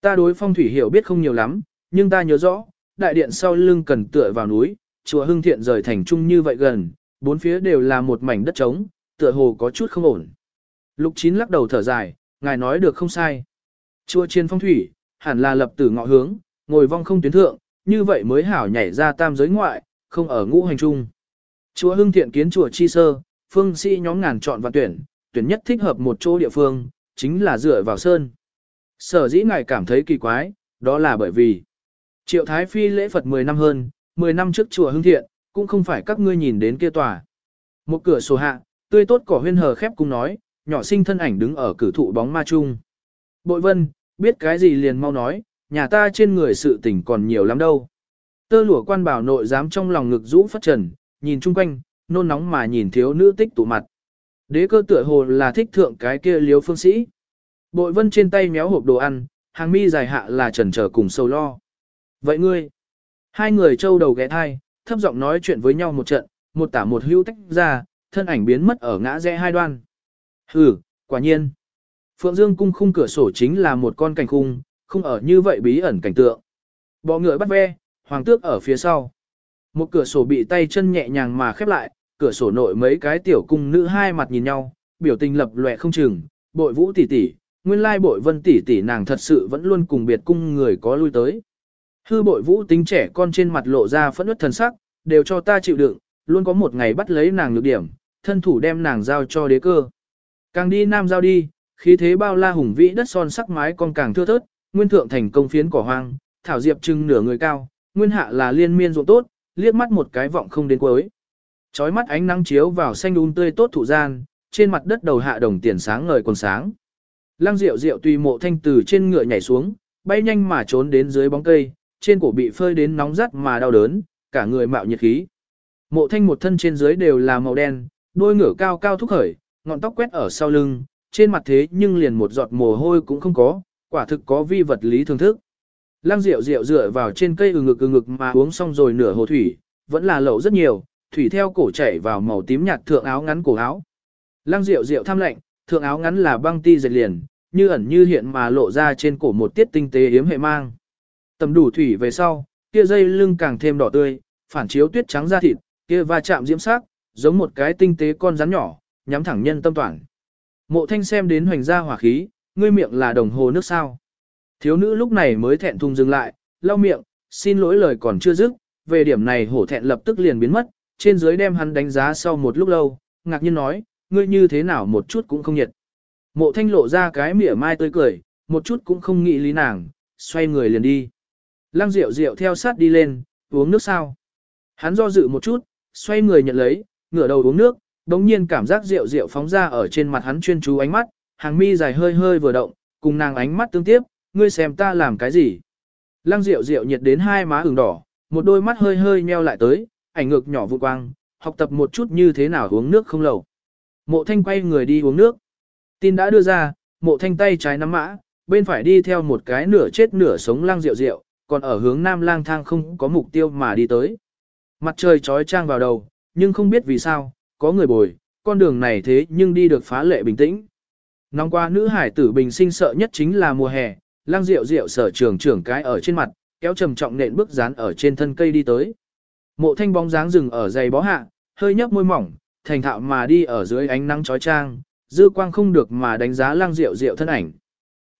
Ta đối phong thủy hiểu biết không nhiều lắm, nhưng ta nhớ rõ, đại điện sau lưng cần tựa vào núi, chùa hưng thiện rời thành trung như vậy gần, bốn phía đều là một mảnh đất trống, tựa hồ có chút không ổn. Lục chín lắc đầu thở dài, ngài nói được không sai. Chùa chiên phong thủy, hẳn là lập tử ngọ hướng, ngồi vong không tuyến thượng, như vậy mới hảo nhảy ra tam giới ngoại, không ở ngũ hành trung. Chùa hưng thiện kiến chùa chi sơ, phương sĩ nhóm ngàn chọn và tuyển, tuyển nhất thích hợp một chỗ địa phương, chính là dựa vào sơn. Sở dĩ ngài cảm thấy kỳ quái, đó là bởi vì Triệu Thái Phi lễ Phật 10 năm hơn, 10 năm trước chùa Hưng Thiện, cũng không phải các ngươi nhìn đến kia tòa. Một cửa sổ hạ, tươi tốt cỏ huyên hờ khép cùng nói, nhỏ sinh thân ảnh đứng ở cử thụ bóng ma chung. Bội vân, biết cái gì liền mau nói, nhà ta trên người sự tình còn nhiều lắm đâu. Tơ lụa quan bảo nội dám trong lòng ngực rũ phất trần, nhìn chung quanh, nôn nóng mà nhìn thiếu nữ tích tụ mặt. Đế cơ tựa hồ là thích thượng cái kia liếu phương sĩ. Bội vân trên tay méo hộp đồ ăn, hàng mi dài hạ là trần trở cùng sâu lo. Vậy ngươi? Hai người trâu đầu ghé thai, thấp giọng nói chuyện với nhau một trận, một tả một hưu tách ra, thân ảnh biến mất ở ngã rẽ hai đoan. Hừ, quả nhiên. Phượng Dương cung khung cửa sổ chính là một con cảnh khung, không ở như vậy bí ẩn cảnh tượng. Bọ ngựa bắt ve, hoàng tước ở phía sau. Một cửa sổ bị tay chân nhẹ nhàng mà khép lại, cửa sổ nội mấy cái tiểu cung nữ hai mặt nhìn nhau, biểu tình lập lòe không chừng, bội vũ tỷ tỷ, nguyên lai bội vân tỷ tỷ nàng thật sự vẫn luôn cùng biệt cung người có lui tới. Hư bội vũ tính trẻ con trên mặt lộ ra phẫn nứt thần sắc, đều cho ta chịu đựng, luôn có một ngày bắt lấy nàng nhược điểm, thân thủ đem nàng giao cho đế cơ. Càng đi nam giao đi, khí thế bao la hùng vĩ đất son sắc mái con càng thưa thớt, nguyên thượng thành công phiến cỏ hoang, thảo diệp trưng nửa người cao, nguyên hạ là liên miên ruộng tốt, liếc mắt một cái vọng không đến cuối. Chói mắt ánh nắng chiếu vào xanh um tươi tốt thụ gian, trên mặt đất đầu hạ đồng tiền sáng ngời còn sáng. Lăng Diệu Diệu tùy mộ thanh từ trên ngựa nhảy xuống, bay nhanh mà trốn đến dưới bóng cây, trên cổ bị phơi đến nóng rát mà đau đớn, cả người mạo nhiệt khí. Mộ thanh một thân trên dưới đều là màu đen, đôi ngựa cao cao thúc khởi, ngọn tóc quét ở sau lưng, trên mặt thế nhưng liền một giọt mồ hôi cũng không có, quả thực có vi vật lý thưởng thức. Lăng Diệu Diệu dựa vào trên cây ừ ngực ừ ngực mà uống xong rồi nửa hồ thủy, vẫn là lẩu rất nhiều, thủy theo cổ chảy vào màu tím nhạt thượng áo ngắn cổ áo. Lăng Diệu Diệu tham lệnh, thượng áo ngắn là băng ti dệt liền, như ẩn như hiện mà lộ ra trên cổ một tiết tinh tế yếm hệ mang. Tầm đủ thủy về sau, kia dây lưng càng thêm đỏ tươi, phản chiếu tuyết trắng da thịt, kia va chạm diễm sắc, giống một cái tinh tế con rắn nhỏ, nhắm thẳng nhân tâm toàn. Mộ thanh xem đến hoành gia hỏa khí, ngươi miệng là đồng hồ nước sao. Thiếu nữ lúc này mới thẹn thùng dừng lại, lau miệng, xin lỗi lời còn chưa dứt, về điểm này hổ thẹn lập tức liền biến mất, trên dưới đem hắn đánh giá sau một lúc lâu, ngạc nhiên nói, ngươi như thế nào một chút cũng không nhiệt. Mộ thanh lộ ra cái mỉa mai tươi cười, một chút cũng không nghĩ lý nàng, xoay người liền đi. Lăng rượu rượu theo sát đi lên, uống nước sao. Hắn do dự một chút, xoay người nhận lấy, ngửa đầu uống nước, đống nhiên cảm giác rượu rượu phóng ra ở trên mặt hắn chuyên chú ánh mắt, hàng mi dài hơi hơi vừa động, cùng nàng ánh mắt tương tiếp, ngươi xem ta làm cái gì. Lăng rượu rượu nhiệt đến hai má ửng đỏ, một đôi mắt hơi hơi nheo lại tới, ảnh ngược nhỏ vụ quang, học tập một chút như thế nào uống nước không lầu. Mộ thanh quay người đi uống nước. Tin đã đưa ra, mộ thanh tay trái nắm mã, bên phải đi theo một cái nửa chết nửa sống lăng rượu rượu, còn ở hướng nam lang thang không có mục tiêu mà đi tới. Mặt trời trói trang vào đầu, nhưng không biết vì sao, có người bồi, con đường này thế nhưng đi được phá lệ bình tĩnh. Nóng qua nữ hải tử bình sinh sợ nhất chính là mùa hè, lang rượu rượu sở trường trưởng cái ở trên mặt, kéo trầm trọng nện bước dán ở trên thân cây đi tới. Mộ thanh bóng dáng rừng ở dày bó hạ, hơi nhấp môi mỏng, thành thạo mà đi ở dưới ánh nắng chói trang, dư quang không được mà đánh giá lang rượu rượu thân ảnh.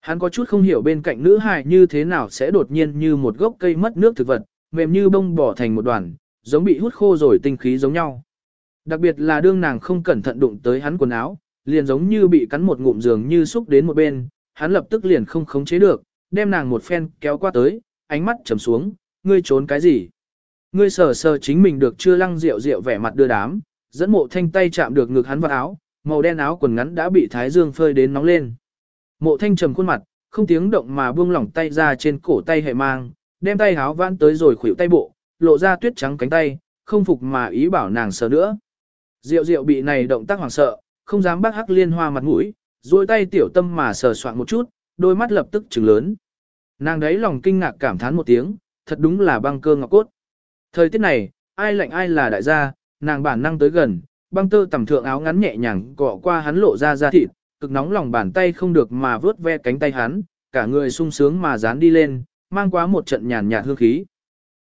Hắn có chút không hiểu bên cạnh nữ hài như thế nào sẽ đột nhiên như một gốc cây mất nước thực vật, mềm như bông bỏ thành một đoàn, giống bị hút khô rồi tinh khí giống nhau. Đặc biệt là đương nàng không cẩn thận đụng tới hắn quần áo, liền giống như bị cắn một ngụm giường như xúc đến một bên, hắn lập tức liền không khống chế được, đem nàng một phen kéo qua tới, ánh mắt trầm xuống, ngươi trốn cái gì? Ngươi sờ sờ chính mình được chưa lăng rượu rượu vẻ mặt đưa đám, dẫn mộ thanh tay chạm được ngực hắn vào áo, màu đen áo quần ngắn đã bị thái dương phơi đến nóng lên. Mộ thanh trầm khuôn mặt, không tiếng động mà buông lỏng tay ra trên cổ tay hệ mang, đem tay háo vãn tới rồi khuỷu tay bộ, lộ ra tuyết trắng cánh tay, không phục mà ý bảo nàng sờ nữa. Diệu diệu bị này động tác hoảng sợ, không dám bác hắc liên hoa mặt mũi, duỗi tay tiểu tâm mà sờ soạn một chút, đôi mắt lập tức trừng lớn. Nàng đấy lòng kinh ngạc cảm thán một tiếng, thật đúng là băng cơ ngọc cốt. Thời tiết này, ai lạnh ai là đại gia, nàng bản năng tới gần, băng tơ tầm thượng áo ngắn nhẹ nhàng cọ qua hắn lộ ra da thịt, cực nóng lòng bàn tay không được mà vớt ve cánh tay hắn, cả người sung sướng mà dán đi lên, mang quá một trận nhàn nhạt hương khí.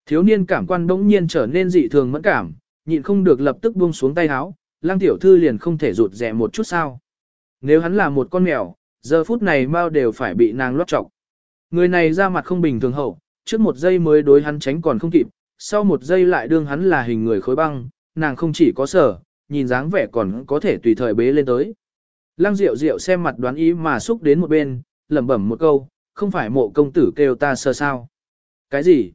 Thiếu niên cảm quan bỗng nhiên trở nên dị thường mẫn cảm, nhịn không được lập tức buông xuống tay áo, lang tiểu thư liền không thể rụt rẻ một chút sao. Nếu hắn là một con mèo, giờ phút này mau đều phải bị nàng lót trọc. Người này ra mặt không bình thường hậu, trước một giây mới đối hắn tránh còn không kịp, sau một giây lại đương hắn là hình người khối băng, nàng không chỉ có sở, nhìn dáng vẻ còn có thể tùy thời bế lên tới. Lăng Diệu Diệu xem mặt đoán ý mà xúc đến một bên, lẩm bẩm một câu, không phải mộ công tử kêu ta sơ sao. Cái gì?